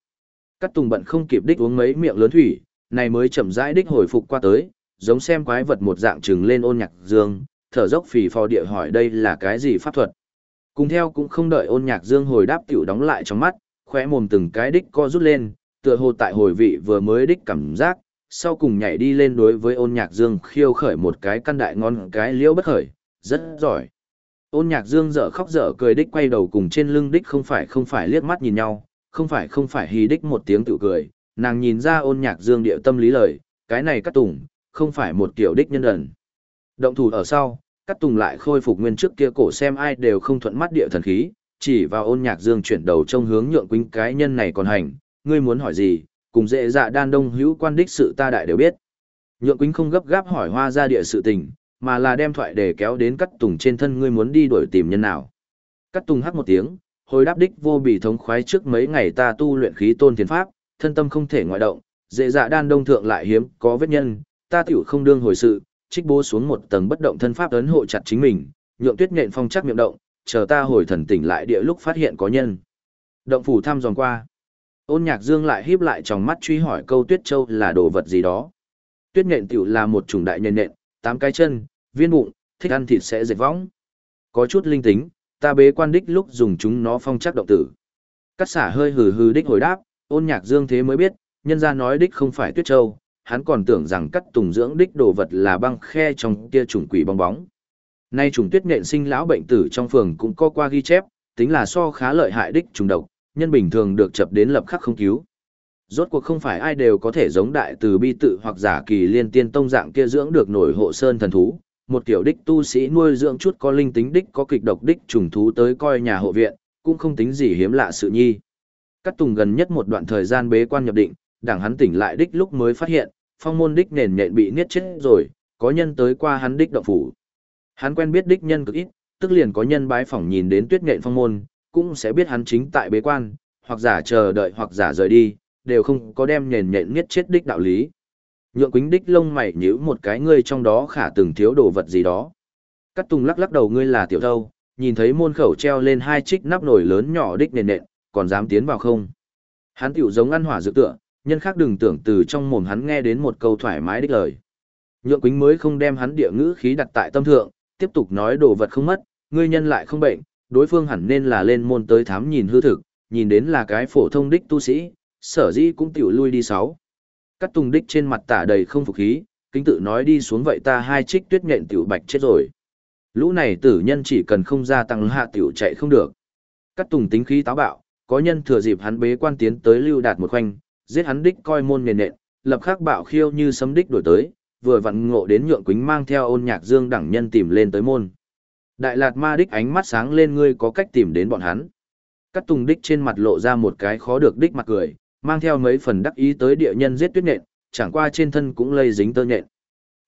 Cắt tùng bận không kịp đích uống mấy miệng lớn thủy, này mới chậm rãi đích hồi phục qua tới, giống xem quái vật một dạng trừng lên ôn nhạc dương, thở dốc phì phò địa hỏi đây là cái gì pháp thuật. Cùng theo cũng không đợi ôn nhạc dương hồi đáp tiểu đóng lại trong mắt, khóe mồm từng cái đích co rút lên, tựa hồ tại hồi vị vừa mới đích cảm giác, sau cùng nhảy đi lên đối với ôn nhạc dương khiêu khởi một cái căn đại ngon cái liễu bất khởi, rất giỏi. Ôn nhạc dương dở khóc dở cười đích quay đầu cùng trên lưng đích không phải không phải liếc mắt nhìn nhau, không phải không phải hì đích một tiếng tự cười, nàng nhìn ra ôn nhạc dương địa tâm lý lời, cái này cắt tùng, không phải một kiểu đích nhân ẩn. Động thủ ở sau, cắt tùng lại khôi phục nguyên trước kia cổ xem ai đều không thuận mắt địa thần khí, chỉ vào ôn nhạc dương chuyển đầu trong hướng nhượng quýnh cái nhân này còn hành, ngươi muốn hỏi gì, cùng dễ dạ đan đông hữu quan đích sự ta đại đều biết. Nhượng quýnh không gấp gáp hỏi hoa ra địa sự tình, mà là đem thoại để kéo đến cắt tùng trên thân ngươi muốn đi đuổi tìm nhân nào. Cắt tùng hắc một tiếng, hồi đáp đích vô bị thống khoái trước mấy ngày ta tu luyện khí tôn thiền pháp, thân tâm không thể ngoại động, dễ dạ đan đông thượng lại hiếm có vết nhân, ta tiểu không đương hồi sự, trích bố xuống một tầng bất động thân pháp ấn hộ chặt chính mình, nhượng tuyết nện phong chắc miệng động, chờ ta hồi thần tỉnh lại địa lúc phát hiện có nhân. Động phủ thăm dòng qua. Ôn nhạc dương lại híp lại trong mắt truy hỏi câu tuyết châu là đồ vật gì đó. Tuyết nện tiểu là một chủng đại nhện nện, tám cái chân, viên bụng, thích ăn thịt sẽ dệt võng. Có chút linh tính, ta bế quan đích lúc dùng chúng nó phong chắc động tử. Cắt xả hơi hừ hừ đích hồi đáp, ôn nhạc dương thế mới biết, nhân ra nói đích không phải tuyết châu, hắn còn tưởng rằng cắt tùng dưỡng đích đồ vật là băng khe trong kia chủng quỷ bong bóng. Nay chủng tuyết nện sinh lão bệnh tử trong phường cũng có qua ghi chép, tính là so khá lợi hại đích trùng độc, nhân bình thường được chập đến lập khắc không cứu. Rốt cuộc không phải ai đều có thể giống đại từ bi tự hoặc giả kỳ liên tiên tông dạng kia dưỡng được nổi hộ sơn thần thú, một kiểu đích tu sĩ nuôi dưỡng chút có linh tính đích có kịch độc đích trùng thú tới coi nhà hộ viện, cũng không tính gì hiếm lạ sự nhi. Cắt Tùng gần nhất một đoạn thời gian bế quan nhập định, đảng hắn tỉnh lại đích lúc mới phát hiện, phong môn đích nền nhện bị niết chết rồi, có nhân tới qua hắn đích động phủ. Hắn quen biết đích nhân cực ít, tức liền có nhân bái phỏng nhìn đến tuyết nhện phong môn, cũng sẽ biết hắn chính tại bế quan, hoặc giả chờ đợi hoặc giả rời đi, đều không có đem nền nhện nghiết chết đích đạo lý. Nhượng quính đích lông mày nhíu một cái ngươi trong đó khả từng thiếu đồ vật gì đó. Cắt tùng lắc lắc đầu ngươi là tiểu thâu, nhìn thấy môn khẩu treo lên hai trích nắp nồi lớn nhỏ đích nền nện, còn dám tiến vào không. Hắn tiểu giống ăn hỏa dự tựa, Nhân khác đừng tưởng từ trong mồm hắn nghe đến một câu thoải mái đích lời. Nhượng Quýnh mới không đem hắn địa ngữ khí đặt tại tâm thượng, tiếp tục nói đồ vật không mất, ngươi nhân lại không bệnh, đối phương hẳn nên là lên môn tới thám nhìn hư thực, nhìn đến là cái phổ thông đích tu sĩ, sở dĩ cũng tiểu lui đi sáu. Cắt tùng đích trên mặt tả đầy không phục khí, kính tự nói đi xuống vậy ta hai trích tuyết nhện tiểu bạch chết rồi. Lũ này tử nhân chỉ cần không ra tăng hạ tiểu chạy không được. Cắt tùng tính khí táo bạo, có nhân thừa dịp hắn bế quan tiến tới lưu đạt một khoanh, giết hắn đích coi môn nền nện, lập khắc bạo khiêu như sấm đích đổi tới, vừa vặn ngộ đến nhượng quính mang theo ôn nhạc dương đẳng nhân tìm lên tới môn. Đại lạt ma đích ánh mắt sáng lên ngươi có cách tìm đến bọn hắn. Cắt tùng đích trên mặt lộ ra một cái khó được đích mặt cười, mang theo mấy phần đắc ý tới địa nhân giết tuyết nện, chẳng qua trên thân cũng lây dính tơ nện.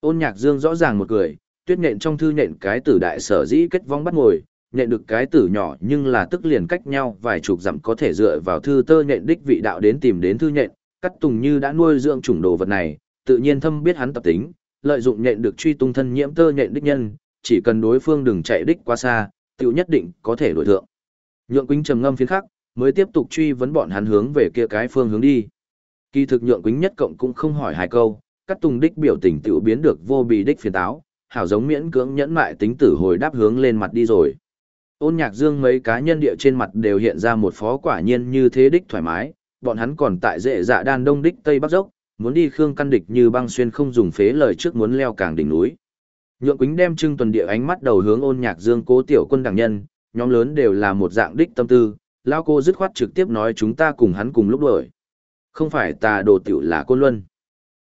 Ôn nhạc dương rõ ràng một cười, tuyết nện trong thư nện cái tử đại sở dĩ kết vong bắt ngồi, nện được cái tử nhỏ nhưng là tức liền cách nhau vài chục dặm có thể dựa vào thư tơ nện đích vị đạo đến tìm đến thư nện. cắt tùng như đã nuôi dưỡng chủng đồ vật này, tự nhiên thâm biết hắn tập tính, lợi dụng nện được truy tung thân nhiễm tơ nện đích nhân, chỉ cần đối phương đừng chạy đích quá xa, tiểu nhất định có thể đổi thượng. Nhượng Quýnh trầm ngâm phiến khắc, mới tiếp tục truy vấn bọn hắn hướng về kia cái phương hướng đi. Kỳ thực Nhượng Quýnh nhất cộng cũng không hỏi hai câu, cắt tùng đích biểu tình tiểu biến được vô bì đích phiền táo, hảo giống miễn cưỡng nhẫn mại tính tử hồi đáp hướng lên mặt đi rồi. Ôn nhạc dương mấy cá nhân địa trên mặt đều hiện ra một phó quả nhiên như thế đích thoải mái, bọn hắn còn tại dễ dạ đan đông đích tây bắc dốc, muốn đi khương căn địch như băng xuyên không dùng phế lời trước muốn leo càng đỉnh núi. Nhượng Quýnh đem trưng tuần địa ánh mắt đầu hướng ôn nhạc dương cố tiểu quân đảng nhân, nhóm lớn đều là một dạng đích tâm tư, Lão cô dứt khoát trực tiếp nói chúng ta cùng hắn cùng lúc đuổi. Không phải tà đồ tiểu là côn luân.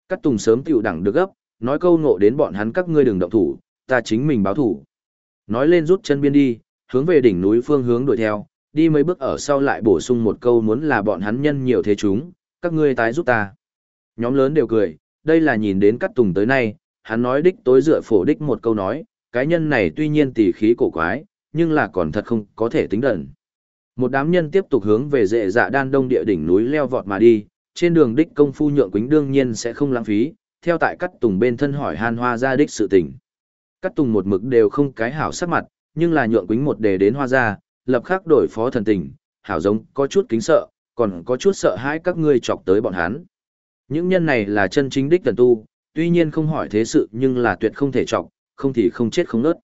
Cắt tùng sớm tiểu đẳng được gấp, nói câu ngộ đến bọn hắn các ngươi đừng động thủ, ta chính mình báo thủ. Nói lên rút chân biên đi, hướng về đỉnh núi phương hướng đuổi theo, đi mấy bước ở sau lại bổ sung một câu muốn là bọn hắn nhân nhiều thế chúng, các ngươi tái giúp ta. Nhóm lớn đều cười, đây là nhìn đến cắt tùng tới nay, hắn nói đích tối dựa phổ đích một câu nói, cái nhân này tuy nhiên tỉ khí cổ quái, nhưng là còn thật không có thể tính đần. Một đám nhân tiếp tục hướng về dệ dạ đan đông địa đỉnh núi leo vọt mà đi, trên đường đích công phu nhượng quính đương nhiên sẽ không lãng phí, theo tại cắt tùng bên thân hỏi Hàn hoa ra đích sự tình. Cắt tùng một mực đều không cái hảo sắc mặt, nhưng là nhượng quính một đề đến hoa ra, lập khắc đổi phó thần tình, hảo giống có chút kính sợ, còn có chút sợ hãi các ngươi chọc tới bọn hắn. Những nhân này là chân chính đích thần tu, tuy nhiên không hỏi thế sự nhưng là tuyệt không thể chọc, không thì không chết không nớt.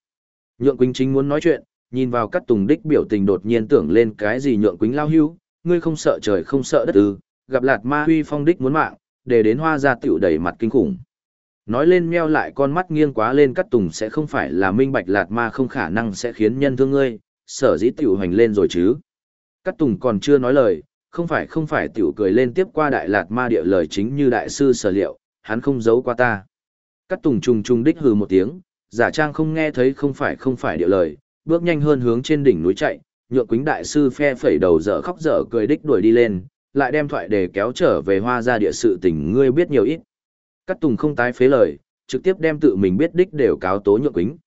Nhượng Quýnh chính muốn nói chuyện, nhìn vào các tùng đích biểu tình đột nhiên tưởng lên cái gì nhượng Quýnh lao hưu, ngươi không sợ trời không sợ đất ư, gặp lạt ma huy phong đích muốn mạng, để đến hoa ra tiểu đầy mặt kinh khủng. Nói lên meo lại con mắt nghiêng quá lên cắt tùng sẽ không phải là minh bạch lạt ma không khả năng sẽ khiến nhân thương ngươi, sở dĩ tiểu hành lên rồi chứ. Cắt tùng còn chưa nói lời, không phải không phải tiểu cười lên tiếp qua đại lạt ma địa lời chính như đại sư sở liệu, hắn không giấu qua ta. Cắt tùng trùng trùng đích hừ một tiếng, giả trang không nghe thấy không phải không phải địa lời, bước nhanh hơn hướng trên đỉnh núi chạy, nhượng quính đại sư phe phẩy đầu dở khóc dở cười đích đuổi đi lên, lại đem thoại để kéo trở về hoa ra địa sự tình ngươi biết nhiều ít. Cắt tùng không tái phế lời, trực tiếp đem tự mình biết đích đều cáo tố nhượng quính.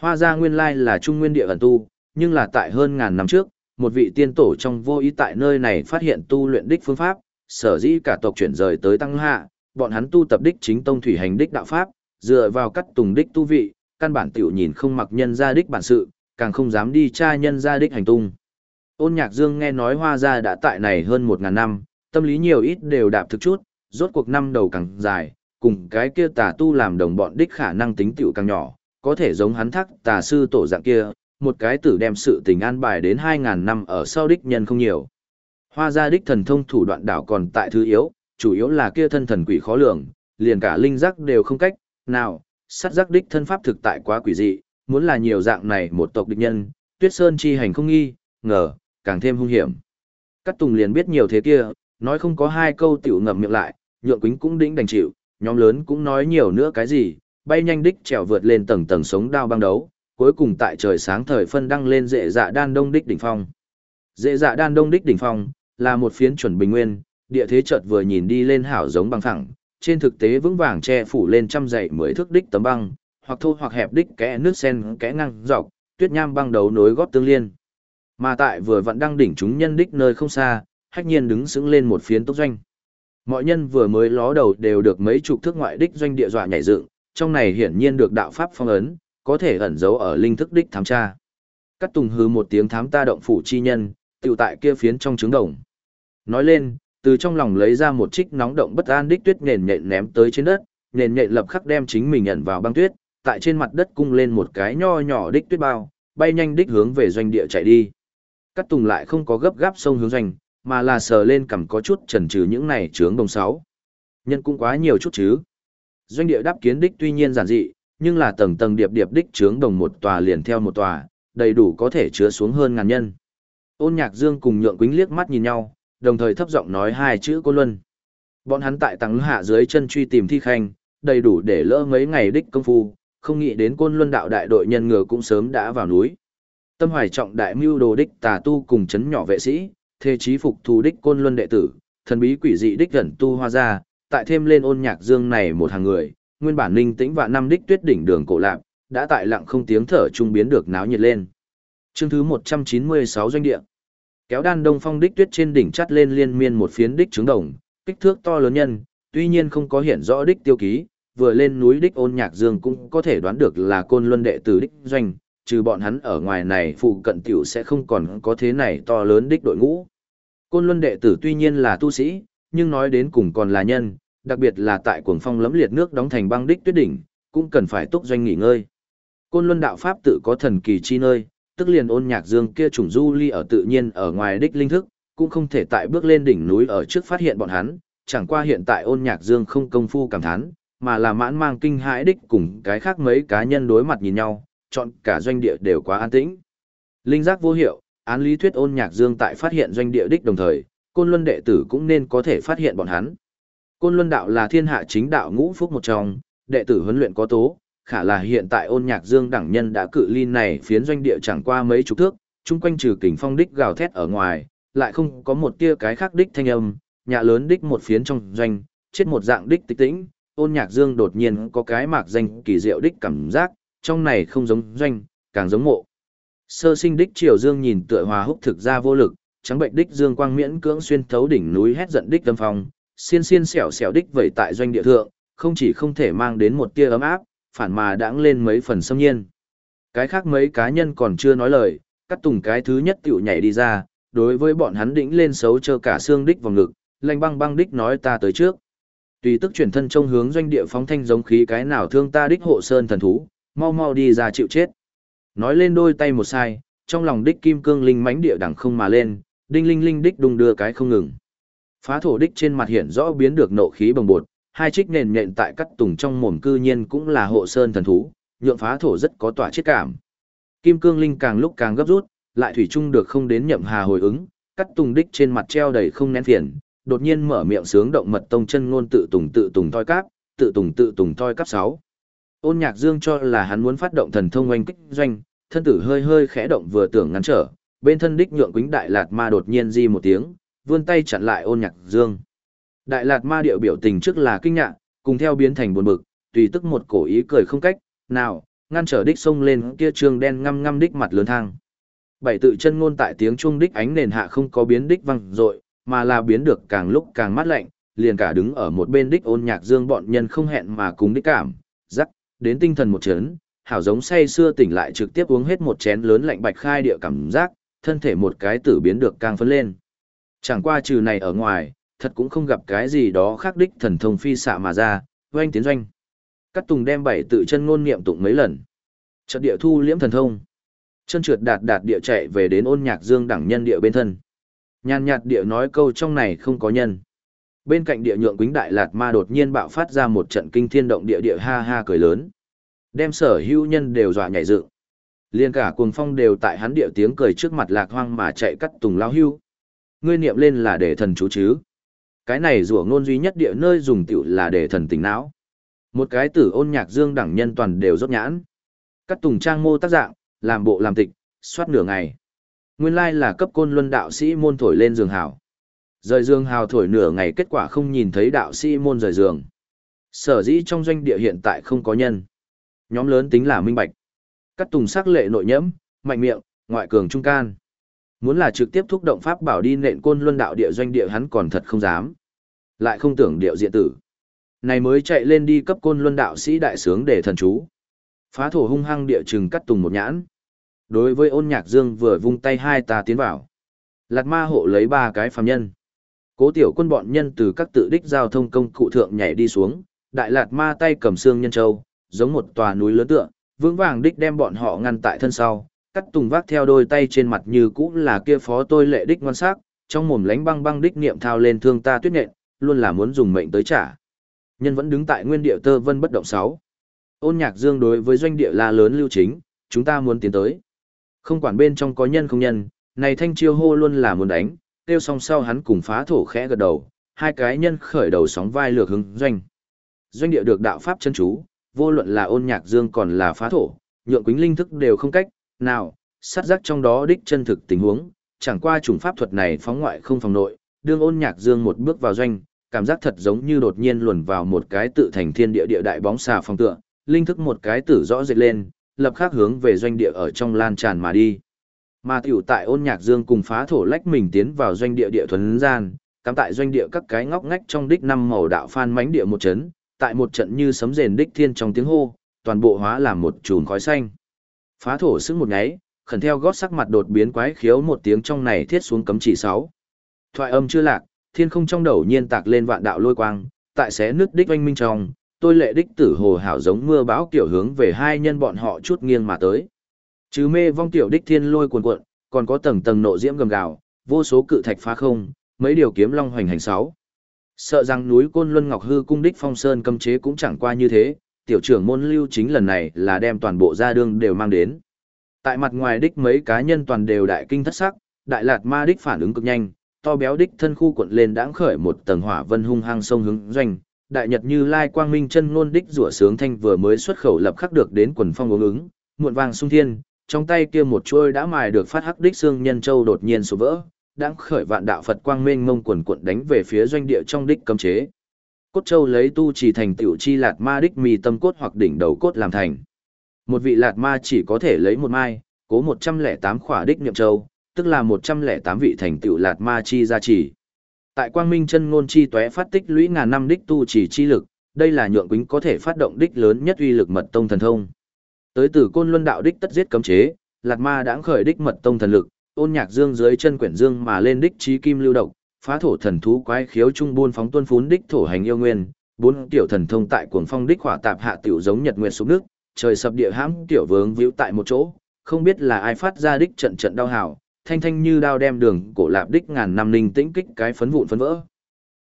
Hoa gia nguyên lai là trung nguyên địa ẩn tu, nhưng là tại hơn ngàn năm trước, một vị tiên tổ trong vô ý tại nơi này phát hiện tu luyện đích phương pháp, sở dĩ cả tộc chuyển rời tới tăng hạ, bọn hắn tu tập đích chính tông thủy hành đích đạo pháp, dựa vào cắt tùng đích tu vị, căn bản tiểu nhìn không mặc nhân gia đích bản sự, càng không dám đi tra nhân gia đích hành tung. Ôn Nhạc Dương nghe nói Hoa gia đã tại này hơn một ngàn năm, tâm lý nhiều ít đều đạp thực chút, rốt cuộc năm đầu càng dài, cùng cái kia tà tu làm đồng bọn đích khả năng tính tiểu càng nhỏ, có thể giống hắn thắc tà sư tổ dạng kia, một cái tử đem sự tình an bài đến hai ngàn năm ở sau đích nhân không nhiều. Hoa gia đích thần thông thủ đoạn đảo còn tại thứ yếu, chủ yếu là kia thân thần quỷ khó lường, liền cả linh giác đều không cách, nào, sát giác đích thân pháp thực tại quá quỷ dị, muốn là nhiều dạng này một tộc địch nhân, tuyết sơn chi hành không nghi, ngờ, càng thêm hung hiểm. Cát Tùng liền biết nhiều thế kia, nói không có hai câu tiểu ngậm miệng lại, nhượng quính cũng đĩnh đành chịu, nhóm lớn cũng nói nhiều nữa cái gì, bay nhanh đích trèo vượt lên tầng tầng sống đao băng đấu, cuối cùng tại trời sáng thời phân đăng lên dễ dạ đan đông đích đỉnh phong. Dễ dạ đan đông đích đỉnh phong, là một phiến chuẩn bình nguyên, địa thế chợt vừa nhìn đi lên hảo giống băng phẳng, trên thực tế vững vàng che phủ lên trăm dãy mới thước đích tấm băng, hoặc thô hoặc hẹp đích kẽ nước sen kẽ ngang dọc, tuyết nham băng đấu nối gót tương liên. Mà tại vừa vặn đang đỉnh chúng nhân đích nơi không xa, hách nhiên đứng sững lên một phiến tốc doanh. Mọi nhân vừa mới ló đầu đều được mấy chục thước ngoại đích doanh địa dọa nhảy dựng, trong này hiển nhiên được đạo pháp phong ấn, có thể ẩn giấu ở linh thức đích thám tra. Cắt tùng hừ một tiếng thám ta động phủ chi nhân, tiểu tại kia phiến trong trứng đồng. Nói lên, từ trong lòng lấy ra một trích nóng động bất an đích tuyết nền nhện ném tới trên đất, nền nhện lập khắc đem chính mình nhận vào băng tuyết, tại trên mặt đất cung lên một cái nho nhỏ đích tuyết bao, bay nhanh đích hướng về doanh địa chạy đi. Cắt Tùng lại không có gấp gáp sông hướng doanh, mà là sờ lên cầm có chút chần chừ những này chướng đồng sáu. Nhân cũng quá nhiều chút chứ. Doanh địa đáp kiến đích tuy nhiên giản dị, nhưng là tầng tầng điệp điệp đích chướng đồng một tòa liền theo một tòa, đầy đủ có thể chứa xuống hơn ngàn nhân. Ôn Nhạc Dương cùng Nhượng Quýnh liếc mắt nhìn nhau, đồng thời thấp giọng nói hai chữ Côn Luân. Bọn hắn tại tăng hạ dưới chân truy tìm thi khanh, đầy đủ để lỡ mấy ngày đích công phu, không nghĩ đến Côn Luân đạo đại đội nhân ngựa cũng sớm đã vào núi. Tâm hoài trọng đại mưu đồ đích tà tu cùng chấn nhỏ vệ sĩ, thế chí phục thù đích Côn Luân đệ tử, thần bí quỷ dị đích gần tu hoa ra, tại thêm lên ôn nhạc dương này một hàng người, nguyên bản ninh tĩnh và năm đích tuyết đỉnh đường cổ lạc, đã tại lặng không tiếng thở trung biến được náo nhiệt lên. Chương thứ 196 doanh địa. Kéo đan đông phong đích tuyết trên đỉnh chắt lên liên miên một phiến đích trứng đồng, kích thước to lớn nhân, tuy nhiên không có hiện rõ đích tiêu ký, vừa lên núi đích ôn nhạc dương cũng có thể đoán được là côn luân đệ tử đích doanh, trừ bọn hắn ở ngoài này phụ cận tiểu sẽ không còn có thế này to lớn đích đội ngũ. Côn luân đệ tử tuy nhiên là tu sĩ, nhưng nói đến cùng còn là nhân, đặc biệt là tại cuồng phong lấm liệt nước đóng thành băng đích tuyết đỉnh, cũng cần phải túc doanh nghỉ ngơi. Côn luân đạo pháp tự có thần kỳ chi nơi, tức liền ôn nhạc dương kia trùng du ly ở tự nhiên ở ngoài đích linh thức, cũng không thể tại bước lên đỉnh núi ở trước phát hiện bọn hắn, chẳng qua hiện tại ôn nhạc dương không công phu cảm thán, mà là mãn mang kinh hãi đích cùng cái khác mấy cá nhân đối mặt nhìn nhau, chọn cả doanh địa đều quá an tĩnh. Linh giác vô hiệu, án lý thuyết ôn nhạc dương tại phát hiện doanh địa đích đồng thời, côn luân đệ tử cũng nên có thể phát hiện bọn hắn. Côn luân đạo là thiên hạ chính đạo ngũ phúc một trong, đệ tử huấn luyện có tố, khả là hiện tại ôn nhạc dương đẳng nhân đã cự ly này phiến doanh địa chẳng qua mấy chục thước, chung quanh trừ kình phong đích gào thét ở ngoài, lại không có một tia cái khác đích thanh âm, nhà lớn đích một phiến trong doanh, chết một dạng đích tịch tĩnh, ôn nhạc dương đột nhiên có cái mạc danh kỳ diệu đích cảm giác, trong này không giống doanh, càng giống mộ. Sơ sinh đích triều dương nhìn tựa hòa húc thực ra vô lực, trắng bệnh đích dương quang miễn cưỡng xuyên thấu đỉnh núi hét giận đích tâm phong, xiên xiên xẻo xẻo đích vẩy tại doanh địa thượng, không chỉ không thể mang đến một tia ấm áp, phản mà đãng lên mấy phần xâm nhiên. Cái khác mấy cá nhân còn chưa nói lời, cắt tùng cái thứ nhất tiểu nhảy đi ra, đối với bọn hắn đỉnh lên xấu chơ cả xương đích vào ngực, lanh băng băng đích nói ta tới trước. Tùy tức chuyển thân trông hướng doanh địa phóng thanh giống khí cái nào thương ta đích hộ sơn thần thú, mau mau đi ra chịu chết. Nói lên đôi tay một sai, trong lòng đích kim cương linh mãnh địa đẳng không mà lên, đinh linh linh đích đung đưa cái không ngừng. Phá thổ đích trên mặt hiện rõ biến được nộ khí bồng bột, hai trích nền nhện tại cắt tùng trong mồm cư nhiên cũng là hộ sơn thần thú, nhượng phá thổ rất có tỏa chiết cảm. Kim cương linh càng lúc càng gấp rút, lại thủy chung được không đến nhậm hà hồi ứng, cắt tùng đích trên mặt treo đầy không nén phiền, đột nhiên mở miệng sướng động mật tông chân ngôn tự tùng tự tùng thoi cáp, tự tùng tự tùng thoi cáp sáu. Ôn Nhạc Dương cho là hắn muốn phát động thần thông oanh kích doanh, thân tử hơi hơi khẽ động vừa tưởng ngăn trở, bên thân đích nhượng quýnh đại lạt ma đột nhiên di một tiếng, vươn tay chặn lại Ôn Nhạc Dương. Đại lạt ma điệu biểu tình trước là kinh ngạc, cùng theo biến thành buồn bực, tùy tức một cổ ý cười không cách, nào, ngăn trở đích sông lên kia trường đen ngăm ngăm đích mặt lớn thang. Bảy tự chân ngôn tại tiếng chuông đích ánh nền hạ không có biến đích văng rội, mà là biến được càng lúc càng mát lạnh, liền cả đứng ở một bên đích ôn nhạc dương bọn nhân không hẹn mà cùng đích cảm, rắc, đến tinh thần một chấn, hảo giống say xưa tỉnh lại trực tiếp uống hết một chén lớn lạnh bạch khai địa cảm giác, thân thể một cái tử biến được càng phấn lên. Chẳng qua trừ này ở ngoài, thật cũng không gặp cái gì đó khác đích thần thông phi xạ mà ra, doanh tiến doanh. Cắt tùng đem bảy tự chân ngôn niệm tụng mấy lần. Trận địa thu liễm thần thông. Chân trượt đạt đạt địa chạy về đến ôn nhạc dương đẳng nhân địa bên thân. Nhàn nhạt địa nói câu trong này không có nhân. Bên cạnh địa nhượng quính đại lạt ma đột nhiên bạo phát ra một trận kinh thiên động địa địa ha ha cười lớn. Đem sở hữu nhân đều dọa nhảy dựng. Liên cả cuồng phong đều tại hắn địa tiếng cười trước mặt lạc hoang mà chạy cắt tùng lao hưu. Ngươi niệm lên là để thần chú chứ. Cái này rủa ngôn duy nhất địa nơi dùng tiểu là để thần tỉnh não. Một cái tử ôn nhạc dương đẳng nhân toàn đều rốt nhãn. Cắt tùng trang mô tác dạng, làm bộ làm tịch, soát nửa ngày. Nguyên lai là cấp côn luân đạo sĩ môn thổi lên giường hào. Rời giường hào thổi nửa ngày kết quả không nhìn thấy đạo sĩ môn rời giường. Sở dĩ trong doanh địa hiện tại không có nhân. Nhóm lớn tính là minh bạch. Cắt tùng sắc lệ nội nhẫm, mạnh miệng, ngoại cường trung can. Muốn là trực tiếp thúc động pháp bảo đi nện côn luân đạo địa doanh địa hắn còn thật không dám. Lại không tưởng điệu diện tử. Này mới chạy lên đi cấp côn luân đạo sĩ đại sướng để thần chú. Phá thổ hung hăng địa trừng cắt tùng một nhãn. Đối với ôn nhạc dương vừa vung tay hai ta tiến vào. Lạt ma hộ lấy ba cái phàm nhân. Cố tiểu quân bọn nhân từ các tự đích giao thông công cụ thượng nhảy đi xuống, đại lạt ma tay cầm xương nhân châu, giống một tòa núi lớn tựa, vững vàng đích đem bọn họ ngăn tại thân sau, cắt tùng vác theo đôi tay trên mặt như cũ là kia phó tôi lệ đích ngoan sắc, trong mồm lánh băng băng đích niệm thao lên thương ta tuyết nện, luôn là muốn dùng mệnh tới trả. Nhân vẫn đứng tại nguyên địa tơ vân bất động sáu. Ôn nhạc dương đối với doanh địa la lớn lưu chính, chúng ta muốn tiến tới. Không quản bên trong có nhân không nhân, này thanh chiêu hô luôn là muốn đánh, tiêu song sau hắn cùng phá thổ khẽ gật đầu, hai cái nhân khởi đầu sóng vai lược hứng doanh. Doanh địa được đạo pháp chân chú, vô luận là ôn nhạc dương còn là phá thổ, nhượng quính linh thức đều không cách, nào, sát giác trong đó đích chân thực tình huống, chẳng qua chủng pháp thuật này phóng ngoại không phòng nội, đương ôn nhạc dương một bước vào doanh, cảm giác thật giống như đột nhiên luồn vào một cái tự thành thiên địa địa đại bóng xà phòng tựa, linh thức một cái tử rõ rệt lên, lập khắc hướng về doanh địa ở trong lan tràn mà đi. Mà tiểu tại ôn nhạc dương cùng phá thổ lách mình tiến vào doanh địa địa thuần gian, cắm tại doanh địa các cái ngóc ngách trong đích năm màu đạo phan mánh địa một chấn, tại một trận như sấm rền đích thiên trong tiếng hô, toàn bộ hóa làm một chùm khói xanh. Phá thổ sững một nháy, khẩn theo gót sắc mặt đột biến quái khiếu một tiếng trong này thiết xuống cấm chỉ sáu. Thoại âm chưa lạc, thiên không trong đầu nhiên tạc lên vạn đạo lôi quang, tại xé nước đích oanh minh trong, tôi lệ đích tử hồ hảo giống mưa bão kiểu hướng về hai nhân bọn họ chút nghiêng mà tới. Chứ mê vong tiểu đích thiên lôi cuồn cuộn, còn có tầng tầng nộ diễm gầm gào, vô số cự thạch phá không, mấy điều kiếm long hoành hành sáu. Sợ rằng núi Côn Luân Ngọc Hư cung đích phong sơn cấm chế cũng chẳng qua như thế, tiểu trưởng môn lưu chính lần này là đem toàn bộ gia đương đều mang đến. Tại mặt ngoài đích mấy cá nhân toàn đều đại kinh thất sắc, đại lạt ma đích phản ứng cực nhanh, to béo đích thân khu cuộn lên đãng khởi một tầng hỏa vân hung hăng sông hướng doanh, đại nhật như lai quang minh chân ngôn đích rủa sướng thanh vừa mới xuất khẩu lập khắc được đến quần phong uống ứng, muộn vàng sung thiên, trong tay kia một chuôi đã mài được phát hắc đích xương nhân châu đột nhiên sụp vỡ, đãng khởi vạn đạo Phật quang mênh mông quần cuộn đánh về phía doanh địa trong đích cấm chế. Cốt châu lấy tu chỉ thành tiểu chi lạt ma đích mì tâm cốt hoặc đỉnh đầu cốt làm thành. Một vị lạt ma chỉ có thể lấy một mai, cố 108 khỏa đích niệm châu, tức là 108 vị thành tiểu lạt ma chi gia trì. Tại quang minh chân ngôn chi tué phát tích lũy ngàn năm đích tu chỉ chi lực, đây là nhượng quính có thể phát động đích lớn nhất uy lực mật tông thần thông. Tới từ côn luân đạo đích tất giết cấm chế, lạt ma đã khởi đích mật tông thần lực, ôn nhạc dương dưới chân quyển dương mà lên đích trí kim lưu động phá thổ thần thú quái khiếu trung buôn phóng tuân phún đích thổ hành yêu nguyên, bốn tiểu thần thông tại cuồng phong đích hỏa tạp hạ tiểu giống nhật nguyệt xuống nước, trời sập địa hãm tiểu vướng víu tại một chỗ, không biết là ai phát ra đích trận trận đau hào, thanh thanh như đao đem đường cổ lạp đích ngàn năm linh tĩnh kích cái phấn vụn phấn vỡ.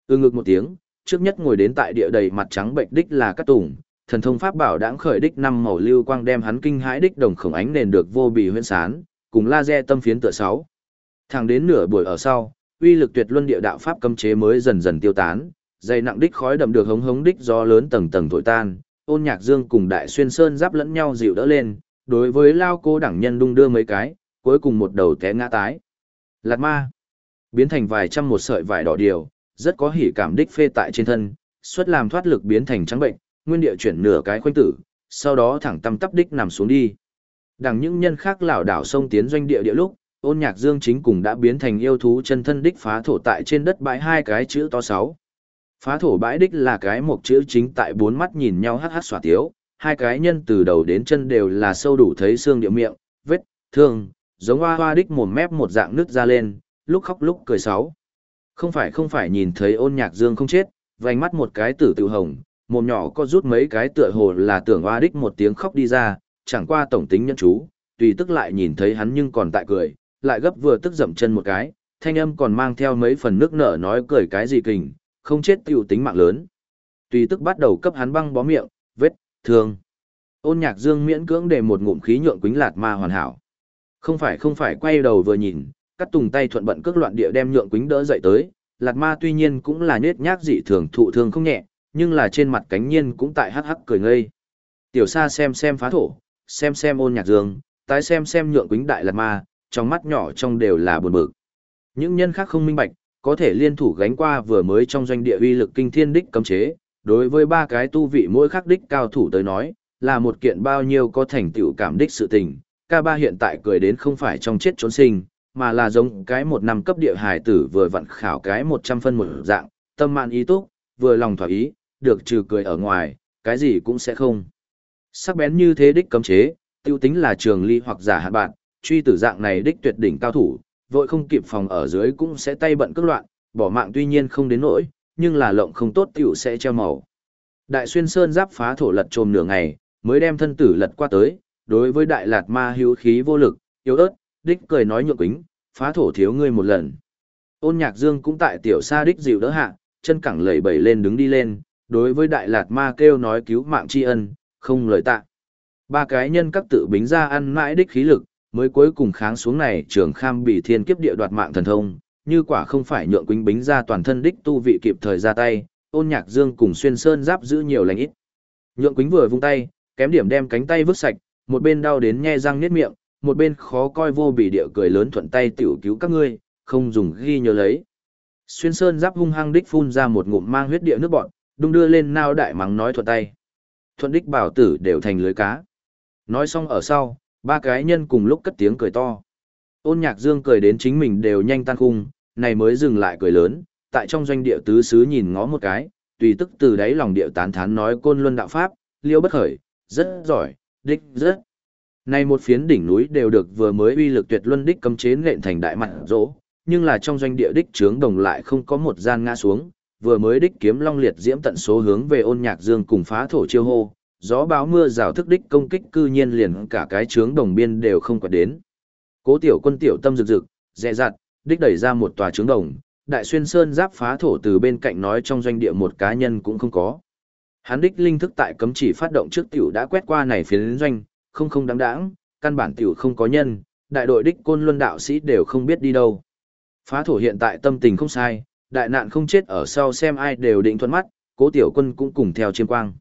ư ngực một tiếng, trước nhất ngồi đến tại địa đầy mặt trắng bệnh đích là cát tùng, thần thông pháp bảo đãng khởi đích năm màu lưu quang đem hắn kinh hãi đích đồng khổng ánh nền được vô bì huyễn sán, cùng laser tâm phiến tựa sáu. Thẳng đến nửa buổi ở sau, uy lực tuyệt luân địa đạo pháp cấm chế mới dần dần tiêu tán, dày nặng đích khói đậm được hống hống đích do lớn tầng tầng thổi tan, ôn nhạc dương cùng đại xuyên sơn giáp lẫn nhau dịu đỡ lên, đối với lao cô đẳng nhân đung đưa mấy cái, cuối cùng một đầu té ngã tái. Lạt ma, biến thành vài trăm một sợi vải đỏ điều, rất có hỉ cảm đích phê tại trên thân, xuất làm thoát lực biến thành trắng bệnh, nguyên địa chuyển nửa cái khoanh tử, sau đó thẳng tâm tắp đích nằm xuống đi. Đằng những nhân khác lảo đảo sông tiến doanh địa địa lúc, ôn nhạc dương chính cùng đã biến thành yêu thú chân thân đích phá thổ tại trên đất bãi hai cái chữ to sáu. Phá thổ bãi đích là cái một chữ chính tại bốn mắt nhìn nhau hát hát xòa tiếu, hai cái nhân từ đầu đến chân đều là sâu đủ thấy xương địa miệng, vết, thương, giống hoa hoa đích mồm mép một dạng nứt ra lên, lúc khóc lúc cười sáu. Không phải không phải nhìn thấy ôn nhạc dương không chết, vành mắt một cái tử tự hồng, mồm nhỏ có rút mấy cái tựa hồ là tưởng hoa đích một tiếng khóc đi ra, chẳng qua tổng tính nhân chú, tùy tức lại nhìn thấy hắn nhưng còn tại cười, lại gấp vừa tức dậm chân một cái, thanh âm còn mang theo mấy phần nước nở nói cười cái gì kình, không chết tiểu tính mạng lớn. Tùy tức bắt đầu cấp hắn băng bó miệng, vết, thương. Ôn nhạc dương miễn cưỡng để một ngụm khí nhượng quính lạt ma hoàn hảo. Không phải không phải quay đầu vừa nhìn, cắt tùng tay thuận bận cước loạn địa đem nhượng quính đỡ dậy tới, lạt ma tuy nhiên cũng là nết nhác dị thường thụ thương không nhẹ, nhưng là trên mặt cánh nhiên cũng tại hắc hắc cười ngây. Tiểu sa xem xem phá thổ, xem xem ôn nhạc dương, tái xem xem nhượng quính đại lạt ma, trong mắt nhỏ trong đều là buồn bực. Những nhân khác không minh bạch, có thể liên thủ gánh qua vừa mới trong doanh địa uy lực kinh thiên đích cấm chế, đối với ba cái tu vị mỗi khắc đích cao thủ tới nói, là một kiện bao nhiêu có thành tựu cảm đích sự tình. Ca ba hiện tại cười đến không phải trong chết trốn sinh, mà là giống cái một năm cấp địa hài tử vừa vặn khảo cái một trăm phân một dạng, tâm mạn ý túc, vừa lòng thỏa ý, được trừ cười ở ngoài, cái gì cũng sẽ không. Sắc bén như thế đích cấm chế, tiêu tính là trường ly hoặc giả hạn bạn, truy tử dạng này đích tuyệt đỉnh cao thủ, vội không kịp phòng ở dưới cũng sẽ tay bận cước loạn, bỏ mạng tuy nhiên không đến nỗi, nhưng là lộng không tốt tiểu sẽ treo màu. Đại xuyên sơn giáp phá thổ lật trồm nửa ngày, mới đem thân tử lật qua tới, đối với đại lạt ma hữu khí vô lực, yếu ớt, đích cười nói nhượng quính, phá thổ thiếu ngươi một lần. Ôn nhạc dương cũng tại tiểu sa đích dịu đỡ hạ, chân cẳng lẩy bẩy lên đứng đi lên, đối với đại lạt ma kêu nói cứu mạng tri ân, không lời tạ. Ba cái nhân các tự bính ra ăn mãi đích khí lực, mới cuối cùng kháng xuống này trường kham bị thiên kiếp địa đoạt mạng thần thông, như quả không phải nhượng quýnh bính ra toàn thân đích tu vị kịp thời ra tay, ôn nhạc dương cùng xuyên sơn giáp giữ nhiều lành ít. Nhượng quýnh vừa vung tay, kém điểm đem cánh tay vứt sạch, một bên đau đến nhe răng niết miệng, một bên khó coi vô bị địa cười lớn thuận tay tiểu cứu các ngươi, không dùng ghi nhớ lấy. Xuyên sơn giáp hung hăng đích phun ra một ngụm mang huyết địa nước bọn, đung đưa lên nao đại mắng nói thuận tay. Thuận đích bảo tử đều thành lưới cá. Nói xong ở sau, ba cái nhân cùng lúc cất tiếng cười to. Ôn nhạc dương cười đến chính mình đều nhanh tan khung, này mới dừng lại cười lớn, tại trong doanh địa tứ xứ nhìn ngó một cái, tùy tức từ đáy lòng địa tán thán nói côn luân đạo pháp, liêu bất khởi, rất giỏi, đích rất. Này một phiến đỉnh núi đều được vừa mới uy lực tuyệt luân đích cấm chế nện thành đại mặt rỗ, nhưng là trong doanh địa đích trướng đồng lại không có một gian ngã xuống, vừa mới đích kiếm long liệt diễm tận số hướng về ôn nhạc dương cùng phá thổ chiêu hô, gió báo mưa rào thức đích công kích cư nhiên liền cả cái trướng đồng biên đều không quạt đến. Cố tiểu quân tiểu tâm rực rực, dè dặt, đích đẩy ra một tòa trướng đồng, đại xuyên sơn giáp phá thổ từ bên cạnh nói trong doanh địa một cá nhân cũng không có. Hắn đích linh thức tại cấm chỉ phát động trước tiểu đã quét qua này phiến doanh, không không đáng đáng, căn bản tiểu không có nhân, đại đội đích côn luân đạo sĩ đều không biết đi đâu. Phá thổ hiện tại tâm tình không sai, đại nạn không chết ở sau xem ai đều định thuận mắt, cố tiểu quân cũng cùng theo chiêm quang.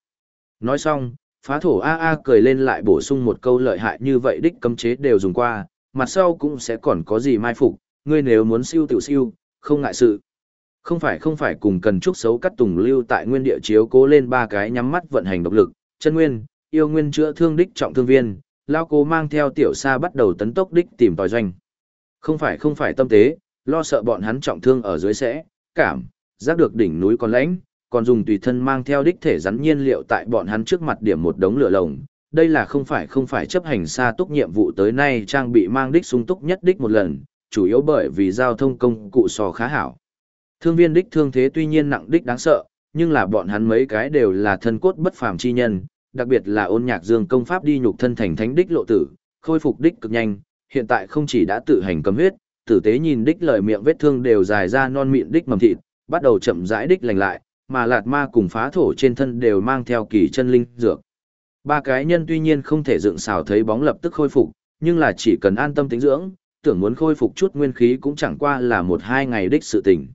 Nói xong, phá thổ A A cười lên lại bổ sung một câu lợi hại như vậy đích cấm chế đều dùng qua, mặt sau cũng sẽ còn có gì mai phục, ngươi nếu muốn siêu tiểu siêu, không ngại sự. Không phải không phải cùng cần chúc xấu cắt tùng lưu tại nguyên địa chiếu cố lên ba cái nhắm mắt vận hành độc lực, chân nguyên, yêu nguyên chữa thương đích trọng thương viên, lao cố mang theo tiểu xa bắt đầu tấn tốc đích tìm tòi doanh. Không phải không phải tâm tế, lo sợ bọn hắn trọng thương ở dưới sẽ, cảm, giác được đỉnh núi còn lãnh, còn dùng tùy thân mang theo đích thể rắn nhiên liệu tại bọn hắn trước mặt điểm một đống lửa lồng. Đây là không phải không phải chấp hành xa túc nhiệm vụ tới nay trang bị mang đích sung túc nhất đích một lần, chủ yếu bởi vì giao thông công cụ sò khá hảo. Thương viên đích thương thế tuy nhiên nặng đích đáng sợ, nhưng là bọn hắn mấy cái đều là thân cốt bất phàm chi nhân, đặc biệt là ôn nhạc dương công pháp đi nhục thân thành thánh đích lộ tử, khôi phục đích cực nhanh, hiện tại không chỉ đã tự hành cầm huyết, tử tế nhìn đích lời miệng vết thương đều dài ra non miệng đích mầm thịt, bắt đầu chậm rãi đích lành lại, mà lạt ma cùng phá thổ trên thân đều mang theo kỳ chân linh dược. Ba cái nhân tuy nhiên không thể dựng xào thấy bóng lập tức khôi phục, nhưng là chỉ cần an tâm tính dưỡng, tưởng muốn khôi phục chút nguyên khí cũng chẳng qua là một hai ngày đích sự tình.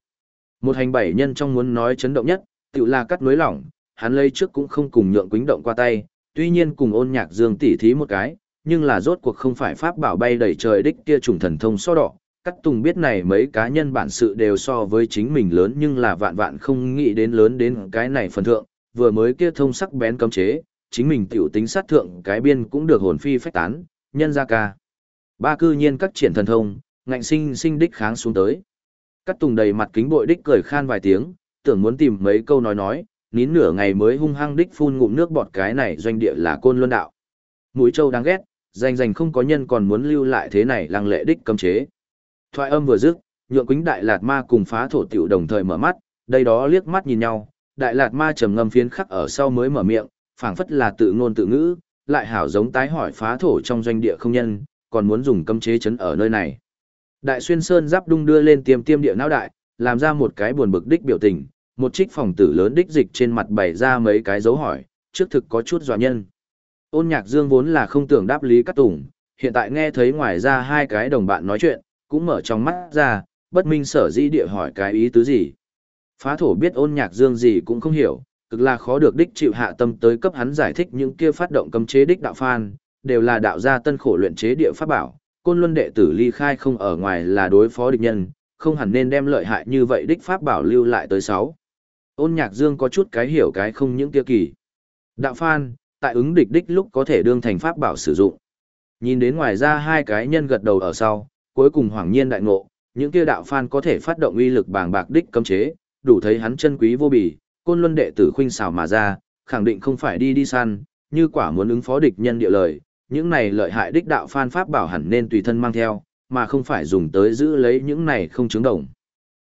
Một hành bảy nhân trong muốn nói chấn động nhất, tự là cắt nối lỏng, hắn lấy trước cũng không cùng nhượng quính động qua tay, tuy nhiên cùng ôn nhạc dương tỉ thí một cái, nhưng là rốt cuộc không phải pháp bảo bay đầy trời đích kia trùng thần thông so đỏ. Cát tùng biết này mấy cá nhân bản sự đều so với chính mình lớn nhưng là vạn vạn không nghĩ đến lớn đến cái này phần thượng, vừa mới kia thông sắc bén cấm chế, chính mình tiểu tính sát thượng cái biên cũng được hồn phi phách tán, nhân ra ca. Ba cư nhiên các triển thần thông, ngạnh sinh sinh đích kháng xuống tới. Cát tùng đầy mặt kính bội đích cười khan vài tiếng, tưởng muốn tìm mấy câu nói nói, nín nửa ngày mới hung hăng đích phun ngụm nước bọt cái này doanh địa là côn luân đạo. Mũi châu đáng ghét, danh danh không có nhân còn muốn lưu lại thế này lăng lệ đích cấm chế. Thoại âm vừa dứt, nhượng quính đại lạt ma cùng phá thổ tiểu đồng thời mở mắt, đây đó liếc mắt nhìn nhau, đại lạt ma trầm ngâm phiến khắc ở sau mới mở miệng, phảng phất là tự ngôn tự ngữ, lại hảo giống tái hỏi phá thổ trong doanh địa không nhân, còn muốn dùng cấm chế chấn ở nơi này. Đại xuyên sơn giáp đung đưa lên tiêm tiêm địa não đại, làm ra một cái buồn bực đích biểu tình, một trích phòng tử lớn đích dịch trên mặt bày ra mấy cái dấu hỏi, trước thực có chút dọa nhân. Ôn nhạc dương vốn là không tưởng đáp lý cắt tùng, hiện tại nghe thấy ngoài ra hai cái đồng bạn nói chuyện, cũng mở trong mắt ra, bất minh sở dĩ địa hỏi cái ý tứ gì. Phá thổ biết ôn nhạc dương gì cũng không hiểu, cực là khó được đích chịu hạ tâm tới cấp hắn giải thích những kia phát động cấm chế đích đạo phan, đều là đạo gia tân khổ luyện chế địa pháp bảo, côn luân đệ tử ly khai không ở ngoài là đối phó địch nhân, không hẳn nên đem lợi hại như vậy đích pháp bảo lưu lại tới sáu. Ôn nhạc dương có chút cái hiểu cái không những kia kỳ. Đạo phan, tại ứng địch đích lúc có thể đương thành pháp bảo sử dụng. Nhìn đến ngoài ra hai cái nhân gật đầu ở sau, cuối cùng hoàng nhiên đại ngộ, những kia đạo phan có thể phát động uy lực bàng bạc đích cấm chế, đủ thấy hắn chân quý vô bì, côn luân đệ tử khuynh xảo mà ra, khẳng định không phải đi đi săn, như quả muốn ứng phó địch nhân địa lời, những này lợi hại đích đạo phan pháp bảo hẳn nên tùy thân mang theo, mà không phải dùng tới giữ lấy những này không chứng đồng.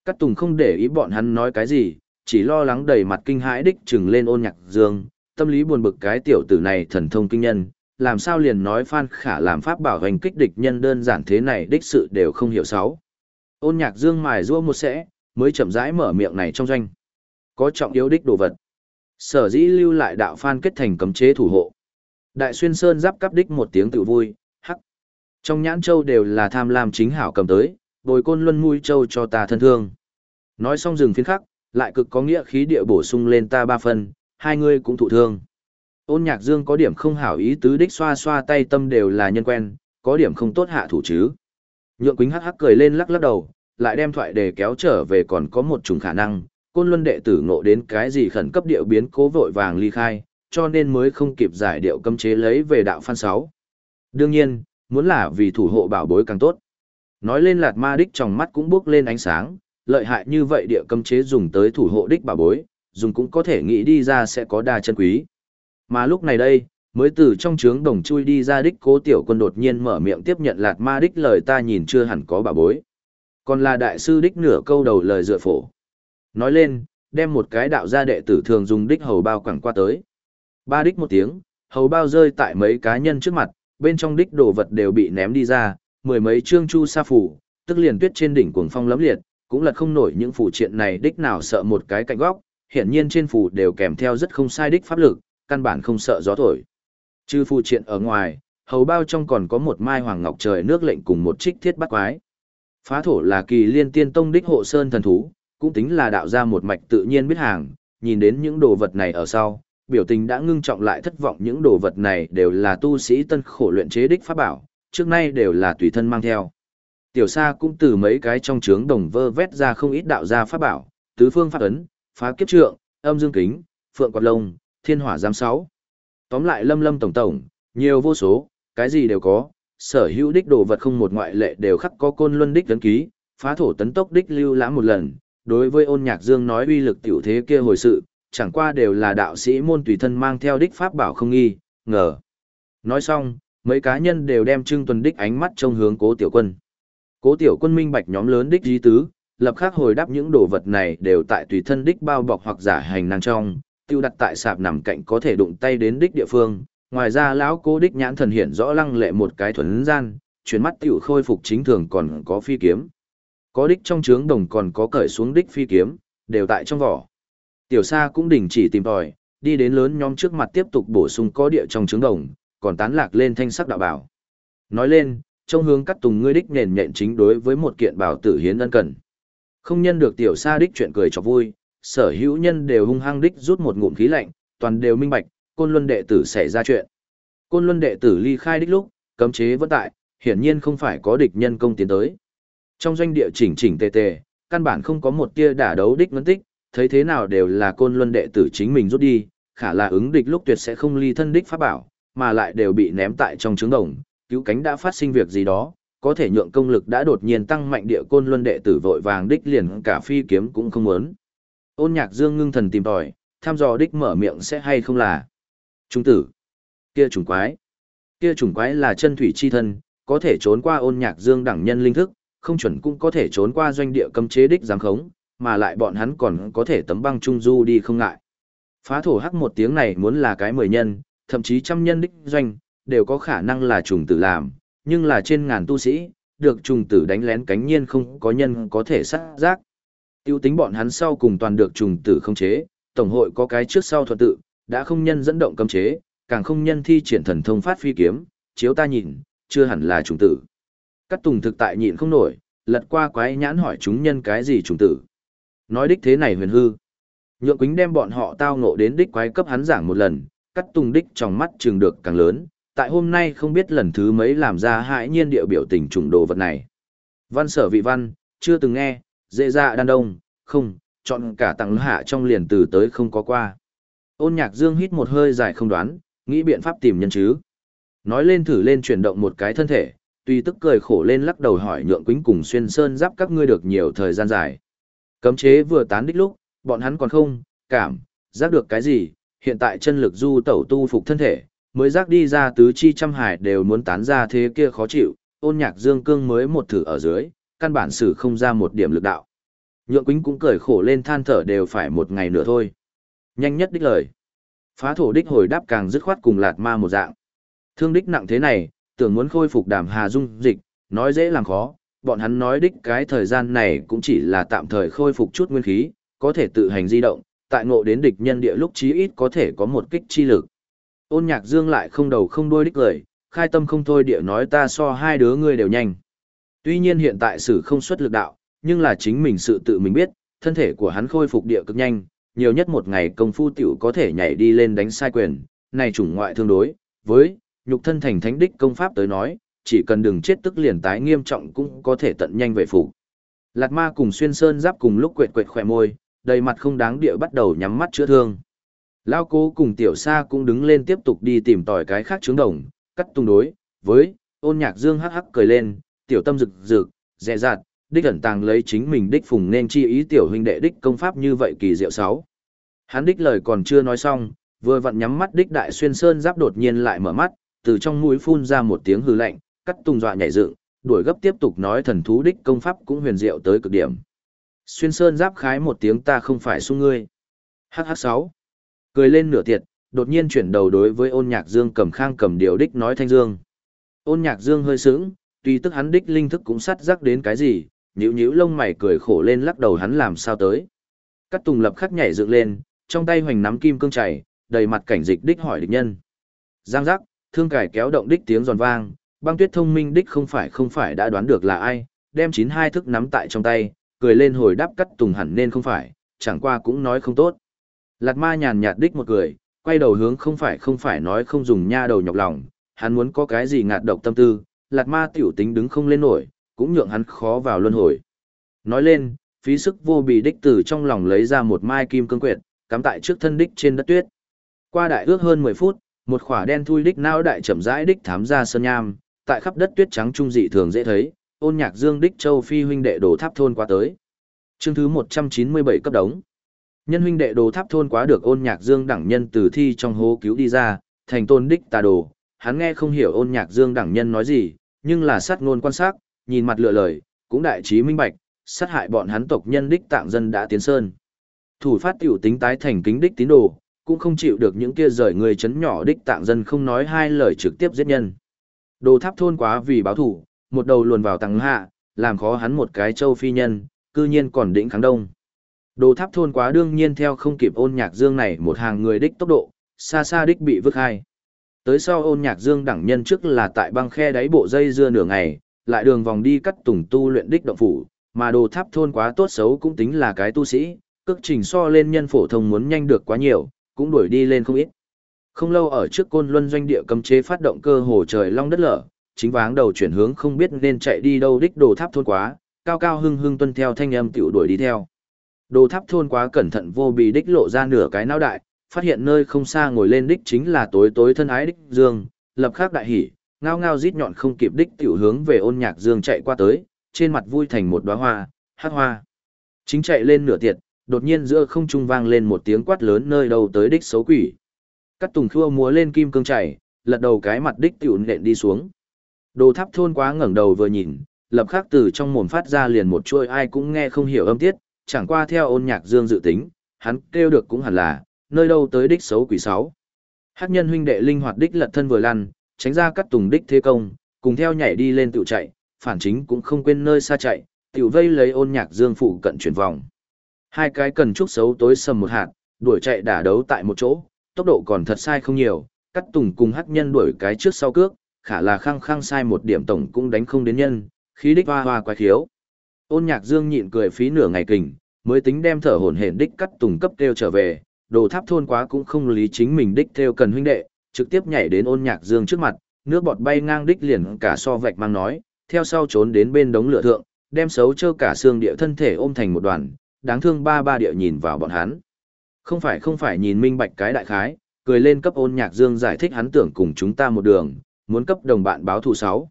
Cát Tùng không để ý bọn hắn nói cái gì, chỉ lo lắng đầy mặt kinh hãi đích trừng lên ôn nhạc dương, tâm lý buồn bực cái tiểu tử này thần thông kinh nhân, làm sao liền nói Phan Khả làm pháp bảo hành kích địch nhân đơn giản thế này đích sự đều không hiểu sáu. Ôn nhạc dương mài rua một sẽ, mới chậm rãi mở miệng này trong doanh. Có trọng yếu đích đồ vật. Sở dĩ lưu lại đạo Phan kết thành cấm chế thủ hộ. Đại xuyên sơn giáp cắp đích một tiếng tự vui, hắc. Trong nhãn châu đều là tham lam chính hảo cầm tới, bồi côn luân mui châu cho ta thân thương. Nói xong dừng phiến khắc, lại cực có nghĩa khí địa bổ sung lên ta ba phần, hai người cũng thụ thương. Ôn nhạc dương có điểm không hảo ý tứ đích xoa xoa tay tâm đều là nhân quen, có điểm không tốt hạ thủ chứ. Nhượng Quýnh hắc hắc cười lên lắc lắc đầu, lại đem thoại đề kéo trở về còn có một chủng khả năng, côn luân đệ tử ngộ đến cái gì khẩn cấp điệu biến cố vội vàng ly khai, cho nên mới không kịp giải điệu cấm chế lấy về đạo phan sáu. Đương nhiên, muốn là vì thủ hộ bảo bối càng tốt. Nói lên lạt ma đích trong mắt cũng bước lên ánh sáng, lợi hại như vậy địa cấm chế dùng tới thủ hộ đích bảo bối, dùng cũng có thể nghĩ đi ra sẽ có đa chân quý. Mà lúc này đây, mới từ trong trướng đồng chui đi ra đích cố tiểu quân đột nhiên mở miệng tiếp nhận lạt ma đích lời ta nhìn chưa hẳn có bà bối. Còn là đại sư đích nửa câu đầu lời dựa phổ. Nói lên, đem một cái đạo gia đệ tử thường dùng đích hầu bao quẳng qua tới. Ba đích một tiếng, hầu bao rơi tại mấy cá nhân trước mặt, bên trong đích đồ vật đều bị ném đi ra, mười mấy trương chu sa phủ, tức liền tuyết trên đỉnh cuồng phong lấm liệt, cũng là không nổi những phủ triện này đích nào sợ một cái cạnh góc, hiển nhiên trên phủ đều kèm theo rất không sai đích pháp lực, căn bản không sợ gió thổi. Trừ phù triện ở ngoài, hầu bao trong còn có một mai hoàng ngọc trời nước lệnh cùng một trích thiết bắt quái. Phá thổ là kỳ liên tiên tông đích hộ sơn thần thú, cũng tính là đạo ra một mạch tự nhiên biết hàng, nhìn đến những đồ vật này ở sau, biểu tình đã ngưng trọng lại thất vọng những đồ vật này đều là tu sĩ tân khổ luyện chế đích pháp bảo, trước nay đều là tùy thân mang theo. Tiểu Sa cũng từ mấy cái trong trướng đồng vơ vét ra không ít đạo gia pháp bảo, tứ phương pháp ấn, phá kiếp trượng, âm dương kính, phượng quạt lông, thiên hỏa giám sáu. Tóm lại lâm lâm tổng tổng, nhiều vô số, cái gì đều có, sở hữu đích đồ vật không một ngoại lệ đều khắc có côn luân đích tấn ký, phá thổ tấn tốc đích lưu lãm một lần. Đối với ôn nhạc dương nói uy lực tiểu thế kia hồi sự, chẳng qua đều là đạo sĩ môn tùy thân mang theo đích pháp bảo không nghi, ngờ. Nói xong, mấy cá nhân đều đem trưng tuần đích ánh mắt trông hướng cố tiểu quân. Cố tiểu quân minh bạch nhóm lớn đích di tứ, lập khắc hồi đáp những đồ vật này đều tại tùy thân đích bao bọc hoặc giả hành năng trong, tiêu đặt tại sạp nằm cạnh có thể đụng tay đến đích địa phương. Ngoài ra lão cố đích nhãn thần hiện rõ lăng lệ một cái thuần gian, chuyển mắt tiểu khôi phục chính thường còn có phi kiếm. Có đích trong trướng đồng còn có cởi xuống đích phi kiếm, đều tại trong vỏ. Tiểu Sa cũng đình chỉ tìm tòi, đi đến lớn nhóm trước mặt tiếp tục bổ sung có địa trong trứng đồng, còn tán lạc lên thanh sắc đạo bảo. Nói lên, trong hướng cắt tùng ngươi đích nền nhện chính đối với một kiện bảo tử hiến ân cần. Không nhân được tiểu Sa đích chuyện cười cho vui, sở hữu nhân đều hung hăng đích rút một ngụm khí lạnh, toàn đều minh bạch, côn luân đệ tử xảy ra chuyện. Côn luân đệ tử ly khai đích lúc, cấm chế vẫn tại, hiển nhiên không phải có địch nhân công tiến tới. Trong doanh địa chỉnh chỉnh tề tề, căn bản không có một tia đả đấu đích ngân tích, thấy thế nào đều là côn luân đệ tử chính mình rút đi, khả là ứng địch lúc tuyệt sẽ không ly thân đích pháp bảo, mà lại đều bị ném tại trong trứng đồng, cứu cánh đã phát sinh việc gì đó, có thể nhượng công lực đã đột nhiên tăng mạnh địa côn luân đệ tử vội vàng đích liền cả phi kiếm cũng không muốn. Ôn nhạc dương ngưng thần tìm tòi, tham dò đích mở miệng sẽ hay không là trung tử, kia trùng quái, kia trùng quái là chân thủy chi thân, có thể trốn qua ôn nhạc dương đẳng nhân linh thức, không chuẩn cũng có thể trốn qua doanh địa cấm chế đích giám khống, mà lại bọn hắn còn có thể tấm băng trung du đi không ngại. Phá thổ hắc một tiếng này muốn là cái mười nhân, thậm chí trăm nhân đích doanh, đều có khả năng là trùng tử làm, nhưng là trên ngàn tu sĩ, được trùng tử đánh lén cánh nhiên không có nhân có thể sát giác. Tiêu tính bọn hắn sau cùng toàn được trùng tử không chế, tổng hội có cái trước sau thuận tự, đã không nhân dẫn động cấm chế, càng không nhân thi triển thần thông phát phi kiếm, chiếu ta nhìn, chưa hẳn là trùng tử. Cắt tùng thực tại nhịn không nổi, lật qua quái nhãn hỏi chúng nhân cái gì trùng tử. Nói đích thế này huyền hư. Nhượng quýnh đem bọn họ tao ngộ đến đích quái cấp hắn giảng một lần, cắt tùng đích trong mắt trường được càng lớn, tại hôm nay không biết lần thứ mấy làm ra hại nhiên địa biểu tình trùng đồ vật này. Văn sở vị văn, chưa từng nghe, dễ dạ đan đông, không, chọn cả tặng hạ trong liền từ tới không có qua. Ôn nhạc dương hít một hơi dài không đoán, nghĩ biện pháp tìm nhân chứ. Nói lên thử lên chuyển động một cái thân thể, tuy tức cười khổ lên lắc đầu hỏi nhượng quính cùng xuyên sơn giáp các ngươi được nhiều thời gian dài. Cấm chế vừa tán đích lúc, bọn hắn còn không, cảm, giác được cái gì, hiện tại chân lực du tẩu tu phục thân thể, mới giác đi ra tứ chi trăm hải đều muốn tán ra thế kia khó chịu, ôn nhạc dương cương mới một thử ở dưới, căn bản sử không ra một điểm lực đạo. Nhượng Quýnh cũng cười khổ lên than thở đều phải một ngày nữa thôi. Nhanh nhất đích lời. Phá thổ đích hồi đáp càng dứt khoát cùng lạt ma một dạng. Thương đích nặng thế này, tưởng muốn khôi phục đàm hà dung dịch, nói dễ làm khó, bọn hắn nói đích cái thời gian này cũng chỉ là tạm thời khôi phục chút nguyên khí, có thể tự hành di động, tại ngộ đến địch nhân địa lúc chí ít có thể có một kích chi lực. Ôn nhạc dương lại không đầu không đuôi đích lời, khai tâm không thôi địa nói ta so hai đứa ngươi đều nhanh. Tuy nhiên hiện tại sử không xuất lực đạo, nhưng là chính mình sự tự mình biết, thân thể của hắn khôi phục địa cực nhanh, nhiều nhất một ngày công phu tiểu có thể nhảy đi lên đánh sai quyền, này chủng ngoại thương đối, với, nhục thân thành thánh đích công pháp tới nói, chỉ cần đừng chết tức liền tái nghiêm trọng cũng có thể tận nhanh về phục. Lạt ma cùng xuyên sơn giáp cùng lúc quệt quệt khỏe môi, đầy mặt không đáng địa bắt đầu nhắm mắt chữa thương. Lao cố cùng tiểu sa cũng đứng lên tiếp tục đi tìm tòi cái khác trướng đồng, cắt tung đối, với, ôn nhạc dương hắc hắc cười lên, tiểu tâm rực rực, dè dạt, đích ẩn tàng lấy chính mình đích phùng nên chi ý tiểu huynh đệ đích công pháp như vậy kỳ diệu sáu. Hắn đích lời còn chưa nói xong, vừa vặn nhắm mắt đích đại xuyên sơn giáp đột nhiên lại mở mắt, từ trong mũi phun ra một tiếng hư lạnh, cắt tung dọa nhảy dựng, đuổi gấp tiếp tục nói thần thú đích công pháp cũng huyền diệu tới cực điểm. Xuyên sơn giáp khái một tiếng ta không phải xung ngươi. HH6. Cười lên nửa tiệt, đột nhiên chuyển đầu đối với ôn nhạc dương cầm khang cầm điều đích nói thanh dương. Ôn nhạc dương hơi sững tuy tức hắn đích linh thức cũng sát rắc đến cái gì, nhíu nhíu lông mày cười khổ lên lắc đầu hắn làm sao tới. Cắt tùng lập khắc nhảy dựng lên, trong tay hoành nắm kim cương chảy, đầy mặt cảnh dịch đích hỏi địch nhân. Giang giác, thương cải kéo động đích tiếng giòn vang, băng tuyết thông minh đích không phải không phải đã đoán được là ai, đem chín hai thức nắm tại trong tay, cười lên hồi đáp cắt tùng hẳn nên không phải, chẳng qua cũng nói không tốt. Lạt ma nhàn nhạt đích một cười, quay đầu hướng không phải không phải nói không dùng nha đầu nhọc lòng, hắn muốn có cái gì ngạt độc tâm tư, lạt ma tiểu tính đứng không lên nổi, cũng nhượng hắn khó vào luân hồi. Nói lên, phí sức vô bị đích từ trong lòng lấy ra một mai kim cương quyệt, cắm tại trước thân đích trên đất tuyết. Qua đại ước hơn 10 phút, một khỏa đen thui đích nao đại chậm rãi đích thám ra sơn nham, tại khắp đất tuyết trắng trung dị thường dễ thấy, ôn nhạc dương đích châu phi huynh đệ đồ tháp thôn qua tới. Chương thứ 197 cấp đống. Nhân huynh đệ đồ tháp thôn quá được ôn nhạc dương đẳng nhân từ thi trong hố cứu đi ra, thành tôn đích tà đồ, hắn nghe không hiểu ôn nhạc dương đẳng nhân nói gì, nhưng là sát ngôn quan sát, nhìn mặt lựa lời, cũng đại trí minh bạch, sát hại bọn hắn tộc nhân đích tạng dân đã tiến sơn. Thủ phát tiểu tính tái thành kính đích tín đồ, cũng không chịu được những kia rời người chấn nhỏ đích tạng dân không nói hai lời trực tiếp giết nhân. Đồ tháp thôn quá vì báo thủ, một đầu luồn vào tầng hạ, làm khó hắn một cái châu phi nhân, cư nhiên còn đỉnh kháng đông. Đồ tháp thôn quá đương nhiên theo không kịp ôn nhạc dương này một hàng người đích tốc độ, xa xa đích bị vứt hai. Tới sau ôn nhạc dương đẳng nhân trước là tại băng khe đáy bộ dây dưa nửa ngày, lại đường vòng đi cắt tùng tu luyện đích động phủ, mà đồ tháp thôn quá tốt xấu cũng tính là cái tu sĩ, cước trình so lên nhân phổ thông muốn nhanh được quá nhiều, cũng đuổi đi lên không ít. Không lâu ở trước côn luân doanh địa cấm chế phát động cơ hồ trời long đất lở, chính váng đầu chuyển hướng không biết nên chạy đi đâu đích đồ tháp thôn quá, cao cao hưng hưng tuân theo thanh âm tiểu đuổi đi theo. Đồ tháp thôn quá cẩn thận vô bì đích lộ ra nửa cái não đại, phát hiện nơi không xa ngồi lên đích chính là tối tối thân ái đích dương, lập khắc đại hỉ, ngao ngao rít nhọn không kịp đích tiểu hướng về ôn nhạc dương chạy qua tới, trên mặt vui thành một đóa hoa, hát hoa. Chính chạy lên nửa tiệt, đột nhiên giữa không trung vang lên một tiếng quát lớn nơi đầu tới đích xấu quỷ. Cắt tùng khua múa lên kim cương chảy, lật đầu cái mặt đích tiểu nện đi xuống. Đồ tháp thôn quá ngẩng đầu vừa nhìn, lập khắc từ trong mồm phát ra liền một chuôi ai cũng nghe không hiểu âm tiết, chẳng qua theo ôn nhạc dương dự tính, hắn kêu được cũng hẳn là, nơi đâu tới đích xấu quỷ sáu. hắc nhân huynh đệ linh hoạt đích lật thân vừa lăn, tránh ra cắt tùng đích thế công, cùng theo nhảy đi lên tiểu chạy, phản chính cũng không quên nơi xa chạy, tiểu vây lấy ôn nhạc dương phụ cận chuyển vòng. Hai cái cần trúc xấu tối sầm một hạt, đuổi chạy đả đấu tại một chỗ, tốc độ còn thật sai không nhiều, cắt tùng cùng hắc nhân đuổi cái trước sau cước, khả là khăng khăng sai một điểm tổng cũng đánh không đến nhân, khí đích hoa hoa quái khiếu. Ôn nhạc dương nhịn cười phí nửa ngày kình, mới tính đem thở hổn hển đích cắt tùng cấp kêu trở về, đồ tháp thôn quá cũng không lý chính mình đích theo cần huynh đệ, trực tiếp nhảy đến ôn nhạc dương trước mặt, nước bọt bay ngang đích liền cả so vạch mang nói, theo sau trốn đến bên đống lửa thượng, đem xấu trơ cả xương địa thân thể ôm thành một đoàn, đáng thương ba ba địa nhìn vào bọn hắn. Không phải không phải nhìn minh bạch cái đại khái, cười lên cấp ôn nhạc dương giải thích hắn tưởng cùng chúng ta một đường, muốn cấp đồng bạn báo thù sáu.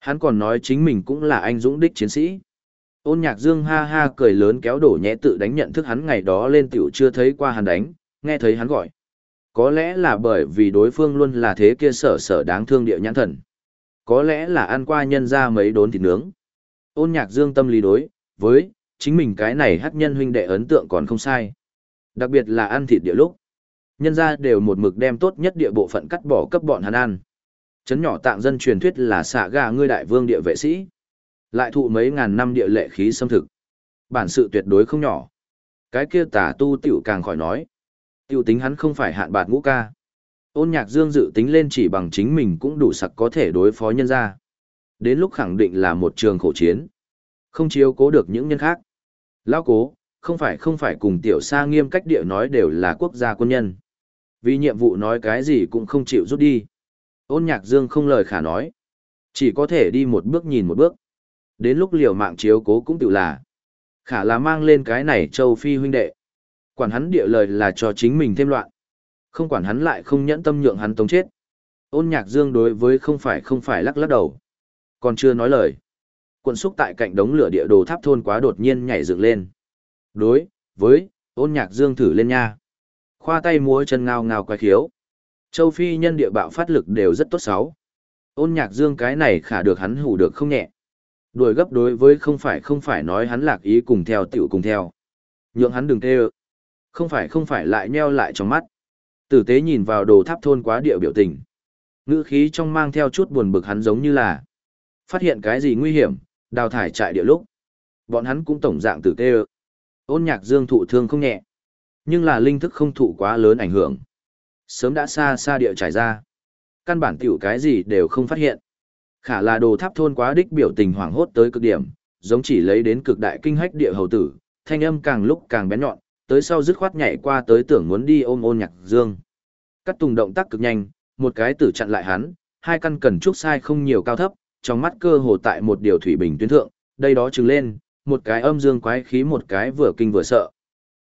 Hắn còn nói chính mình cũng là anh dũng đích chiến sĩ. Ôn nhạc dương ha ha cười lớn kéo đổ nhẹ tự đánh nhận thức hắn ngày đó lên tiểu chưa thấy qua hắn đánh, nghe thấy hắn gọi. Có lẽ là bởi vì đối phương luôn là thế kia sở sở đáng thương địa nhãn thần. Có lẽ là ăn qua nhân ra mấy đốn thịt nướng. Ôn nhạc dương tâm lý đối, với, chính mình cái này hắc nhân huynh đệ ấn tượng còn không sai. Đặc biệt là ăn thịt địa lúc. Nhân ra đều một mực đem tốt nhất địa bộ phận cắt bỏ cấp bọn hắn ăn. Chấn nhỏ tạng dân truyền thuyết là xạ gà ngươi đại vương địa vệ sĩ. Lại thụ mấy ngàn năm địa lệ khí xâm thực. Bản sự tuyệt đối không nhỏ. Cái kia tả tu tiểu càng khỏi nói. Tiểu tính hắn không phải hạn bạt ngũ ca. Ôn nhạc dương dự tính lên chỉ bằng chính mình cũng đủ sặc có thể đối phó nhân ra. Đến lúc khẳng định là một trường khổ chiến. Không chiếu cố được những nhân khác. Lao cố, không phải không phải cùng tiểu sa nghiêm cách địa nói đều là quốc gia quân nhân. Vì nhiệm vụ nói cái gì cũng không chịu rút đi. Ôn nhạc dương không lời khả nói. Chỉ có thể đi một bước nhìn một bước. Đến lúc liều mạng chiếu cố cũng tự là. Khả là mang lên cái này châu phi huynh đệ. Quản hắn địa lời là cho chính mình thêm loạn. Không quản hắn lại không nhẫn tâm nhượng hắn tống chết. Ôn nhạc dương đối với không phải không phải lắc lắc đầu. Còn chưa nói lời. cuộn xúc tại cạnh đống lửa địa đồ tháp thôn quá đột nhiên nhảy dựng lên. Đối, với, ôn nhạc dương thử lên nha. Khoa tay múa chân ngao ngao quái khiếu. Châu Phi nhân địa bạo phát lực đều rất tốt xấu. Ôn nhạc dương cái này khả được hắn hủ được không nhẹ. Đuổi gấp đối với không phải không phải nói hắn lạc ý cùng theo tiểu cùng theo. Nhượng hắn đừng tê Không phải không phải lại nheo lại trong mắt. Tử tế nhìn vào đồ tháp thôn quá địa biểu tình. Ngữ khí trong mang theo chút buồn bực hắn giống như là phát hiện cái gì nguy hiểm, đào thải trại địa lúc. Bọn hắn cũng tổng dạng tử tê Ôn nhạc dương thụ thương không nhẹ, nhưng là linh thức không thụ quá lớn ảnh hưởng. Sớm đã xa xa địa trải ra. Căn bản tiểu cái gì đều không phát hiện. Khả là đồ tháp thôn quá đích biểu tình hoảng hốt tới cực điểm, giống chỉ lấy đến cực đại kinh hách địa hầu tử, thanh âm càng lúc càng bén nhọn, tới sau dứt khoát nhảy qua tới tưởng muốn đi ôm ôn nhạc dương. Cắt tùng động tác cực nhanh, một cái tử chặn lại hắn, hai căn cần trúc sai không nhiều cao thấp, trong mắt cơ hồ tại một điều thủy bình tuyến thượng, đây đó trừng lên, một cái âm dương quái khí một cái vừa kinh vừa sợ.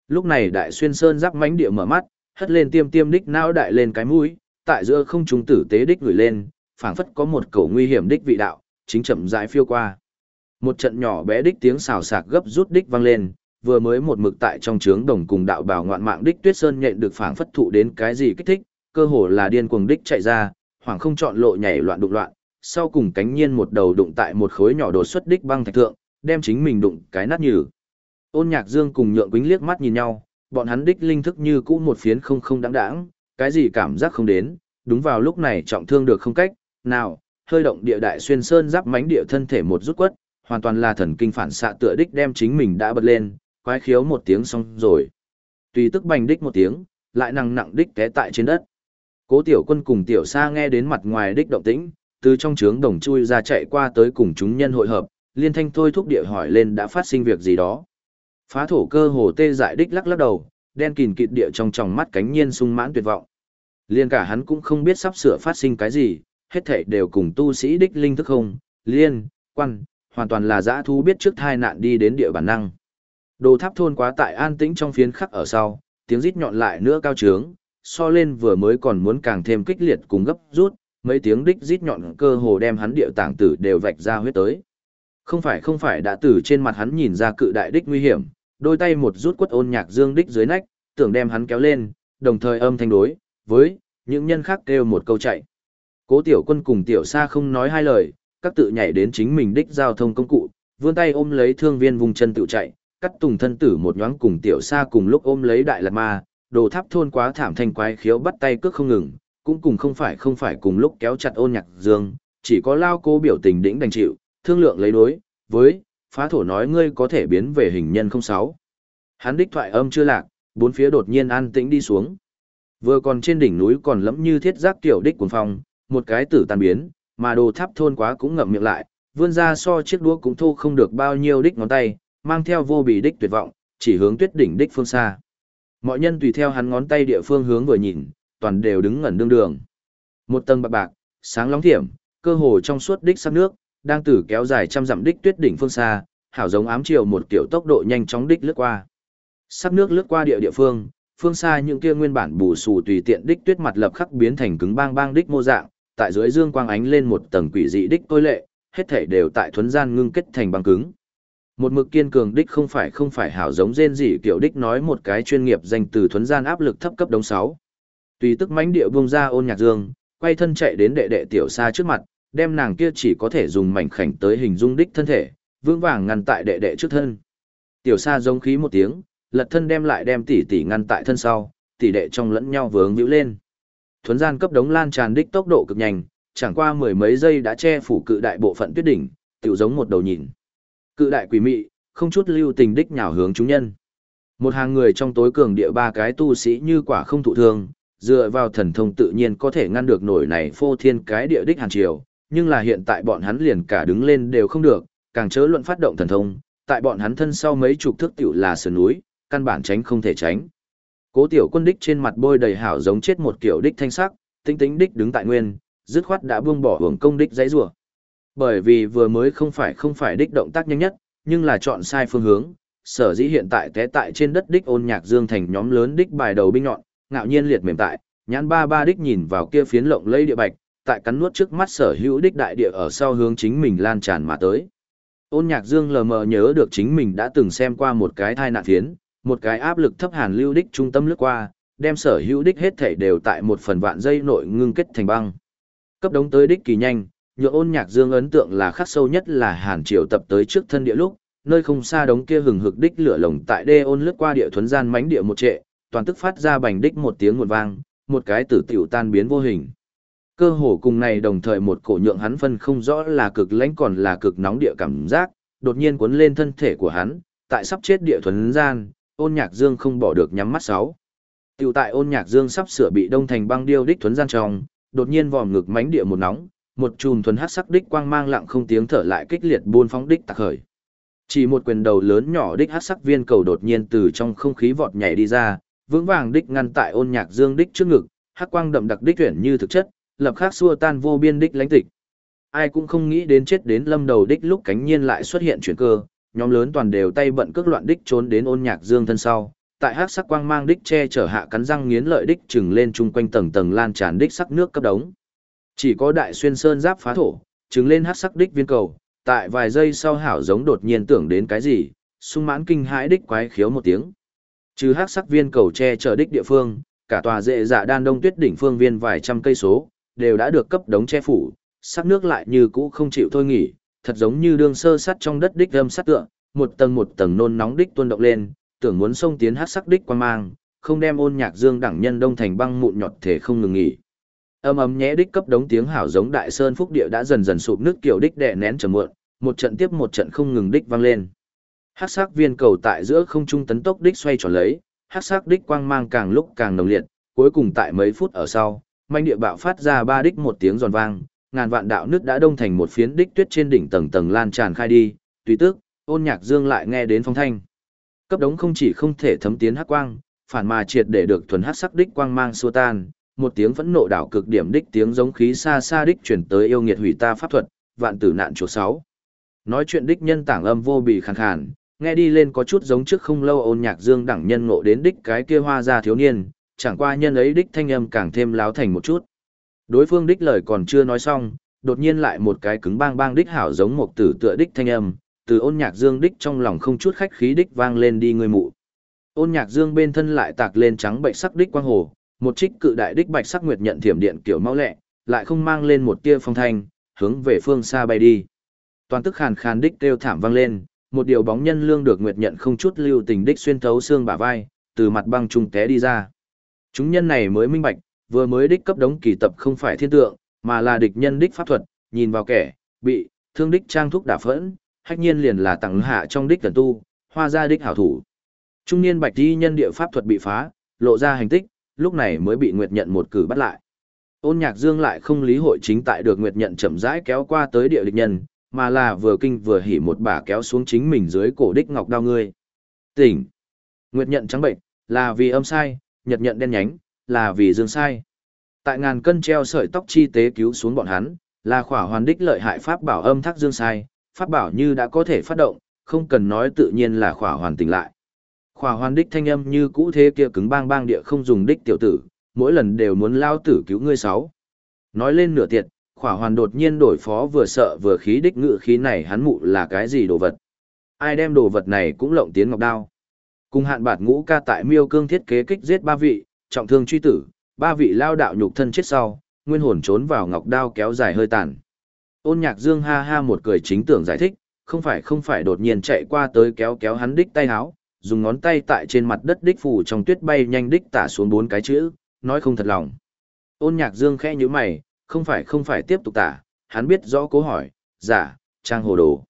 Lúc này đại xuyên sơn giáp mánh địa mở mắt, hất lên tiêm tiêm đích não đại lên cái mũi, tại giữa không trung tử tế đích gửi lên, phảng phất có một cổ nguy hiểm đích vị đạo, chính chậm rãi phiêu qua. Một trận nhỏ bé đích tiếng xào xạc gấp rút đích vang lên, vừa mới một mực tại trong trướng đồng cùng đạo bảo ngoạn mạng đích tuyết sơn nhện được phảng phất thụ đến cái gì kích thích, cơ hồ là điên cuồng đích chạy ra, hoảng không chọn lộ nhảy loạn đụng loạn, sau cùng cánh nhiên một đầu đụng tại một khối nhỏ đột xuất đích băng thạch thượng, đem chính mình đụng cái nát nhừ. Ôn Nhạc Dương cùng Nhượng Quýnh liếc mắt nhìn nhau, bọn hắn đích linh thức như cũ một phiến không không đáng đáng, cái gì cảm giác không đến, đúng vào lúc này trọng thương được không cách, nào, hơi động địa đại xuyên sơn giáp mánh địa thân thể một rút quất, hoàn toàn là thần kinh phản xạ tựa đích đem chính mình đã bật lên, quái khiếu một tiếng xong rồi. Tùy tức bành đích một tiếng, lại nặng nặng đích té tại trên đất. Cố tiểu quân cùng tiểu sa nghe đến mặt ngoài đích động tĩnh, từ trong trướng đồng chui ra chạy qua tới cùng chúng nhân hội hợp, liên thanh thôi thúc địa hỏi lên đã phát sinh việc gì đó. Phá thổ cơ hồ tê dại đích lắc lắc đầu, đen kìn kịt địa trong tròng mắt cánh nhiên sung mãn tuyệt vọng. Liên cả hắn cũng không biết sắp sửa phát sinh cái gì, hết thảy đều cùng tu sĩ đích linh thức không, liên, quan, hoàn toàn là dã thú biết trước thai nạn đi đến địa bản năng. Đồ tháp thôn quá tại an tĩnh trong phiến khắc ở sau, tiếng rít nhọn lại nữa cao trướng, so lên vừa mới còn muốn càng thêm kích liệt cùng gấp rút, mấy tiếng đích rít nhọn cơ hồ đem hắn địa tảng tử đều vạch ra huyết tới. Không phải không phải đã từ trên mặt hắn nhìn ra cự đại đích nguy hiểm, đôi tay một rút quất ôn nhạc dương đích dưới nách, tưởng đem hắn kéo lên, đồng thời âm thanh đối, với, những nhân khác kêu một câu chạy. Cố tiểu quân cùng tiểu sa không nói hai lời, các tự nhảy đến chính mình đích giao thông công cụ, vươn tay ôm lấy thương viên vùng chân tự chạy, cắt tùng thân tử một nhoáng cùng tiểu sa cùng lúc ôm lấy đại lạt ma, đồ tháp thôn quá thảm thanh quái khiếu bắt tay cước không ngừng, cũng cùng không phải không phải cùng lúc kéo chặt ôn nhạc dương, chỉ có lao cố biểu tình đĩnh đành chịu, thương lượng lấy đối, với, phá thổ nói ngươi có thể biến về hình nhân không sáu. Hắn đích thoại âm chưa lạc, bốn phía đột nhiên an tĩnh đi xuống. Vừa còn trên đỉnh núi còn lẫm như thiết giác tiểu đích cuồng phong, một cái tử tàn biến, mà đồ tháp thôn quá cũng ngậm miệng lại, vươn ra so chiếc đũa cũng thu không được bao nhiêu đích ngón tay, mang theo vô bì đích tuyệt vọng, chỉ hướng tuyết đỉnh đích phương xa. Mọi nhân tùy theo hắn ngón tay địa phương hướng vừa nhìn, toàn đều đứng ngẩn đương đường. Một tầng bạc bạc, sáng lóng thiểm, cơ hồ trong suốt đích sắc nước, đang từ kéo dài trăm dặm đích tuyết đỉnh phương xa, hảo giống ám chiều một kiểu tốc độ nhanh chóng đích lướt qua. Sắc nước lướt qua địa địa phương, phương xa những kia nguyên bản bù xù tùy tiện đích tuyết mặt lập khắc biến thành cứng bang bang đích mô dạng, tại dưới dương quang ánh lên một tầng quỷ dị đích tối lệ, hết thể đều tại thuấn gian ngưng kết thành băng cứng. Một mực kiên cường đích không phải không phải hảo giống rên gì kiểu đích nói một cái chuyên nghiệp danh từ thuấn gian áp lực thấp cấp đống 6. Tùy tức mãnh địa buông ra ôn nhạc dương, quay thân chạy đến đệ đệ tiểu xa trước mặt, đem nàng kia chỉ có thể dùng mảnh khảnh tới hình dung đích thân thể, vững vàng ngăn tại đệ đệ trước thân. Tiểu xa giống khí một tiếng, lật thân đem lại đem tỷ tỷ ngăn tại thân sau, tỷ đệ trong lẫn nhau vướng víu lên. Thuấn gian cấp đống lan tràn đích tốc độ cực nhanh, chẳng qua mười mấy giây đã che phủ cự đại bộ phận tuyết đỉnh, tiểu giống một đầu nhìn. Cự đại quỷ mị, không chút lưu tình đích nhào hướng chúng nhân. Một hàng người trong tối cường địa ba cái tu sĩ như quả không thụ thương, dựa vào thần thông tự nhiên có thể ngăn được nổi này phô thiên cái địa đích hàn triều, nhưng là hiện tại bọn hắn liền cả đứng lên đều không được, càng chớ luận phát động thần thông, tại bọn hắn thân sau mấy chục thước tiểu là sườn núi, căn bản tránh không thể tránh. Cố tiểu quân đích trên mặt bôi đầy hảo giống chết một kiểu đích thanh sắc, tinh tính đích đứng tại nguyên, dứt khoát đã buông bỏ hưởng công đích dãy rủa. Bởi vì vừa mới không phải không phải đích động tác nhanh nhất, nhưng là chọn sai phương hướng, sở dĩ hiện tại té tại trên đất đích ôn nhạc dương thành nhóm lớn đích bài đầu binh nhọn, ngạo nhiên liệt mềm tại, nhãn ba ba đích nhìn vào kia phiến lộng lây địa bạch, tại cắn nuốt trước mắt sở hữu đích đại địa ở sau hướng chính mình lan tràn mà tới. Ôn nhạc dương lờ mờ nhớ được chính mình đã từng xem qua một cái thai nạn phiến, một cái áp lực thấp hàn lưu đích trung tâm lướt qua, đem sở hữu đích hết thể đều tại một phần vạn dây nội ngưng kết thành băng. Cấp đống tới đích kỳ nhanh, nhượng ôn nhạc dương ấn tượng là khắc sâu nhất là hàn triều tập tới trước thân địa lúc, nơi không xa đống kia hừng hực đích lửa lồng tại đê ôn lướt qua địa thuấn gian mánh địa một trệ, toàn tức phát ra bành đích một tiếng nguồn vang, một cái tử tiểu tan biến vô hình. Cơ hồ cùng này đồng thời một cổ nhượng hắn phân không rõ là cực lãnh còn là cực nóng địa cảm giác, đột nhiên cuốn lên thân thể của hắn, tại sắp chết địa thuấn gian, ôn nhạc dương không bỏ được nhắm mắt sáu. Tiểu tại ôn nhạc dương sắp sửa bị đông thành băng điêu đích thuấn gian trong, đột nhiên vòm ngực mánh địa một nóng, một chùm thuần hắc sắc đích quang mang lặng không tiếng thở lại kích liệt buôn phóng đích tạc khởi. Chỉ một quyền đầu lớn nhỏ đích hắc sắc viên cầu đột nhiên từ trong không khí vọt nhảy đi ra, vững vàng đích ngăn tại ôn nhạc dương đích trước ngực, hắc quang đậm đặc đích chuyển như thực chất, lập khắc xua tan vô biên đích lãnh tịch. Ai cũng không nghĩ đến chết đến lâm đầu đích lúc cánh nhiên lại xuất hiện chuyển cơ, nhóm lớn toàn đều tay bận cước loạn đích trốn đến ôn nhạc dương thân sau, tại hắc sắc quang mang đích che chở hạ cắn răng nghiến lợi đích chừng lên chung quanh tầng tầng lan tràn đích sắc nước cấp đống. Chỉ có đại xuyên sơn giáp phá thổ, trừng lên hắc sắc đích viên cầu, tại vài giây sau hảo giống đột nhiên tưởng đến cái gì, sung mãn kinh hãi đích quái khiếu một tiếng. Trừ hắc sắc viên cầu che chở đích địa phương, cả tòa dệ dạ đan đông tuyết đỉnh phương viên vài trăm cây số, đều đã được cấp đống che phủ, sắc nước lại như cũ không chịu thôi nghỉ, thật giống như đường sơ sắt trong đất đích âm sắt tượng, một tầng một tầng nôn nóng đích tuôn động lên, tưởng muốn xông tiến hát sắc đích quan mang, không đem ôn nhạc dương đẳng nhân đông thành băng mụn nhọt thể không ngừng nghỉ. Âm ấm nhẽ đích cấp đống tiếng hảo giống đại sơn phúc địa đã dần dần sụp nước kiểu đích đè nén trầm muộn, một trận tiếp một trận không ngừng đích vang lên. Hắc sắc viên cầu tại giữa không trung tấn tốc đích xoay tròn lấy, hắc sắc đích quang mang càng lúc càng nồng liệt, cuối cùng tại mấy phút ở sau, manh địa bạo phát ra ba đích một tiếng giòn vang, ngàn vạn đạo nước đã đông thành một phiến đích tuyết trên đỉnh tầng tầng lan tràn khai đi, tùy tức, ôn nhạc dương lại nghe đến phong thanh. Cấp đống không chỉ không thể thấm tiến hắc quang, phản mà triệt để được thuần hắc sắc đích quang mang xua tan, một tiếng phẫn nộ đảo cực điểm đích tiếng giống khí xa xa đích chuyển tới yêu nghiệt hủy ta pháp thuật, vạn tử nạn chỗ sáu. Nói chuyện đích nhân tảng âm vô bị khàn khàn, nghe đi lên có chút giống trước không lâu ôn nhạc dương đẳng nhân ngộ đến đích cái kia hoa gia thiếu niên, chẳng qua nhân ấy đích thanh âm càng thêm láo thành một chút. Đối phương đích lời còn chưa nói xong, đột nhiên lại một cái cứng bang bang đích hảo giống một tử tựa đích thanh âm, từ ôn nhạc dương đích trong lòng không chút khách khí đích vang lên đi người mụ. Ôn nhạc dương bên thân lại tạc lên trắng bệnh sắc đích quang hồ, một trích cự đại đích bạch sắc nguyệt nhận thiểm điện kiểu mau lẹ, lại không mang lên một tia phong thanh, hướng về phương xa bay đi. Toàn tức khàn khàn đích kêu thảm vang lên, một điều bóng nhân lương được nguyệt nhận không chút lưu tình đích xuyên thấu xương bả vai, từ mặt băng trung té đi ra. Chúng nhân này mới minh bạch, vừa mới đích cấp đống kỳ tập không phải thiên tượng, mà là địch nhân đích pháp thuật, nhìn vào kẻ, bị, thương đích trang thúc đả phẫn, hách nhiên liền là tặng hạ trong đích tần tu, hoa ra đích hảo thủ. Trung niên bạch đi nhân địa pháp thuật bị phá, lộ ra hành tích, lúc này mới bị Nguyệt nhận một cử bắt lại. Ôn nhạc dương lại không lý hội chính tại được Nguyệt nhận chậm rãi kéo qua tới địa địch nhân, mà là vừa kinh vừa hỉ một bà kéo xuống chính mình dưới cổ đích ngọc đao ngươi. Tỉnh! Nguyệt nhận trắng bệnh, là vì âm sai, nhật nhận đen nhánh, là vì dương sai. Tại ngàn cân treo sợi tóc chi tế cứu xuống bọn hắn, là khỏa hoàn đích lợi hại pháp bảo âm thác dương sai, pháp bảo như đã có thể phát động, không cần nói tự nhiên là khỏa hoàn tỉnh lại. Khỏa hoàn đích thanh âm như cũ thế kia cứng bang bang địa không dùng đích tiểu tử, mỗi lần đều muốn lao tử cứu ngươi sáu. Nói lên nửa tiệt, khỏa hoàn đột nhiên đổi phó vừa sợ vừa khí đích ngự khí này hắn mụ là cái gì đồ vật. Ai đem đồ vật này cũng lộng tiến ngọc đao. Cùng hạn bạt ngũ ca tại miêu cương thiết kế kích giết ba vị, trọng thương truy tử, ba vị lao đạo nhục thân chết sau, nguyên hồn trốn vào ngọc đao kéo dài hơi tàn. Ôn nhạc dương ha ha một cười chính tưởng giải thích, không phải không phải đột nhiên chạy qua tới kéo kéo hắn đích tay háo, dùng ngón tay tại trên mặt đất đích phủ trong tuyết bay nhanh đích tả xuống bốn cái chữ, nói không thật lòng. Ôn nhạc dương khẽ như mày, không phải không phải tiếp tục tả, hắn biết rõ cố hỏi, giả, trang hồ đồ.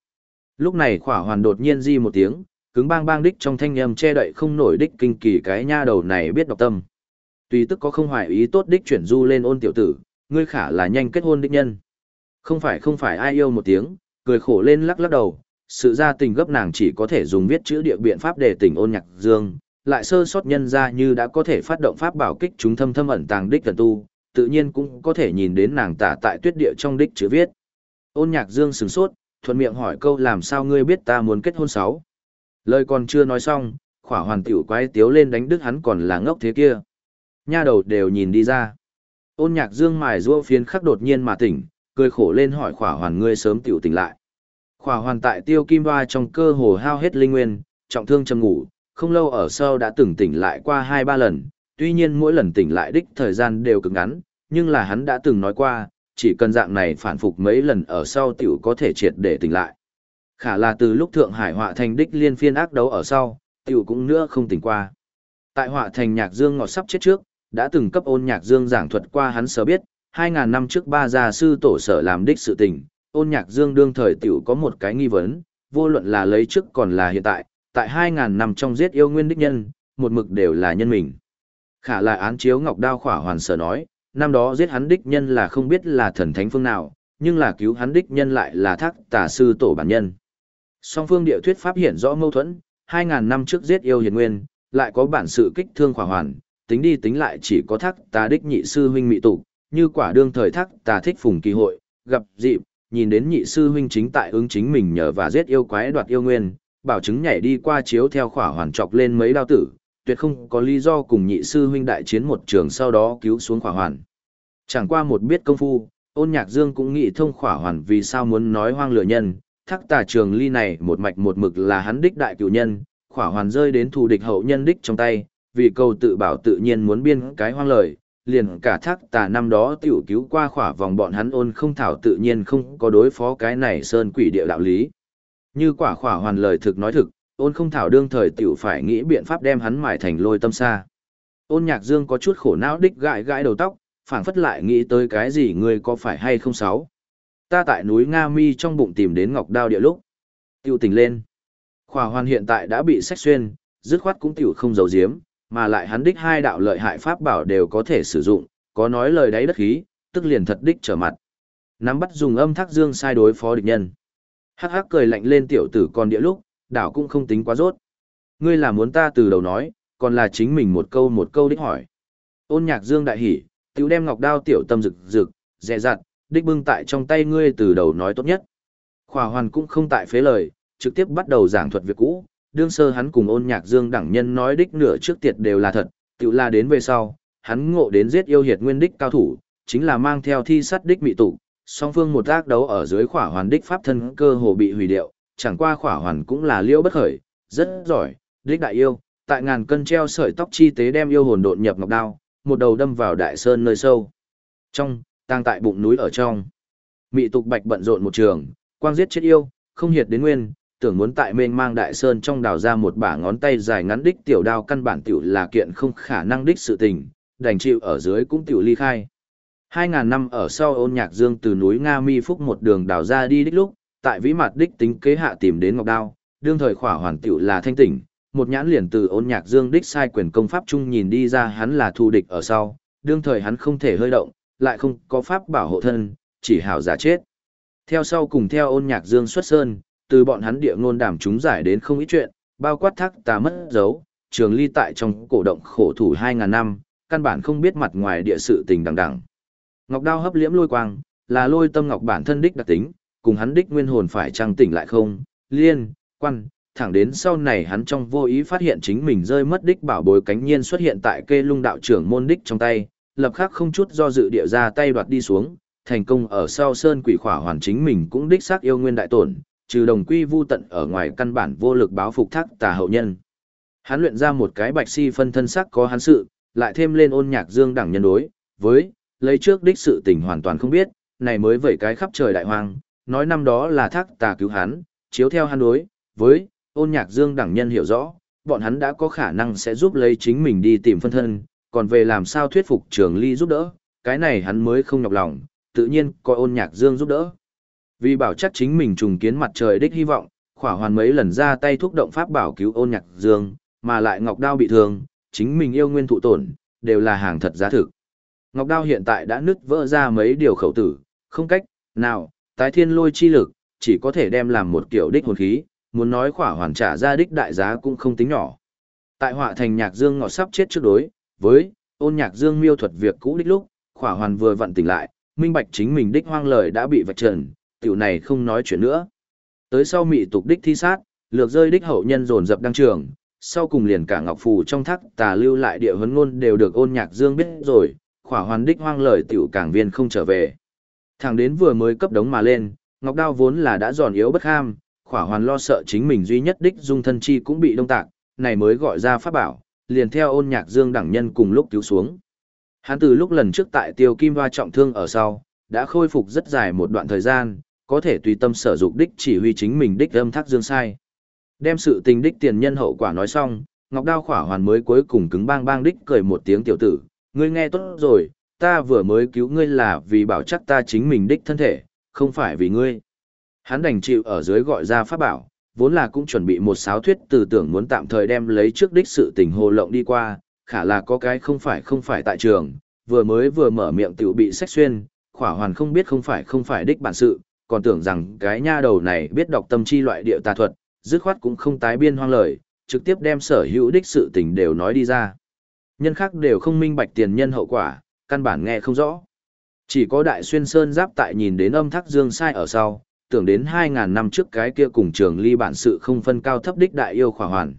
Lúc này khỏa hoàn đột nhiên di một tiếng, cứng bang bang đích trong thanh âm che đậy không nổi đích kinh kỳ cái nha đầu này biết đọc tâm. Tùy tức có không hoài ý tốt đích chuyển du lên ôn tiểu tử, ngươi khả là nhanh kết hôn đích nhân. Không phải không phải ai yêu một tiếng, cười khổ lên lắc lắc đầu, sự ra tình gấp nàng chỉ có thể dùng viết chữ địa biện pháp để tình ôn nhạc dương, lại sơ sót nhân ra như đã có thể phát động pháp bảo kích chúng thâm thâm ẩn tàng đích thần tu, tự nhiên cũng có thể nhìn đến nàng tả tại tuyết địa trong đích chữ viết. Ôn nhạc dương sừng sốt, thuận miệng hỏi câu làm sao ngươi biết ta muốn kết hôn sáu. Lời còn chưa nói xong, khỏa hoàn tiểu quái tiếu lên đánh đức hắn còn là ngốc thế kia. Nha đầu đều nhìn đi ra. Ôn nhạc dương mài rua phiến khắc đột nhiên mà tỉnh, cười khổ lên hỏi khỏa hoàn ngươi sớm tiểu tỉnh lại. Khỏa hoàn tại tiêu kim hoa trong cơ hồ hao hết linh nguyên, trọng thương chầm ngủ, không lâu ở sau đã từng tỉnh lại qua hai ba lần, tuy nhiên mỗi lần tỉnh lại đích thời gian đều cực ngắn, nhưng là hắn đã từng nói qua, chỉ cần dạng này phản phục mấy lần ở sau tiểu có thể triệt để tỉnh lại. Khả là từ lúc Thượng Hải họa thành đích liên phiên ác đấu ở sau, tiểu cũng nữa không tỉnh qua. Tại họa thành nhạc dương ngọt sắp chết trước, đã từng cấp ôn nhạc dương giảng thuật qua hắn sở biết, 2.000 năm trước ba gia sư tổ sở làm đích sự tình, ôn nhạc dương đương thời tiểu có một cái nghi vấn, vô luận là lấy trước còn là hiện tại, tại 2.000 năm trong giết yêu nguyên đích nhân, một mực đều là nhân mình. Khả là án chiếu ngọc đao khỏa hoàn sở nói, năm đó giết hắn đích nhân là không biết là thần thánh phương nào, nhưng là cứu hắn đích nhân lại là thác tà sư tổ bản nhân. Song phương địa thuyết pháp hiện rõ mâu thuẫn, 2.000 năm trước giết yêu hiền nguyên, lại có bản sự kích thương khỏa hoàn, tính đi tính lại chỉ có thác tà đích nhị sư huynh mị tụ, như quả đương thời thác tà thích phùng kỳ hội, gặp dịp, nhìn đến nhị sư huynh chính tại ứng chính mình nhờ và giết yêu quái đoạt yêu nguyên, bảo chứng nhảy đi qua chiếu theo khỏa hoàn chọc lên mấy đao tử, tuyệt không có lý do cùng nhị sư huynh đại chiến một trường sau đó cứu xuống khỏa hoàn. Chẳng qua một biết công phu, ôn nhạc dương cũng nghĩ thông khỏa hoàn vì sao muốn nói hoang lửa nhân, thác tà trường ly này một mạch một mực là hắn đích đại cựu nhân, khỏa hoàn rơi đến thù địch hậu nhân đích trong tay, vì cầu tự bảo tự nhiên muốn biên cái hoang lời, liền cả thác tà năm đó tiểu cứu qua khỏa vòng bọn hắn ôn không thảo tự nhiên không có đối phó cái này sơn quỷ địa đạo lý. Như quả khỏa hoàn lời thực nói thực, ôn không thảo đương thời tiểu phải nghĩ biện pháp đem hắn mải thành lôi tâm xa. Ôn nhạc dương có chút khổ não đích gãi gãi đầu tóc, phảng phất lại nghĩ tới cái gì ngươi có phải hay không sáu. Ta tại núi Nga Mi trong bụng tìm đến ngọc đao địa lúc. Tiêu tỉnh lên. Khỏa hoàn hiện tại đã bị sách xuyên, dứt khoát cũng tiểu không giấu giếm, mà lại hắn đích hai đạo lợi hại pháp bảo đều có thể sử dụng, có nói lời đáy đất khí, tức liền thật đích trở mặt. Nắm bắt dùng âm thác dương sai đối phó địch nhân. Hắc hắc cười lạnh lên tiểu tử còn địa lúc, đảo cũng không tính quá rốt. Ngươi là muốn ta từ đầu nói, còn là chính mình một câu một câu đích hỏi. Ôn nhạc dương đại hỉ, tiểu đem ngọc đao tiểu tâm rực rực, dè dặt, đích bưng tại trong tay ngươi từ đầu nói tốt nhất. Khỏa hoàn cũng không tại phế lời, trực tiếp bắt đầu giảng thuật việc cũ, đương sơ hắn cùng ôn nhạc dương đẳng nhân nói đích nửa trước tiệt đều là thật, tiểu là đến về sau, hắn ngộ đến giết yêu hiệt nguyên đích cao thủ, chính là mang theo thi sắt đích mị tụ, song phương một ác đấu ở dưới khỏa hoàn đích pháp thân cơ hồ bị hủy điệu, chẳng qua khỏa hoàn cũng là liêu bất khởi, rất giỏi, đích đại yêu, tại ngàn cân treo sợi tóc chi tế đem yêu hồn độn nhập ngọc đao, một đầu đâm vào đại sơn nơi sâu. Trong, tang tại bụng núi ở trong. Mị tục bạch bận rộn một trường, quang giết chết yêu, không hiệt đến nguyên, tưởng muốn tại mênh mang đại sơn trong đào ra một bả ngón tay dài ngắn đích tiểu đao căn bản tiểu là kiện không khả năng đích sự tình, đành chịu ở dưới cũng tiểu ly khai. Hai ngàn năm ở sau ôn nhạc dương từ núi Nga Mi Phúc một đường đào ra đi đích lúc, tại vĩ mặt đích tính kế hạ tìm đến ngọc đao, đương thời khỏa hoàn tiểu là thanh tỉnh, một nhãn liền từ ôn nhạc dương đích sai quyền công pháp chung nhìn đi ra hắn là thù địch ở sau, đương thời hắn không thể hơi động, lại không có pháp bảo hộ thân, chỉ hảo giả chết. Theo sau cùng theo ôn nhạc dương xuất sơn, từ bọn hắn địa ngôn đảm chúng giải đến không ít chuyện, bao quát thác tà mất dấu, trường ly tại trong cổ động khổ thủ 2.000 năm, căn bản không biết mặt ngoài địa sự tình đằng đằng. Ngọc đao hấp liễm lôi quang, là lôi tâm ngọc bản thân đích đặc tính, cùng hắn đích nguyên hồn phải trăng tỉnh lại không, liên, quan, thẳng đến sau này hắn trong vô ý phát hiện chính mình rơi mất đích bảo bối cánh nhiên xuất hiện tại kê lung đạo trưởng môn đích trong tay, lập khắc không chút do dự địa ra tay đoạt đi xuống, thành công ở sau sơn quỷ khỏa hoàn chính mình cũng đích xác yêu nguyên đại tổn, trừ đồng quy vu tận ở ngoài căn bản vô lực báo phục thác tà hậu nhân. Hắn luyện ra một cái bạch si phân thân sắc có hắn sự, lại thêm lên ôn nhạc dương đẳng nhân đối, với, lấy trước đích sự tình hoàn toàn không biết, này mới vẩy cái khắp trời đại hoang, nói năm đó là thác tà cứu hắn, chiếu theo hắn đối, với, ôn nhạc dương đẳng nhân hiểu rõ, bọn hắn đã có khả năng sẽ giúp lấy chính mình đi tìm phân thân, còn về làm sao thuyết phục trường ly giúp đỡ, cái này hắn mới không nhọc lòng, tự nhiên coi ôn nhạc dương giúp đỡ. Vì bảo chắc chính mình trùng kiến mặt trời đích hy vọng, khỏa hoàn mấy lần ra tay thúc động pháp bảo cứu ôn nhạc dương, mà lại ngọc đao bị thương, chính mình yêu nguyên thụ tổn, đều là hàng thật giá thực. Ngọc đao hiện tại đã nứt vỡ ra mấy điều khẩu tử, không cách, nào, tái thiên lôi chi lực, chỉ có thể đem làm một kiểu đích hồn khí, muốn nói khỏa hoàn trả ra đích đại giá cũng không tính nhỏ. Tại họa thành nhạc dương ngọt sắp chết trước đối, với, ôn nhạc dương miêu thuật việc cũ đích lúc, khỏa hoàn vừa vặn tỉnh lại, minh bạch chính mình đích hoang lời đã bị vạch trần, tiểu này không nói chuyện nữa. Tới sau mị tục đích thi sát, lược rơi đích hậu nhân dồn dập đăng trường, sau cùng liền cả ngọc phù trong thác tà lưu lại địa huấn ngôn đều được ôn nhạc dương biết rồi, khỏa hoàn đích hoang lời tiểu cảng viên không trở về. Thằng đến vừa mới cấp đống mà lên, ngọc đao vốn là đã giòn yếu bất ham, khỏa hoàn lo sợ chính mình duy nhất đích dung thân chi cũng bị đông tạc, này mới gọi ra pháp bảo, liền theo ôn nhạc dương đẳng nhân cùng lúc cứu xuống. Hắn từ lúc lần trước tại tiêu kim hoa trọng thương ở sau, đã khôi phục rất dài một đoạn thời gian, có thể tùy tâm sở dụng đích chỉ huy chính mình đích âm thác dương sai. Đem sự tình đích tiền nhân hậu quả nói xong, Ngọc Đao khỏa hoàn mới cuối cùng cứng bang bang đích cười một tiếng tiểu tử, ngươi nghe tốt rồi, ta vừa mới cứu ngươi là vì bảo chắc ta chính mình đích thân thể, không phải vì ngươi. Hắn đành chịu ở dưới gọi ra pháp bảo, vốn là cũng chuẩn bị một sáo thuyết từ tưởng muốn tạm thời đem lấy trước đích sự tình hồ lộng đi qua, khả là có cái không phải không phải tại trường, vừa mới vừa mở miệng tiểu bị sách xuyên, khỏa hoàn không biết không phải không phải đích bản sự, còn tưởng rằng cái nha đầu này biết đọc tâm chi loại địa tà thuật, dứt khoát cũng không tái biên hoang lời, trực tiếp đem sở hữu đích sự tình đều nói đi ra. Nhân khác đều không minh bạch tiền nhân hậu quả, căn bản nghe không rõ. Chỉ có đại xuyên sơn giáp tại nhìn đến âm thác dương sai ở sau, tưởng đến 2.000 năm trước cái kia cùng trường ly bản sự không phân cao thấp đích đại yêu khỏa hoàn.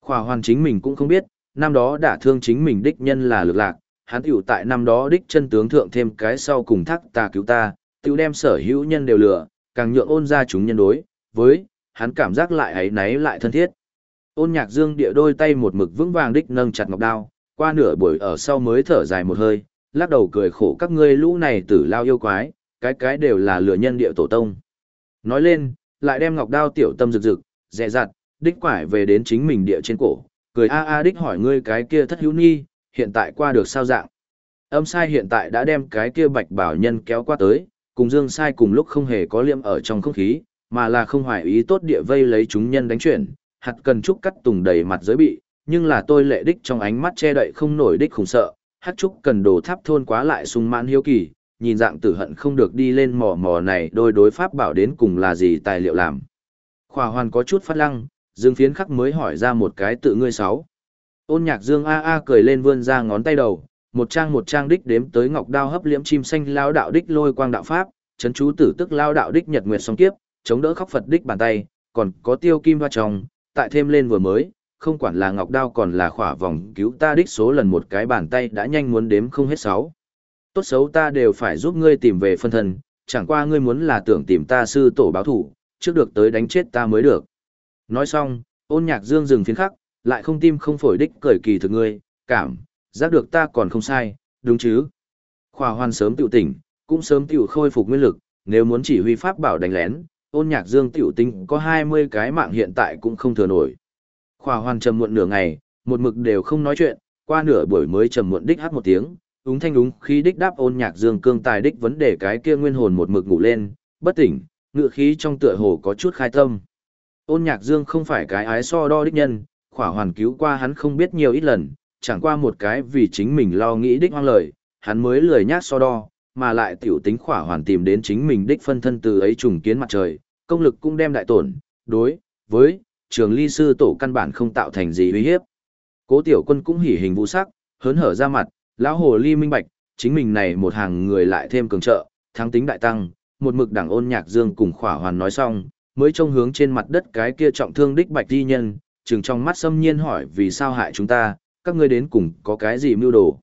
Khỏa hoàn chính mình cũng không biết, năm đó đã thương chính mình đích nhân là lực lạc, hắn tiểu tại năm đó đích chân tướng thượng thêm cái sau cùng thác ta cứu ta, tiểu đem sở hữu nhân đều lừa, càng nhượng ôn ra chúng nhân đối, với, hắn cảm giác lại ấy náy lại thân thiết. Ôn nhạc dương địa đôi tay một mực vững vàng đích nâng chặt ngọc đao, qua nửa buổi ở sau mới thở dài một hơi, lắc đầu cười khổ các ngươi lũ này tử lao yêu quái, cái cái đều là lừa nhân địa tổ tông. Nói lên, lại đem ngọc đao tiểu tâm rực rực, dè dặt, đích quải về đến chính mình địa trên cổ, cười a a đích hỏi ngươi cái kia thất hữu nghi, hiện tại qua được sao dạng. Âm sai hiện tại đã đem cái kia bạch bảo nhân kéo qua tới, cùng dương sai cùng lúc không hề có liêm ở trong không khí, mà là không hoài ý tốt địa vây lấy chúng nhân đánh chuyển, hạt cần trúc cắt tùng đầy mặt giới bị, nhưng là tôi lệ đích trong ánh mắt che đậy không nổi đích khủng sợ, hát trúc cần đồ tháp thôn quá lại sung mãn hiếu kỳ, nhìn dạng tử hận không được đi lên mò mò này đôi đối pháp bảo đến cùng là gì tài liệu làm. Khỏa hoàn có chút phát lăng, dương phiến khắc mới hỏi ra một cái tự ngươi sáu. Ôn nhạc dương a a cười lên vươn ra ngón tay đầu, một trang một trang đích đếm tới ngọc đao hấp liễm chim xanh lao đạo đích lôi quang đạo pháp, chấn chú tử tức lao đạo đích nhật nguyệt song kiếp, chống đỡ khóc Phật đích bàn tay, còn có tiêu kim hoa trong, tại thêm lên vừa mới, không quản là ngọc đao còn là khỏa vòng cứu ta đích số lần một cái bàn tay đã nhanh muốn đếm không hết sáu. Tốt xấu ta đều phải giúp ngươi tìm về phân thân, chẳng qua ngươi muốn là tưởng tìm ta sư tổ báo thủ, trước được tới đánh chết ta mới được. Nói xong, ôn nhạc dương dừng phiến khắc, lại không tim không phổi đích cởi kỳ thực ngươi, cảm, giác được ta còn không sai, đúng chứ. Khỏa hoàn sớm tiểu tỉnh, cũng sớm tiểu khôi phục nguyên lực, nếu muốn chỉ huy pháp bảo đánh lén, ôn nhạc dương tiểu tinh có 20 cái mạng hiện tại cũng không thừa nổi. Khỏa hoàn trầm muộn nửa ngày, một mực đều không nói chuyện, qua nửa buổi mới trầm muộn đích hát một tiếng, úng thanh đúng khi đích đáp ôn nhạc dương cương tài đích vấn đề cái kia nguyên hồn một mực ngủ lên, bất tỉnh, ngựa khí trong tựa hồ có chút khai tâm. Ôn nhạc dương không phải cái ái so đo đích nhân, khỏa hoàn cứu qua hắn không biết nhiều ít lần, chẳng qua một cái vì chính mình lo nghĩ đích hoang lời, hắn mới lười nhác so đo, mà lại tiểu tính khỏa hoàn tìm đến chính mình đích phân thân từ ấy trùng kiến mặt trời, công lực cũng đem đại tổn, đối, với, trường ly sư tổ căn bản không tạo thành gì uy hiếp. Cố tiểu quân cũng hỉ hình vũ sắc, hớn hở ra mặt, lão hồ ly minh bạch, chính mình này một hàng người lại thêm cường trợ, thắng tính đại tăng, một mực đảng ôn nhạc dương cùng khỏa hoàn nói xong, mới trông hướng trên mặt đất cái kia trọng thương đích bạch di nhân, trừng trong mắt xâm nhiên hỏi vì sao hại chúng ta, các ngươi đến cùng có cái gì mưu đồ.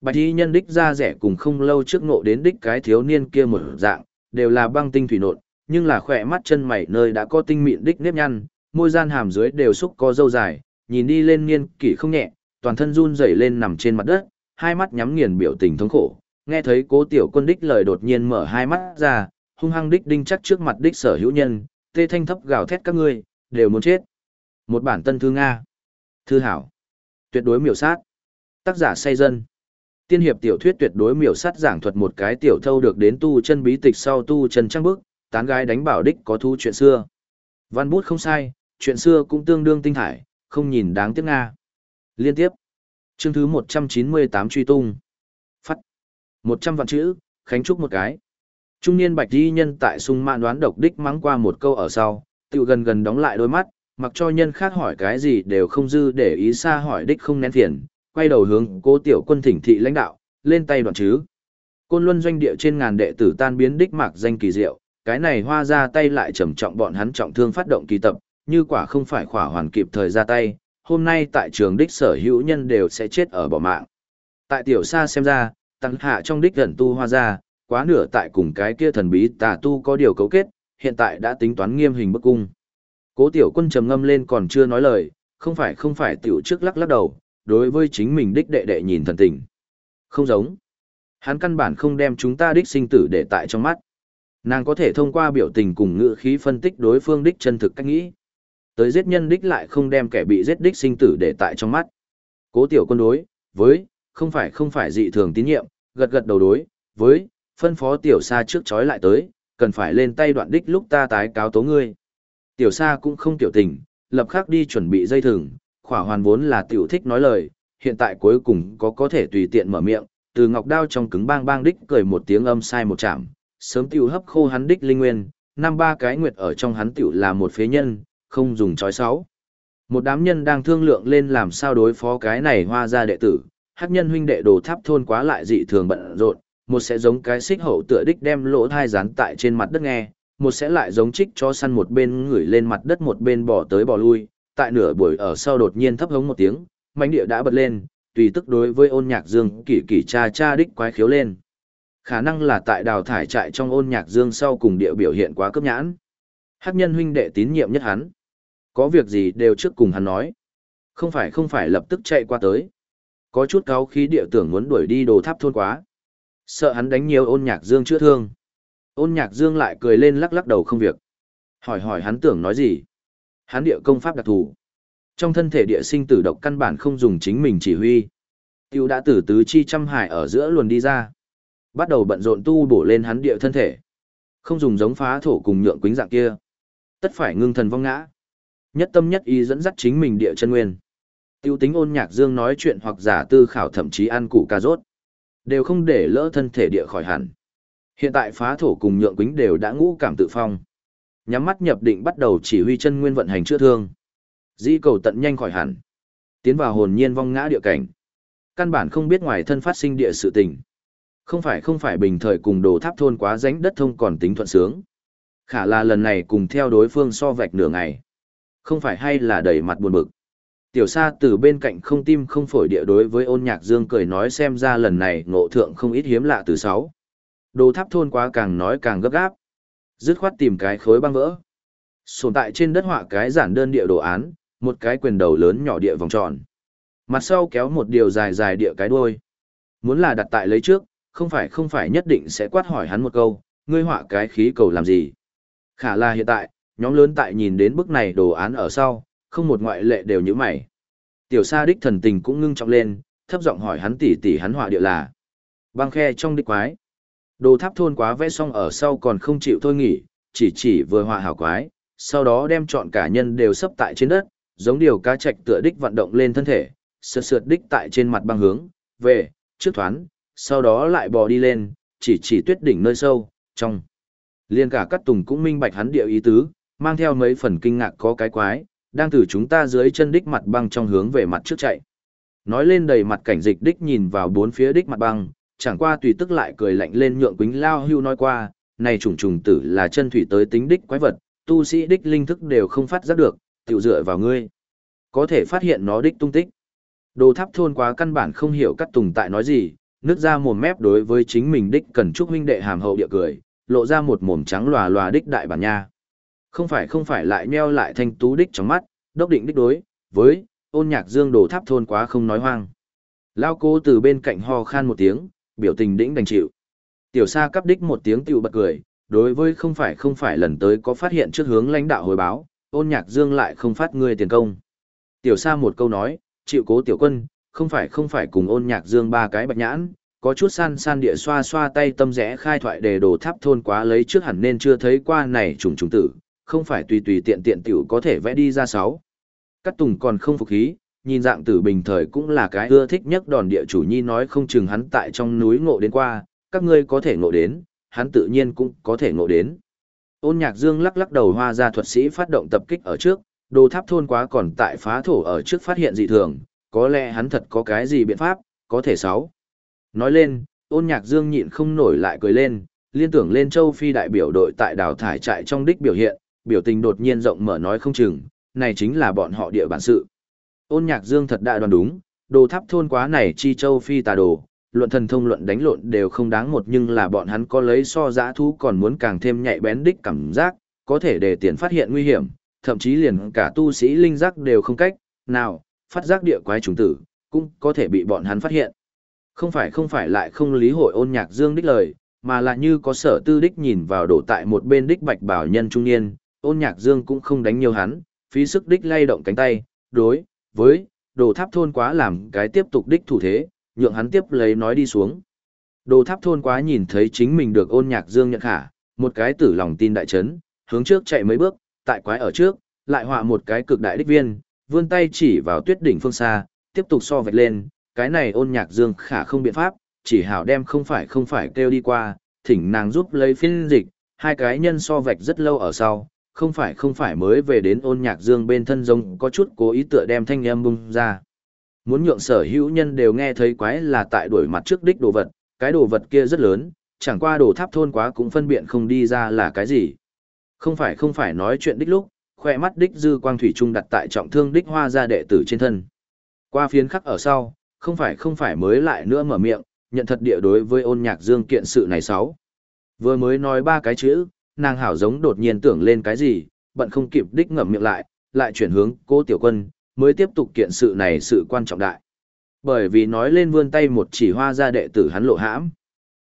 Bạch y nhân đích ra rẻ cùng không lâu trước ngộ đến đích cái thiếu niên kia một dạng, đều là băng tinh thủy nộn, nhưng là khỏe mắt chân mày nơi đã có tinh mịn đích nếp nhăn, môi gian hàm dưới đều xúc có dâu dài, nhìn đi lên niên kỷ không nhẹ, toàn thân run rẩy lên nằm trên mặt đất, hai mắt nhắm nghiền biểu tình thống khổ. Nghe thấy cố tiểu quân đích lời đột nhiên mở hai mắt ra, hung hăng đích đinh chắc trước mặt đích sở hữu nhân, Tê thanh thấp gào thét các ngươi, đều muốn chết. Một bản tân thư Nga. Thư hảo. Tuyệt đối miểu sát. Tác giả say dân. Tiên hiệp tiểu thuyết tuyệt đối miểu sát giảng thuật một cái tiểu thâu được đến tu chân bí tịch sau tu chân trăng bức, tán gái đánh bảo đích có thu chuyện xưa. Văn bút không sai, chuyện xưa cũng tương đương tinh thải, không nhìn đáng tiếc Nga. Liên tiếp. Chương thứ 198 truy tung. Phát. 100 vạn chữ, khánh trúc một cái. Trung niên bạch di nhân tại sung mạn đoán độc đích mắng qua một câu ở sau, tự gần gần đóng lại đôi mắt, mặc cho nhân khác hỏi cái gì đều không dư để ý xa hỏi đích không nén phiền, quay đầu hướng cố tiểu quân thỉnh thị lãnh đạo, lên tay đoạn chứ. Côn luân doanh địa trên ngàn đệ tử tan biến đích mạc danh kỳ diệu, cái này hoa ra tay lại trầm trọng bọn hắn trọng thương phát động kỳ tập, như quả không phải khỏa hoàn kịp thời ra tay, hôm nay tại trường đích sở hữu nhân đều sẽ chết ở bỏ mạng. Tại tiểu xa xem ra, tăng hạ trong đích gần tu hoa ra, quá nửa tại cùng cái kia thần bí tà tu có điều cấu kết, hiện tại đã tính toán nghiêm hình bức cung. Cố tiểu quân trầm ngâm lên còn chưa nói lời, không phải không phải tiểu trước lắc lắc đầu, đối với chính mình đích đệ đệ nhìn thần tình. Không giống. Hắn căn bản không đem chúng ta đích sinh tử để tại trong mắt. Nàng có thể thông qua biểu tình cùng ngữ khí phân tích đối phương đích chân thực cách nghĩ. Tới giết nhân đích lại không đem kẻ bị giết đích sinh tử để tại trong mắt. Cố tiểu quân đối, với, không phải không phải dị thường tín nhiệm, gật gật đầu đối, với, phân phó tiểu xa trước chói lại tới, cần phải lên tay đoạn đích lúc ta tái cáo tố ngươi. Tiểu sa cũng không tiểu tình, lập khắc đi chuẩn bị dây thừng, khỏa hoàn vốn là tiểu thích nói lời, hiện tại cuối cùng có có thể tùy tiện mở miệng, từ ngọc đao trong cứng bang bang đích cười một tiếng âm sai một chạm, sớm tiểu hấp khô hắn đích linh nguyên, năm ba cái nguyệt ở trong hắn tiểu là một phế nhân, không dùng chói sáu. Một đám nhân đang thương lượng lên làm sao đối phó cái này hoa ra đệ tử, hắc nhân huynh đệ đồ tháp thôn quá lại dị thường bận rộn, một sẽ giống cái xích hậu tựa đích đem lỗ thai dán tại trên mặt đất nghe, một sẽ lại giống trích cho săn một bên ngửi lên mặt đất một bên bỏ tới bỏ lui, tại nửa buổi ở sau đột nhiên thấp hống một tiếng, mảnh địa đã bật lên, tùy tức đối với ôn nhạc dương kỳ kỳ cha cha đích quái khiếu lên. Khả năng là tại đào thải trại trong ôn nhạc dương sau cùng địa biểu hiện quá cấp nhãn. Hắc nhân huynh đệ tín nhiệm nhất hắn. Có việc gì đều trước cùng hắn nói. Không phải không phải lập tức chạy qua tới. Có chút cáo khí địa tưởng muốn đuổi đi đồ tháp thôn quá. Sợ hắn đánh nhiều ôn nhạc dương chữa thương. Ôn nhạc dương lại cười lên lắc lắc đầu không việc. Hỏi hỏi hắn tưởng nói gì. Hắn địa công pháp đặc thù. Trong thân thể địa sinh tử độc căn bản không dùng chính mình chỉ huy. Tiêu đã tử tứ chi trăm hải ở giữa luồn đi ra. Bắt đầu bận rộn tu bổ lên hắn địa thân thể. Không dùng giống phá thổ cùng nhượng quính dạng kia. Tất phải ngưng thần vong ngã. Nhất tâm nhất ý dẫn dắt chính mình địa chân nguyên. Tiêu tính ôn nhạc dương nói chuyện hoặc giả tư khảo thậm chí ăn củ cà rốt. Đều không để lỡ thân thể địa khỏi hẳn. Hiện tại phá thổ cùng nhượng quính đều đã ngũ cảm tự phong. Nhắm mắt nhập định bắt đầu chỉ huy chân nguyên vận hành chữa thương. Di cầu tận nhanh khỏi hẳn. Tiến vào hồn nhiên vong ngã địa cảnh. Căn bản không biết ngoài thân phát sinh địa sự tình. Không phải không phải bình thời cùng đồ tháp thôn quá ránh đất thông còn tính thuận sướng. Khả là lần này cùng theo đối phương so vạch nửa ngày. Không phải hay là đầy mặt buồn bực. Tiểu sa từ bên cạnh không tim không phổi địa đối với ôn nhạc dương cười nói xem ra lần này ngộ thượng không ít hiếm lạ từ sáu. Đồ tháp thôn quá càng nói càng gấp gáp. Dứt khoát tìm cái khối băng vỡ. Sồn tại trên đất họa cái giản đơn địa đồ án, một cái quyền đầu lớn nhỏ địa vòng tròn. Mặt sau kéo một điều dài dài địa cái đuôi. Muốn là đặt tại lấy trước, không phải không phải nhất định sẽ quát hỏi hắn một câu, ngươi họa cái khí cầu làm gì. Khả là hiện tại, nhóm lớn tại nhìn đến bức này đồ án ở sau, không một ngoại lệ đều như mày. Tiểu sa đích thần tình cũng ngưng trọng lên, thấp giọng hỏi hắn tỉ tỉ hắn họa địa là. Băng khe trong đích quái. Đồ tháp thôn quá vẽ xong ở sau còn không chịu thôi nghỉ, chỉ chỉ vừa họa hảo quái, sau đó đem chọn cả nhân đều sấp tại trên đất, giống điều cá trạch tựa đích vận động lên thân thể, sượt sượt đích tại trên mặt băng hướng, về, trước thoán, sau đó lại bò đi lên, chỉ chỉ tuyết đỉnh nơi sâu, trong. Liên cả cắt tùng cũng minh bạch hắn địa ý tứ, mang theo mấy phần kinh ngạc có cái quái, đang từ chúng ta dưới chân đích mặt băng trong hướng về mặt trước chạy. Nói lên đầy mặt cảnh dịch đích nhìn vào bốn phía đích mặt băng, chẳng qua tùy tức lại cười lạnh lên nhượng quính lao hưu nói qua, này trùng trùng tử là chân thủy tới tính đích quái vật, tu sĩ đích linh thức đều không phát giác được, tiểu dựa vào ngươi. Có thể phát hiện nó đích tung tích. Đồ tháp thôn quá căn bản không hiểu các tùng tại nói gì, nước ra mồm mép đối với chính mình đích cần chúc huynh đệ hàm hậu địa cười, lộ ra một mồm trắng lòa lòa đích đại bản nha. Không phải không phải lại meo lại thanh tú đích trong mắt, đốc định đích đối, với, ôn nhạc dương đồ tháp thôn quá không nói hoang. Lao cô từ bên cạnh ho khan một tiếng, biểu tình đĩnh đành chịu. Tiểu sa cắp đích một tiếng tiểu bật cười, đối với không phải không phải lần tới có phát hiện trước hướng lãnh đạo hồi báo, ôn nhạc dương lại không phát ngươi tiền công. Tiểu sa một câu nói, chịu cố tiểu quân, không phải không phải cùng ôn nhạc dương ba cái bạch nhãn, có chút san san địa xoa xoa tay tâm rẽ khai thoại đề đồ tháp thôn quá lấy trước hẳn nên chưa thấy qua này trùng trùng tử, không phải tùy tùy tiện tiện tiểu có thể vẽ đi ra sáu. Cắt tùng còn không phục khí, nhìn dạng tử bình thời cũng là cái ưa thích nhất đòn địa chủ nhi nói không chừng hắn tại trong núi ngộ đến qua, các ngươi có thể ngộ đến, hắn tự nhiên cũng có thể ngộ đến. Ôn nhạc dương lắc lắc đầu hoa ra thuật sĩ phát động tập kích ở trước, đồ tháp thôn quá còn tại phá thổ ở trước phát hiện dị thường, có lẽ hắn thật có cái gì biện pháp, có thể sáu. Nói lên, ôn nhạc dương nhịn không nổi lại cười lên, liên tưởng lên châu phi đại biểu đội tại đào thải trại trong đích biểu hiện, biểu tình đột nhiên rộng mở nói không chừng, này chính là bọn họ địa bản sự. Ôn nhạc dương thật đã đoán đúng, đồ tháp thôn quá này chi châu phi tà đồ, luận thần thông luận đánh lộn đều không đáng một nhưng là bọn hắn có lấy so giã thú còn muốn càng thêm nhạy bén đích cảm giác, có thể để tiền phát hiện nguy hiểm, thậm chí liền cả tu sĩ linh giác đều không cách, nào, phát giác địa quái trùng tử, cũng có thể bị bọn hắn phát hiện. Không phải không phải lại không lý hội ôn nhạc dương đích lời, mà là như có sở tư đích nhìn vào đổ tại một bên đích bạch bảo nhân trung niên, ôn nhạc dương cũng không đánh nhiều hắn, phí sức đích lay động cánh tay, đối, với, đồ tháp thôn quá làm cái tiếp tục đích thủ thế, nhượng hắn tiếp lấy nói đi xuống. Đồ tháp thôn quá nhìn thấy chính mình được ôn nhạc dương nhận khả, một cái tử lòng tin đại chấn, hướng trước chạy mấy bước, tại quái ở trước, lại họa một cái cực đại đích viên, vươn tay chỉ vào tuyết đỉnh phương xa, tiếp tục so vạch lên, cái này ôn nhạc dương khả không biện pháp, chỉ hảo đem không phải không phải kêu đi qua, thỉnh nàng giúp lấy phiên dịch, hai cái nhân so vạch rất lâu ở sau, không phải không phải mới về đến ôn nhạc dương bên thân giống có chút cố ý tựa đem thanh âm bung ra. Muốn nhượng sở hữu nhân đều nghe thấy quái là tại đuổi mặt trước đích đồ vật, cái đồ vật kia rất lớn, chẳng qua đồ tháp thôn quá cũng phân biện không đi ra là cái gì. Không phải không phải nói chuyện đích lúc, khoe mắt đích dư quang thủy trung đặt tại trọng thương đích hoa gia đệ tử trên thân. Qua phiến khắc ở sau, không phải không phải mới lại nữa mở miệng, nhận thật địa đối với ôn nhạc dương kiện sự này sáu. Vừa mới nói ba cái chữ, nàng hảo giống đột nhiên tưởng lên cái gì, bận không kịp đích ngậm miệng lại, lại chuyển hướng cô tiểu quân, mới tiếp tục kiện sự này sự quan trọng đại. Bởi vì nói lên vươn tay một chỉ hoa gia đệ tử hắn lộ hãm.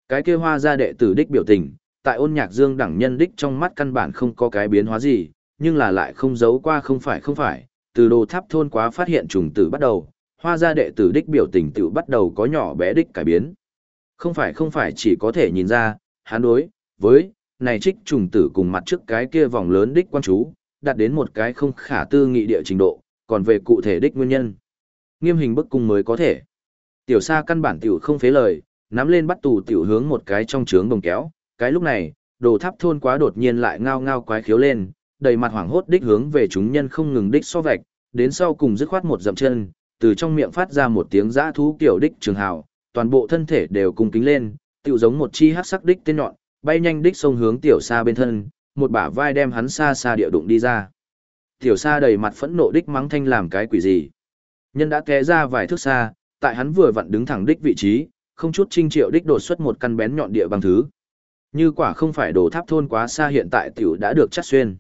Cái kia hoa gia đệ tử đích biểu tình, tại ôn nhạc dương đẳng nhân đích trong mắt căn bản không có cái biến hóa gì, nhưng là lại không giấu qua không phải không phải, từ đồ tháp thôn quá phát hiện trùng tử bắt đầu, hoa gia đệ tử đích biểu tình tự bắt đầu có nhỏ bé đích cải biến. Không phải không phải chỉ có thể nhìn ra, hắn đối, với, này trích trùng tử cùng mặt trước cái kia vòng lớn đích quan chú, đạt đến một cái không khả tư nghị địa trình độ, còn về cụ thể đích nguyên nhân. Nghiêm hình bức cung mới có thể. Tiểu sa căn bản tiểu không phế lời, nắm lên bắt tù tiểu hướng một cái trong trướng đồng kéo, cái lúc này, đồ tháp thôn quá đột nhiên lại ngao ngao quái khiếu lên, đầy mặt hoảng hốt đích hướng về chúng nhân không ngừng đích so vạch, đến sau cùng dứt khoát một dậm chân, từ trong miệng phát ra một tiếng giã thú kiểu đích trường hào, toàn bộ thân thể đều cùng kính lên, tựu giống một chi hắc sắc đích tên nhọn, bay nhanh đích sông hướng tiểu xa bên thân, một bả vai đem hắn xa xa địa đụng đi ra. Tiểu xa đầy mặt phẫn nộ đích mắng thanh làm cái quỷ gì. Nhân đã té ra vài thước xa, tại hắn vừa vặn đứng thẳng đích vị trí, không chút trinh triệu đích đột xuất một căn bén nhọn địa bằng thứ. Như quả không phải đồ tháp thôn quá xa hiện tại tiểu đã được chắc xuyên.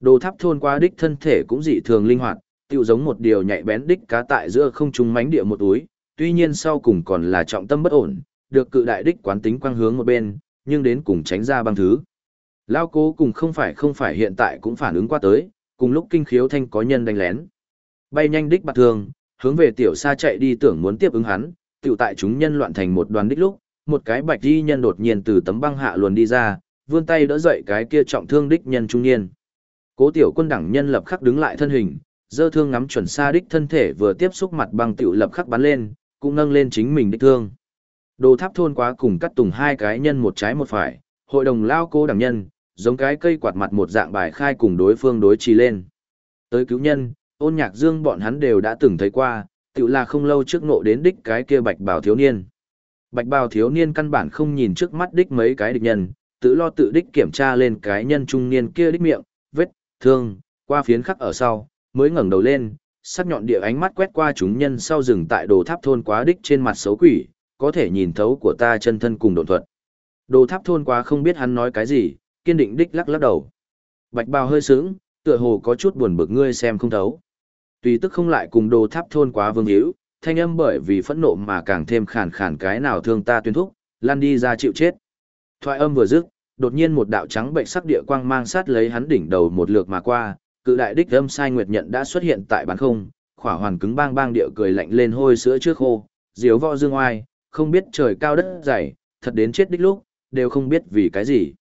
Đồ tháp thôn quá đích thân thể cũng dị thường linh hoạt, tiểu giống một điều nhạy bén đích cá tại giữa không trung mánh địa một túi, tuy nhiên sau cùng còn là trọng tâm bất ổn, được cự đại đích quán tính quang hướng một bên, nhưng đến cùng tránh ra băng thứ. Lao cố cùng không phải không phải hiện tại cũng phản ứng qua tới, cùng lúc kinh khiếu thanh có nhân đánh lén. Bay nhanh đích bạc thường, hướng về tiểu xa chạy đi tưởng muốn tiếp ứng hắn, tiểu tại chúng nhân loạn thành một đoàn đích lúc, một cái bạch di nhân đột nhiên từ tấm băng hạ luồn đi ra, vươn tay đỡ dậy cái kia trọng thương đích nhân trung niên. Cố tiểu quân đẳng nhân lập khắc đứng lại thân hình, dơ thương ngắm chuẩn xa đích thân thể vừa tiếp xúc mặt băng tiểu lập khắc bắn lên, cũng nâng lên chính mình đích thương. Đồ tháp thôn quá cùng cắt tùng hai cái nhân một trái một phải, hội đồng lao cố đẳng nhân, giống cái cây quạt mặt một dạng bài khai cùng đối phương đối trì lên. Tới cứu nhân, ôn nhạc dương bọn hắn đều đã từng thấy qua, tự là không lâu trước nộ đến đích cái kia bạch bào thiếu niên. Bạch bào thiếu niên căn bản không nhìn trước mắt đích mấy cái địch nhân, tự lo tự đích kiểm tra lên cái nhân trung niên kia đích miệng, vết, thương, qua phiến khắc ở sau, mới ngẩng đầu lên, sắc nhọn địa ánh mắt quét qua chúng nhân sau rừng tại đồ tháp thôn quá đích trên mặt xấu quỷ, có thể nhìn thấu của ta chân thân cùng độn thuật. Đồ tháp thôn quá không biết hắn nói cái gì, kiên định đích lắc lắc đầu. Bạch bào hơi sướng, tựa hồ có chút buồn bực ngươi xem không thấu. Tùy tức không lại cùng đồ tháp thôn quá vương hữu, thanh âm bởi vì phẫn nộ mà càng thêm khàn khàn cái nào thương ta tuyên thúc, lan đi ra chịu chết. Thoại âm vừa dứt, đột nhiên một đạo trắng bệnh sắc địa quang mang sát lấy hắn đỉnh đầu một lượt mà qua, cự đại đích âm sai nguyệt nhận đã xuất hiện tại bán không, khỏa hoàn cứng bang bang địa cười lạnh lên hôi sữa trước khô, diếu võ dương oai, không biết trời cao đất dày, thật đến chết đích lúc, đều không biết vì cái gì.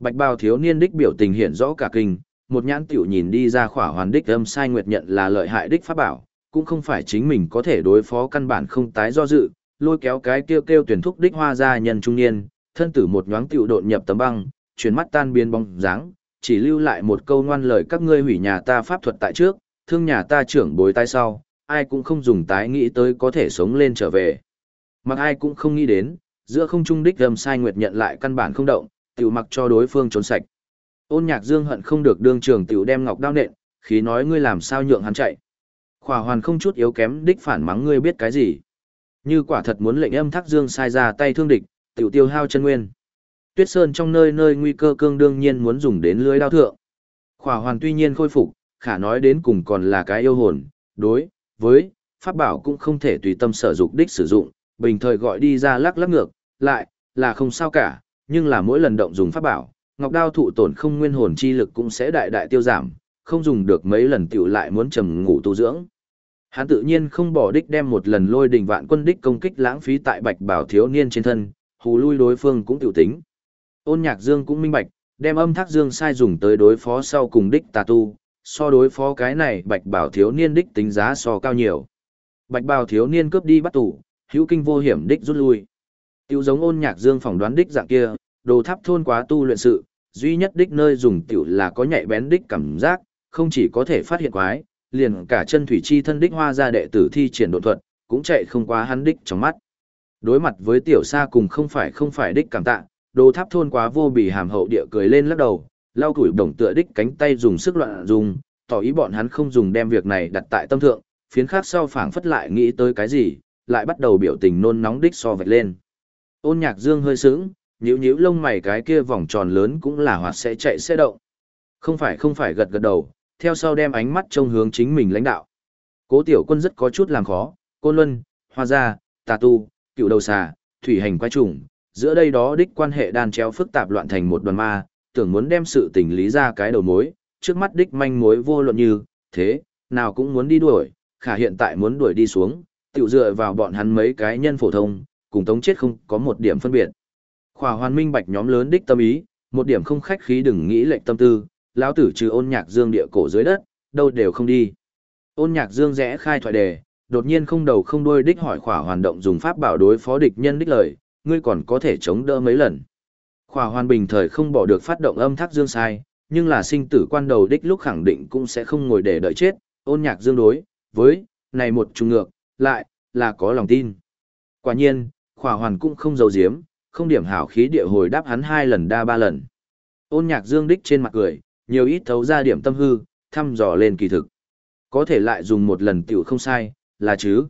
Bạch bào thiếu niên đích biểu tình hiện rõ cả kinh, một nhãn tiểu nhìn đi ra khỏa hoàn đích âm sai nguyệt nhận là lợi hại đích pháp bảo, cũng không phải chính mình có thể đối phó căn bản không tái do dự, lôi kéo cái kêu kêu tuyển thúc đích hoa gia nhân trung niên, thân tử một nhoáng tiểu độn nhập tấm băng, chuyển mắt tan biến bóng dáng, chỉ lưu lại một câu ngoan lời các ngươi hủy nhà ta pháp thuật tại trước, thương nhà ta trưởng bối tay sau, ai cũng không dùng tái nghĩ tới có thể sống lên trở về. Mặc ai cũng không nghĩ đến, giữa không trung đích gầm sai nguyệt nhận lại căn bản không động, tiểu mặc cho đối phương trốn sạch. Ôn nhạc dương hận không được đương trường tiểu đem ngọc đao nện, khí nói ngươi làm sao nhượng hắn chạy. Khỏa hoàn không chút yếu kém đích phản mắng ngươi biết cái gì. Như quả thật muốn lệnh âm thác dương sai ra tay thương địch, tiểu tiêu hao chân nguyên. Tuyết sơn trong nơi nơi nguy cơ cương đương nhiên muốn dùng đến lưới đao thượng. Khỏa hoàn tuy nhiên khôi phục, khả nói đến cùng còn là cái yêu hồn, đối, với, pháp bảo cũng không thể tùy tâm sở dục đích sử dụng, bình thời gọi đi ra lắc lắc ngược, lại, là không sao cả, nhưng là mỗi lần động dùng pháp bảo, ngọc đao thụ tổn không nguyên hồn chi lực cũng sẽ đại đại tiêu giảm, không dùng được mấy lần tiểu lại muốn trầm ngủ tu dưỡng. Hắn tự nhiên không bỏ đích đem một lần lôi đình vạn quân đích công kích lãng phí tại bạch bảo thiếu niên trên thân, hù lui đối phương cũng tiểu tính. Ôn nhạc dương cũng minh bạch, đem âm thác dương sai dùng tới đối phó sau cùng đích tà tu, so đối phó cái này bạch bảo thiếu niên đích tính giá so cao nhiều. Bạch bảo thiếu niên cướp đi bắt tủ, hữu kinh vô hiểm đích rút lui. Tiểu giống ôn nhạc dương phỏng đoán đích dạng kia, đồ tháp thôn quá tu luyện sự, duy nhất đích nơi dùng tiểu là có nhạy bén đích cảm giác, không chỉ có thể phát hiện quái, liền cả chân thủy chi thân đích hoa gia đệ tử thi triển độ thuật, cũng chạy không quá hắn đích trong mắt. Đối mặt với tiểu sa cùng không phải không phải đích cảm tạ, đồ tháp thôn quá vô bì hàm hậu địa cười lên lắc đầu, lau tuổi đồng tựa đích cánh tay dùng sức loạn dùng, tỏ ý bọn hắn không dùng đem việc này đặt tại tâm thượng, phiến khác sau phảng phất lại nghĩ tới cái gì, lại bắt đầu biểu tình nôn nóng đích so vạch lên. Ôn nhạc dương hơi sướng, nhíu nhíu lông mày cái kia vòng tròn lớn cũng là hoạt sẽ chạy sẽ động. Không phải không phải gật gật đầu, theo sau đem ánh mắt trông hướng chính mình lãnh đạo. Cố tiểu quân rất có chút làm khó, côn luân, hoa gia, tà tu, cựu đầu xà, thủy hành quái trùng, giữa đây đó đích quan hệ đan chéo phức tạp loạn thành một đoàn ma, tưởng muốn đem sự tình lý ra cái đầu mối, trước mắt đích manh mối vô luận như, thế, nào cũng muốn đi đuổi, khả hiện tại muốn đuổi đi xuống, tiểu dựa vào bọn hắn mấy cái nhân phổ thông, cùng tống chết không có một điểm phân biệt. Khỏa hoàn minh bạch nhóm lớn đích tâm ý, một điểm không khách khí đừng nghĩ lệnh tâm tư, lão tử trừ ôn nhạc dương địa cổ dưới đất, đâu đều không đi. Ôn nhạc dương rẽ khai thoại đề, đột nhiên không đầu không đuôi đích hỏi khỏa hoàn động dùng pháp bảo đối phó địch nhân đích lời, ngươi còn có thể chống đỡ mấy lần. Khỏa hoàn bình thời không bỏ được phát động âm thác dương sai, nhưng là sinh tử quan đầu đích lúc khẳng định cũng sẽ không ngồi để đợi chết, ôn nhạc dương đối, với, này một trùng ngược, lại, là có lòng tin. Quả nhiên, khỏa hoàn cũng không giấu giếm, không điểm hảo khí địa hồi đáp hắn hai lần đa ba lần. Ôn nhạc dương đích trên mặt cười, nhiều ít thấu ra điểm tâm hư, thăm dò lên kỳ thực. Có thể lại dùng một lần tiểu không sai, là chứ.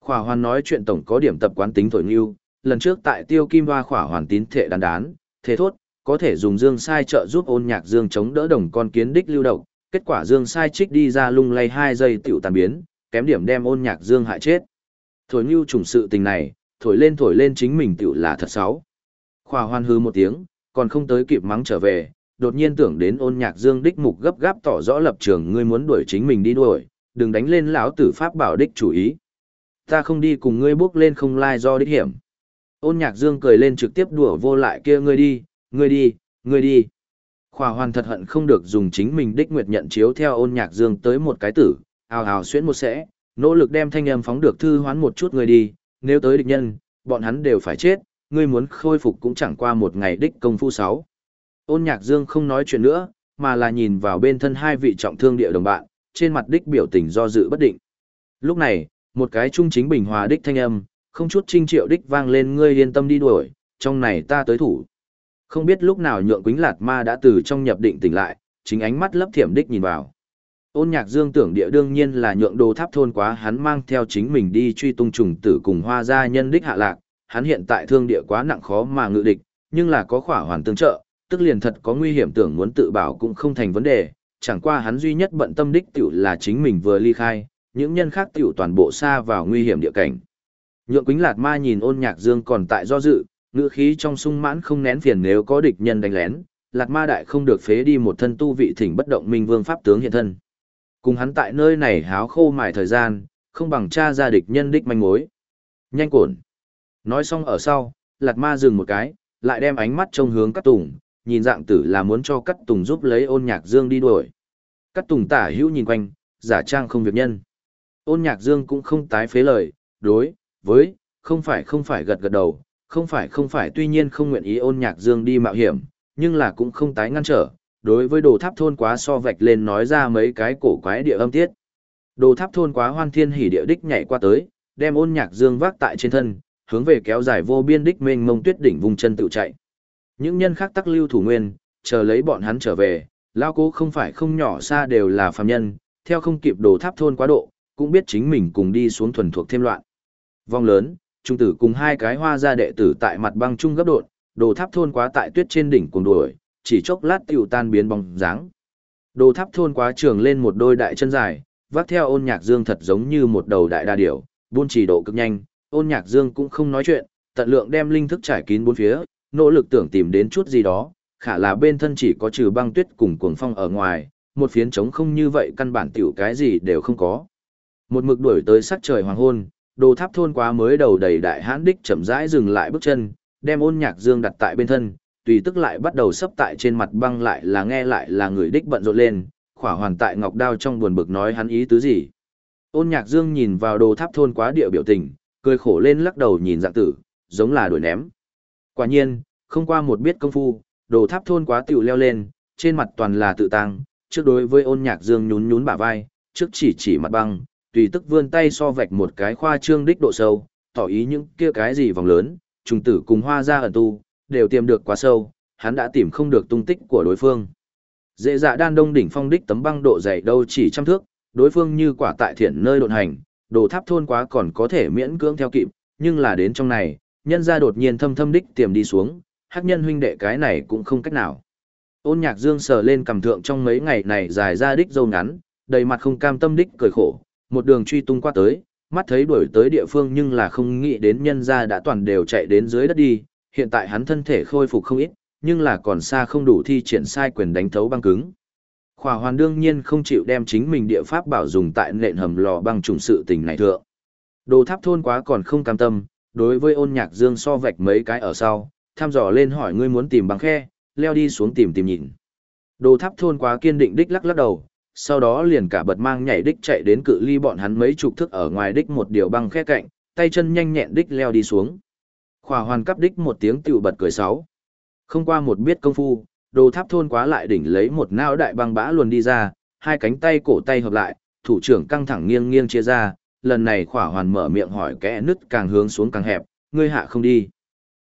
Khỏa hoàn nói chuyện tổng có điểm tập quán tính thổi nghiêu, lần trước tại tiêu kim hoa khỏa hoàn tín thể đán đán, thế thốt, có thể dùng dương sai trợ giúp ôn nhạc dương chống đỡ đồng con kiến đích lưu động, kết quả dương sai trích đi ra lung lay hai giây tiểu tàn biến, kém điểm đem ôn nhạc dương hại chết. Thổi như trùng sự tình này, thổi lên thổi lên chính mình tựu là thật xấu. Khoa Hoan hư một tiếng, còn không tới kịp mắng trở về, đột nhiên tưởng đến ôn nhạc dương đích mục gấp gáp tỏ rõ lập trường ngươi muốn đuổi chính mình đi đuổi, đừng đánh lên lão tử pháp bảo đích chủ ý. Ta không đi cùng ngươi bước lên không lai do đích hiểm. Ôn nhạc dương cười lên trực tiếp đùa vô lại kia ngươi đi, ngươi đi, ngươi đi. Khoa hoàn thật hận không được dùng chính mình đích nguyệt nhận chiếu theo ôn nhạc dương tới một cái tử, ào ào xuyến một sẽ, nỗ lực đem thanh âm phóng được thư hoán một chút người đi, nếu tới địch nhân, bọn hắn đều phải chết, ngươi muốn khôi phục cũng chẳng qua một ngày đích công phu sáu. Ôn nhạc dương không nói chuyện nữa, mà là nhìn vào bên thân hai vị trọng thương địa đồng bạn, trên mặt đích biểu tình do dự bất định. Lúc này, một cái trung chính bình hòa đích thanh âm, không chút trinh triệu đích vang lên ngươi yên tâm đi đuổi, trong này ta tới thủ. Không biết lúc nào nhượng quính lạt ma đã từ trong nhập định tỉnh lại, chính ánh mắt lấp thiểm đích nhìn vào. Ôn nhạc dương tưởng địa đương nhiên là nhượng đồ tháp thôn quá hắn mang theo chính mình đi truy tung trùng tử cùng hoa gia nhân đích hạ lạc, hắn hiện tại thương địa quá nặng khó mà ngự địch, nhưng là có khỏa hoàn tương trợ, tức liền thật có nguy hiểm tưởng muốn tự bảo cũng không thành vấn đề, chẳng qua hắn duy nhất bận tâm đích tiểu là chính mình vừa ly khai, những nhân khác tiểu toàn bộ xa vào nguy hiểm địa cảnh. Nhượng Quýnh Lạt Ma nhìn ôn nhạc dương còn tại do dự, ngữ khí trong sung mãn không nén phiền nếu có địch nhân đánh lén, lạt Ma Đại không được phế đi một thân tu vị thỉnh bất động minh vương pháp tướng hiện thân. Cùng hắn tại nơi này háo khô mài thời gian, không bằng cha ra địch nhân đích manh mối. Nhanh cổn. Nói xong ở sau, lạt Ma dừng một cái, lại đem ánh mắt trông hướng Cát Tùng, nhìn dạng tử là muốn cho Cát Tùng giúp lấy ôn nhạc dương đi đuổi. Cát Tùng tả hữu nhìn quanh, giả trang không việc nhân. Ôn nhạc dương cũng không tái phế lời, đối, với, không phải không phải gật gật đầu, không phải không phải tuy nhiên không nguyện ý ôn nhạc dương đi mạo hiểm, nhưng là cũng không tái ngăn trở, đối với đồ tháp thôn quá so vạch lên nói ra mấy cái cổ quái địa âm tiết. Đồ tháp thôn quá hoan thiên hỉ địa đích nhảy qua tới, đem ôn nhạc dương vác tại trên thân, hướng về kéo dài vô biên đích mênh mông tuyết đỉnh vùng chân tự chạy. Những nhân khác tắc lưu thủ nguyên, chờ lấy bọn hắn trở về, lao cố không phải không nhỏ xa đều là phàm nhân, theo không kịp đồ tháp thôn quá độ, cũng biết chính mình cùng đi xuống thuần thuộc thêm loạn. vong lớn, trung tử cùng hai cái hoa gia đệ tử tại mặt băng trung gấp đột, đồ tháp thôn quá tại tuyết trên đỉnh cùng đuổi, chỉ chốc lát tiểu tan biến bóng dáng. Đồ tháp thôn quá trường lên một đôi đại chân dài, vác theo ôn nhạc dương thật giống như một đầu đại đa điểu, buôn chỉ độ cực nhanh, ôn nhạc dương cũng không nói chuyện, tận lượng đem linh thức trải kín bốn phía, nỗ lực tưởng tìm đến chút gì đó, khả là bên thân chỉ có trừ băng tuyết cùng cuồng phong ở ngoài, một phiến trống không như vậy căn bản tiểu cái gì đều không có. Một mực đuổi tới sắc trời hoàng hôn, đồ tháp thôn quá mới đầu đầy đại hãn đích chậm rãi dừng lại bước chân, đem ôn nhạc dương đặt tại bên thân, tùy tức lại bắt đầu sấp tại trên mặt băng lại là nghe lại là người đích bận rộn lên, khỏa hoàn tại ngọc đao trong buồn bực nói hắn ý tứ gì. Ôn nhạc dương nhìn vào đồ tháp thôn quá địa biểu tình, cười khổ lên lắc đầu nhìn dạng tử, giống là đuổi ném. Quả nhiên, không qua một biết công phu, đồ tháp thôn quá tiểu leo lên, trên mặt toàn là tự tăng, trước đối với ôn nhạc dương nhún nhún bả vai, trước chỉ chỉ mặt băng, tùy tức vươn tay so vạch một cái khoa trương đích độ sâu, tỏ ý những kia cái gì vòng lớn, trùng tử cùng hoa ra ẩn tu, đều tìm được quá sâu, hắn đã tìm không được tung tích của đối phương. Dễ dạ đan đông đỉnh phong đích tấm băng độ dày đâu chỉ trăm thước, đối phương như quả tại thiện nơi độn hành, đồ tháp thôn quá còn có thể miễn cưỡng theo kịp, nhưng là đến trong này, nhân ra đột nhiên thâm thâm đích tiềm đi xuống, hắc nhân huynh đệ cái này cũng không cách nào. Ôn nhạc dương sờ lên cầm thượng trong mấy ngày này dài ra đích dâu ngắn, đầy mặt không cam tâm đích cười khổ, một đường truy tung qua tới, mắt thấy đuổi tới địa phương nhưng là không nghĩ đến nhân ra đã toàn đều chạy đến dưới đất đi, hiện tại hắn thân thể khôi phục không ít, nhưng là còn xa không đủ thi triển sai quyền đánh thấu băng cứng. Khỏa hoàn đương nhiên không chịu đem chính mình địa pháp bảo dùng tại nện hầm lò băng trùng sự tình này thượng. Đồ tháp thôn quá còn không cam tâm, đối với ôn nhạc dương so vạch mấy cái ở sau, tham dò lên hỏi ngươi muốn tìm băng khe, leo đi xuống tìm tìm nhìn. Đồ tháp thôn quá kiên định đích lắc lắc đầu, sau đó liền cả bật mang nhảy đích chạy đến cự ly bọn hắn mấy chục thước ở ngoài đích một điều băng khe cạnh, tay chân nhanh nhẹn đích leo đi xuống. Khỏa hoàn cắp đích một tiếng tiểu bật cười sáu. Không qua một biết công phu, đồ tháp thôn quá lại đỉnh lấy một nao đại băng bã luôn đi ra, hai cánh tay cổ tay hợp lại, thủ trưởng căng thẳng nghiêng nghiêng chia ra, lần này khỏa hoàn mở miệng hỏi kẽ nứt càng hướng xuống càng hẹp, ngươi hạ không đi.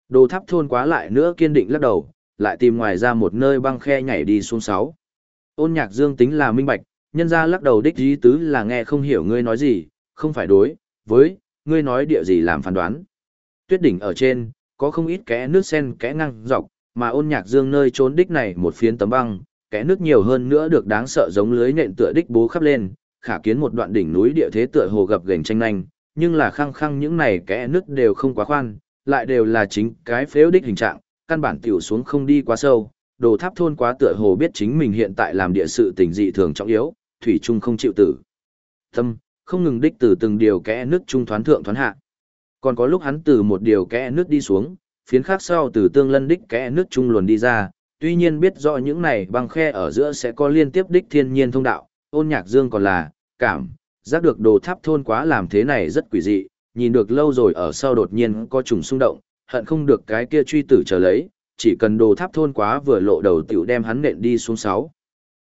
Đồ tháp thôn quá lại nữa kiên định lắc đầu, lại tìm ngoài ra một nơi băng khe nhảy đi xuống sáu. Ôn nhạc dương tính là minh bạch, nhân ra lắc đầu đích dí tứ là nghe không hiểu ngươi nói gì, không phải đối, với, ngươi nói địa gì làm phán đoán. Tuyết đỉnh ở trên, có không ít kẽ nước sen kẽ ngang dọc, mà ôn nhạc dương nơi trốn đích này một phiến tấm băng, kẽ nước nhiều hơn nữa được đáng sợ giống lưới nện tựa đích bố khắp lên, khả kiến một đoạn đỉnh núi địa thế tựa hồ gập gành tranh nhanh, nhưng là khăng khăng những này kẽ nước đều không quá khoan, lại đều là chính cái phếu đích hình trạng, căn bản tiểu xuống không đi quá sâu, đồ tháp thôn quá tựa hồ biết chính mình hiện tại làm địa sự tình dị thường trọng yếu, thủy trung không chịu tử. Tâm, không ngừng đích từ từng điều kẽ nước trung thoán thượng thoán hạ. Còn có lúc hắn từ một điều kẽ nước đi xuống, phiến khác sau từ tương lân đích kẽ nước trung luồn đi ra, tuy nhiên biết rõ những này băng khe ở giữa sẽ có liên tiếp đích thiên nhiên thông đạo, ôn nhạc dương còn là, cảm, giác được đồ tháp thôn quá làm thế này rất quỷ dị, nhìn được lâu rồi ở sau đột nhiên có trùng xung động, hận không được cái kia truy tử trở lấy, chỉ cần đồ tháp thôn quá vừa lộ đầu tiểu đem hắn nện đi xuống sáu.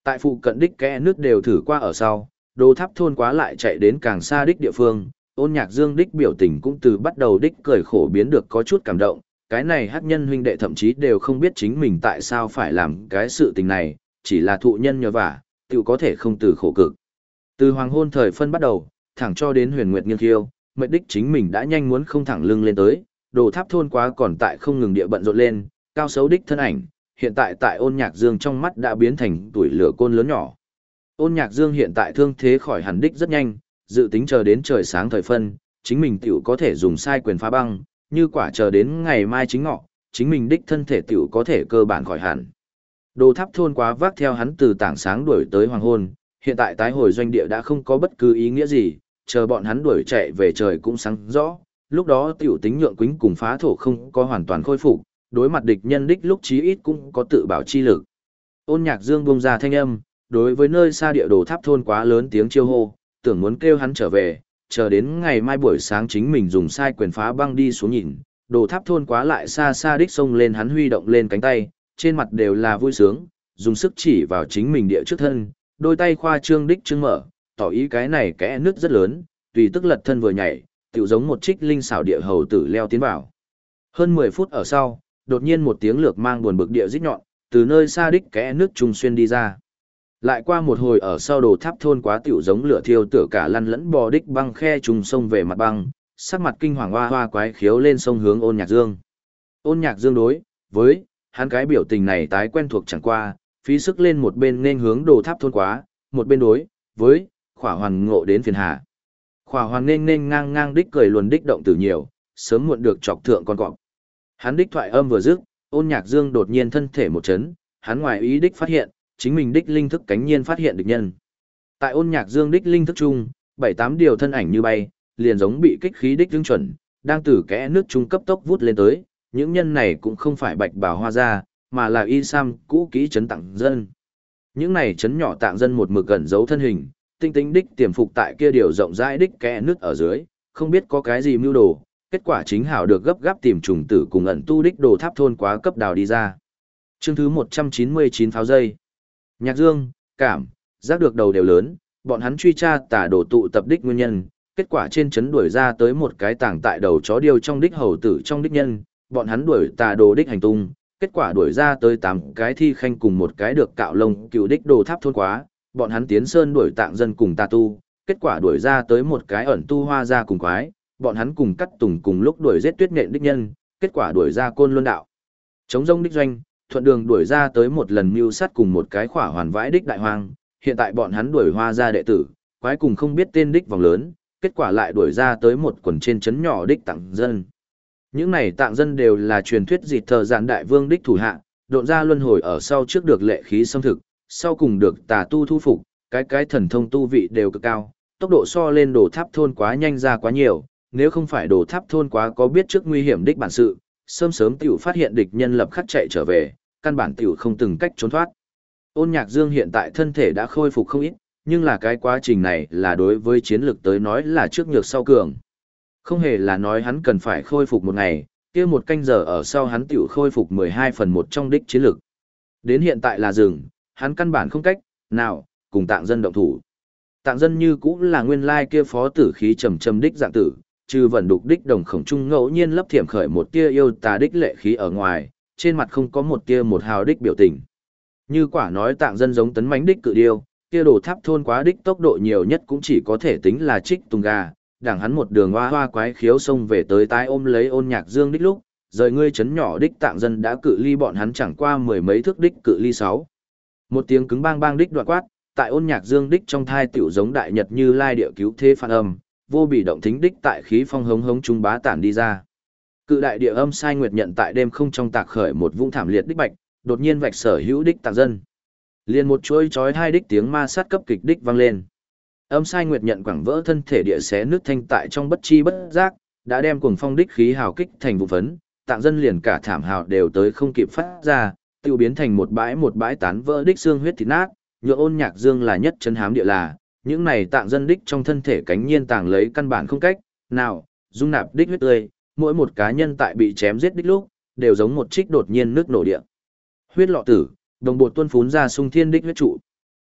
Tại phụ cận đích kẽ nước đều thử qua ở sau, đồ tháp thôn quá lại chạy đến càng xa đích địa phương, ôn nhạc dương đích biểu tình cũng từ bắt đầu đích cười khổ biến được có chút cảm động, cái này hát nhân huynh đệ thậm chí đều không biết chính mình tại sao phải làm cái sự tình này, chỉ là thụ nhân nhờ vả, tiểu có thể không từ khổ cực. Từ hoàng hôn thời phân bắt đầu, thẳng cho đến huyền nguyệt nghiêng khiêu, mệnh đích chính mình đã nhanh muốn không thẳng lưng lên tới, đồ tháp thôn quá còn tại không ngừng địa bận rộn lên, cao xấu đích thân ảnh, hiện tại tại ôn nhạc dương trong mắt đã biến thành tuổi lửa côn lớn nhỏ. Ôn nhạc dương hiện tại thương thế khỏi hẳn đích rất nhanh, dự tính chờ đến trời sáng thời phân, chính mình tiểu có thể dùng sai quyền phá băng, như quả chờ đến ngày mai chính ngọ, chính mình đích thân thể tiểu có thể cơ bản khỏi hẳn. Đồ tháp thôn quá vác theo hắn từ tảng sáng đuổi tới hoàng hôn, hiện tại tái hồi doanh địa đã không có bất cứ ý nghĩa gì, chờ bọn hắn đuổi chạy về trời cũng sáng rõ, lúc đó tiểu tính nhượng quính cùng phá thổ không có hoàn toàn khôi phục, đối mặt địch nhân đích lúc chí ít cũng có tự bảo chi lực. Ôn nhạc dương bông ra thanh âm, đối với nơi xa địa đồ tháp thôn quá lớn tiếng chiêu hô, tưởng muốn kêu hắn trở về, chờ đến ngày mai buổi sáng chính mình dùng sai quyền phá băng đi xuống nhìn, đồ tháp thôn quá lại xa xa đích sông lên hắn huy động lên cánh tay, trên mặt đều là vui sướng, dùng sức chỉ vào chính mình địa trước thân, đôi tay khoa trương đích trưng mở, tỏ ý cái này kẽ nước rất lớn, tùy tức lật thân vừa nhảy, tiểu giống một trích linh xảo địa hầu tử leo tiến vào. Hơn 10 phút ở sau, đột nhiên một tiếng lược mang buồn bực địa rít nhọn, từ nơi xa đích kẽ nước trùng xuyên đi ra. Lại qua một hồi ở sau đồ tháp thôn quá tiểu giống lửa thiêu tựa cả lăn lẫn bò đích băng khe trùng sông về mặt băng, sắc mặt kinh hoàng hoa hoa quái khiếu lên sông hướng ôn nhạc dương. Ôn nhạc dương đối, với, hắn cái biểu tình này tái quen thuộc chẳng qua, phí sức lên một bên nên hướng đồ tháp thôn quá, một bên đối, với, khỏa hoàn ngộ đến phiền hà. Khỏa hoàn nên nên ngang ngang đích cười luồn đích động từ nhiều, sớm muộn được chọc thượng con cọp. Hắn đích thoại âm vừa dứt, ôn nhạc dương đột nhiên thân thể một chấn, hắn ngoài ý đích phát hiện, chính mình đích linh thức cánh nhiên phát hiện địch nhân. Tại ôn nhạc dương đích linh thức chung, bảy tám điều thân ảnh như bay, liền giống bị kích khí đích đứng chuẩn, đang từ kẽ nước trung cấp tốc vút lên tới, những nhân này cũng không phải bạch bào hoa ra, mà là y sam cũ kỹ chấn tặng dân. Những này chấn nhỏ tạng dân một mực gần giấu thân hình, tinh tinh đích tiềm phục tại kia điều rộng rãi đích kẽ nước ở dưới, không biết có cái gì mưu đồ, kết quả chính hảo được gấp gáp tìm trùng tử cùng ẩn tu đích đồ tháp thôn quá cấp đào đi ra. Chương thứ 199 pháo dây. Nhạc Dương, cảm, giác được đầu đều lớn, bọn hắn truy tra tả đồ tụ tập đích nguyên nhân, kết quả trên chấn đuổi ra tới một cái tảng tại đầu chó điêu trong đích hầu tử trong đích nhân, bọn hắn đuổi tà đồ đích hành tung, kết quả đuổi ra tới tám cái thi khanh cùng một cái được cạo lông cựu đích đồ tháp thôn quá, bọn hắn tiến sơn đuổi tạng dân cùng tà tu, kết quả đuổi ra tới một cái ẩn tu hoa ra cùng quái, bọn hắn cùng cắt tùng cùng lúc đuổi giết tuyết nện đích nhân, kết quả đuổi ra côn luân đạo. Chống rông đích doanh, thuận đường đuổi ra tới một lần mưu sát cùng một cái khỏa hoàn vãi đích đại hoang, hiện tại bọn hắn đuổi hoa ra đệ tử, quái cùng không biết tên đích vòng lớn, kết quả lại đuổi ra tới một quần trên chấn nhỏ đích tặng dân. Những này tạng dân đều là truyền thuyết dịt thờ giản đại vương đích thủ hạ, độn ra luân hồi ở sau trước được lệ khí xâm thực, sau cùng được tà tu thu phục, cái cái thần thông tu vị đều cực cao, tốc độ so lên đồ tháp thôn quá nhanh ra quá nhiều, nếu không phải đồ tháp thôn quá có biết trước nguy hiểm đích bản sự, sớm sớm tiểu phát hiện địch nhân lập khắc chạy trở về, căn bản tiểu không từng cách trốn thoát. Ôn nhạc dương hiện tại thân thể đã khôi phục không ít, nhưng là cái quá trình này là đối với chiến lược tới nói là trước nhược sau cường. Không hề là nói hắn cần phải khôi phục một ngày, kia một canh giờ ở sau hắn tiểu khôi phục 12 phần một trong đích chiến lược. Đến hiện tại là dừng, hắn căn bản không cách, nào, cùng tạng dân động thủ. Tạng dân như cũng là nguyên lai kia phó tử khí trầm trầm đích dạng tử, trừ vận đục đích đồng khổng trung ngẫu nhiên lấp thiểm khởi một tia yêu tà đích lệ khí ở ngoài, trên mặt không có một tia một hào đích biểu tình. Như quả nói tạng dân giống tấn mánh đích cự điêu, kia đồ tháp thôn quá đích tốc độ nhiều nhất cũng chỉ có thể tính là trích tung gà, đảng hắn một đường hoa hoa quái khiếu xông về tới tái ôm lấy ôn nhạc dương đích lúc, rời ngươi chấn nhỏ đích tạng dân đã cự ly bọn hắn chẳng qua mười mấy thước đích cự ly sáu. Một tiếng cứng bang bang đích đoạn quát, tại ôn nhạc dương đích trong thai tiểu giống đại nhật như lai địa cứu thế phản âm, vô bị động thính đích tại khí phong hống hống trung bá tản đi ra. Cự đại địa âm sai nguyệt nhận tại đêm không trong tạc khởi một vũng thảm liệt đích bạch, đột nhiên vạch sở hữu đích tạc dân. Liền một chuỗi chói hai đích tiếng ma sát cấp kịch đích vang lên. Âm sai nguyệt nhận quẳng vỡ thân thể địa xé nước thanh tại trong bất chi bất giác, đã đem cuồng phong đích khí hào kích thành vụ phấn, tạng dân liền cả thảm hào đều tới không kịp phát ra, tiêu biến thành một bãi một bãi tán vỡ đích xương huyết thịt nát, nhựa ôn nhạc dương là nhất chân hám địa là, những này tạng dân đích trong thân thể cánh nhiên tàng lấy căn bản không cách, nào, dung nạp đích huyết tươi, mỗi một cá nhân tại bị chém giết đích lúc, đều giống một trích đột nhiên nước nổ địa. Huyết lọ tử, đồng bột tuôn phún ra sung thiên đích huyết trụ.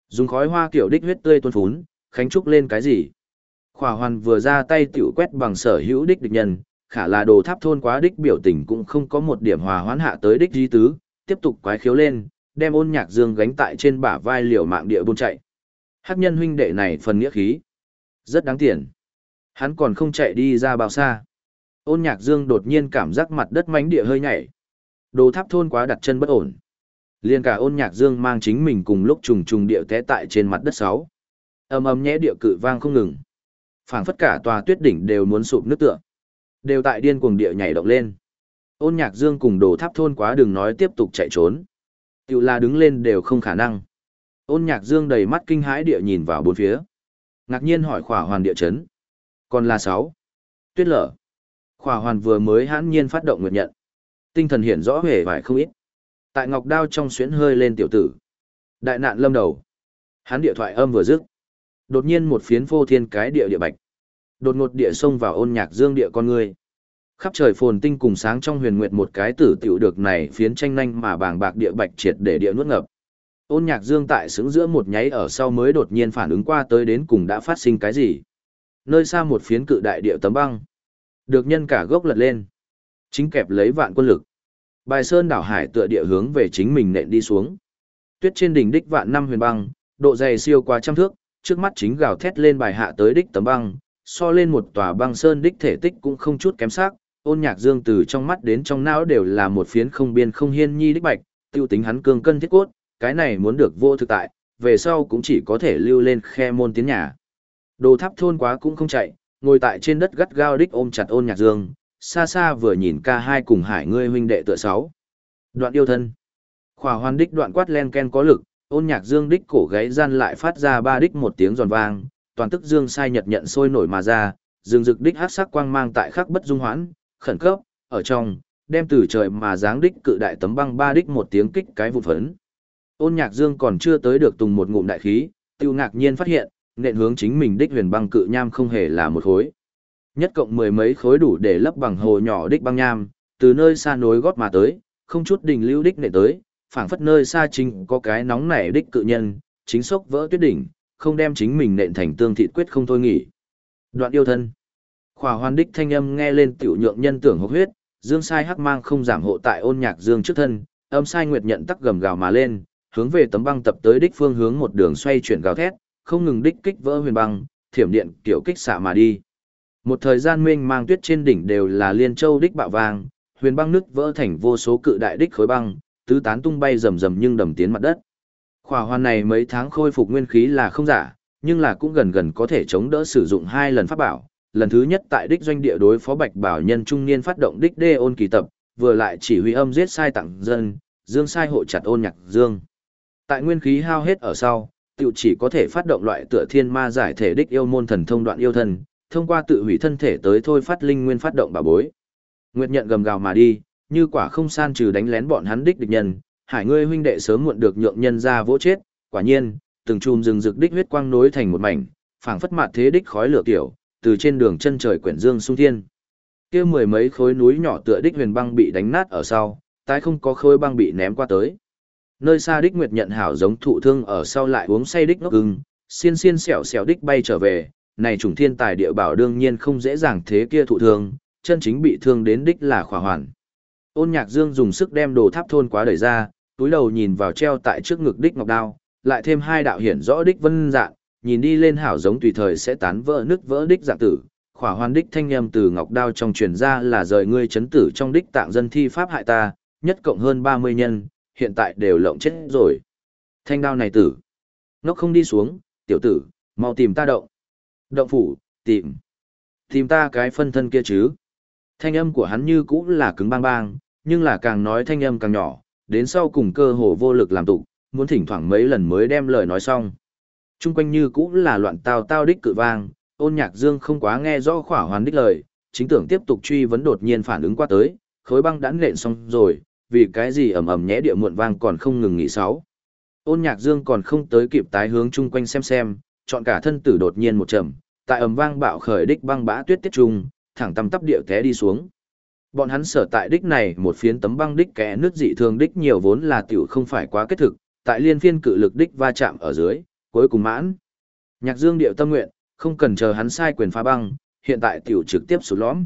Dùng khói hoa kiểu đích huyết tươi tuôn phún, khánh trúc lên cái gì? Khỏa hoàn vừa ra tay tiểu quét bằng sở hữu đích địch nhân, khả là đồ tháp thôn quá đích biểu tình cũng không có một điểm hòa hoãn hạ tới đích di tứ, tiếp tục quái khiếu lên, đem ôn nhạc dương gánh tại trên bả vai liều mạng địa buôn chạy. Hắc nhân huynh đệ này phần nghĩa khí. Rất đáng tiền. Hắn còn không chạy đi ra bao xa. Ôn nhạc dương đột nhiên cảm giác mặt đất mánh địa hơi nhảy. Đồ tháp thôn quá đặt chân bất ổn. Liên cả ôn nhạc dương mang chính mình cùng lúc trùng trùng địa té tại trên mặt đất sáu. âm âm nhẽ địa cự vang không ngừng. phảng phất cả tòa tuyết đỉnh đều muốn sụp nước tựa. Đều tại điên cuồng địa nhảy động lên. Ôn nhạc dương cùng đồ tháp thôn quá đừng nói tiếp tục chạy trốn. Tiểu là đứng lên đều không khả năng. Ôn nhạc dương đầy mắt kinh hãi địa nhìn vào bốn phía. Ngạc nhiên hỏi khỏa hoàn địa chấn. Còn là sáu. Tuyết lở. Khỏa hoàn vừa mới hãn nhiên phát động nguyện nhận. Tinh thần hiện rõ hề vải không ít. Tại ngọc đao trong xuyến hơi lên tiểu tử. Đại nạn lâm đầu. Hắn địa thoại âm vừa dứt. Đột nhiên một phiến phô thiên cái địa địa bạch. Đột ngột địa sông vào ôn nhạc dương địa con người. Khắp trời phồn tinh cùng sáng trong huyền nguyệt một cái tử tiểu được này phiến tranh nhanh mà bàng bạc địa bạch triệt để địa nuốt ngập. Ôn nhạc dương tại xứng giữa một nháy ở sau mới đột nhiên phản ứng qua tới đến cùng đã phát sinh cái gì. Nơi xa một phiến cự đại địa tấm băng. Được nhân cả gốc lật lên. Chính kẹp lấy vạn quân lực. Bài sơn đảo hải tựa địa hướng về chính mình nện đi xuống. Tuyết trên đỉnh đích vạn năm huyền băng, độ dày siêu qua trăm thước, trước mắt chính gào thét lên bài hạ tới đích tấm băng, so lên một tòa băng sơn đích thể tích cũng không chút kém sắc, ôn nhạc dương từ trong mắt đến trong não đều là một phiến không biên không hiên nhi đích bạch, tiêu tính hắn cương cân thiết cốt, cái này muốn được vô thực tại, về sau cũng chỉ có thể lưu lên khe môn tiến nhà. Đồ tháp thôn quá cũng không chạy, ngồi tại trên đất gắt gao đích ôm chặt ôn nhạc dương, xa xa vừa nhìn ca hai cùng hải ngươi huynh đệ tựa sáu. Đoạn yêu thân. Khỏa hoàn đích đoạn quát len ken có lực, ôn nhạc dương đích cổ gáy gian lại phát ra ba đích một tiếng giòn vang, toàn tức dương sai nhật nhận sôi nổi mà ra, dương dực đích hát sắc quang mang tại khắc bất dung hoãn, khẩn cấp, ở trong, đem từ trời mà dáng đích cự đại tấm băng ba đích một tiếng kích cái vụ phấn. Ôn nhạc dương còn chưa tới được tùng một ngụm đại khí, tiêu ngạc nhiên phát hiện, nện hướng chính mình đích huyền băng cự nham không hề là một khối. Nhất cộng mười mấy khối đủ để lấp bằng hồ nhỏ đích băng nham, từ nơi xa nối gót mà tới, không chút đình lưu đích nện tới, phảng phất nơi xa chính có cái nóng nảy đích cự nhân, chính sốc vỡ tuyết đỉnh, không đem chính mình nện thành tương thịt quyết không thôi nghỉ. Đoạn yêu thân. Khỏa hoàn đích thanh âm nghe lên tiểu nhượng nhân tưởng hốc huyết, dương sai hắc mang không giảm hộ tại ôn nhạc dương trước thân, âm sai nguyệt nhận tắc gầm gào mà lên, hướng về tấm băng tập tới đích phương hướng một đường xoay chuyển gào thét, không ngừng đích kích vỡ huyền băng, thiểm điện kiểu kích xạ mà đi. Một thời gian mênh mang tuyết trên đỉnh đều là liên châu đích bạo vàng, huyền băng nứt vỡ thành vô số cự đại đích khối băng, tứ tán tung bay rầm rầm nhưng đầm tiến mặt đất. Khỏa hoàn này mấy tháng khôi phục nguyên khí là không giả, nhưng là cũng gần gần có thể chống đỡ sử dụng hai lần pháp bảo. Lần thứ nhất tại đích doanh địa đối phó bạch bảo nhân trung niên phát động đích đê ôn kỳ tập, vừa lại chỉ huy âm giết sai tặng dân, dương sai hộ chặt ôn nhạc dương. Tại nguyên khí hao hết ở sau, tiểu chỉ có thể phát động loại tựa thiên ma giải thể đích yêu môn thần thông đoạn yêu thân, thông qua tự hủy thân thể tới thôi phát linh nguyên phát động bà bối. Nguyệt nhận gầm gào mà đi, như quả không san trừ đánh lén bọn hắn đích địch nhân, hải ngươi huynh đệ sớm muộn được nhượng nhân ra vỗ chết, quả nhiên, từng chùm rừng rực đích huyết quang nối thành một mảnh, phảng phất mạt thế đích khói lửa tiểu, từ trên đường chân trời quyển dương sung thiên. Kia mười mấy khối núi nhỏ tựa đích huyền băng bị đánh nát ở sau, tái không có khối băng bị ném qua tới. Nơi xa đích nguyệt nhận hảo giống thụ thương ở sau lại uống say đích ngốc ưng, xiên xiên xẻo xẻo đích bay trở về, này chủng thiên tài địa bảo đương nhiên không dễ dàng thế kia thụ thương, chân chính bị thương đến đích là khỏa hoàn. Ôn nhạc dương dùng sức đem đồ tháp thôn quá đẩy ra, túi đầu nhìn vào treo tại trước ngực đích ngọc đao, lại thêm hai đạo hiển rõ đích vân dạng, nhìn đi lên hảo giống tùy thời sẽ tán vỡ nứt vỡ đích dạng tử. Khỏa hoàn đích thanh âm từ ngọc đao trong truyền ra là rời ngươi chấn tử trong đích tạng dân thi pháp hại ta, nhất cộng hơn 30 nhân, hiện tại đều lộng chết rồi. Thanh đao này tử. Nó không đi xuống, tiểu tử, mau tìm ta động. Động phủ, tìm. Tìm ta cái phân thân kia chứ. Thanh âm của hắn như cũ là cứng bang bang, nhưng là càng nói thanh âm càng nhỏ, đến sau cùng cơ hồ vô lực làm tụ, muốn thỉnh thoảng mấy lần mới đem lời nói xong. Trung quanh như cũ là loạn tao tao đích cự vang, ôn nhạc dương không quá nghe rõ khỏa hoàn đích lời, chính tưởng tiếp tục truy vấn đột nhiên phản ứng qua tới, khối băng đã nện xong rồi, vì cái gì ầm ầm nhẽ địa muộn vang còn không ngừng nghỉ sáu. Ôn nhạc dương còn không tới kịp tái hướng chung quanh xem xem, chọn cả thân tử đột nhiên một trầm, tại ầm vang bạo khởi đích băng bã tuyết tiết trung, thẳng tầm tắp địa té đi xuống. Bọn hắn sở tại đích này một phiến tấm băng đích kẽ nước dị thường đích nhiều vốn là tiểu không phải quá kết thực, tại liên phiên cự lực đích va chạm ở dưới, cuối cùng mãn. Nhạc Dương điệu tâm nguyện, không cần chờ hắn sai quyền phá băng, hiện tại tiểu trực tiếp sụt lõm.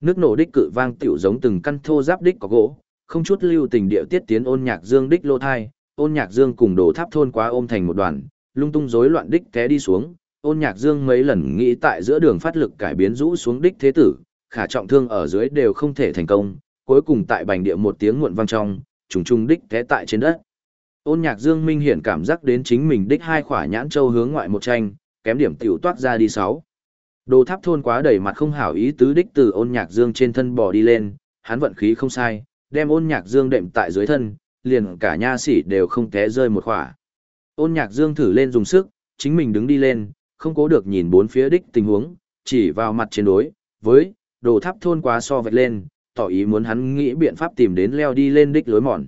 Nước nổ đích cự vang tiểu giống từng căn thô giáp đích có gỗ, không chút lưu tình điệu tiết tiến ôn Nhạc Dương đích lô thai, ôn Nhạc Dương cùng đổ tháp thôn quá ôm thành một đoàn, lung tung rối loạn đích té đi xuống, ôn nhạc dương mấy lần nghĩ tại giữa đường phát lực cải biến rũ xuống đích thế tử, khả trọng thương ở dưới đều không thể thành công, cuối cùng tại bành địa một tiếng muộn vang trong, trùng trùng đích té tại trên đất. Ôn nhạc dương minh hiển cảm giác đến chính mình đích hai khỏa nhãn châu hướng ngoại một tranh, kém điểm tiểu toát ra đi sáu. Đồ tháp thôn quá đầy mặt không hảo ý tứ đích từ ôn nhạc dương trên thân bò đi lên, hắn vận khí không sai, đem ôn nhạc dương đệm tại dưới thân, liền cả nha sĩ đều không té rơi một khỏa. Ôn nhạc dương thử lên dùng sức, chính mình đứng đi lên, không cố được nhìn bốn phía đích tình huống, chỉ vào mặt chiến đối, với, đồ tháp thôn quá so vạch lên, tỏ ý muốn hắn nghĩ biện pháp tìm đến leo đi lên đích lối mòn.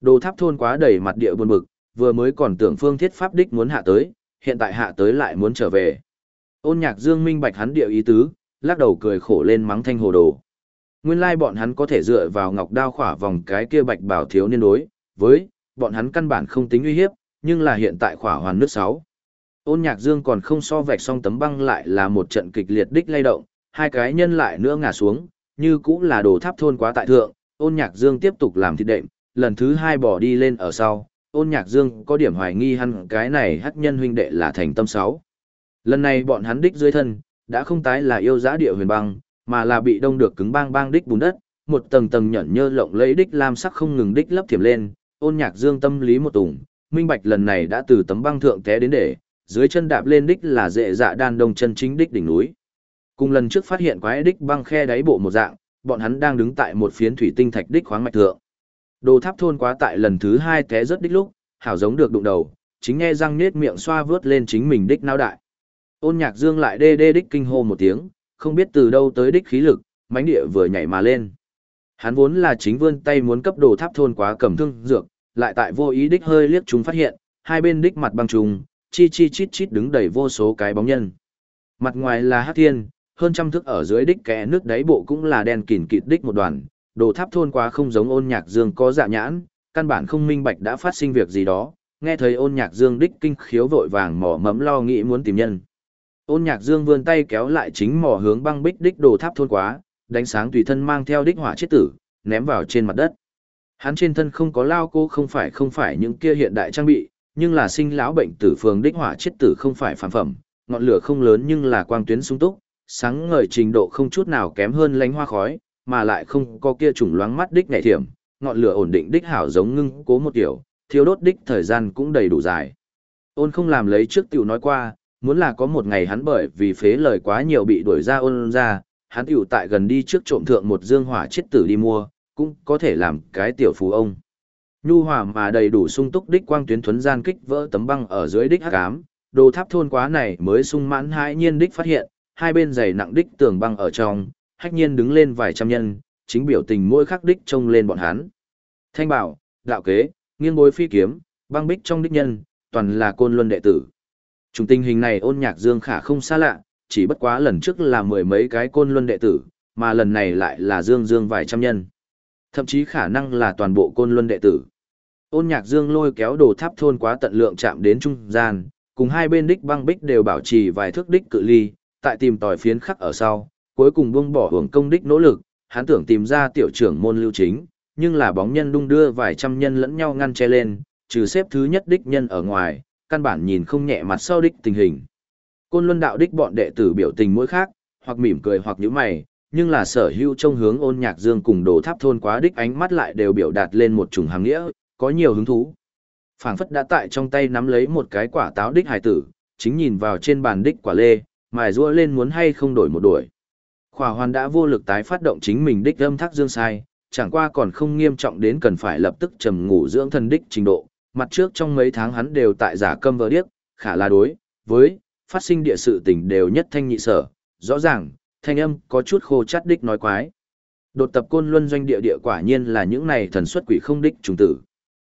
Đồ tháp thôn quá đầy mặt địa buồn bực, vừa mới còn tưởng phương thiết pháp đích muốn hạ tới, hiện tại hạ tới lại muốn trở về. Ôn nhạc dương minh bạch hắn địa ý tứ, lắc đầu cười khổ lên mắng thanh hồ đồ. Nguyên lai bọn hắn có thể dựa vào ngọc đao khỏa vòng cái kia bạch bảo thiếu niên đối, với, bọn hắn căn bản không tính uy hiếp, nhưng là hiện tại khỏa hoàn nước sáu. Ôn nhạc dương còn không so vạch xong tấm băng lại là một trận kịch liệt đích lay động, hai cái nhân lại nữa ngả xuống, như cũng là đồ tháp thôn quá tại thượng, ôn nhạc dương tiếp tục làm thịt đệm, lần thứ hai bỏ đi lên ở sau, ôn nhạc dương có điểm hoài nghi hắn cái này hắc nhân huynh đệ là thành tâm sáu. Lần này bọn hắn đích dưới thân, đã không tái là yêu giá địa huyền băng, mà là bị đông được cứng bang bang đích bùn đất, một tầng tầng nhẫn nhơ lộng lấy đích lam sắc không ngừng đích lấp thiểm lên, ôn nhạc dương tâm lý một tùng, minh bạch lần này đã từ tấm băng thượng té đến để, dưới chân đạp lên đích là dễ dạ đan đông chân chính đích đỉnh núi. Cùng lần trước phát hiện quái đích băng khe đáy bộ một dạng, bọn hắn đang đứng tại một phiến thủy tinh thạch đích khoáng mạch thượng. Đồ tháp thôn quá tại lần thứ hai té rất đích lúc, hảo giống được đụng đầu, chính nghe răng nết miệng xoa vướt lên chính mình đích nao đại. Ôn nhạc dương lại đê đê đích kinh hô một tiếng, không biết từ đâu tới đích khí lực, mánh địa vừa nhảy mà lên. Hắn vốn là chính vươn tay muốn cấp đồ tháp thôn quá cầm thương dược, lại tại vô ý đích hơi liếc chúng phát hiện, hai bên đích mặt băng trùng, chi chi chít chít đứng đầy vô số cái bóng nhân. Mặt ngoài là hắc thiên, hơn trăm thước ở dưới đích kẽ nước đáy bộ cũng là đen kỉn kịt đích một đoàn, đồ tháp thôn quá không giống ôn nhạc dương có dạ nhãn, căn bản không minh bạch đã phát sinh việc gì đó, nghe thấy ôn nhạc dương đích kinh khiếu vội vàng mỏ mẫm lo nghĩ muốn tìm nhân. Ôn nhạc dương vươn tay kéo lại chính mỏ hướng băng bích đích đồ tháp thôn quá, đánh sáng tùy thân mang theo đích hỏa chết tử, ném vào trên mặt đất. Hắn trên thân không có lao cô không phải không phải những kia hiện đại trang bị, nhưng là sinh lão bệnh tử phường đích hỏa chết tử không phải phản phẩm, ngọn lửa không lớn nhưng là quang tuyến sung túc, sáng ngời trình độ không chút nào kém hơn lánh hoa khói, mà lại không có kia trùng loáng mắt đích nhẹ thiểm, ngọn lửa ổn định đích hảo giống ngưng cố một tiểu thiếu đốt đích thời gian cũng đầy đủ dài. Ôn không làm lấy trước tiểu nói qua, muốn là có một ngày hắn bởi vì phế lời quá nhiều bị đuổi ra ôn ra, hắn tiểu tại gần đi trước trộm thượng một dương hỏa chết tử đi mua, cũng có thể làm cái tiểu phú ông. Nhu hòa mà đầy đủ sung túc đích quang tuyến thuấn gian kích vỡ tấm băng ở dưới đích hắc ám, đồ tháp thôn quá này mới sung mãn hãi nhiên đích phát hiện, hai bên dày nặng đích tường băng ở trong, hách nhiên đứng lên vài trăm nhân, chính biểu tình mỗi khắc đích trông lên bọn hắn. Thanh bảo, đạo kế, nghiêng bối phi kiếm, băng bích trong đích nhân, toàn là côn luân đệ tử. Trùng tình hình này ôn nhạc dương khả không xa lạ, chỉ bất quá lần trước là mười mấy cái côn luân đệ tử, mà lần này lại là dương dương vài trăm nhân. Thậm chí khả năng là toàn bộ côn luân đệ tử. Ôn nhạc dương lôi kéo đồ tháp thôn quá tận lượng chạm đến trung gian, cùng hai bên đích băng bích đều bảo trì vài thước đích cự ly, tại tìm tòi phiến khắc ở sau, cuối cùng buông bỏ hưởng công đích nỗ lực, hắn tưởng tìm ra tiểu trưởng môn lưu chính, nhưng là bóng nhân đung đưa vài trăm nhân lẫn nhau ngăn che lên, trừ xếp thứ nhất đích nhân ở ngoài, căn bản nhìn không nhẹ mặt sau đích tình hình. Côn Luân đạo đích bọn đệ tử biểu tình mỗi khác, hoặc mỉm cười hoặc nhíu mày, nhưng là sở hữu trong hướng ôn nhạc dương cùng đồ tháp thôn quá đích ánh mắt lại đều biểu đạt lên một chủng hàng nghĩa, có nhiều hứng thú. Phảng phất đã tại trong tay nắm lấy một cái quả táo đích hài tử, chính nhìn vào trên bàn đích quả lê, mài rua lên muốn hay không đổi một đổi. Khỏa hoàn đã vô lực tái phát động chính mình đích âm thác dương sai, chẳng qua còn không nghiêm trọng đến cần phải lập tức trầm ngủ dưỡng thần đích trình độ. Mặt trước trong mấy tháng hắn đều tại giả câm vỡ điếc, khả là đối, với, phát sinh địa sự tình đều nhất thanh nhị sở, rõ ràng, thanh âm có chút khô chát đích nói quái. Đột tập côn luân doanh địa địa quả nhiên là những này thần xuất quỷ không đích trùng tử.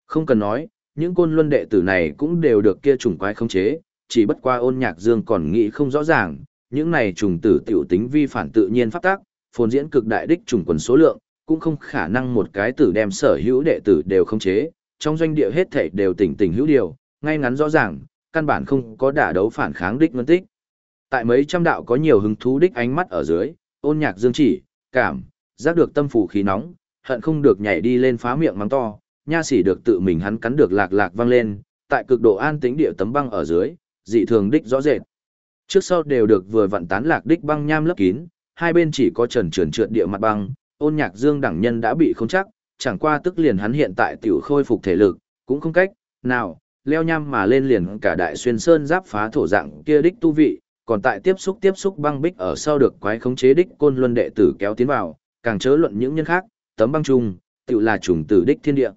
Không cần nói, những côn luân đệ tử này cũng đều được kia trùng quái không chế, chỉ bất qua ôn nhạc dương còn nghĩ không rõ ràng, những này trùng tử tiểu tính vi phản tự nhiên pháp tác, phồn diễn cực đại đích trùng quần số lượng, cũng không khả năng một cái tử đem sở hữu đệ tử đều không chế, trong doanh địa hết thảy đều tỉnh tỉnh hữu điều, ngay ngắn rõ ràng, căn bản không có đả đấu phản kháng đích ngân tích. Tại mấy trăm đạo có nhiều hứng thú đích ánh mắt ở dưới, ôn nhạc dương chỉ, cảm, giác được tâm phủ khí nóng, hận không được nhảy đi lên phá miệng mắng to, nha sĩ được tự mình hắn cắn được lạc lạc vang lên, tại cực độ an tĩnh địa tấm băng ở dưới, dị thường đích rõ rệt. Trước sau đều được vừa vặn tán lạc đích băng nham lấp kín, hai bên chỉ có trần trườn trượt địa mặt băng, ôn nhạc dương đẳng nhân đã bị không chắc, chẳng qua tức liền hắn hiện tại tiểu khôi phục thể lực, cũng không cách, nào, leo nham mà lên liền cả đại xuyên sơn giáp phá thổ dạng kia đích tu vị, còn tại tiếp xúc tiếp xúc băng bích ở sau được quái khống chế đích côn luân đệ tử kéo tiến vào, càng chớ luận những nhân khác, tấm băng trùng, tiểu là trùng tử đích thiên địa.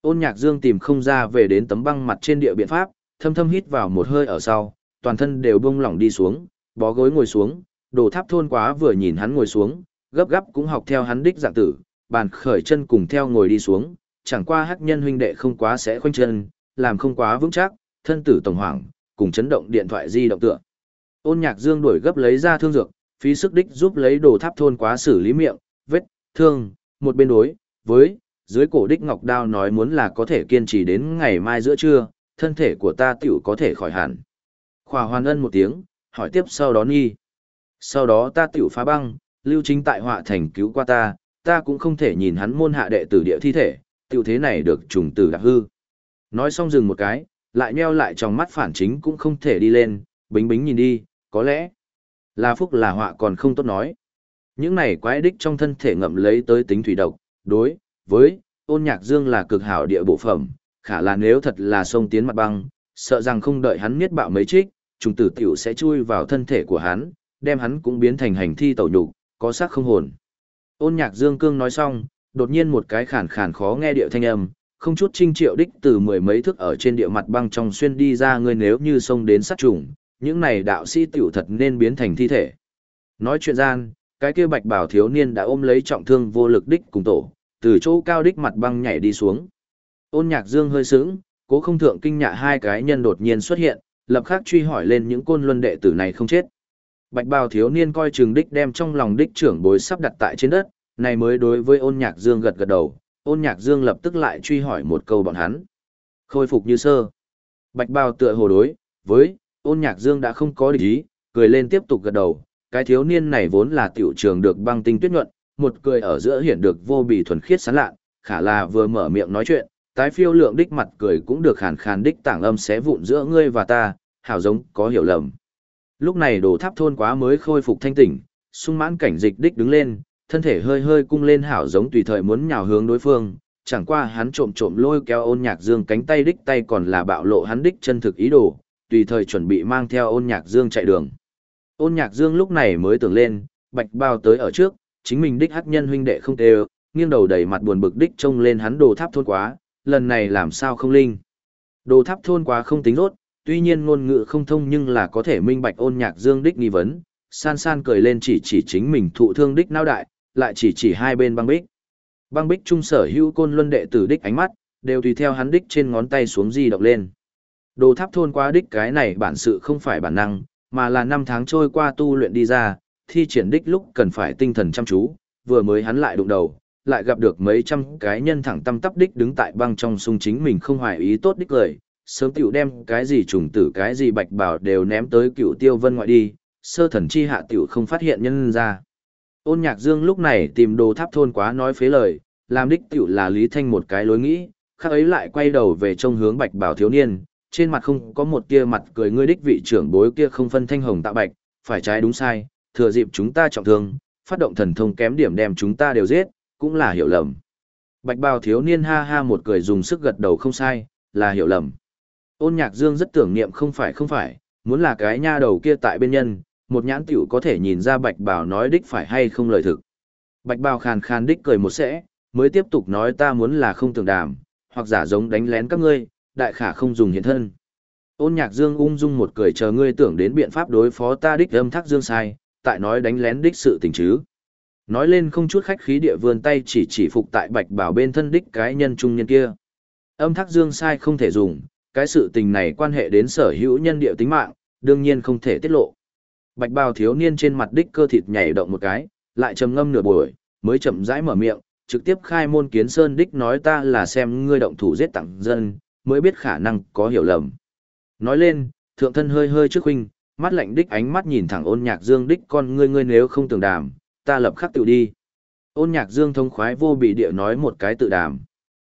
Ôn nhạc dương tìm không ra về đến tấm băng mặt trên địa biện pháp, thâm thâm hít vào một hơi ở sau, toàn thân đều bông lỏng đi xuống, bó gối ngồi xuống, đồ tháp thôn quá vừa nhìn hắn ngồi xuống, gấp gấp cũng học theo hắn đích dạng tử, bàn khởi chân cùng theo ngồi đi xuống, chẳng qua hắc nhân huynh đệ không quá sẽ khoanh chân, làm không quá vững chắc, thân tử tổng hoảng, cùng chấn động điện thoại di động tựa. Ôn nhạc dương đuổi gấp lấy ra thương dược, phí sức đích giúp lấy đồ tháp thôn quá xử lý miệng, vết, thương, một bên đối, với, dưới cổ đích ngọc đao nói muốn là có thể kiên trì đến ngày mai giữa trưa, thân thể của ta tiểu có thể khỏi hẳn. Khỏa hoàn ân một tiếng, hỏi tiếp sau đó nghi. Sau đó ta tiểu phá băng, lưu chính tại họa thành cứu qua ta, ta cũng không thể nhìn hắn môn hạ đệ tử địa thi thể, tiểu thế này được trùng tử đặc hư. Nói xong dừng một cái, lại nheo lại trong mắt phản chính cũng không thể đi lên, bính bính nhìn đi, có lẽ là phúc là họa còn không tốt nói. Những này quái đích trong thân thể ngậm lấy tới tính thủy độc, đối với ôn nhạc dương là cực hảo địa bộ phẩm, khả là nếu thật là sông tiến mặt băng, sợ rằng không đợi hắn miết bạo mấy trích, trùng tử tiểu sẽ chui vào thân thể của hắn, đem hắn cũng biến thành hành thi tẩu nhục, có xác không hồn. Ôn nhạc dương cương nói xong, đột nhiên một cái khản khàn khó nghe điệu thanh âm, không chút trinh triệu đích từ mười mấy thước ở trên địa mặt băng trong xuyên đi ra ngươi nếu như sông đến sát trùng, những này đạo sĩ tiểu thật nên biến thành thi thể. Nói chuyện gian, cái kia bạch bảo thiếu niên đã ôm lấy trọng thương vô lực đích cùng tổ, từ chỗ cao đích mặt băng nhảy đi xuống. Ôn nhạc dương hơi sướng, cố không thượng kinh nhạ hai cái nhân đột nhiên xuất hiện, lập khắc truy hỏi lên những côn luân đệ tử này không chết. Bạch bào thiếu niên coi trường đích đem trong lòng đích trưởng bối sắp đặt tại trên đất, này mới đối với ôn nhạc dương gật gật đầu, ôn nhạc dương lập tức lại truy hỏi một câu bọn hắn. Khôi phục như sơ. Bạch bào tựa hồ đối, với, ôn nhạc dương đã không có địch ý, cười lên tiếp tục gật đầu, cái thiếu niên này vốn là tiểu trường được băng tinh tuyết nhuận, một cười ở giữa hiện được vô bì thuần khiết sán lạ, khả là vừa mở miệng nói chuyện, tái phiêu lượng đích mặt cười cũng được khàn khàn đích tảng âm xé vụn giữa ngươi và ta, hảo giống có hiểu lầm. Lúc này đồ tháp thôn quá mới khôi phục thanh tỉnh, sung mãn cảnh dịch đích đứng lên, thân thể hơi hơi cung lên hảo giống tùy thời muốn nhào hướng đối phương, chẳng qua hắn trộm trộm lôi kéo ôn nhạc dương cánh tay đích tay còn là bạo lộ hắn đích chân thực ý đồ, tùy thời chuẩn bị mang theo ôn nhạc dương chạy đường. Ôn nhạc dương lúc này mới tưởng lên, bạch bao tới ở trước, chính mình đích hắc nhân huynh đệ không tê nghiêng đầu đầy mặt buồn bực đích trông lên hắn đồ tháp thôn quá, lần này làm sao không linh. Đồ tháp thôn quá không tính rốt, tuy nhiên ngôn ngữ không thông nhưng là có thể minh bạch ôn nhạc dương đích nghi vấn, san san cười lên chỉ chỉ chính mình thụ thương đích nao đại, lại chỉ chỉ hai bên băng bích. Băng bích trung sở hữu côn luân đệ tử đích ánh mắt, đều tùy theo hắn đích trên ngón tay xuống di động lên. Đồ tháp thôn quá đích cái này bản sự không phải bản năng, mà là năm tháng trôi qua tu luyện đi ra, thi triển đích lúc cần phải tinh thần chăm chú, vừa mới hắn lại đụng đầu, lại gặp được mấy trăm cái nhân thẳng tâm tắp đích đứng tại băng trong sung chính mình không hoài ý tốt đích lời, sớm tiểu đem cái gì trùng tử cái gì bạch bảo đều ném tới cựu tiêu vân ngoại đi, sơ thần chi hạ tiểu không phát hiện nhân ra. Ôn nhạc dương lúc này tìm đồ tháp thôn quá nói phế lời, làm đích tiểu là lý thanh một cái lối nghĩ, khác ấy lại quay đầu về trông hướng bạch bảo thiếu niên, trên mặt không có một tia mặt cười ngươi đích vị trưởng bối kia không phân thanh hồng tạ bạch, phải trái đúng sai, thừa dịp chúng ta trọng thương, phát động thần thông kém điểm đem chúng ta đều giết, cũng là hiểu lầm. Bạch bào thiếu niên ha ha một cười dùng sức gật đầu không sai, là hiểu lầm. Ôn nhạc dương rất tưởng niệm không phải không phải, muốn là cái nha đầu kia tại bên nhân, một nhãn tiểu có thể nhìn ra bạch bào nói đích phải hay không lời thực. Bạch bào khàn khàn đích cười một sẽ, mới tiếp tục nói ta muốn là không tưởng đàm, hoặc giả giống đánh lén các ngươi, đại khả không dùng hiện thân. Ôn nhạc dương ung dung một cười chờ ngươi tưởng đến biện pháp đối phó ta đích âm thác dương sai, tại nói đánh lén đích sự tình chứ. Nói lên không chút khách khí địa vươn tay chỉ chỉ phục tại bạch bảo bên thân đích cái nhân trung nhân kia. Âm thác dương sai không thể dùng, cái sự tình này quan hệ đến sở hữu nhân địa tính mạng, đương nhiên không thể tiết lộ. Bạch bào thiếu niên trên mặt đích cơ thịt nhảy động một cái, lại trầm ngâm nửa buổi, mới chậm rãi mở miệng, trực tiếp khai môn kiến sơn đích nói ta là xem ngươi động thủ giết tặng dân, mới biết khả năng có hiểu lầm. Nói lên, thượng thân hơi hơi trước huynh, mắt lạnh đích ánh mắt nhìn thẳng ôn nhạc dương đích con ngươi ngươi nếu không tưởng đàm, ta lập khắc tự đi. Ôn nhạc dương thông khoái vô bị địa nói một cái tự đàm.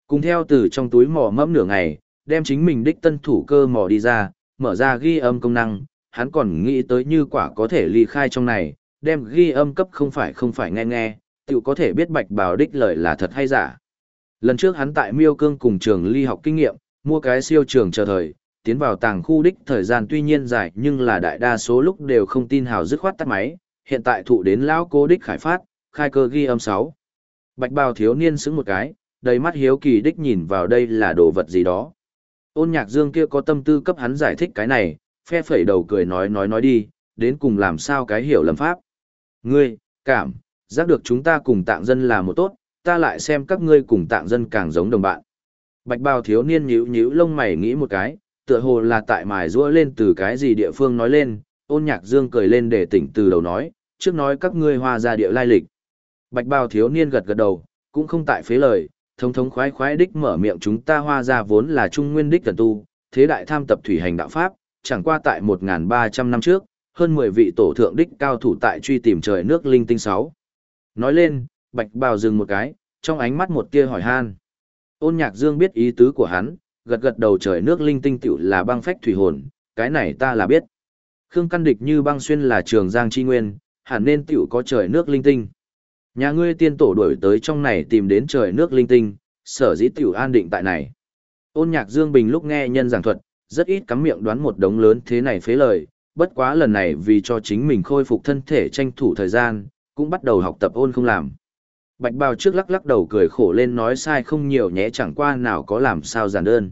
Cùng theo từ trong túi mò mẫm nửa ngày, đem chính mình đích tân thủ cơ mò đi ra, mở ra ghi âm công năng, hắn còn nghĩ tới như quả có thể ly khai trong này, đem ghi âm cấp không phải không phải nghe nghe, tự có thể biết bạch bào đích lời là thật hay giả. Lần trước hắn tại miêu cương cùng trường ly học kinh nghiệm, mua cái siêu trường chờ thời, tiến vào tàng khu đích thời gian tuy nhiên dài nhưng là đại đa số lúc đều không tin hào dứt khoát tắt máy, hiện tại thụ đến lão cố đích khải phát, khai cơ ghi âm 6. Bạch bào thiếu niên xứng một cái, đầy mắt hiếu kỳ đích nhìn vào đây là đồ vật gì đó. Ôn nhạc dương kia có tâm tư cấp hắn giải thích cái này, phe phẩy đầu cười nói nói nói đi, đến cùng làm sao cái hiểu lầm pháp. Ngươi, cảm, giác được chúng ta cùng tạng dân là một tốt, ta lại xem các ngươi cùng tạng dân càng giống đồng bạn. Bạch bào thiếu niên nhíu nhíu lông mày nghĩ một cái, tựa hồ là tại mài rũa lên từ cái gì địa phương nói lên, ôn nhạc dương cười lên để tỉnh từ đầu nói, trước nói các ngươi hoa ra địa lai lịch. Bạch bào thiếu niên gật gật đầu, cũng không tại phế lời, thống thống khoái khoái đích mở miệng chúng ta hoa ra vốn là trung nguyên đích cần tu, thế đại tham tập thủy hành đạo pháp, chẳng qua tại 1.300 năm trước, hơn 10 vị tổ thượng đích cao thủ tại truy tìm trời nước linh tinh 6. Nói lên, bạch bào dừng một cái, trong ánh mắt một tia hỏi han. Ôn nhạc dương biết ý tứ của hắn, gật gật đầu trời nước linh tinh tiểu là băng phách thủy hồn, cái này ta là biết. Khương căn địch như băng xuyên là trường giang chi nguyên, hẳn nên tiểu có trời nước linh tinh. Nhà ngươi tiên tổ đuổi tới trong này tìm đến trời nước linh tinh, sở dĩ tiểu an định tại này. Ôn nhạc Dương Bình lúc nghe nhân giảng thuật, rất ít cắm miệng đoán một đống lớn thế này phế lời, bất quá lần này vì cho chính mình khôi phục thân thể tranh thủ thời gian, cũng bắt đầu học tập ôn không làm. Bạch bào trước lắc lắc đầu cười khổ lên nói sai không nhiều nhé chẳng qua nào có làm sao giản đơn.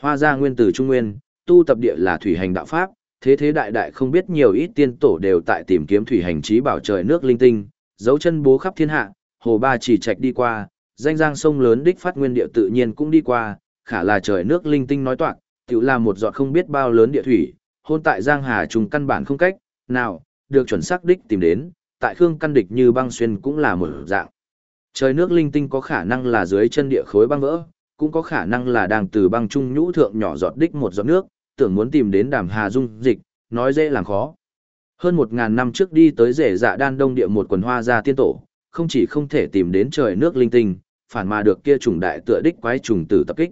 Hoa gia nguyên tử trung nguyên, tu tập địa là thủy hành đạo pháp, thế thế đại đại không biết nhiều ít tiên tổ đều tại tìm kiếm thủy hành trí bảo trời nước linh tinh, dấu chân bố khắp thiên hạ, hồ ba chỉ trạch đi qua, danh giang sông lớn đích phát nguyên địa tự nhiên cũng đi qua, khả là trời nước linh tinh nói toạc, tự là một giọt không biết bao lớn địa thủy, hôn tại giang hà trùng căn bản không cách, nào, được chuẩn xác đích tìm đến, tại khương căn địch như băng xuyên cũng là một dạng. Trời nước linh tinh có khả năng là dưới chân địa khối băng vỡ, cũng có khả năng là đang từ băng trung nhũ thượng nhỏ giọt đích một giọt nước, tưởng muốn tìm đến đàm hà dung dịch, nói dễ làm khó. Hơn một ngàn năm trước đi tới rể dạ đan đông địa một quần hoa gia tiên tổ, không chỉ không thể tìm đến trời nước linh tinh, phản mà được kia trùng đại tựa đích quái trùng tử tập kích.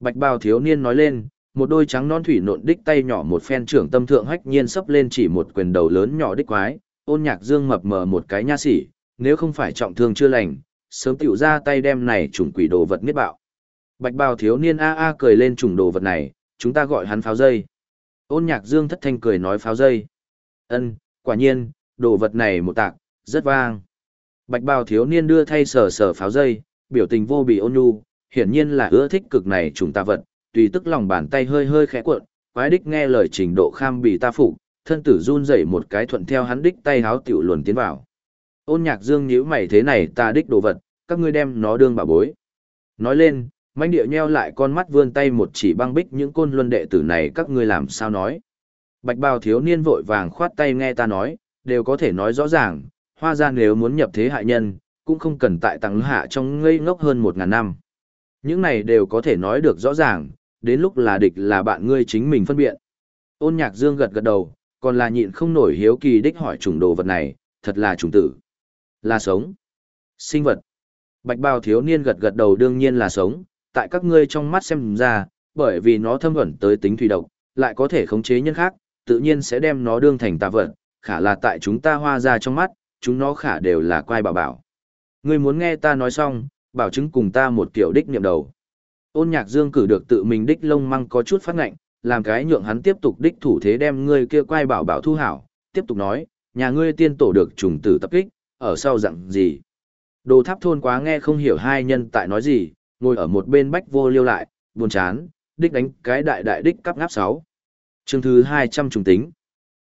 Bạch bào thiếu niên nói lên, một đôi trắng non thủy nộn đích tay nhỏ một phen trưởng tâm thượng hách nhiên sấp lên chỉ một quyền đầu lớn nhỏ đích quái, ôn nhạc dương mập mờ một cái nha sỉ, nếu không phải trọng thương chưa lành, sớm tiểu ra tay đem này trùng quỷ đồ vật miết bạo. Bạch bào thiếu niên a a cười lên trùng đồ vật này, chúng ta gọi hắn pháo dây. Ôn nhạc dương thất thanh cười nói pháo dây. Ân, quả nhiên, đồ vật này một tạc, rất vang. Bạch bào thiếu niên đưa thay sờ sờ pháo dây, biểu tình vô bị ôn nhu, hiển nhiên là ưa thích cực này trùng ta vật, tùy tức lòng bàn tay hơi hơi khẽ cuộn, quái đích nghe lời trình độ kham bị ta phụ, thân tử run rẩy một cái thuận theo hắn đích tay háo tiểu luồn tiến vào. Ôn nhạc dương nhíu mày thế này ta đích đồ vật, các ngươi đem nó đương bà bối. Nói lên, manh địa nheo lại con mắt vươn tay một chỉ băng bích những côn luân đệ tử này các ngươi làm sao nói. Bạch bào thiếu niên vội vàng khoát tay nghe ta nói, đều có thể nói rõ ràng, hoa ra nếu muốn nhập thế hại nhân, cũng không cần tại tăng hạ trong ngây ngốc hơn một ngàn năm. Những này đều có thể nói được rõ ràng, đến lúc là địch là bạn ngươi chính mình phân biện. Ôn nhạc dương gật gật đầu, còn là nhịn không nổi hiếu kỳ đích hỏi chủng đồ vật này, thật là chủng tử. Là sống. Sinh vật. Bạch bào thiếu niên gật gật đầu đương nhiên là sống, tại các ngươi trong mắt xem ra, bởi vì nó thâm ẩn tới tính thủy độc, lại có thể khống chế nhân khác, tự nhiên sẽ đem nó đương thành tà vật, khả là tại chúng ta hoa ra trong mắt, chúng nó khả đều là quai bảo bảo. Ngươi muốn nghe ta nói xong, bảo chứng cùng ta một kiểu đích niệm đầu. Ôn nhạc dương cử được tự mình đích lông măng có chút phát ngạnh, làm cái nhượng hắn tiếp tục đích thủ thế đem ngươi kia quay bảo bảo thu hảo, tiếp tục nói, nhà ngươi tiên tổ được trùng tử tập kích, ở sau dặn gì. Đồ tháp thôn quá nghe không hiểu hai nhân tại nói gì, ngồi ở một bên bách vô liêu lại, buồn chán, đích đánh cái đại đại đích cắp ngáp sáu. Chương thứ 200 trùng tính.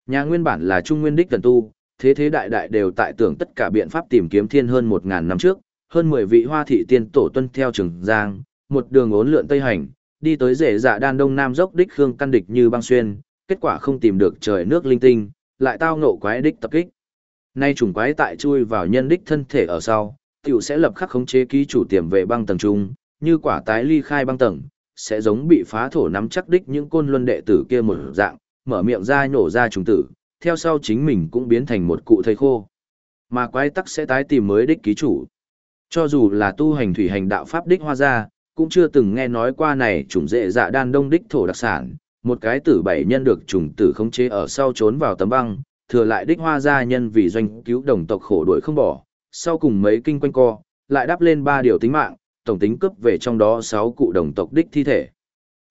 Nhà nguyên bản là trung nguyên đích thần tu, thế thế đại đại đều tại tưởng tất cả biện pháp tìm kiếm thiên hơn 1.000 năm trước, hơn 10 vị hoa thị tiên tổ tuân theo trường giang, một đường ốn lượn tây hành, đi tới rể dạ đan đông nam dốc đích khương căn địch như băng xuyên, kết quả không tìm được trời nước linh tinh, lại tao ngộ quái đích tập kích. Nay trùng quái tại chui vào nhân đích thân thể ở sau, tiểu sẽ lập khắc khống chế ký chủ tiềm về băng tầng trung, như quả tái ly khai băng tầng, sẽ giống bị phá thổ nắm chắc đích những côn luân đệ tử kia một dạng, mở miệng ra nhổ ra trùng tử, theo sau chính mình cũng biến thành một cụ thây khô. Mà quái tắc sẽ tái tìm mới đích ký chủ. Cho dù là tu hành thủy hành đạo pháp đích hoa gia, cũng chưa từng nghe nói qua này trùng dễ dạ đan đông đích thổ đặc sản, một cái tử bảy nhân được trùng tử khống chế ở sau trốn vào tấm băng, thừa lại đích hoa gia nhân vì doanh cứu đồng tộc khổ đuổi không bỏ, sau cùng mấy kinh quanh co, lại đáp lên ba điều tính mạng, tổng tính cướp về trong đó sáu cụ đồng tộc đích thi thể.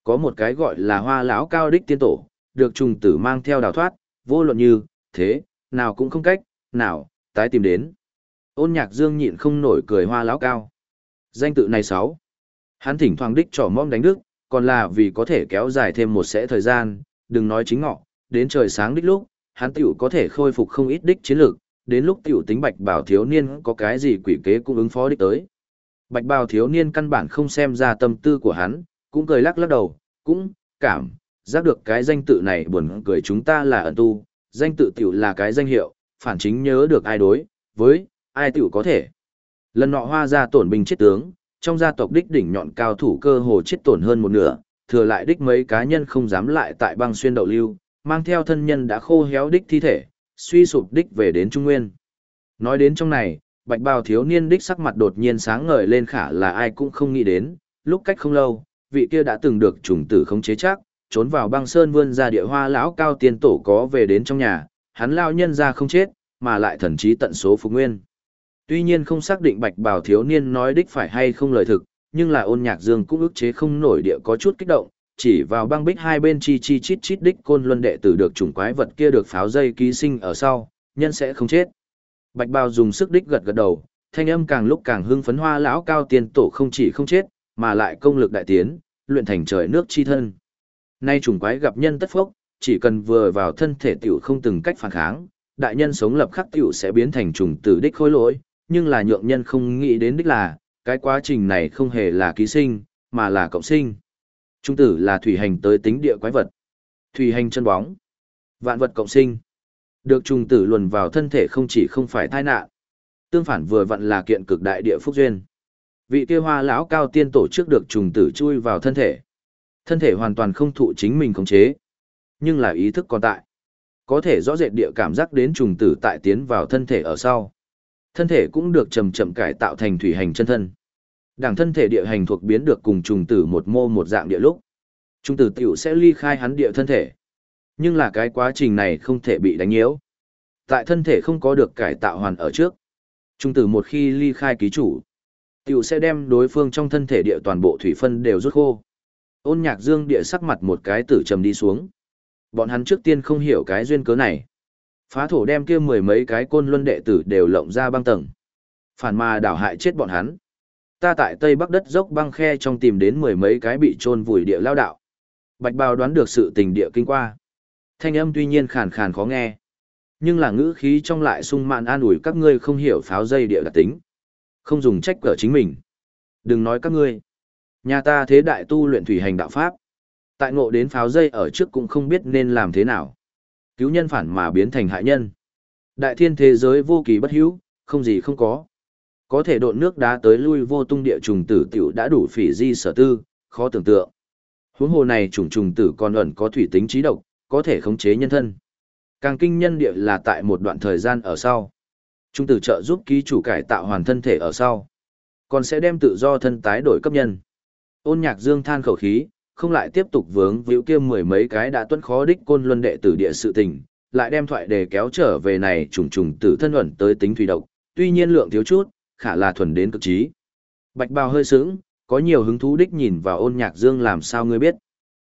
Có một cái gọi là hoa lão cao đích tiên tổ, được trùng tử mang theo đào thoát, vô luận như, thế, nào cũng không cách, nào, tái tìm đến. Ôn nhạc dương nhịn không nổi cười hoa lão cao. Danh tự này sáu. Hắn thỉnh thoảng đích trỏ mong đánh đức, còn là vì có thể kéo dài thêm một sẽ thời gian, đừng nói chính ngọ, đến trời sáng đích lúc, hắn tiểu có thể khôi phục không ít đích chiến lược, đến lúc tiểu tính bạch bảo thiếu niên có cái gì quỷ kế cũng ứng phó đích tới. Bạch bào thiếu niên căn bản không xem ra tâm tư của hắn, cũng cười lắc lắc đầu, cũng, cảm, giác được cái danh tự này buồn cười chúng ta là ẩn tu, danh tự tiểu là cái danh hiệu, phản chính nhớ được ai đối, với, ai tiểu có thể. Lần nọ hoa ra tổn binh chết tướng, trong gia tộc đích đỉnh nhọn cao thủ cơ hồ chết tổn hơn một nửa, thừa lại đích mấy cá nhân không dám lại tại băng xuyên đậu lưu, mang theo thân nhân đã khô héo đích thi thể, suy sụp đích về đến Trung Nguyên. Nói đến trong này, bạch bào thiếu niên đích sắc mặt đột nhiên sáng ngời lên khả là ai cũng không nghĩ đến, lúc cách không lâu, vị kia đã từng được trùng tử không chế chắc, trốn vào băng sơn vươn ra địa hoa lão cao tiên tổ có về đến trong nhà, hắn lao nhân ra không chết, mà lại thần trí tận số phục nguyên. Tuy nhiên không xác định bạch bào thiếu niên nói đích phải hay không lời thực, nhưng là ôn nhạc dương cũng ức chế không nổi địa có chút kích động, chỉ vào băng bích hai bên chi chi chít chít đích côn luân đệ tử được chủng quái vật kia được pháo dây ký sinh ở sau, nhân sẽ không chết. Bạch bào dùng sức đích gật gật đầu, thanh âm càng lúc càng hưng phấn hoa lão cao tiên tổ không chỉ không chết, mà lại công lực đại tiến, luyện thành trời nước chi thân. Nay chủng quái gặp nhân tất phốc, chỉ cần vừa vào thân thể tiểu không từng cách phản kháng, đại nhân sống lập khắc tiểu sẽ biến thành trùng tử đích khối lỗi, nhưng là nhượng nhân không nghĩ đến đích là, cái quá trình này không hề là ký sinh, mà là cộng sinh. Trung tử là thủy hành tới tính địa quái vật. Thủy hành chân bóng. Vạn vật cộng sinh. Được trùng tử luồn vào thân thể không chỉ không phải tai nạn. Tương phản vừa vặn là kiện cực đại địa phúc duyên. Vị kia hoa lão cao tiên tổ chức được trùng tử chui vào thân thể. Thân thể hoàn toàn không thụ chính mình khống chế. Nhưng là ý thức còn tại. Có thể rõ rệt địa cảm giác đến trùng tử tại tiến vào thân thể ở sau. Thân thể cũng được chậm chậm cải tạo thành thủy hành chân thân. Đảng thân thể địa hành thuộc biến được cùng trùng tử một mô một dạng địa lúc. Trùng tử tiểu sẽ ly khai hắn địa thân thể. Nhưng là cái quá trình này không thể bị đánh nhiễu. Tại thân thể không có được cải tạo hoàn ở trước. Trùng tử một khi ly khai ký chủ, tiểu sẽ đem đối phương trong thân thể địa toàn bộ thủy phân đều rút khô. Ôn nhạc dương địa sắc mặt một cái tử trầm đi xuống. Bọn hắn trước tiên không hiểu cái duyên cớ này. Phá thổ đem kia mười mấy cái côn luân đệ tử đều lộng ra băng tầng. Phản mà đảo hại chết bọn hắn. Ta tại tây bắc đất dốc băng khe trong tìm đến mười mấy cái bị chôn vùi địa lao đạo. Bạch bào đoán được sự tình địa kinh qua. Thanh âm tuy nhiên khàn khàn khó nghe. Nhưng là ngữ khí trong lại sung mạn an ủi các ngươi không hiểu pháo dây địa đặc tính. Không dùng trách cỡ chính mình. Đừng nói các ngươi. Nhà ta thế đại tu luyện thủy hành đạo pháp. Tại ngộ đến pháo dây ở trước cũng không biết nên làm thế nào. Cứu nhân phản mà biến thành hại nhân. Đại thiên thế giới vô kỳ bất hữu, không gì không có. Có thể độn nước đá tới lui vô tung địa trùng tử tiểu đã đủ phỉ di sở tư, khó tưởng tượng. Huống hồ này trùng trùng tử còn ẩn có thủy tính trí độc, có thể khống chế nhân thân. Càng kinh nhân địa là tại một đoạn thời gian ở sau. Trung tử trợ giúp ký chủ cải tạo hoàn thân thể ở sau. Còn sẽ đem tự do thân tái đổi cấp nhân. Ôn nhạc dương than khẩu khí, không lại tiếp tục vướng víu kia mười mấy cái đã tuân khó đích côn luân đệ tử địa sự tình, lại đem thoại đề kéo trở về này trùng trùng tử thân luận tới tính thủy độc, tuy nhiên lượng thiếu chút, khả là thuần đến cực trí. Bạch bào hơi sướng, có nhiều hứng thú đích nhìn vào ôn nhạc dương làm sao ngươi biết.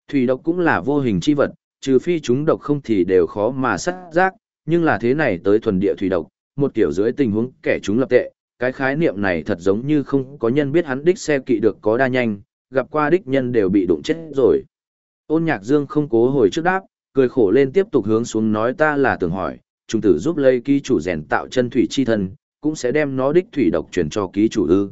Thủy độc cũng là vô hình chi vật, trừ phi chúng độc không thì đều khó mà sát giác, nhưng là thế này tới thuần địa thủy độc, một kiểu dưới tình huống kẻ chúng lập tệ, cái khái niệm này thật giống như không có nhân biết hắn đích xe kỵ được có đa nhanh, gặp qua đích nhân đều bị đụng chết rồi. Ôn nhạc dương không cố hồi trước đáp, cười khổ lên tiếp tục hướng xuống nói ta là tưởng hỏi, trung tử giúp lây ký chủ rèn tạo chân thủy chi thân, cũng sẽ đem nó đích thủy độc truyền cho ký chủ ư.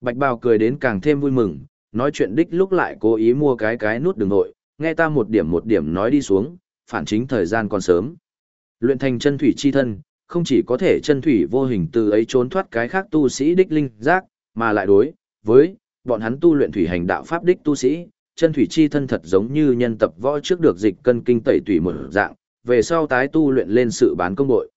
Bạch bào cười đến càng thêm vui mừng, nói chuyện đích lúc lại cố ý mua cái cái nút đường nội, nghe ta một điểm một điểm nói đi xuống, phản chính thời gian còn sớm. Luyện thành chân thủy chi thân, không chỉ có thể chân thủy vô hình từ ấy trốn thoát cái khác tu sĩ đích linh giác, mà lại đối với bọn hắn tu luyện thủy hành đạo pháp đích tu sĩ, chân thủy chi thân thật giống như nhân tập võ trước được dịch cân kinh tẩy tủy một dạng, về sau tái tu luyện lên sự bán công bội.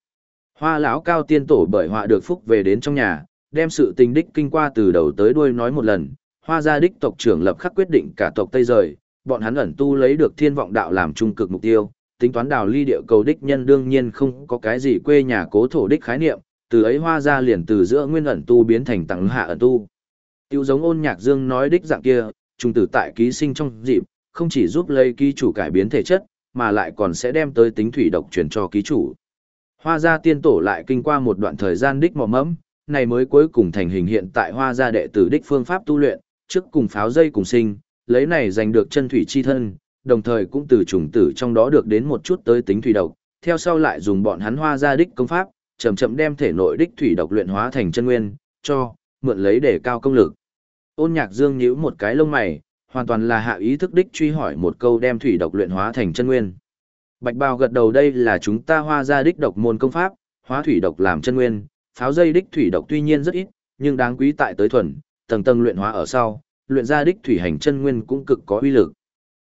Hoa lão cao tiên tổ bởi họa được phúc về đến trong nhà, đem sự tình đích kinh qua từ đầu tới đuôi nói một lần, hoa gia đích tộc trưởng lập khắc quyết định cả tộc Tây rời, bọn hắn ẩn tu lấy được thiên vọng đạo làm trung cực mục tiêu, tính toán đào ly địa cầu đích nhân đương nhiên không có cái gì quê nhà cố thổ đích khái niệm, từ ấy hoa gia liền từ giữa nguyên ẩn tu biến thành tặng hạ ẩn tu. Tiêu giống ôn nhạc dương nói đích dạng kia, trùng tử tại ký sinh trong dịp, không chỉ giúp lấy ký chủ cải biến thể chất, mà lại còn sẽ đem tới tính thủy độc truyền cho ký chủ. Hoa gia tiên tổ lại kinh qua một đoạn thời gian đích mò mẫm, này mới cuối cùng thành hình hiện tại hoa gia đệ tử đích phương pháp tu luyện, trước cùng pháo dây cùng sinh, lấy này giành được chân thủy chi thân, đồng thời cũng từ trùng tử trong đó được đến một chút tới tính thủy độc, theo sau lại dùng bọn hắn hoa gia đích công pháp, chậm chậm đem thể nội đích thủy độc luyện hóa thành chân nguyên, cho mượn lấy để cao công lực. Ôn Nhạc Dương nhíu một cái lông mày, hoàn toàn là hạ ý thức đích truy hỏi một câu đem thủy độc luyện hóa thành chân nguyên. Bạch Bào gật đầu đây là chúng ta hoa ra đích độc môn công pháp, hóa thủy độc làm chân nguyên, pháo dây đích thủy độc tuy nhiên rất ít, nhưng đáng quý tại tới thuần, tầng tầng luyện hóa ở sau, luyện ra đích thủy hành chân nguyên cũng cực có uy lực.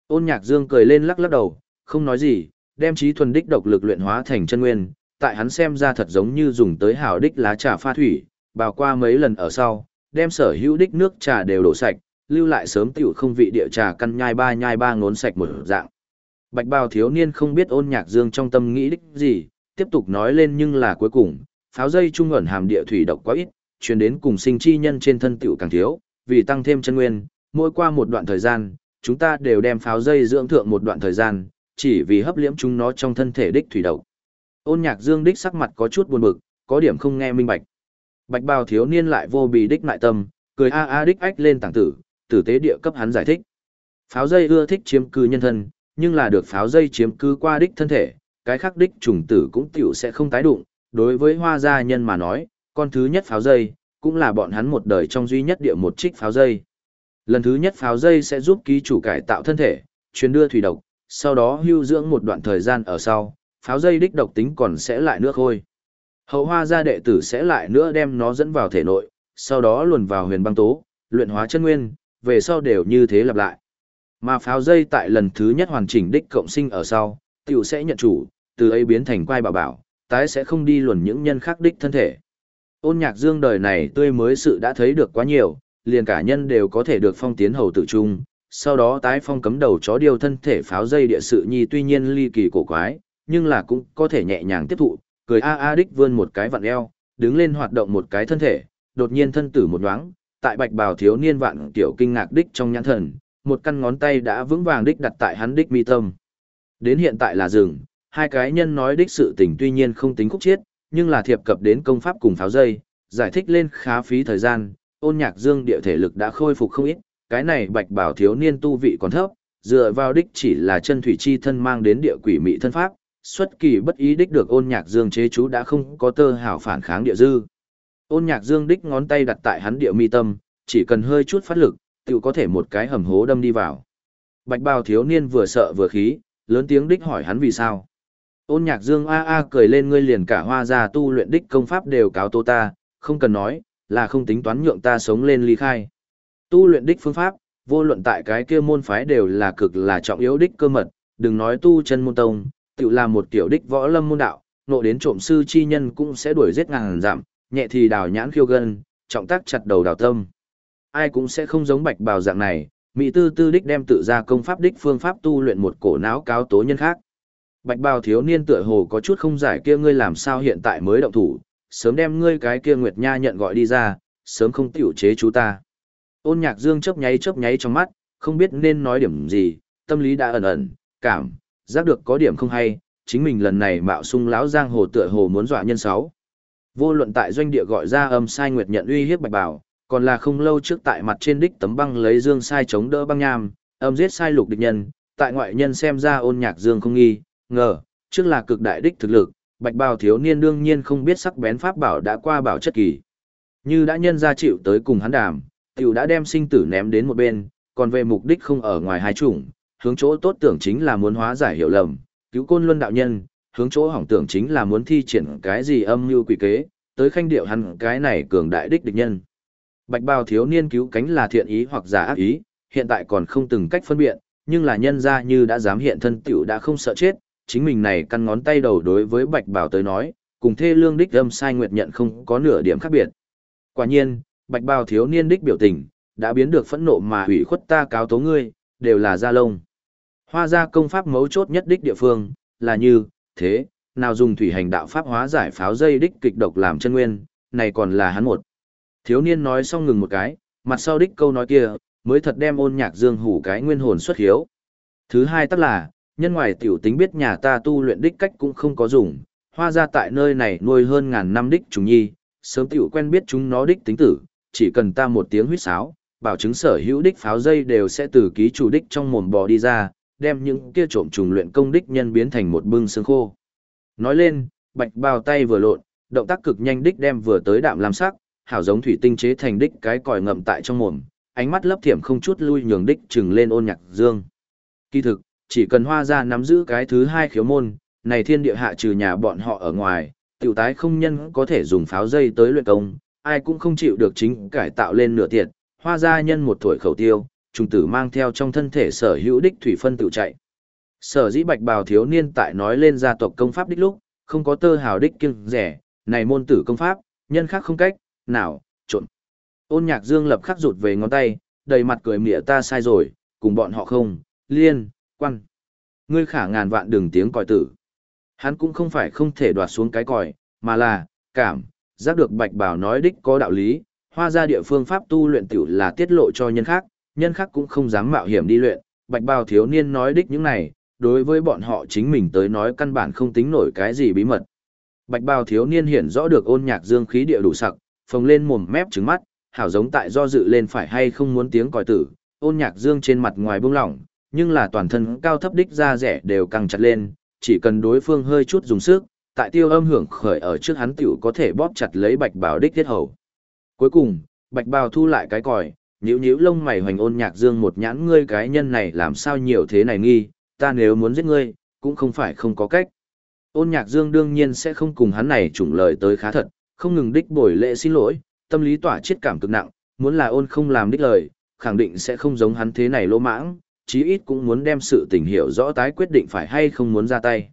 Ôn Nhạc Dương cười lên lắc lắc đầu, không nói gì, đem trí thuần đích độc lực luyện hóa thành chân nguyên, tại hắn xem ra thật giống như dùng tới hào đích lá trà pha thủy, bào qua mấy lần ở sau, đem sở hữu đích nước trà đều đổ sạch, lưu lại sớm tiểu không vị địa trà căn nhai ba nhai ba ngốn sạch một dạng. Bạch bào thiếu niên không biết ôn nhạc dương trong tâm nghĩ đích gì, tiếp tục nói lên nhưng là cuối cùng, pháo dây trung ẩn hàm địa thủy độc quá ít, truyền đến cùng sinh chi nhân trên thân tiểu càng thiếu, vì tăng thêm chân nguyên, mỗi qua một đoạn thời gian, chúng ta đều đem pháo dây dưỡng thượng một đoạn thời gian, chỉ vì hấp liễm chúng nó trong thân thể đích thủy độc. Ôn nhạc dương đích sắc mặt có chút buồn bực, có điểm không nghe minh bạch. Bạch bào thiếu niên lại vô bì đích nại tâm, cười a a đích ách lên tảng tử, tử tế địa cấp hắn giải thích. Pháo dây ưa thích chiếm cư nhân thân, nhưng là được pháo dây chiếm cư qua đích thân thể, cái khác đích trùng tử cũng tiểu sẽ không tái đụng. Đối với hoa gia nhân mà nói, con thứ nhất pháo dây, cũng là bọn hắn một đời trong duy nhất địa một trích pháo dây. Lần thứ nhất pháo dây sẽ giúp ký chủ cải tạo thân thể, truyền đưa thủy độc, sau đó hưu dưỡng một đoạn thời gian ở sau, pháo dây đích độc tính còn sẽ lại nước khôi. Hậu hoa gia đệ tử sẽ lại nữa đem nó dẫn vào thể nội, sau đó luồn vào huyền băng tố, luyện hóa chân nguyên, về sau đều như thế lặp lại. Mà pháo dây tại lần thứ nhất hoàn chỉnh đích cộng sinh ở sau, tiểu sẽ nhận chủ, từ ấy biến thành quai bảo bảo, tái sẽ không đi luồn những nhân khác đích thân thể. Ôn nhạc dương đời này tươi mới sự đã thấy được quá nhiều, liền cả nhân đều có thể được phong tiến hầu tử trung, sau đó tái phong cấm đầu chó điều thân thể pháo dây địa sự nhi tuy nhiên ly kỳ cổ quái, nhưng là cũng có thể nhẹ nhàng tiếp thụ, cười a a đích vươn một cái vặn eo, đứng lên hoạt động một cái thân thể, đột nhiên thân tử một nhoáng, tại bạch bào thiếu niên vạn tiểu kinh ngạc đích trong nhãn thần, một căn ngón tay đã vững vàng đích đặt tại hắn đích mi tâm. Đến hiện tại là dừng, hai cái nhân nói đích sự tình tuy nhiên không tính khúc chiết, nhưng là thiệp cập đến công pháp cùng pháo dây, giải thích lên khá phí thời gian, ôn nhạc dương địa thể lực đã khôi phục không ít, cái này bạch bảo thiếu niên tu vị còn thấp, dựa vào đích chỉ là chân thủy chi thân mang đến địa quỷ mị thân pháp, xuất kỳ bất ý đích được ôn nhạc dương chế chú đã không có tơ hảo phản kháng địa dư. Ôn nhạc dương đích ngón tay đặt tại hắn địa mi tâm, chỉ cần hơi chút phát lực, tự có thể một cái hầm hố đâm đi vào. Bạch bào thiếu niên vừa sợ vừa khí, lớn tiếng đích hỏi hắn vì sao. Ôn nhạc dương a a cười lên ngươi liền cả hoa gia tu luyện đích công pháp đều cáo tố ta, không cần nói, là không tính toán nhượng ta sống lên ly khai. Tu luyện đích phương pháp, vô luận tại cái kia môn phái đều là cực là trọng yếu đích cơ mật, đừng nói tu chân môn tông, tự là một tiểu đích võ lâm môn đạo, nộ đến trộm sư chi nhân cũng sẽ đuổi giết ngàn giảm, nhẹ thì đào nhãn khiêu gân, trọng tác chặt đầu đào tâm. Ai cũng sẽ không giống bạch bào dạng này, Mỹ tư tư đích đem tự ra công pháp đích phương pháp tu luyện một cổ não cáo tố nhân khác. Bạch bào thiếu niên tựa hồ có chút không giải kia ngươi làm sao hiện tại mới động thủ, sớm đem ngươi cái kia Nguyệt Nha nhận gọi đi ra, sớm không tiểu chế chú ta. Ôn nhạc dương chớp nháy chớp nháy trong mắt, không biết nên nói điểm gì, tâm lý đã ẩn ẩn, cảm, giác được có điểm không hay, chính mình lần này mạo sung lão giang hồ tựa hồ muốn dọa nhân sáu. Vô luận tại doanh địa gọi ra âm sai nguyệt nhận uy hiếp bạch bảo, còn là không lâu trước tại mặt trên đích tấm băng lấy dương sai chống đỡ băng nham, âm giết sai lục địch nhân, tại ngoại nhân xem ra ôn nhạc dương không nghi, ngờ, trước là cực đại đích thực lực, bạch bào thiếu niên đương nhiên không biết sắc bén pháp bảo đã qua bảo chất kỳ. Như đã nhân ra chịu tới cùng hắn đàm, tiểu đã đem sinh tử ném đến một bên, còn về mục đích không ở ngoài hai chủng, hướng chỗ tốt tưởng chính là muốn hóa giải hiểu lầm, cứu côn luân đạo nhân, hướng chỗ hỏng tưởng chính là muốn thi triển cái gì âm mưu quỷ kế, tới khanh điệu hắn cái này cường đại đích địch nhân. Bạch bào thiếu niên cứu cánh là thiện ý hoặc giả ác ý, hiện tại còn không từng cách phân biệt nhưng là nhân ra như đã dám hiện thân tiểu đã không sợ chết, chính mình này căn ngón tay đầu đối với bạch bào tới nói, cùng thê lương đích âm sai nguyệt nhận không có nửa điểm khác biệt. Quả nhiên, bạch bào thiếu niên đích biểu tình, đã biến được phẫn nộ mà hủy khuất ta cáo tố ngươi, đều là gia lông. Hoa gia công pháp mấu chốt nhất đích địa phương, là như, thế, nào dùng thủy hành đạo pháp hóa giải pháo dây đích kịch độc làm chân nguyên, này còn là hắn một. Thiếu niên nói xong ngừng một cái, mặt sau đích câu nói kia, mới thật đem ôn nhạc dương hủ cái nguyên hồn xuất hiếu. Thứ hai tắc là, nhân ngoài tiểu tính biết nhà ta tu luyện đích cách cũng không có dùng, hoa ra tại nơi này nuôi hơn ngàn năm đích trùng nhi, sớm tiểu quen biết chúng nó đích tính tử, chỉ cần ta một tiếng huyết sáo, bảo chứng sở hữu đích pháo dây đều sẽ từ ký chủ đích trong mồm bò đi ra, đem những kia trộm trùng luyện công đích nhân biến thành một bưng xương khô. Nói lên, bạch bào tay vừa lộn, động tác cực nhanh đích đem vừa tới đạm làm sắc, hảo giống thủy tinh chế thành đích cái còi ngậm tại trong mồm, ánh mắt lấp thiểm không chút lui nhường đích trừng lên ôn nhạc dương. Kỳ thực, chỉ cần hoa ra nắm giữ cái thứ hai khiếu môn, này thiên địa hạ trừ nhà bọn họ ở ngoài, tiểu tái không nhân có thể dùng pháo dây tới luyện công, ai cũng không chịu được chính cải tạo lên nửa tiệt, hoa gia nhân một tuổi khẩu tiêu, trùng tử mang theo trong thân thể sở hữu đích thủy phân tự chạy. Sở dĩ bạch bào thiếu niên tại nói lên gia tộc công pháp đích lúc, không có tơ hào đích kiêng rẻ, này môn tử công pháp, nhân khác không cách, nào, trộn. Ôn nhạc dương lập khắc rụt về ngón tay, đầy mặt cười mỉa ta sai rồi, cùng bọn họ không, liên, quan. Ngươi khả ngàn vạn đường tiếng còi tử. Hắn cũng không phải không thể đoạt xuống cái còi, mà là, cảm, giác được bạch bảo nói đích có đạo lý, hoa ra địa phương pháp tu luyện tiểu là tiết lộ cho nhân khác, nhân khác cũng không dám mạo hiểm đi luyện, bạch bào thiếu niên nói đích những này, đối với bọn họ chính mình tới nói căn bản không tính nổi cái gì bí mật. Bạch bào thiếu niên hiển rõ được ôn nhạc dương khí địa đủ sặc, phồng lên mồm mép trứng mắt, hảo giống tại do dự lên phải hay không muốn tiếng còi tử, ôn nhạc dương trên mặt ngoài buông lỏng, nhưng là toàn thân cao thấp đích ra rẻ đều căng chặt lên, chỉ cần đối phương hơi chút dùng sức, tại tiêu âm hưởng khởi ở trước hắn tiểu có thể bóp chặt lấy bạch bào đích thiết hầu. Cuối cùng, bạch bào thu lại cái còi, nhíu nhíu lông mày hoành ôn nhạc dương một nhãn ngươi cái nhân này làm sao nhiều thế này nghi, ta nếu muốn giết ngươi, cũng không phải không có cách. Ôn nhạc dương đương nhiên sẽ không cùng hắn này trùng lời tới khá thật, không ngừng đích bồi lệ xin lỗi, tâm lý tỏa chết cảm cực nặng, muốn là ôn không làm đích lời, khẳng định sẽ không giống hắn thế này lỗ mãng, chí ít cũng muốn đem sự tình hiểu rõ tái quyết định phải hay không muốn ra tay.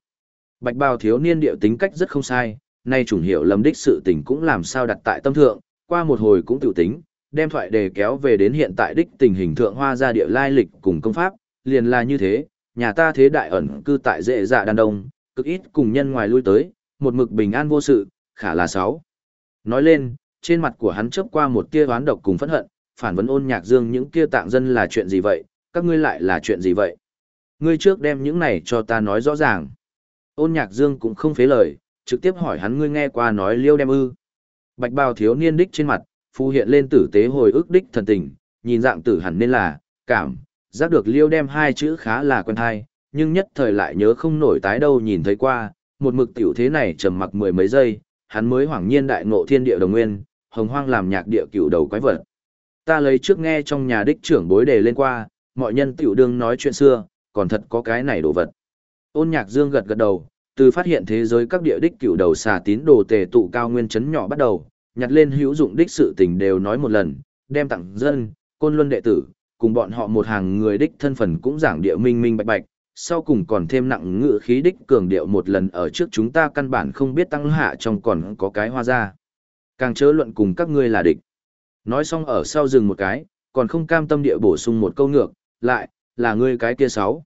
Bạch bào thiếu niên điệu tính cách rất không sai, nay trùng hiểu lầm đích sự tình cũng làm sao đặt tại tâm thượng, qua một hồi cũng tiểu tính, đem thoại đề kéo về đến hiện tại đích tình hình thượng hoa gia địa lai lịch cùng công pháp, liền là như thế, nhà ta thế đại ẩn cư tại dễ dạ đàn đông, cực ít cùng nhân ngoài lui tới, một mực bình an vô sự, khả là sáu. Nói lên, trên mặt của hắn chớp qua một tia oán độc cùng phẫn hận, phản vấn ôn nhạc dương những kia tạng dân là chuyện gì vậy, các ngươi lại là chuyện gì vậy? Ngươi trước đem những này cho ta nói rõ ràng. Ôn nhạc dương cũng không phế lời, trực tiếp hỏi hắn ngươi nghe qua nói liêu đem ư. Bạch bào thiếu niên đích trên mặt, phù hiện lên tử tế hồi ức đích thần tình, nhìn dạng tử hẳn nên là, cảm, giác được liêu đem hai chữ khá là quen thai, nhưng nhất thời lại nhớ không nổi tái đâu nhìn thấy qua, một mực tiểu thế này trầm mặc mười mấy giây, hắn mới hoảng nhiên đại ngộ thiên địa đồng nguyên, hồng hoang làm nhạc địa cựu đầu quái vật. Ta lấy trước nghe trong nhà đích trưởng bối đề lên qua, mọi nhân tiểu đương nói chuyện xưa, còn thật có cái này đồ vật. Ôn nhạc dương gật gật đầu, từ phát hiện thế giới các địa đích cựu đầu xà tín đồ tề tụ cao nguyên chấn nhỏ bắt đầu, nhặt lên hữu dụng đích sự tình đều nói một lần, đem tặng dân, côn luân đệ tử, cùng bọn họ một hàng người đích thân phần cũng giảng địa minh minh bạch bạch, sau cùng còn thêm nặng ngự khí đích cường điệu một lần ở trước chúng ta căn bản không biết tăng hạ trong còn có cái hoa ra. Càng chớ luận cùng các ngươi là địch. Nói xong ở sau dừng một cái, còn không cam tâm địa bổ sung một câu ngược, lại, là ngươi cái kia sáu.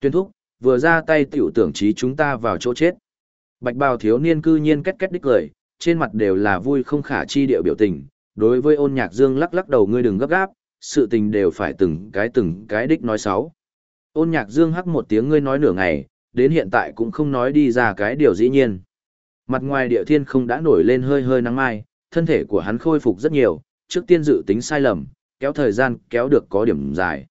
Tuyên thúc, vừa ra tay tiểu tưởng trí chúng ta vào chỗ chết. Bạch bào thiếu niên cư nhiên kết kết đích cười, trên mặt đều là vui không khả chi điệu biểu tình. Đối với ôn nhạc dương lắc lắc đầu ngươi đừng gấp gáp, sự tình đều phải từng cái từng cái đích nói sáu. Ôn nhạc dương hắc một tiếng ngươi nói nửa ngày, đến hiện tại cũng không nói đi ra cái điều dĩ nhiên. Mặt ngoài địa thiên không đã nổi lên hơi hơi nắng mai, thân thể của hắn khôi phục rất nhiều, trước tiên dự tính sai lầm, kéo thời gian kéo được có điểm dài.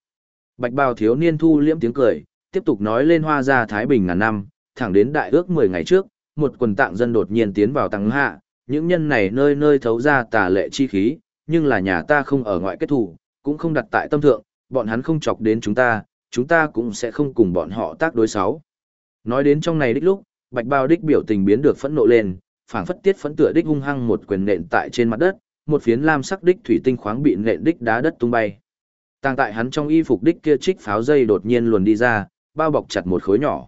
Bạch bào thiếu niên thu liễm tiếng cười, tiếp tục nói lên hoa gia Thái Bình ngàn năm, thẳng đến đại ước 10 ngày trước, một quần tạng dân đột nhiên tiến vào tăng hạ, những nhân này nơi nơi thấu ra tà lệ chi khí, nhưng là nhà ta không ở ngoại kết thủ, cũng không đặt tại tâm thượng, bọn hắn không chọc đến chúng ta, chúng ta cũng sẽ không cùng bọn họ tác đối xấu. Nói đến trong này đích lúc, bạch bao đích biểu tình biến được phẫn nộ lên, phảng phất tiết phẫn tựa đích hung hăng một quyền nện tại trên mặt đất, một phiến lam sắc đích thủy tinh khoáng bị nện đích đá đất tung bay. Tàng tại hắn trong y phục đích kia trích pháo dây đột nhiên luồn đi ra, bao bọc chặt một khối nhỏ.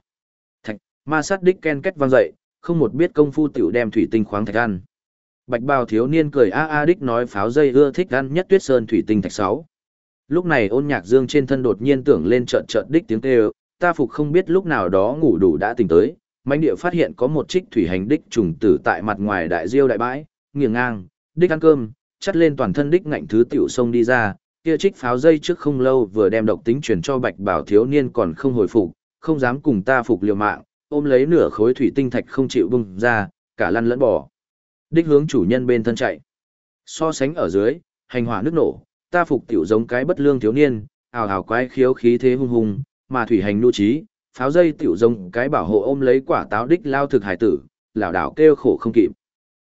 Thạch, ma sát đích ken két vang dậy, không một biết công phu tiểu đem thủy tinh khoáng thạch ăn. Bạch bào thiếu niên cười a a đích nói pháo dây ưa thích ăn nhất tuyết sơn thủy tinh thạch sáu. Lúc này ôn nhạc dương trên thân đột nhiên tưởng lên trợn trợn đích tiếng kêu, ta phục không biết lúc nào đó ngủ đủ đã tỉnh tới, manh địa phát hiện có một trích thủy hành đích trùng tử tại mặt ngoài đại diêu đại bãi, nghiêng ngang, đích ăn cơm, chắt lên toàn thân đích ngạnh thứ tiểu sông đi ra, kia trích pháo dây trước không lâu vừa đem độc tính truyền cho bạch bảo thiếu niên còn không hồi phục, không dám cùng ta phục liều mạng, ôm lấy nửa khối thủy tinh thạch không chịu bung ra, cả lăn lẫn bỏ. Đích hướng chủ nhân bên thân chạy. So sánh ở dưới, hành hỏa nước nổ, ta phục tiểu giống cái bất lương thiếu niên, ào ào quái khiếu khí thế hung hùng, mà thủy hành nu trí, pháo dây tiểu giống cái bảo hộ ôm lấy quả táo đích lao thực hải tử, lão đảo kêu khổ không kịp.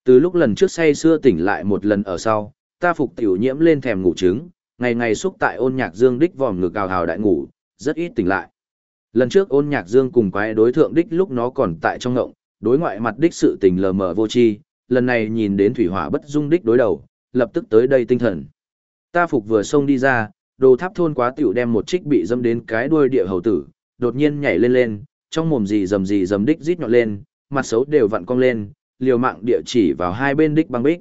Từ lúc lần trước say xưa tỉnh lại một lần ở sau, ta phục tiểu nhiễm lên thèm ngủ trứng, ngày ngày xúc tại ôn nhạc dương đích vòm ngực ào ào đại ngủ, rất ít tỉnh lại. Lần trước ôn nhạc dương cùng quái đối thượng đích lúc nó còn tại trong ngộng, đối ngoại mặt đích sự tình lờ mờ vô chi, lần này nhìn đến thủy hỏa bất dung đích đối đầu, lập tức tới đây tinh thần. Ta phục vừa xông đi ra, đồ tháp thôn quá tiểu đem một trích bị dâm đến cái đuôi địa hầu tử, đột nhiên nhảy lên lên, trong mồm gì dầm gì dầm đích rít nhọn lên, mặt xấu đều vặn cong lên, liều mạng địa chỉ vào hai bên đích băng bích.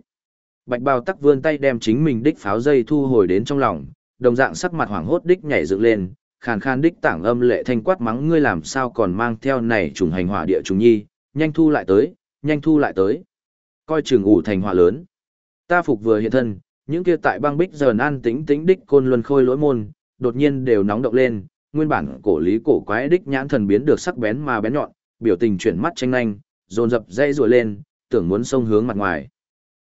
Bạch bào tắc vươn tay đem chính mình đích pháo dây thu hồi đến trong lòng, đồng dạng sắc mặt hoảng hốt đích nhảy dựng lên, khàn khàn đích tảng âm lệ thanh quát mắng ngươi làm sao còn mang theo này trùng hành hỏa địa trùng nhi, nhanh thu lại tới, nhanh thu lại tới. Coi trường ủ thành hỏa lớn. Ta phục vừa hiện thân, những kia tại băng bích giờ an tĩnh tĩnh đích côn luân khôi lỗi môn, đột nhiên đều nóng động lên, nguyên bản cổ lý cổ quái đích nhãn thần biến được sắc bén mà bén nhọn, biểu tình chuyển mắt tranh nhanh, dồn dập dây rùa lên, tưởng muốn xông hướng mặt ngoài.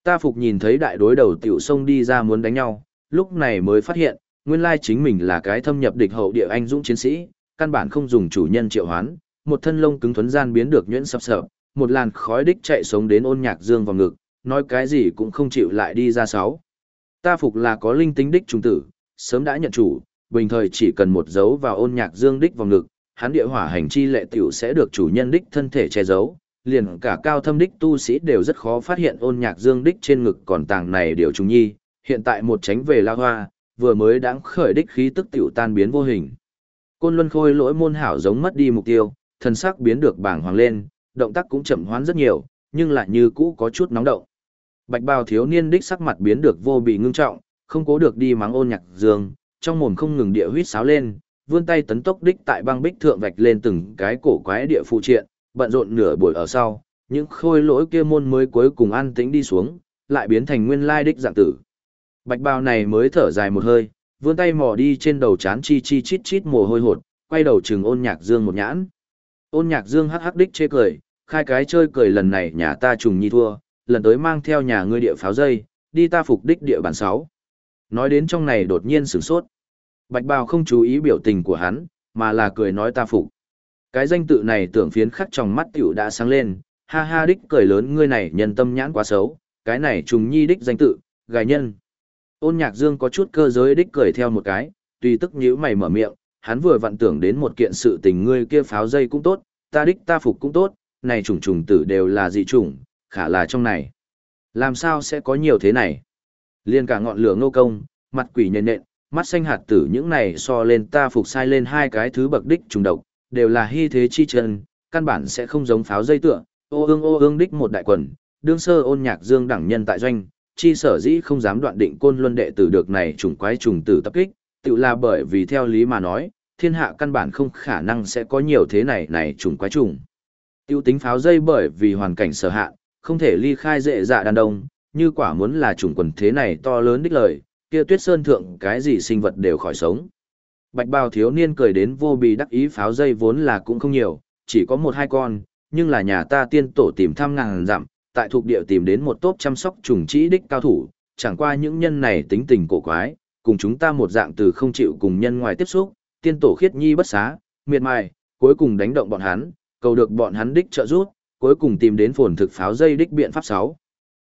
Ta phục nhìn thấy đại đối đầu tiểu sông đi ra muốn đánh nhau, lúc này mới phát hiện, nguyên lai chính mình là cái thâm nhập địch hậu địa anh dũng chiến sĩ, căn bản không dùng chủ nhân triệu hoán, một thân lông cứng thuấn gian biến được nhuyễn sập sập, một làn khói đích chạy sống đến ôn nhạc dương vào ngực, nói cái gì cũng không chịu lại đi ra sáu. Ta phục là có linh tính đích trùng tử, sớm đã nhận chủ, bình thời chỉ cần một dấu vào ôn nhạc dương đích vào ngực, hắn địa hỏa hành chi lệ tiểu sẽ được chủ nhân đích thân thể che giấu, liền cả cao thâm đích tu sĩ đều rất khó phát hiện ôn nhạc dương đích trên ngực còn tàng này điều trùng nhi, hiện tại một tránh về la hoa, vừa mới đáng khởi đích khí tức tiểu tan biến vô hình. Côn Luân Khôi lỗi môn hảo giống mất đi mục tiêu, thần sắc biến được bảng hoàng lên, động tác cũng chậm hoán rất nhiều, nhưng lại như cũ có chút nóng động. Bạch bào thiếu niên đích sắc mặt biến được vô bị ngưng trọng, không cố được đi mắng ôn nhạc dương, trong mồm không ngừng địa huyết sáo lên, vươn tay tấn tốc đích tại băng bích thượng vạch lên từng cái cổ quái địa phụ triện, bận rộn nửa buổi ở sau, những khôi lỗi kia môn mới cuối cùng an tĩnh đi xuống, lại biến thành nguyên lai đích dạng tử. Bạch bào này mới thở dài một hơi, vươn tay mò đi trên đầu chán chi chi chít chít mồ hôi hột, quay đầu trừng ôn nhạc dương một nhãn. Ôn nhạc dương hắc hắc đích chê cười, khai cái chơi cười lần này nhà ta trùng nhi thua, lần tới mang theo nhà ngươi địa pháo dây, đi ta phục đích địa bản 6. Nói đến trong này đột nhiên sửng sốt. Bạch bào không chú ý biểu tình của hắn, mà là cười nói ta phục. Cái danh tự này tưởng phiến khắc trong mắt tiểu đã sáng lên, ha ha đích cười lớn ngươi này nhân tâm nhãn quá xấu, cái này trùng nhi đích danh tự, gài nhân. Ôn nhạc dương có chút cơ giới đích cười theo một cái, tùy tức nhíu mày mở miệng, hắn vừa vặn tưởng đến một kiện sự tình ngươi kia pháo dây cũng tốt, ta đích ta phục cũng tốt, này trùng trùng tử đều là dị trùng, khả là trong này. Làm sao sẽ có nhiều thế này? Liên cả ngọn lửa ngô công, mặt quỷ nhện nện, mắt xanh hạt tử những này so lên ta phục sai lên hai cái thứ bậc đích trùng độc, đều là hy thế chi chân, căn bản sẽ không giống pháo dây tựa, ô ương ô ương đích một đại quần, đương sơ ôn nhạc dương đẳng nhân tại doanh, chi sở dĩ không dám đoạn định côn luân đệ tử được này trùng quái trùng tử tập kích, tự là bởi vì theo lý mà nói, thiên hạ căn bản không khả năng sẽ có nhiều thế này này trùng quái trùng. Tiêu tính pháo dây bởi vì hoàn cảnh sở hạn, không thể ly khai dễ dạ đàn đông, như quả muốn là trùng quần thế này to lớn đích lời, kia tuyết sơn thượng cái gì sinh vật đều khỏi sống. Bạch bào thiếu niên cười đến vô bì đắc ý pháo dây vốn là cũng không nhiều, chỉ có một hai con, nhưng là nhà ta tiên tổ tìm thăm ngàn dặm, tại thuộc địa tìm đến một tốp chăm sóc trùng trĩ đích cao thủ, chẳng qua những nhân này tính tình cổ quái, cùng chúng ta một dạng từ không chịu cùng nhân ngoài tiếp xúc, tiên tổ khiết nhi bất xá, miệt mài, cuối cùng đánh động bọn hắn, cầu được bọn hắn đích trợ giúp, cuối cùng tìm đến phồn thực pháo dây đích biện pháp 6.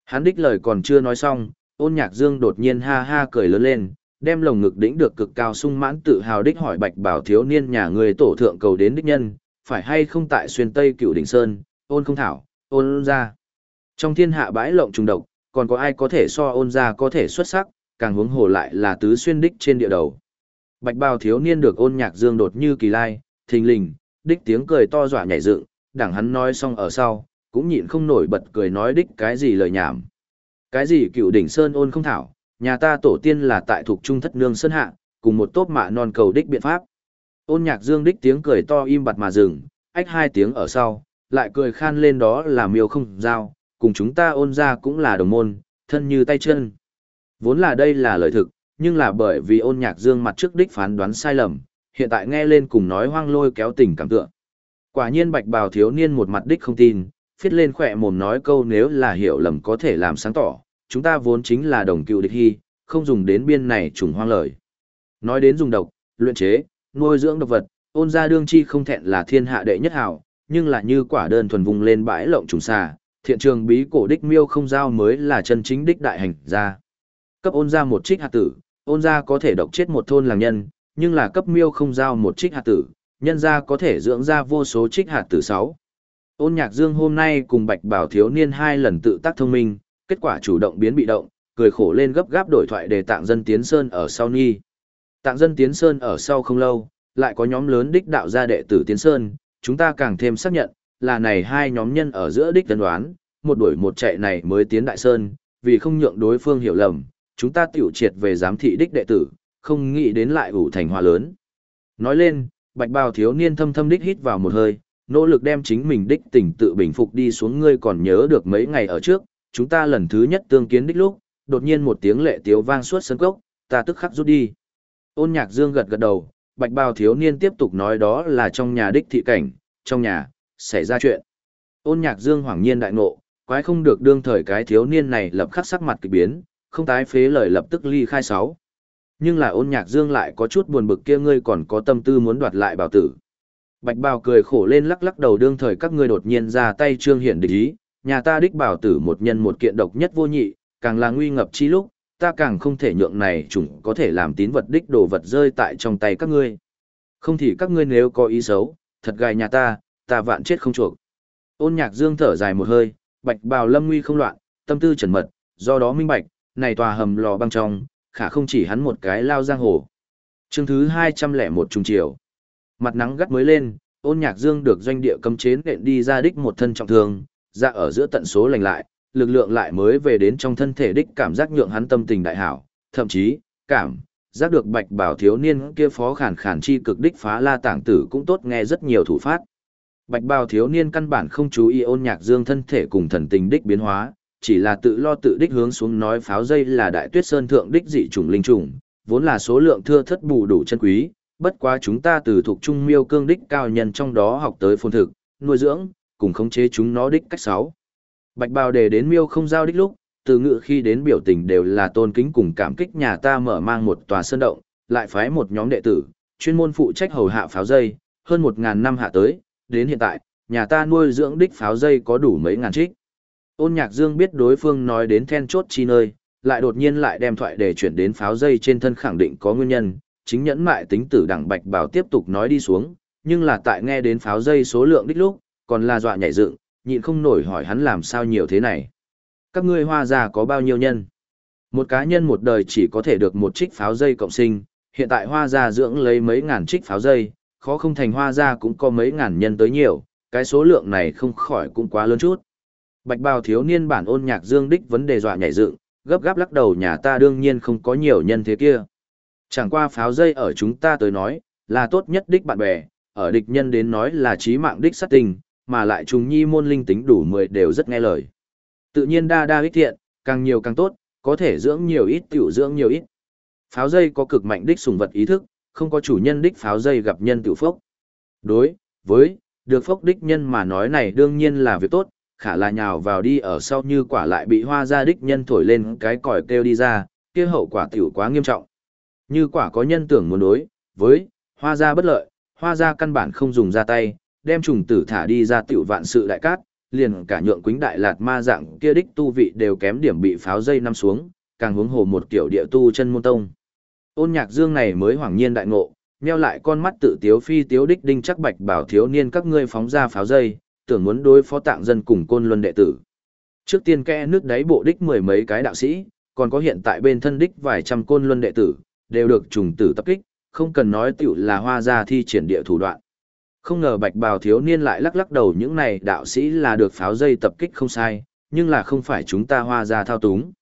Hắn đích lời còn chưa nói xong, ôn nhạc dương đột nhiên ha ha cười lớn lên, đem lồng ngực đỉnh được cực cao sung mãn tự hào đích hỏi bạch bảo thiếu niên nhà người tổ thượng cầu đến đích nhân, phải hay không tại xuyên tây cửu đỉnh sơn, ôn không thảo, ôn ra. Trong thiên hạ bãi lộng trùng độc, còn có ai có thể so ôn ra có thể xuất sắc, càng hướng hồ lại là tứ xuyên đích trên địa đầu. Bạch bào thiếu niên được ôn nhạc dương đột như kỳ lai, thình lình, đích tiếng cười to dọa nhảy dựng, đảng hắn nói xong ở sau, cũng nhịn không nổi bật cười nói đích cái gì lời nhảm. Cái gì cựu đỉnh sơn ôn không thảo, nhà ta tổ tiên là tại thuộc trung thất nương sơn hạ, cùng một tốp mạ non cầu đích biện pháp. Ôn nhạc dương đích tiếng cười to im bặt mà dừng, ách hai tiếng ở sau, lại cười khan lên đó là miêu không giao, cùng chúng ta ôn ra cũng là đồng môn, thân như tay chân. Vốn là đây là lời thực, nhưng là bởi vì ôn nhạc dương mặt trước đích phán đoán sai lầm, hiện tại nghe lên cùng nói hoang lôi kéo tình cảm tượng. Quả nhiên bạch bào thiếu niên một mặt đích không tin, phiết lên khỏe mồm nói câu nếu là hiểu lầm có thể làm sáng tỏ, chúng ta vốn chính là đồng cựu địch hy, không dùng đến biên này trùng hoang lời. Nói đến dùng độc, luyện chế, nuôi dưỡng độc vật, ôn gia đương chi không thẹn là thiên hạ đệ nhất hảo, nhưng là như quả đơn thuần vùng lên bãi lộng trùng xà, thiện trường bí cổ đích miêu không giao mới là chân chính đích đại hành gia. Cấp ôn gia một trích hạt tử, ôn gia có thể độc chết một thôn làng nhân, nhưng là cấp miêu không giao một trích hạt tử, nhân gia có thể dưỡng ra vô số trích hạt tử sáu. Ôn nhạc dương hôm nay cùng bạch bảo thiếu niên hai lần tự tác thông minh, kết quả chủ động biến bị động, cười khổ lên gấp gáp đổi thoại để tạng dân tiến sơn ở sau nghi. Tạng dân tiến sơn ở sau không lâu, lại có nhóm lớn đích đạo gia đệ tử tiến sơn, chúng ta càng thêm xác nhận, là này hai nhóm nhân ở giữa đích tân đoán, một đuổi một chạy này mới tiến đại sơn, vì không nhượng đối phương hiểu lầm, chúng ta tiểu triệt về giám thị đích đệ tử, không nghĩ đến lại ủ thành hòa lớn. Nói lên, bạch bào thiếu niên thâm thâm đích hít vào một hơi, nỗ lực đem chính mình đích tỉnh tự bình phục đi xuống ngươi còn nhớ được mấy ngày ở trước, chúng ta lần thứ nhất tương kiến đích lúc, đột nhiên một tiếng lệ tiếu vang suốt sân cốc, ta tức khắc rút đi. Ôn nhạc dương gật gật đầu, bạch bào thiếu niên tiếp tục nói đó là trong nhà đích thị cảnh, trong nhà, xảy ra chuyện. Ôn nhạc dương hoảng nhiên đại ngộ, quái không được đương thời cái thiếu niên này lập khắc sắc mặt kỳ biến, không tái phế lời lập tức ly khai sáu. Nhưng là ôn nhạc dương lại có chút buồn bực kia ngươi còn có tâm tư muốn đoạt lại bảo tử. Bạch bào cười khổ lên lắc lắc đầu đương thời các ngươi đột nhiên ra tay trương hiển địch ý, nhà ta đích bảo tử một nhân một kiện độc nhất vô nhị, càng là nguy ngập chi lúc, ta càng không thể nhượng này chủng có thể làm tín vật đích đồ vật rơi tại trong tay các ngươi. Không thì các ngươi nếu có ý xấu, thật gài nhà ta, ta vạn chết không chuộc. Ôn nhạc dương thở dài một hơi, bạch bào lâm nguy không loạn, tâm tư trần mật, do đó minh bạch, này tòa hầm lò băng trong, khả không chỉ hắn một cái lao giang hồ. Chương thứ 201 trung chiều. Mặt nắng gắt mới lên, ôn nhạc dương được doanh địa cấm chế nện đi ra đích một thân trọng thương, ra ở giữa tận số lành lại, lực lượng lại mới về đến trong thân thể đích cảm giác nhượng hắn tâm tình đại hảo, thậm chí, cảm, giác được bạch bảo thiếu niên kia phó khản khản chi cực đích phá la tảng tử cũng tốt nghe rất nhiều thủ phát. Bạch bào thiếu niên căn bản không chú ý ôn nhạc dương thân thể cùng thần tình đích biến hóa, chỉ là tự lo tự đích hướng xuống nói pháo dây là đại tuyết sơn thượng đích dị trùng linh trùng, vốn là số lượng thưa thất bù đủ chân quý, bất quá chúng ta từ thuộc trung miêu cương đích cao nhân trong đó học tới phồn thực, nuôi dưỡng, cùng khống chế chúng nó đích cách sáu. Bạch bào đề đến miêu không giao đích lúc, từ ngự khi đến biểu tình đều là tôn kính cùng cảm kích nhà ta mở mang một tòa sơn động, lại phái một nhóm đệ tử, chuyên môn phụ trách hầu hạ pháo dây, hơn một ngàn năm hạ tới, đến hiện tại, nhà ta nuôi dưỡng đích pháo dây có đủ mấy ngàn trích. Ôn nhạc dương biết đối phương nói đến then chốt chi nơi, lại đột nhiên lại đem thoại để chuyển đến pháo dây trên thân khẳng định có nguyên nhân, chính nhẫn mại tính tử đẳng bạch bảo tiếp tục nói đi xuống, nhưng là tại nghe đến pháo dây số lượng đích lúc, còn là dọa nhảy dựng, nhịn không nổi hỏi hắn làm sao nhiều thế này. Các ngươi hoa gia có bao nhiêu nhân? Một cá nhân một đời chỉ có thể được một trích pháo dây cộng sinh, hiện tại hoa gia dưỡng lấy mấy ngàn trích pháo dây, khó không thành hoa ra cũng có mấy ngàn nhân tới nhiều, cái số lượng này không khỏi cũng quá lớn chút. Bạch bào thiếu niên bản ôn nhạc dương đích vấn đề dọa nhảy dựng, gấp gáp lắc đầu nhà ta đương nhiên không có nhiều nhân thế kia. Chẳng qua pháo dây ở chúng ta tới nói, là tốt nhất đích bạn bè, ở địch nhân đến nói là trí mạng đích sát tình, mà lại trùng nhi môn linh tính đủ mười đều rất nghe lời. Tự nhiên đa đa ích thiện, càng nhiều càng tốt, có thể dưỡng nhiều ít tiểu dưỡng nhiều ít. Pháo dây có cực mạnh đích sùng vật ý thức, không có chủ nhân đích pháo dây gặp nhân tự phốc. Đối, với, được phốc đích nhân mà nói này đương nhiên là việc tốt, khả là nhào vào đi ở sau như quả lại bị hoa ra đích nhân thổi lên cái còi kêu đi ra, kia hậu quả tiểu quá nghiêm trọng. Như quả có nhân tưởng muốn đối, với, hoa ra bất lợi, hoa ra căn bản không dùng ra tay, đem trùng tử thả đi ra tiểu vạn sự đại cát, liền cả nhượng quính đại lạt ma dạng kia đích tu vị đều kém điểm bị pháo dây năm xuống, càng hướng hồ một kiểu địa tu chân môn tông. Ôn nhạc dương này mới hoảng nhiên đại ngộ, nheo lại con mắt tự tiếu phi tiếu đích đinh chắc bạch bảo thiếu niên các ngươi phóng ra pháo dây, tưởng muốn đối phó tạng dân cùng côn luân đệ tử. Trước tiên kẽ nước đáy bộ đích mười mấy cái đạo sĩ, còn có hiện tại bên thân đích vài trăm côn luân đệ tử, đều được trùng tử tập kích, không cần nói tiểu là hoa gia thi triển địa thủ đoạn. Không ngờ bạch bào thiếu niên lại lắc lắc đầu những này đạo sĩ là được pháo dây tập kích không sai, nhưng là không phải chúng ta hoa gia thao túng.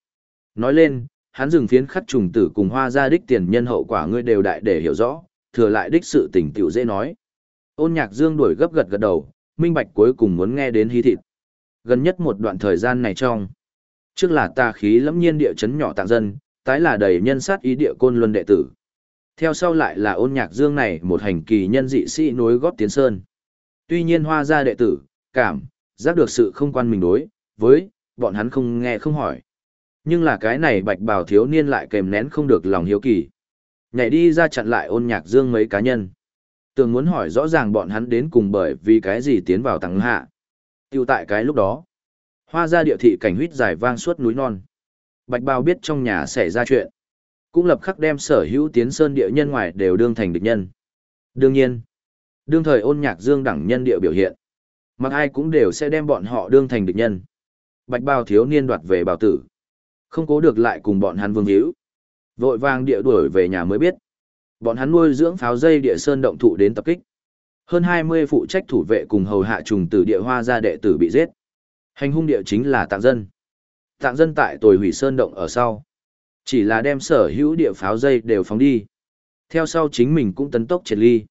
Nói lên, hắn dừng phiến khắc trùng tử cùng hoa gia đích tiền nhân hậu quả ngươi đều đại để hiểu rõ, thừa lại đích sự tình tiểu dễ nói. Ôn nhạc dương đuổi gấp gật gật đầu, minh bạch cuối cùng muốn nghe đến hí thịt. Gần nhất một đoạn thời gian này trong, trước là tà khí lẫm nhiên địa chấn nhỏ tạng dân, tái là đầy nhân sát ý địa côn luân đệ tử. Theo sau lại là ôn nhạc dương này một hành kỳ nhân dị sĩ nối góp tiến sơn. Tuy nhiên hoa gia đệ tử, cảm, giác được sự không quan mình đối, với, bọn hắn không nghe không hỏi. Nhưng là cái này bạch bào thiếu niên lại kèm nén không được lòng hiếu kỳ. Nhảy đi ra chặn lại ôn nhạc dương mấy cá nhân. Tường muốn hỏi rõ ràng bọn hắn đến cùng bởi vì cái gì tiến vào tăng hạ. Tiêu tại cái lúc đó. Hoa ra địa thị cảnh huyết dài vang suốt núi non. Bạch bào biết trong nhà xảy ra chuyện. Cũng lập khắc đem sở hữu tiến sơn địa nhân ngoài đều đương thành địch nhân. Đương nhiên, đương thời ôn nhạc dương đẳng nhân địa biểu hiện. Mặc ai cũng đều sẽ đem bọn họ đương thành địch nhân. Bạch bào thiếu niên đoạt về bào tử. Không cố được lại cùng bọn hắn vương hữu. Vội vàng địa đuổi về nhà mới biết. Bọn hắn nuôi dưỡng pháo dây địa sơn động thụ đến tập kích. Hơn 20 phụ trách thủ vệ cùng hầu hạ trùng tử địa hoa gia đệ tử bị giết. Hành hung địa chính là tạng dân. Tạng dân tại tồi hủy sơn động ở sau. Chỉ là đem sở hữu địa pháo dây đều phóng đi. Theo sau chính mình cũng tấn tốc triệt ly.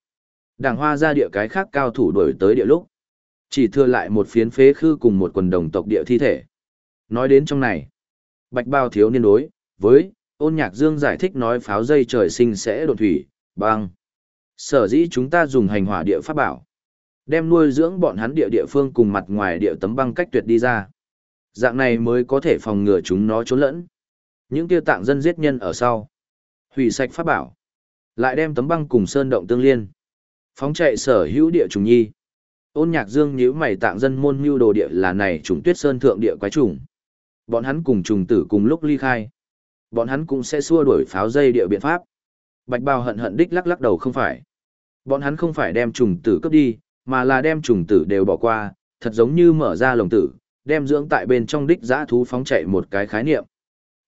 Đảng hoa gia địa cái khác cao thủ đuổi tới địa lúc. Chỉ thừa lại một phiến phế khư cùng một quần đồng tộc địa thi thể. Nói đến trong này. Bạch bao thiếu niên đối, với, ôn nhạc dương giải thích nói pháo dây trời sinh sẽ đột thủy, băng. Sở dĩ chúng ta dùng hành hỏa địa pháp bảo. Đem nuôi dưỡng bọn hắn địa địa phương cùng mặt ngoài địa tấm băng cách tuyệt đi ra. Dạng này mới có thể phòng ngừa chúng nó trốn lẫn. Những tiêu tạng dân giết nhân ở sau. Hủy sạch pháp bảo. Lại đem tấm băng cùng sơn động tương liên. Phóng chạy sở hữu địa trùng nhi. Ôn nhạc dương nhíu mày tạng dân môn mưu đồ địa là này trùng tuyết sơn thượng địa quái trùng. Bọn hắn cùng trùng tử cùng lúc ly khai. Bọn hắn cũng sẽ xua đuổi pháo dây địa biện pháp. Bạch bào hận hận đích lắc lắc đầu không phải. Bọn hắn không phải đem trùng tử cướp đi, mà là đem trùng tử đều bỏ qua, thật giống như mở ra lồng tử, đem dưỡng tại bên trong đích giã thú phóng chạy một cái khái niệm.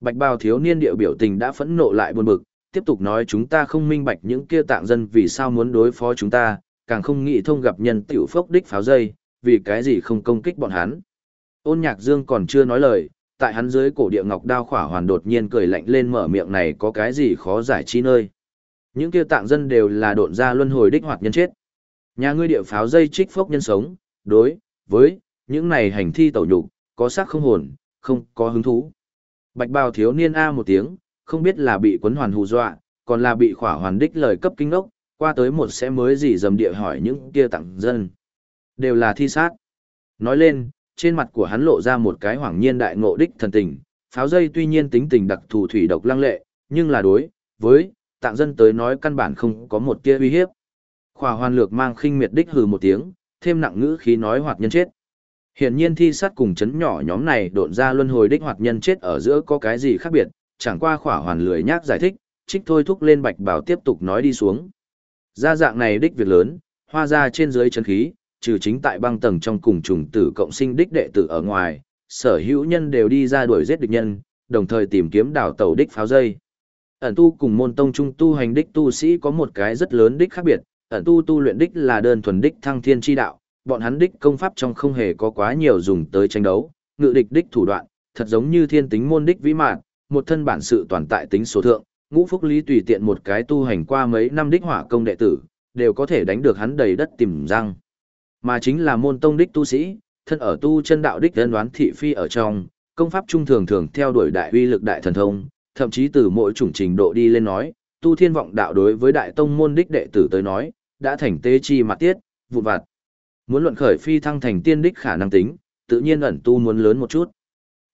Bạch bào thiếu niên địa biểu tình đã phẫn nộ lại buồn bực, tiếp tục nói chúng ta không minh bạch những kia tạng dân vì sao muốn đối phó chúng ta, càng không nghĩ thông gặp nhân tiểu phốc đích pháo dây, vì cái gì không công kích bọn hắn. Ôn nhạc dương còn chưa nói lời, tại hắn dưới cổ địa ngọc đao khỏa hoàn đột nhiên cười lạnh lên mở miệng này có cái gì khó giải chi nơi. Những kia tạng dân đều là độn ra luân hồi đích hoạt nhân chết. Nhà ngươi địa pháo dây trích phốc nhân sống, đối, với, những này hành thi tẩu nhục, có xác không hồn, không có hứng thú. Bạch bào thiếu niên A một tiếng, không biết là bị quấn hoàn hù dọa, còn là bị khỏa hoàn đích lời cấp kinh đốc, qua tới một sẽ mới gì dầm địa hỏi những kia tặng dân. Đều là thi sát. Nói lên, trên mặt của hắn lộ ra một cái hoảng nhiên đại ngộ đích thần tình, pháo dây tuy nhiên tính tình đặc thù thủy độc lăng lệ, nhưng là đối, với, tạng dân tới nói căn bản không có một tia uy hiếp. Khỏa hoàn lược mang khinh miệt đích hừ một tiếng, thêm nặng ngữ khí nói hoạt nhân chết. Hiển nhiên thi sát cùng chấn nhỏ nhóm này độn ra luân hồi đích hoạt nhân chết ở giữa có cái gì khác biệt, chẳng qua khỏa hoàn lười nhác giải thích, trích thôi thúc lên bạch bảo tiếp tục nói đi xuống. Ra dạng này đích việc lớn, hoa ra trên dưới chân khí, trừ chính tại băng tầng trong cùng trùng tử cộng sinh đích đệ tử ở ngoài, sở hữu nhân đều đi ra đuổi giết địch nhân, đồng thời tìm kiếm đảo tàu đích pháo dây. Ẩn tu cùng môn tông trung tu hành đích tu sĩ có một cái rất lớn đích khác biệt, ẩn tu tu luyện đích là đơn thuần đích thăng thiên chi đạo, bọn hắn đích công pháp trong không hề có quá nhiều dùng tới tranh đấu, ngự địch đích thủ đoạn, thật giống như thiên tính môn đích vĩ mạn, một thân bản sự toàn tại tính số thượng, ngũ phúc lý tùy tiện một cái tu hành qua mấy năm đích hỏa công đệ tử, đều có thể đánh được hắn đầy đất tìm răng. Mà chính là môn tông đích tu sĩ, thân ở tu chân đạo đích đơn đoán thị phi ở trong, công pháp trung thường thường theo đuổi đại uy lực đại thần thông, thậm chí từ mỗi chủng trình độ đi lên nói, tu thiên vọng đạo đối với đại tông môn đích đệ tử tới nói, đã thành tế chi mặt tiết, vụn vặt. Muốn luận khởi phi thăng thành tiên đích khả năng tính, tự nhiên ẩn tu muốn lớn một chút.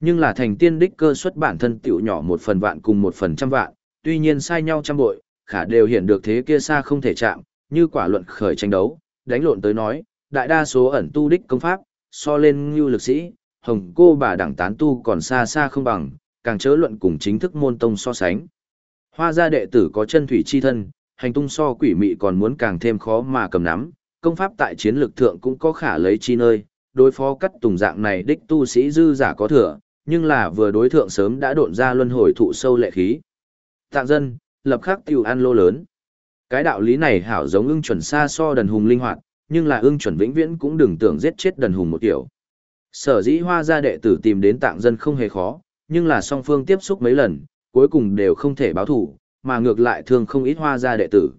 Nhưng là thành tiên đích cơ suất bản thân tiểu nhỏ một phần vạn cùng một phần trăm vạn, tuy nhiên sai nhau trăm bội, khả đều hiện được thế kia xa không thể chạm, như quả luận khởi tranh đấu, đánh lộn tới nói, đại đa số ẩn tu đích công pháp, so lên như lực sĩ, hồng cô bà đẳng tán tu còn xa xa không bằng, càng chớ luận cùng chính thức môn tông so sánh. Hoa gia đệ tử có chân thủy chi thân, hành tung so quỷ mị còn muốn càng thêm khó mà cầm nắm, công pháp tại chiến lược thượng cũng có khả lấy chi nơi, đối phó cắt tùng dạng này đích tu sĩ dư giả có thừa, nhưng là vừa đối thượng sớm đã độn ra luân hồi thụ sâu lệ khí. Tạng dân, lập khắc tiêu ăn lô lớn. Cái đạo lý này hảo giống ưng chuẩn xa so đần hùng linh hoạt, nhưng là ưng chuẩn vĩnh viễn cũng đừng tưởng giết chết đần hùng một kiểu. Sở dĩ hoa gia đệ tử tìm đến tạng dân không hề khó, nhưng là song phương tiếp xúc mấy lần, cuối cùng đều không thể báo thủ, mà ngược lại thường không ít hoa gia đệ tử.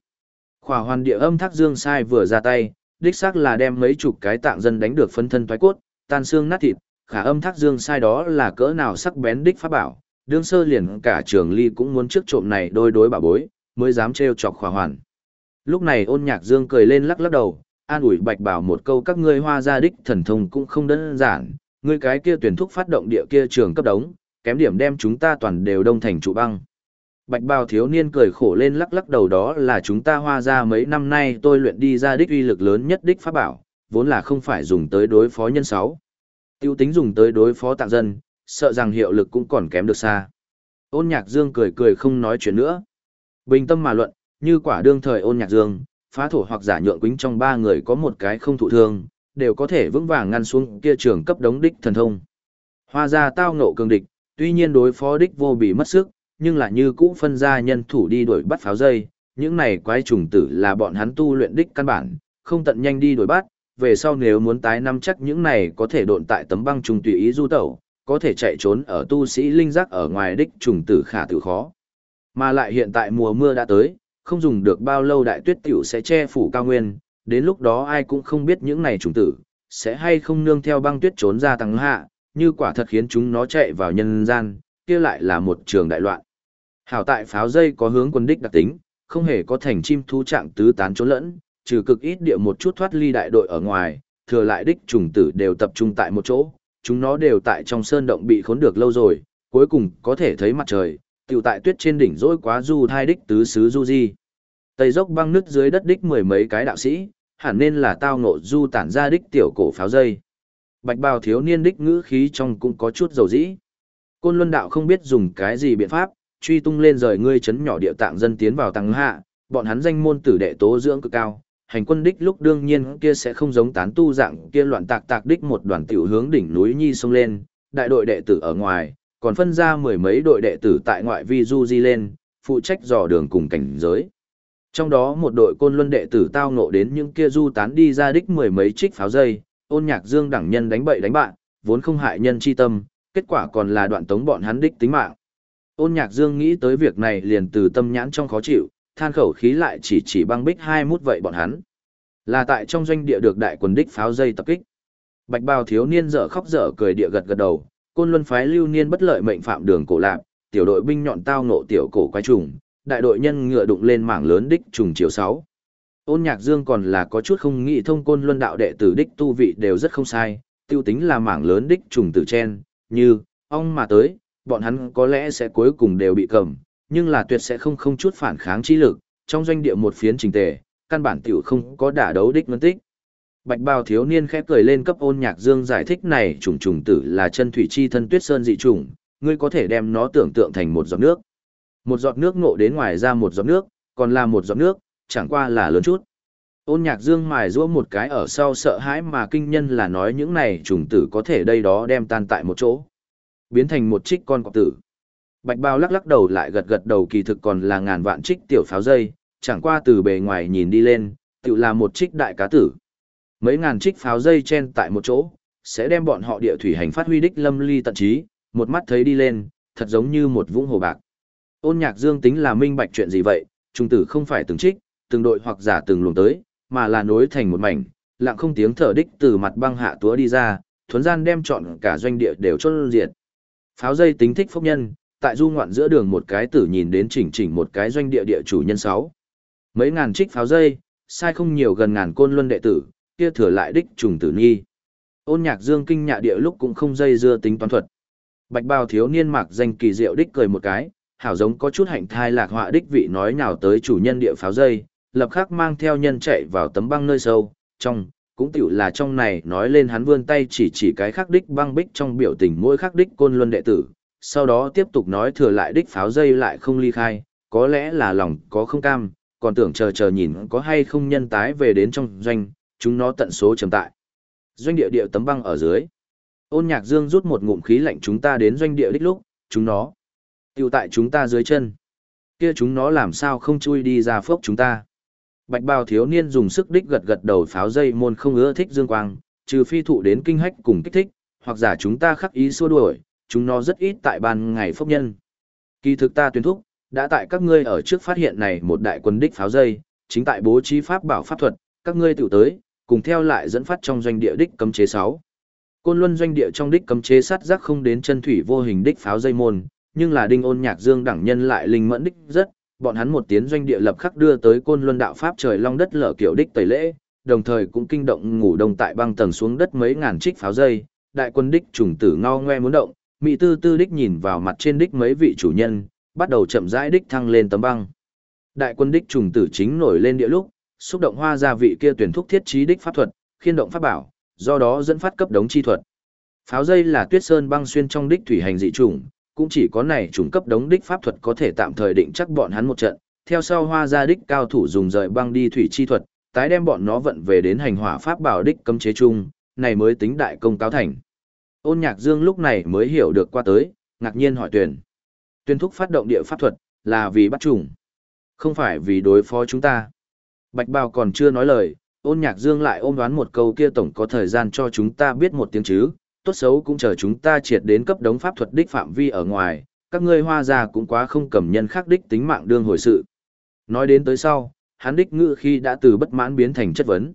Khỏa hoàn địa âm thác dương sai vừa ra tay, đích xác là đem mấy chục cái tạng dân đánh được phân thân thoái cốt, tan xương nát thịt, khả âm thác dương sai đó là cỡ nào sắc bén đích pháp bảo, đương sơ liền cả trường ly cũng muốn trước trộm này đôi đối bà bối, mới dám trêu chọc khỏa hoàn. Lúc này ôn nhạc dương cười lên lắc lắc đầu, an ủi bạch bảo một câu các ngươi hoa gia đích thần thông cũng không đơn giản, ngươi cái kia tuyển thúc phát động địa kia trường cấp đống, kém điểm đem chúng ta toàn đều đông thành trụ băng. Bạch bào thiếu niên cười khổ lên lắc lắc đầu đó là chúng ta hoa ra mấy năm nay tôi luyện đi ra đích uy lực lớn nhất đích pháp bảo, vốn là không phải dùng tới đối phó nhân sáu. Tiêu tính dùng tới đối phó tạng dân, sợ rằng hiệu lực cũng còn kém được xa. Ôn nhạc dương cười cười không nói chuyện nữa. Bình tâm mà luận, như quả đương thời ôn nhạc dương, phá thổ hoặc giả nhượng quính trong ba người có một cái không thụ thương, đều có thể vững vàng ngăn xuống kia trường cấp đống đích thần thông. Hoa ra tao ngộ cường địch, tuy nhiên đối phó đích vô bị mất sức, nhưng là như cũ phân ra nhân thủ đi đuổi bắt pháo dây, những này quái trùng tử là bọn hắn tu luyện đích căn bản, không tận nhanh đi đuổi bắt, về sau nếu muốn tái nắm chắc những này có thể độn tại tấm băng trùng tùy ý du tẩu, có thể chạy trốn ở tu sĩ linh giác ở ngoài đích trùng tử khả tự khó. Mà lại hiện tại mùa mưa đã tới, không dùng được bao lâu đại tuyết tiểu sẽ che phủ cao nguyên, đến lúc đó ai cũng không biết những này trùng tử, sẽ hay không nương theo băng tuyết trốn ra tăng hạ, như quả thật khiến chúng nó chạy vào nhân gian, kia lại là một trường đại loạn. Hảo tại pháo dây có hướng quân đích đặc tính, không hề có thành chim thú trạng tứ tán trốn lẫn, trừ cực ít địa một chút thoát ly đại đội ở ngoài, thừa lại đích trùng tử đều tập trung tại một chỗ, chúng nó đều tại trong sơn động bị khốn được lâu rồi, cuối cùng có thể thấy mặt trời, tiểu tại tuyết trên đỉnh rỗi quá du thai đích tứ xứ du di. Tây dốc băng nứt dưới đất đích mười mấy cái đạo sĩ, hẳn nên là tao ngộ du tản ra đích tiểu cổ pháo dây. Bạch bào thiếu niên đích ngữ khí trong cũng có chút dầu dĩ. Côn Luân đạo không biết dùng cái gì biện pháp, truy tung lên rời ngươi chấn nhỏ địa tạng dân tiến vào tăng hạ, bọn hắn danh môn tử đệ tố dưỡng cực cao, hành quân đích lúc đương nhiên kia sẽ không giống tán tu dạng kia loạn tạc tạc đích một đoàn tiểu hướng đỉnh núi nhi sông lên, đại đội đệ tử ở ngoài, còn phân ra mười mấy đội đệ tử tại ngoại vi du di lên, phụ trách dò đường cùng cảnh giới. Trong đó một đội côn luân đệ tử tao ngộ đến những kia du tán đi ra đích mười mấy trích pháo dây, ôn nhạc dương đẳng nhân đánh bậy đánh bạn, vốn không hại nhân chi tâm, kết quả còn là đoạn tống bọn hắn đích tính mạng. Ôn nhạc dương nghĩ tới việc này liền từ tâm nhãn trong khó chịu, than khẩu khí lại chỉ chỉ băng bích hai mút vậy bọn hắn. Là tại trong doanh địa được đại quần đích pháo dây tập kích. Bạch bào thiếu niên dở khóc dở cười địa gật gật đầu, côn luân phái lưu niên bất lợi mệnh phạm đường cổ lạp, tiểu đội binh nhọn tao nộ tiểu cổ quái trùng, đại đội nhân ngựa đụng lên mảng lớn đích trùng chiều sáu. Ôn nhạc dương còn là có chút không nghĩ thông côn luân đạo đệ tử đích tu vị đều rất không sai, tiêu tính là mảng lớn đích trùng tử chen, như, ong mà tới, bọn hắn có lẽ sẽ cuối cùng đều bị cầm, nhưng là tuyệt sẽ không không chút phản kháng trí lực, trong doanh địa một phiến trình tề, căn bản tiểu không có đả đấu đích ngân tích. Bạch bào thiếu niên khẽ cười lên cấp ôn nhạc dương giải thích này trùng trùng tử là chân thủy chi thân tuyết sơn dị trùng, ngươi có thể đem nó tưởng tượng thành một giọt nước. Một giọt nước ngộ đến ngoài ra một giọt nước, còn là một giọt nước, chẳng qua là lớn chút. Ôn nhạc dương mài rũa một cái ở sau sợ hãi mà kinh nhân là nói những này trùng tử có thể đây đó đem tan tại một chỗ. Biến thành một trích con cọp tử. Bạch bao lắc lắc đầu lại gật gật đầu kỳ thực còn là ngàn vạn trích tiểu pháo dây, chẳng qua từ bề ngoài nhìn đi lên, tự là một trích đại cá tử. Mấy ngàn trích pháo dây chen tại một chỗ, sẽ đem bọn họ địa thủy hành phát huy đích lâm ly tận trí, một mắt thấy đi lên, thật giống như một vũng hồ bạc. Ôn nhạc dương tính là minh bạch chuyện gì vậy, trung tử không phải từng trích, từng đội hoặc giả từng luồng tới, mà là nối thành một mảnh, lặng không tiếng thở đích từ mặt băng hạ túa đi ra, thuấn gian đem chọn cả doanh địa đều chôn diệt. Pháo dây tính thích phốc nhân, tại du ngoạn giữa đường một cái tử nhìn đến chỉnh chỉnh một cái doanh địa địa chủ nhân sáu. Mấy ngàn trích pháo dây, sai không nhiều gần ngàn côn luân đệ tử, kia thừa lại đích trùng tử nhi. Ôn nhạc dương kinh nhạ địa lúc cũng không dây dưa tính toán thuật. Bạch bào thiếu niên mặc danh kỳ diệu đích cười một cái, hảo giống có chút hạnh thai lạc họa đích vị nói nhào tới chủ nhân địa pháo dây, lập khắc mang theo nhân chạy vào tấm băng nơi sâu, trong, cũng tiểu là trong này nói lên hắn vươn tay chỉ chỉ cái khắc đích băng bích trong biểu tình mỗi khắc đích côn luân đệ tử, sau đó tiếp tục nói thừa lại đích pháo dây lại không ly khai, có lẽ là lòng có không cam, còn tưởng chờ chờ nhìn có hay không nhân tái về đến trong doanh, chúng nó tận số trầm tại. Doanh địa địa tấm băng ở dưới. Ôn nhạc dương rút một ngụm khí lạnh chúng ta đến doanh địa đích lúc, chúng nó. Tiêu tại chúng ta dưới chân. Kia chúng nó làm sao không chui đi ra phốc chúng ta. Bạch bào thiếu niên dùng sức đích gật gật đầu pháo dây môn không ưa thích dương quang, trừ phi thụ đến kinh hách cùng kích thích, hoặc giả chúng ta khắc ý xua đuổi, chúng nó rất ít tại ban ngày phốc nhân. Kỳ thực ta tuyên thúc, đã tại các ngươi ở trước phát hiện này một đại quân đích pháo dây, chính tại bố trí pháp bảo pháp thuật, các ngươi tiểu tới, cùng theo lại dẫn phát trong doanh địa đích cấm chế 6. Côn Luân doanh địa trong đích cấm chế sát giác không đến chân thủy vô hình đích pháo dây môn, nhưng là đinh ôn nhạc dương đẳng nhân lại linh mẫn đích rất, bọn hắn một tiến doanh địa lập khắc đưa tới Côn Luân đạo pháp trời long đất lở kiểu đích tẩy lễ, đồng thời cũng kinh động ngủ đông tại băng tầng xuống đất mấy ngàn trích pháo dây, đại quân đích trùng tử ngao ngoe muốn động, mỹ tư tư đích nhìn vào mặt trên đích mấy vị chủ nhân, bắt đầu chậm rãi đích thăng lên tấm băng. Đại quân đích trùng tử chính nổi lên địa lúc, xúc động hoa gia vị kia tuyển thúc thiết trí đích pháp thuật, khiên động pháp bảo, do đó dẫn phát cấp đống chi thuật. Pháo dây là tuyết sơn băng xuyên trong đích thủy hành dị trùng, cũng chỉ có này trùng cấp đống đích pháp thuật có thể tạm thời định chắc bọn hắn một trận, theo sau hoa gia đích cao thủ dùng rời băng đi thủy chi thuật, tái đem bọn nó vận về đến hành hỏa pháp bảo đích cấm chế chung, này mới tính đại công cáo thành. Ôn Nhạc Dương lúc này mới hiểu được qua tới, ngạc nhiên hỏi tuyển. Tuyên thúc phát động địa pháp thuật, là vì bắt trùng, không phải vì đối phó chúng ta. Bạch Bào còn chưa nói lời, ôn nhạc dương lại ôm đoán một câu kia tổng có thời gian cho chúng ta biết một tiếng chứ, tốt xấu cũng chờ chúng ta triệt đến cấp đống pháp thuật đích phạm vi ở ngoài, các ngươi hoa già cũng quá không cầm nhân khắc đích tính mạng đương hồi sự. Nói đến tới sau, hắn đích ngự khi đã từ bất mãn biến thành chất vấn.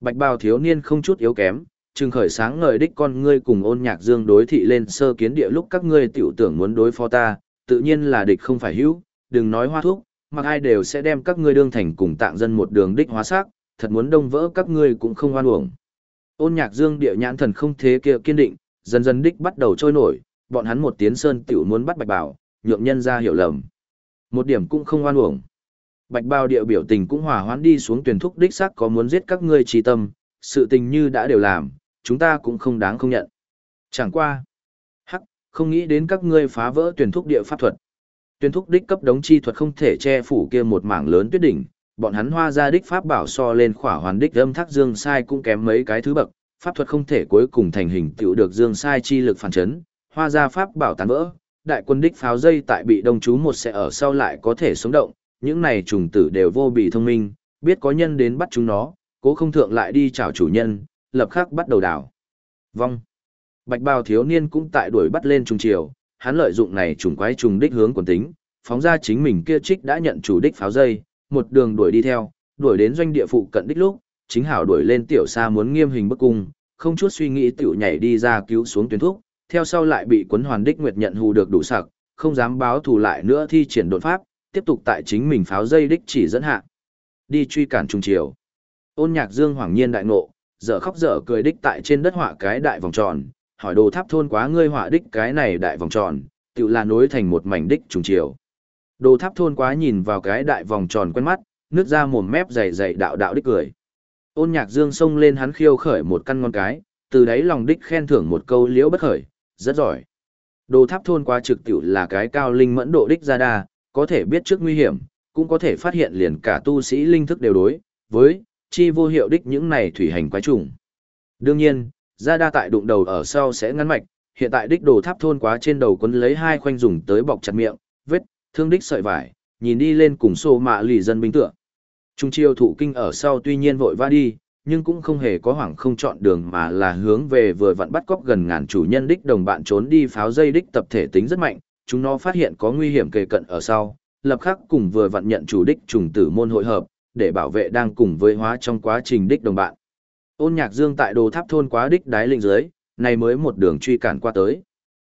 Bạch bào thiếu niên không chút yếu kém, trừng khởi sáng ngời đích con ngươi cùng ôn nhạc dương đối thị lên sơ kiến địa lúc các ngươi tiểu tưởng muốn đối phó ta, tự nhiên là địch không phải hữu, đừng nói hoa thuốc, mặc ai đều sẽ đem các ngươi đương thành cùng tạng dân một đường đích hóa xác, thật muốn đông vỡ các ngươi cũng không oan uổng. Ôn nhạc dương địa nhãn thần không thế kia kiên định, dần dần đích bắt đầu trôi nổi, bọn hắn một tiến sơn tiểu muốn bắt bạch bảo, nhượng nhân ra hiểu lầm. Một điểm cũng không oan uổng. Bạch bao địa biểu tình cũng hòa hoãn đi xuống tuyển thúc đích xác có muốn giết các ngươi trí tâm, sự tình như đã đều làm, chúng ta cũng không đáng không nhận. Chẳng qua. Hắc, không nghĩ đến các ngươi phá vỡ tuyển thúc địa pháp thuật tuyên thúc đích cấp đống chi thuật không thể che phủ kia một mảng lớn tuyết đỉnh, bọn hắn hoa ra đích pháp bảo so lên khỏa hoàn đích âm thác dương sai cũng kém mấy cái thứ bậc, pháp thuật không thể cuối cùng thành hình tựu được dương sai chi lực phản chấn, hoa ra pháp bảo tàn vỡ, đại quân đích pháo dây tại bị đông chú một sẽ ở sau lại có thể sống động, những này trùng tử đều vô bị thông minh, biết có nhân đến bắt chúng nó, cố không thượng lại đi chào chủ nhân, lập khắc bắt đầu đảo. Vong. Bạch bào thiếu niên cũng tại đuổi bắt lên trùng chiều, hắn lợi dụng này trùng quái trùng đích hướng quần tính, phóng ra chính mình kia trích đã nhận chủ đích pháo dây, một đường đuổi đi theo, đuổi đến doanh địa phụ cận đích lúc, chính hảo đuổi lên tiểu xa muốn nghiêm hình bức cung, không chút suy nghĩ tiểu nhảy đi ra cứu xuống tuyến thúc, theo sau lại bị quấn hoàn đích nguyệt nhận hù được đủ sặc, không dám báo thù lại nữa thi triển đột pháp, tiếp tục tại chính mình pháo dây đích chỉ dẫn hạ. Đi truy cản trung chiều. Ôn nhạc dương hoàng nhiên đại ngộ, dở khóc dở cười đích tại trên đất họa cái đại vòng tròn, hỏi đồ tháp thôn quá ngươi họa đích cái này đại vòng tròn, tự là nối thành một mảnh đích trùng chiều. Đồ tháp thôn quá nhìn vào cái đại vòng tròn quen mắt, nước ra mồm mép dày dày đạo đạo đích cười. Ôn nhạc dương xông lên hắn khiêu khởi một căn ngon cái, từ đấy lòng đích khen thưởng một câu liễu bất khởi, rất giỏi. Đồ tháp thôn quá trực tiểu là cái cao linh mẫn độ đích ra đa, có thể biết trước nguy hiểm, cũng có thể phát hiện liền cả tu sĩ linh thức đều đối, với, chi vô hiệu đích những này thủy hành quái trùng. Đương nhiên, ra đa tại đụng đầu ở sau sẽ ngắn mạch, hiện tại đích đồ tháp thôn quá trên đầu quấn lấy hai khoanh dùng tới bọc chặt miệng, vết, thương đích sợi vải, nhìn đi lên cùng xô mạ lì dân binh tựa. Trung chiêu thụ kinh ở sau tuy nhiên vội va đi, nhưng cũng không hề có hoảng không chọn đường mà là hướng về vừa vặn bắt cóc gần ngàn chủ nhân đích đồng bạn trốn đi pháo dây đích tập thể tính rất mạnh, chúng nó phát hiện có nguy hiểm kề cận ở sau, lập khắc cùng vừa vặn nhận chủ đích trùng tử môn hội hợp, để bảo vệ đang cùng với hóa trong quá trình đích đồng bạn. Ôn Nhạc Dương tại đồ tháp thôn quá đích đái linh dưới, này mới một đường truy cản qua tới.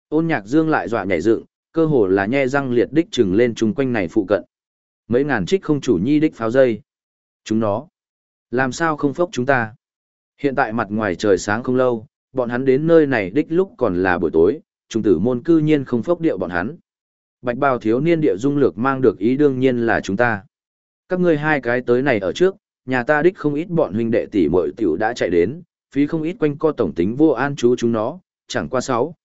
Ôn Nhạc Dương lại dọa nhảy dựng, cơ hồ là nhe răng liệt đích chừng lên chung quanh này phụ cận. Mấy ngàn trích không chủ nhi đích pháo dây. Chúng nó. Làm sao không phốc chúng ta? Hiện tại mặt ngoài trời sáng không lâu, bọn hắn đến nơi này đích lúc còn là buổi tối, trung tử môn cư nhiên không phốc điệu bọn hắn. Bạch bào thiếu niên địa dung lược mang được ý đương nhiên là chúng ta. Các ngươi hai cái tới này ở trước, nhà ta đích không ít bọn huynh đệ tỷ muội tiểu đã chạy đến, phí không ít quanh co tổng tính vô an chú chúng nó, chẳng qua sáu.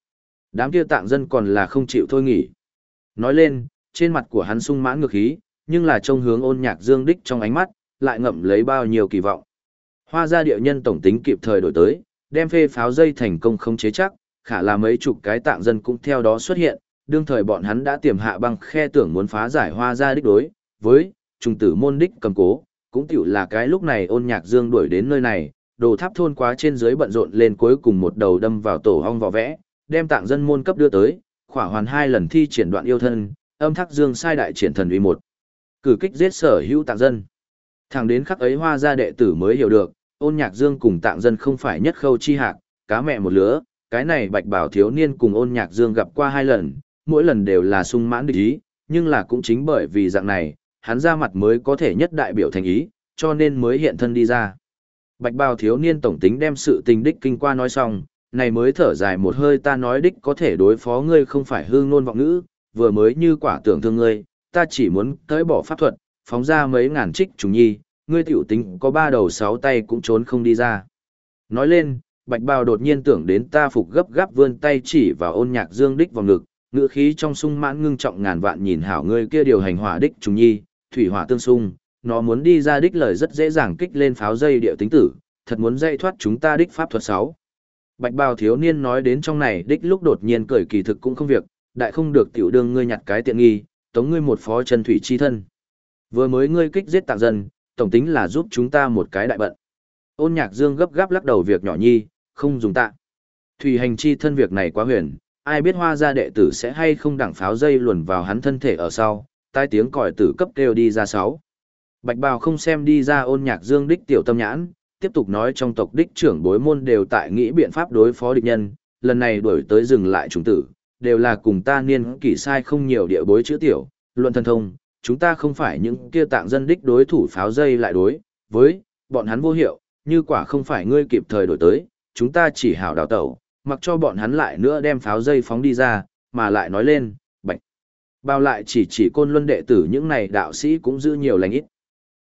Đám kia tạng dân còn là không chịu thôi nghỉ. Nói lên, trên mặt của hắn sung mãn ngược khí, nhưng là trông hướng ôn nhạc dương đích trong ánh mắt, lại ngậm lấy bao nhiêu kỳ vọng. Hoa gia địa nhân tổng tính kịp thời đổi tới, đem phê pháo dây thành công không chế chắc, khả là mấy chục cái tạng dân cũng theo đó xuất hiện, đương thời bọn hắn đã tiềm hạ băng khe tưởng muốn phá giải hoa gia đích đối, với, trùng tử môn đích cầm cố, cũng tiểu là cái lúc này ôn nhạc dương đuổi đến nơi này, đồ tháp thôn quá trên dưới bận rộn lên cuối cùng một đầu đâm vào tổ hong vỏ vẽ, đem tạng dân môn cấp đưa tới, khỏa hoàn hai lần thi triển đoạn yêu thân, âm thắc dương sai đại triển thần uy một. Cử kích giết sở hữu tạng dân. Thẳng đến khắc ấy hoa gia đệ tử mới hiểu được, ôn nhạc dương cùng tạng dân không phải nhất khâu chi hạc, cá mẹ một lứa, cái này bạch bảo thiếu niên cùng ôn nhạc dương gặp qua hai lần, mỗi lần đều là sung mãn địch ý, nhưng là cũng chính bởi vì dạng này, hắn ra mặt mới có thể nhất đại biểu thành ý, cho nên mới hiện thân đi ra. Bạch bào thiếu niên tổng tính đem sự tình đích kinh qua nói xong, này mới thở dài một hơi ta nói đích có thể đối phó ngươi không phải hương nôn vọng ngữ, vừa mới như quả tưởng thương ngươi, ta chỉ muốn tới bỏ pháp thuật, phóng ra mấy ngàn trích trùng nhi, ngươi tiểu tính có ba đầu sáu tay cũng trốn không đi ra. Nói lên, bạch bào đột nhiên tưởng đến ta phục gấp gáp vươn tay chỉ vào ôn nhạc dương đích vào ngực, ngữ khí trong sung mãn ngưng trọng ngàn vạn nhìn hảo ngươi kia điều hành hỏa đích trùng nhi, thủy hỏa tương xung, nó muốn đi ra đích lời rất dễ dàng kích lên pháo dây điệu tính tử, thật muốn dạy thoát chúng ta đích pháp thuật sáu. Bạch bào thiếu niên nói đến trong này đích lúc đột nhiên cười kỳ thực cũng không việc, đại không được tiểu đương ngươi nhặt cái tiện nghi, tống ngươi một phó chân thủy chi thân. Vừa mới ngươi kích giết tạng dân, tổng tính là giúp chúng ta một cái đại bận. Ôn nhạc dương gấp gáp lắc đầu việc nhỏ nhi, không dùng tạ. Thủy hành chi thân việc này quá huyền, ai biết hoa gia đệ tử sẽ hay không đẳng pháo dây luồn vào hắn thân thể ở sau, tai tiếng còi tử cấp kêu đi ra sáu. Bạch bào không xem đi ra ôn nhạc dương đích tiểu tâm nhãn, tiếp tục nói trong tộc đích trưởng bối môn đều tại nghĩ biện pháp đối phó địch nhân, lần này đuổi tới dừng lại chúng tử, đều là cùng ta niên kỷ sai không nhiều địa bối chữ tiểu, luận thân thông, chúng ta không phải những kia tạng dân đích đối thủ pháo dây lại đối, với, bọn hắn vô hiệu, như quả không phải ngươi kịp thời đổi tới, chúng ta chỉ hảo đào tẩu, mặc cho bọn hắn lại nữa đem pháo dây phóng đi ra, mà lại nói lên. Bao lại chỉ chỉ côn luân đệ tử những này đạo sĩ cũng giữ nhiều lành ít.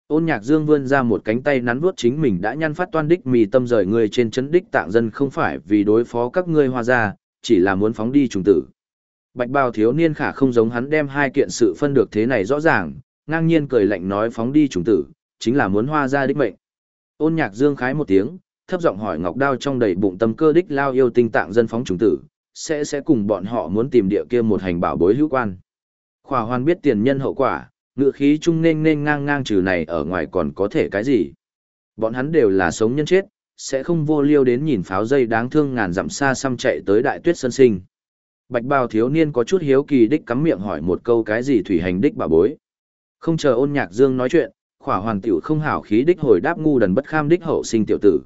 Ôn nhạc dương vươn ra một cánh tay nắn vuốt chính mình đã nhăn phát toan đích mì tâm rời người trên chấn đích tạng dân không phải vì đối phó các ngươi hoa gia, chỉ là muốn phóng đi trùng tử. Bạch bào thiếu niên khả không giống hắn đem hai kiện sự phân được thế này rõ ràng, ngang nhiên cười lạnh nói phóng đi trùng tử, chính là muốn hoa gia đích mệnh. Ôn nhạc dương khái một tiếng, thấp giọng hỏi ngọc đao trong đầy bụng tâm cơ đích lao yêu tinh tạng dân phóng trùng tử, sẽ sẽ cùng bọn họ muốn tìm địa kia một hành bảo bối hữu quan. Khỏa hoan biết tiền nhân hậu quả, ngựa khí trung nên nên ngang ngang trừ này ở ngoài còn có thể cái gì. Bọn hắn đều là sống nhân chết, sẽ không vô liêu đến nhìn pháo dây đáng thương ngàn dặm xa xăm chạy tới đại tuyết sân sinh. Bạch bào thiếu niên có chút hiếu kỳ đích cắm miệng hỏi một câu cái gì thủy hành đích bà bối. Không chờ ôn nhạc dương nói chuyện, khỏa hoàn tiểu không hảo khí đích hồi đáp ngu đần bất kham đích hậu sinh tiểu tử.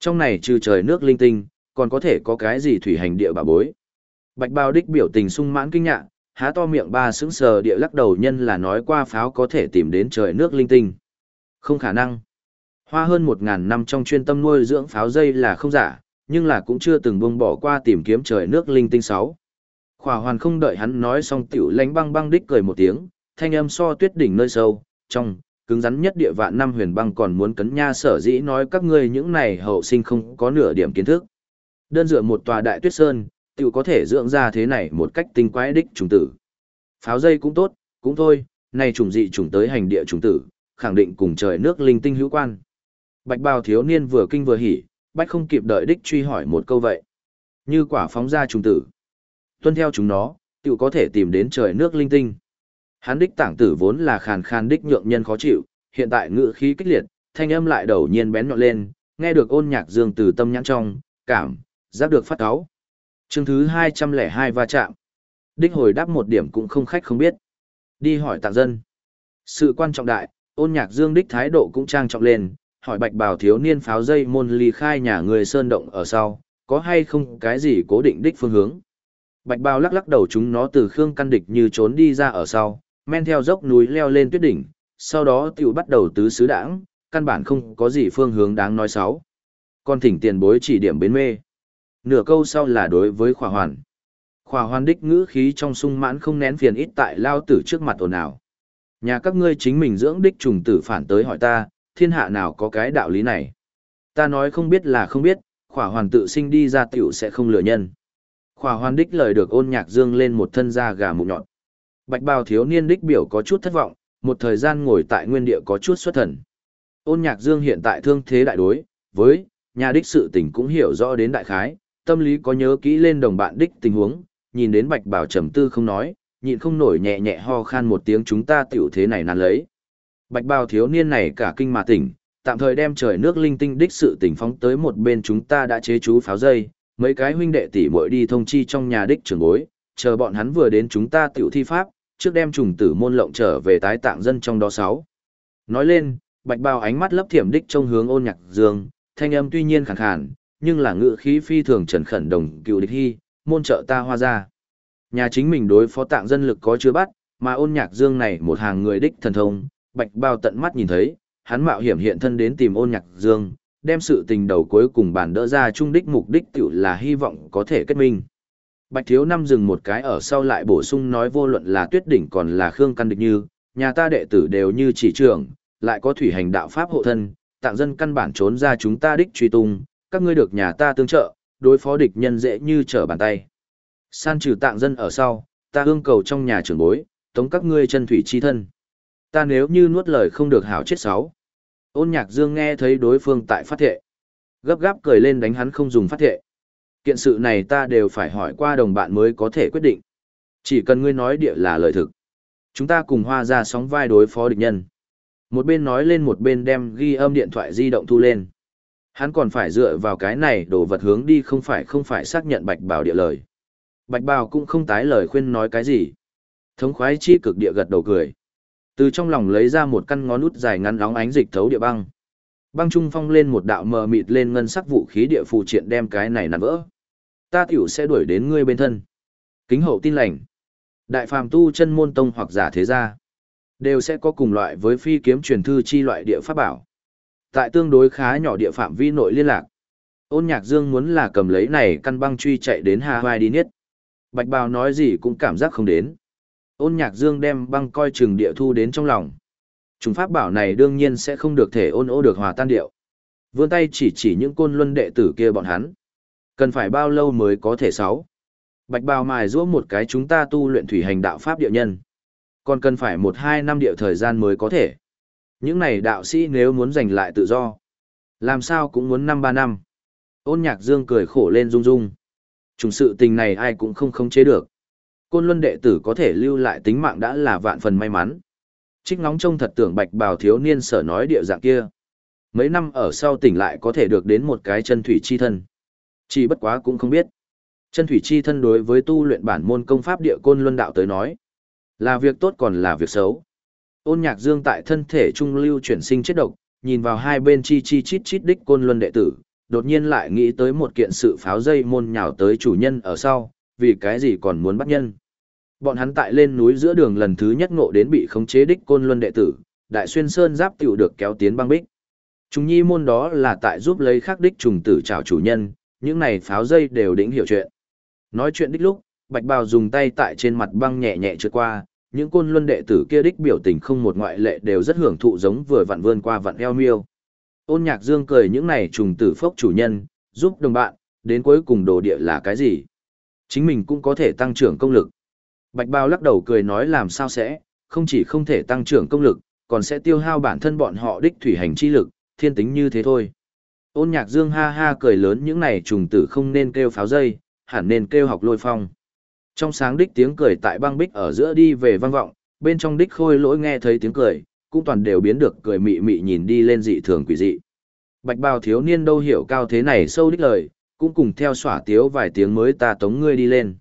Trong này trừ trời nước linh tinh, còn có thể có cái gì thủy hành địa bà bối. Bạch bào đích biểu tình sung mãn kinh ngạc, há to miệng ba sững sờ địa lắc đầu nhân là nói qua pháo có thể tìm đến trời nước linh tinh. Không khả năng. Hoa hơn một ngàn năm trong chuyên tâm nuôi dưỡng pháo dây là không giả, nhưng là cũng chưa từng buông bỏ qua tìm kiếm trời nước linh tinh sáu. Khỏa hoàn không đợi hắn nói xong tiểu lánh băng băng đích cười một tiếng, thanh âm so tuyết đỉnh nơi sâu, trong, cứng rắn nhất địa vạn năm huyền băng còn muốn cấn nha sở dĩ nói các ngươi những này hậu sinh không có nửa điểm kiến thức. Đơn dựa một tòa đại tuyết sơn, tiểu có thể dưỡng ra thế này một cách tinh quái đích trùng tử. Pháo dây cũng tốt, cũng thôi, này trùng dị trùng tới hành địa trùng tử, khẳng định cùng trời nước linh tinh hữu quan. Bạch bào thiếu niên vừa kinh vừa hỉ, bách không kịp đợi đích truy hỏi một câu vậy. Như quả phóng ra trùng tử. Tuân theo chúng nó, tiểu có thể tìm đến trời nước linh tinh. Hắn đích tảng tử vốn là khàn khàn đích nhượng nhân khó chịu, hiện tại ngựa khí kích liệt, thanh âm lại đầu nhiên bén nhọn lên, nghe được ôn nhạc dương từ tâm nhãn trong, cảm, giác được phát áo. Chương thứ 202 va chạm. Đích hồi đáp một điểm cũng không khách không biết. Đi hỏi tạng dân. Sự quan trọng đại, ôn nhạc dương đích thái độ cũng trang trọng lên, hỏi bạch bào thiếu niên pháo dây môn ly khai nhà người sơn động ở sau, có hay không cái gì cố định đích phương hướng. Bạch bào lắc lắc đầu chúng nó từ khương căn địch như trốn đi ra ở sau, men theo dốc núi leo lên tuyết đỉnh, sau đó tiểu bắt đầu tứ xứ đảng, căn bản không có gì phương hướng đáng nói xấu. con thỉnh tiền bối chỉ điểm bến mê. Nửa câu sau là đối với khỏa hoàn. Khỏa hoàn đích ngữ khí trong sung mãn không nén phiền ít tại lao tử trước mặt ồn ào. Nhà các ngươi chính mình dưỡng đích trùng tử phản tới hỏi ta, thiên hạ nào có cái đạo lý này. Ta nói không biết là không biết, khỏa hoàn tự sinh đi ra tiểu sẽ không lừa nhân. Khỏa hoàn đích lời được ôn nhạc dương lên một thân da gà mụn nhọn. Bạch bào thiếu niên đích biểu có chút thất vọng, một thời gian ngồi tại nguyên địa có chút xuất thần. Ôn nhạc dương hiện tại thương thế đại đối, với, nhà đích sự tình cũng hiểu rõ đến đại khái, tâm lý có nhớ kỹ lên đồng bạn đích tình huống, nhìn đến bạch bảo trầm tư không nói, nhịn không nổi nhẹ nhẹ ho khan một tiếng chúng ta tiểu thế này nàn lấy. Bạch bào thiếu niên này cả kinh mà tỉnh, tạm thời đem trời nước linh tinh đích sự tỉnh phóng tới một bên chúng ta đã chế chú pháo dây, mấy cái huynh đệ tỷ muội đi thông chi trong nhà đích trưởng bối, chờ bọn hắn vừa đến chúng ta tiểu thi pháp, trước đem trùng tử môn lộng trở về tái tạng dân trong đó sáu. Nói lên, bạch bào ánh mắt lấp thiểm đích trong hướng ôn nhạc dương, thanh âm tuy nhiên khẳng khàn, nhưng là ngự khí phi thường trần khẩn đồng cựu địch hy, môn trợ ta hoa ra. Nhà chính mình đối phó tạng dân lực có chưa bắt, mà ôn nhạc dương này một hàng người đích thần thông, bạch bao tận mắt nhìn thấy, hắn mạo hiểm hiện thân đến tìm ôn nhạc dương, đem sự tình đầu cuối cùng bản đỡ ra trung đích mục đích tiểu là hy vọng có thể kết minh. Bạch Thiếu Năm dừng một cái ở sau lại bổ sung nói vô luận là tuyết đỉnh còn là khương căn địch như, nhà ta đệ tử đều như chỉ trưởng, lại có thủy hành đạo pháp hộ thân, tạng dân căn bản trốn ra chúng ta đích truy tung, các ngươi được nhà ta tương trợ, đối phó địch nhân dễ như trở bàn tay. San trừ tạng dân ở sau, ta hương cầu trong nhà trưởng bối, tống các ngươi chân thủy chi thân. Ta nếu như nuốt lời không được hảo chết sáu. Ôn nhạc dương nghe thấy đối phương tại phát thệ. Gấp gáp cười lên đánh hắn không dùng phát thệ. Kiện sự này ta đều phải hỏi qua đồng bạn mới có thể quyết định. Chỉ cần ngươi nói địa là lời thực. Chúng ta cùng hoa ra sóng vai đối phó địch nhân. Một bên nói lên một bên đem ghi âm điện thoại di động thu lên. Hắn còn phải dựa vào cái này đồ vật hướng đi không phải không phải xác nhận bạch bào địa lời. Bạch bào cũng không tái lời khuyên nói cái gì. Thống khoái chi cực địa gật đầu cười. Từ trong lòng lấy ra một căn ngón út dài ngắn nóng ánh dịch thấu địa băng. Băng trung phong lên một đạo mờ mịt lên ngân sắc vũ khí địa phù triện đem cái này nặn vỡ. Ta tiểu sẽ đuổi đến ngươi bên thân. Kính hậu tin lành. Đại phàm tu chân môn tông hoặc giả thế gia đều sẽ có cùng loại với phi kiếm truyền thư chi loại địa pháp bảo. Tại tương đối khá nhỏ địa phạm vi nội liên lạc. Ôn Nhạc Dương muốn là cầm lấy này căn băng truy chạy đến Hawaii đi nhất. Bạch Bào nói gì cũng cảm giác không đến. Ôn Nhạc Dương đem băng coi chừng địa thu đến trong lòng. Chúng pháp bảo này đương nhiên sẽ không được thể ôn ô được hòa tan điệu. Vươn tay chỉ chỉ những côn luân đệ tử kia bọn hắn. Cần phải bao lâu mới có thể sáu. Bạch bào mài giũa một cái chúng ta tu luyện thủy hành đạo pháp địa nhân. Còn cần phải một hai năm địa thời gian mới có thể. Những này đạo sĩ nếu muốn giành lại tự do. Làm sao cũng muốn năm ba năm. Ôn nhạc dương cười khổ lên rung rung. Trùng sự tình này ai cũng không khống chế được. Côn luân đệ tử có thể lưu lại tính mạng đã là vạn phần may mắn. Trích ngóng trông thật tưởng bạch bào thiếu niên sở nói địa dạng kia. Mấy năm ở sau tỉnh lại có thể được đến một cái chân thủy chi thân. Chỉ bất quá cũng không biết. Chân thủy chi thân đối với tu luyện bản môn công pháp địa côn luân đạo tới nói. Là việc tốt còn là việc xấu. Ôn nhạc dương tại thân thể trung lưu chuyển sinh chết độc, nhìn vào hai bên chi chi chít chít đích côn luân đệ tử, đột nhiên lại nghĩ tới một kiện sự pháo dây môn nhào tới chủ nhân ở sau, vì cái gì còn muốn bắt nhân. Bọn hắn tại lên núi giữa đường lần thứ nhất ngộ đến bị khống chế đích côn luân đệ tử, đại xuyên sơn giáp tiểu được kéo tiến băng bích. Chúng nhi môn đó là tại giúp lấy khắc đích trùng tử chào chủ nhân, những này pháo dây đều đỉnh hiểu chuyện. Nói chuyện đích lúc, Bạch Bào dùng tay tại trên mặt băng nhẹ nhẹ trượt qua, những côn luân đệ tử kia đích biểu tình không một ngoại lệ đều rất hưởng thụ giống vừa vặn vươn qua vặn eo miêu. Ôn nhạc dương cười những này trùng tử phốc chủ nhân, giúp đồng bạn, đến cuối cùng đồ địa là cái gì? Chính mình cũng có thể tăng trưởng công lực. Bạch Bao lắc đầu cười nói làm sao sẽ, không chỉ không thể tăng trưởng công lực, còn sẽ tiêu hao bản thân bọn họ đích thủy hành chi lực, thiên tính như thế thôi. Ôn nhạc dương ha ha cười lớn những này trùng tử không nên kêu pháo dây, hẳn nên kêu học lôi phong. Trong sáng đích tiếng cười tại băng bích ở giữa đi về vang vọng, bên trong đích khôi lỗi nghe thấy tiếng cười, cũng toàn đều biến được cười mị mị nhìn đi lên dị thường quỷ dị. Bạch bào thiếu niên đâu hiểu cao thế này sâu đích lời, cũng cùng theo xỏa tiếu vài tiếng mới ta tống ngươi đi lên.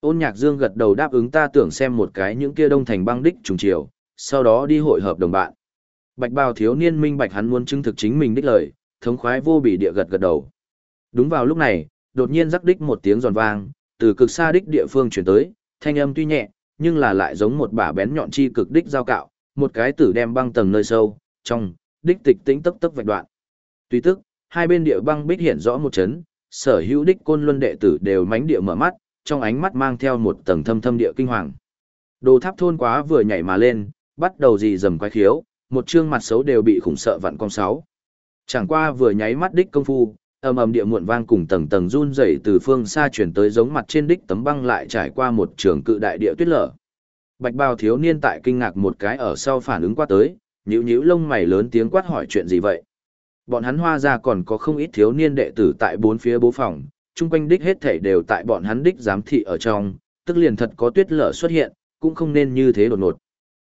Ôn nhạc dương gật đầu đáp ứng ta tưởng xem một cái những kia đông thành băng đích trùng chiều, sau đó đi hội hợp đồng bạn. Bạch bào thiếu niên minh bạch hắn muốn chứng thực chính mình đích lời, thống khoái vô bị địa gật gật đầu. Đúng vào lúc này, đột nhiên rắc đích một tiếng giòn vang, từ cực xa đích địa phương chuyển tới, thanh âm tuy nhẹ, nhưng là lại giống một bả bén nhọn chi cực đích giao cạo, một cái tử đem băng tầng nơi sâu, trong, đích tịch tĩnh tấp tấp vạch đoạn. Tuy tức, hai bên địa băng bích hiện rõ một chấn, sở hữu đích côn luân đệ tử đều mánh địa mở mắt, trong ánh mắt mang theo một tầng thâm thâm địa kinh hoàng. Đồ tháp thôn quá vừa nhảy mà lên, bắt đầu gì dầm quái khiếu, một trương mặt xấu đều bị khủng sợ vặn con sáu. Chẳng qua vừa nháy mắt đích công phu, ầm ầm địa muộn vang cùng tầng tầng run rẩy từ phương xa chuyển tới giống mặt trên đích tấm băng lại trải qua một trường cự đại địa tuyết lở. Bạch bào thiếu niên tại kinh ngạc một cái ở sau phản ứng qua tới, nhíu nhíu lông mày lớn tiếng quát hỏi chuyện gì vậy. Bọn hắn hoa ra còn có không ít thiếu niên đệ tử tại bốn phía bố phòng, chung quanh đích hết thảy đều tại bọn hắn đích giám thị ở trong, tức liền thật có tuyết lở xuất hiện, cũng không nên như thế đột ngột.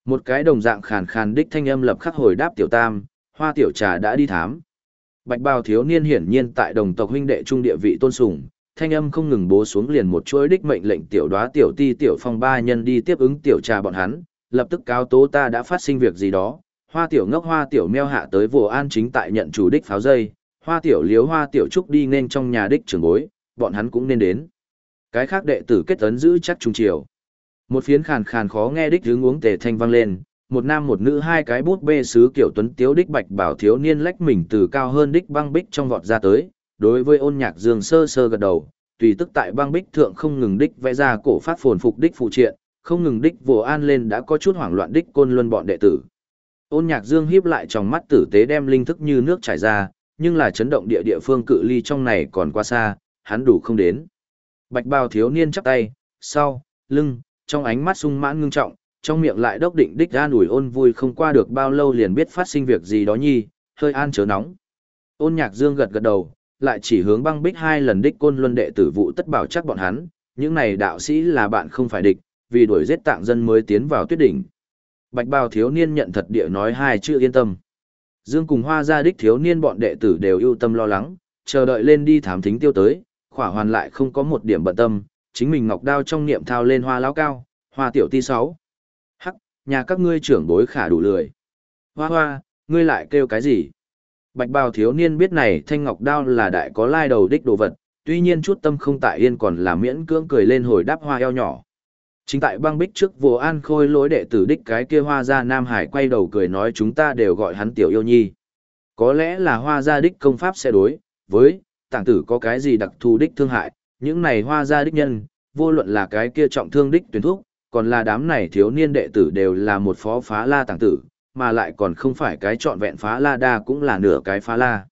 Một cái đồng dạng khàn khàn đích thanh âm lập khắc hồi đáp tiểu tam, hoa tiểu trà đã đi thám, Bạch bào thiếu niên hiển nhiên tại đồng tộc huynh đệ trung địa vị tôn sùng, thanh âm không ngừng bố xuống liền một chuỗi đích mệnh lệnh tiểu đoá tiểu ti tiểu phong ba nhân đi tiếp ứng tiểu trà bọn hắn, lập tức cáo tố ta đã phát sinh việc gì đó. Hoa tiểu ngốc hoa tiểu meo hạ tới vồ an chính tại nhận chủ đích pháo dây, hoa tiểu liếu hoa tiểu trúc đi nên trong nhà đích trường bối, bọn hắn cũng nên đến. Cái khác đệ tử kết ấn giữ chắc trung triều Một phiến khàn khàn khó nghe đích hướng uống tề thanh vang lên, một nam một nữ hai cái bút bê sứ kiểu tuấn tiếu đích bạch bảo thiếu niên lách mình từ cao hơn đích băng bích trong vọt ra tới, đối với ôn nhạc dương sơ sơ gật đầu, tùy tức tại băng bích thượng không ngừng đích vẽ ra cổ phát phồn phục đích phụ triện, không ngừng đích vồ an lên đã có chút hoảng loạn đích côn luân bọn đệ tử. Ôn nhạc dương hiếp lại trong mắt tử tế đem linh thức như nước chảy ra, nhưng là chấn động địa địa phương cự ly trong này còn quá xa, hắn đủ không đến. Bạch bào thiếu niên chắp tay, sau, lưng, trong ánh mắt sung mãn ngưng trọng, trong miệng lại đốc định đích an ủi ôn vui không qua được bao lâu liền biết phát sinh việc gì đó nhi, hơi an chớ nóng. Ôn nhạc dương gật gật đầu, lại chỉ hướng băng bích hai lần đích côn luân đệ tử vụ tất bảo chắc bọn hắn, những này đạo sĩ là bạn không phải địch, vì đuổi giết tạng dân mới tiến vào tuyết đỉnh. Bạch bào thiếu niên nhận thật địa nói hai chữ yên tâm. Dương cùng hoa gia đích thiếu niên bọn đệ tử đều ưu tâm lo lắng, chờ đợi lên đi thám thính tiêu tới, khỏa hoàn lại không có một điểm bận tâm, chính mình ngọc đao trong niệm thao lên hoa lão cao, hoa tiểu ti sáu. Nhà các ngươi trưởng bối khả đủ lười. Hoa hoa, ngươi lại kêu cái gì? Bạch bào thiếu niên biết này thanh ngọc đao là đại có lai đầu đích đồ vật, tuy nhiên chút tâm không tại yên còn là miễn cưỡng cười lên hồi đáp hoa eo nhỏ. Chính tại băng bích trước vô an khôi lối đệ tử đích cái kia hoa gia Nam Hải quay đầu cười nói chúng ta đều gọi hắn tiểu yêu nhi. Có lẽ là hoa gia đích công pháp sẽ đối, với, tảng tử có cái gì đặc thù đích thương hại, những này hoa gia đích nhân, vô luận là cái kia trọng thương đích tuyển thuốc, còn là đám này thiếu niên đệ tử đều là một phó phá la tàng tử, mà lại còn không phải cái trọn vẹn phá la đa cũng là nửa cái phá la.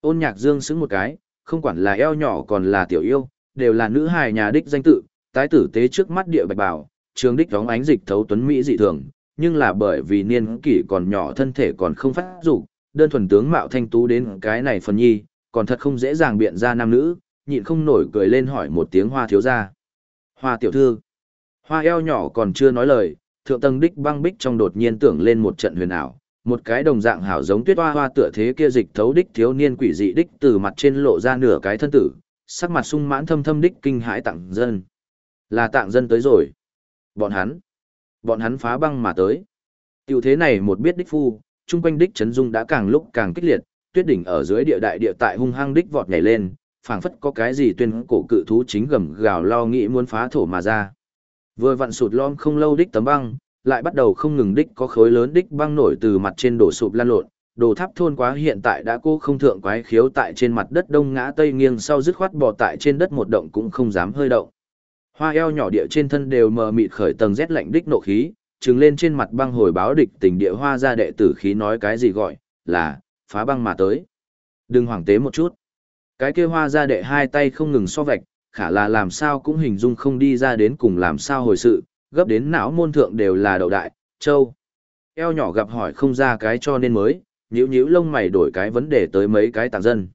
Ôn nhạc dương xứng một cái, không quản là eo nhỏ còn là tiểu yêu, đều là nữ hài nhà đích danh tự, tái tử tế trước mắt địa bạch bảo, trường đích đóng ánh dịch thấu tuấn Mỹ dị thường, nhưng là bởi vì niên kỷ còn nhỏ thân thể còn không phát dục đơn thuần tướng mạo thanh tú đến cái này phần nhi, còn thật không dễ dàng biện ra nam nữ, nhịn không nổi cười lên hỏi một tiếng hoa thiếu gia. Hoa tiểu thư. Hoa eo nhỏ còn chưa nói lời, thượng tầng đích băng bích trong đột nhiên tưởng lên một trận huyền ảo, một cái đồng dạng hảo giống tuyết hoa hoa tựa thế kia dịch thấu đích thiếu niên quỷ dị đích từ mặt trên lộ ra nửa cái thân tử, sắc mặt sung mãn thâm thâm đích kinh hãi tặng dân. Là tặng dân tới rồi. Bọn hắn. Bọn hắn phá băng mà tới. Tiểu thế này một biết đích phu, trung quanh đích chấn dung đã càng lúc càng kích liệt, tuyết đỉnh ở dưới địa đại địa tại hung hăng đích vọt nhảy lên, phảng phất có cái gì tuyên cổ cự thú chính gầm gào lo nghĩ muốn phá thổ mà ra. Vừa vặn sụt lom không lâu đích tấm băng, lại bắt đầu không ngừng đích có khối lớn đích băng nổi từ mặt trên đổ sụp lan lộn, đồ tháp thôn quá hiện tại đã cô không thượng quái khiếu tại trên mặt đất đông ngã tây nghiêng sau dứt khoát bò tại trên đất một động cũng không dám hơi động. Hoa eo nhỏ địa trên thân đều mờ mịt khởi tầng rét lạnh đích nộ khí, trừng lên trên mặt băng hồi báo địch tình địa hoa ra đệ tử khí nói cái gì gọi, là, phá băng mà tới. Đừng hoảng tế một chút. Cái kia hoa ra đệ hai tay không ngừng so vạch, khả là làm sao cũng hình dung không đi ra đến cùng làm sao hồi sự, gấp đến não môn thượng đều là đậu đại, châu. Eo nhỏ gặp hỏi không ra cái cho nên mới, nhíu nhíu lông mày đổi cái vấn đề tới mấy cái tàng dân.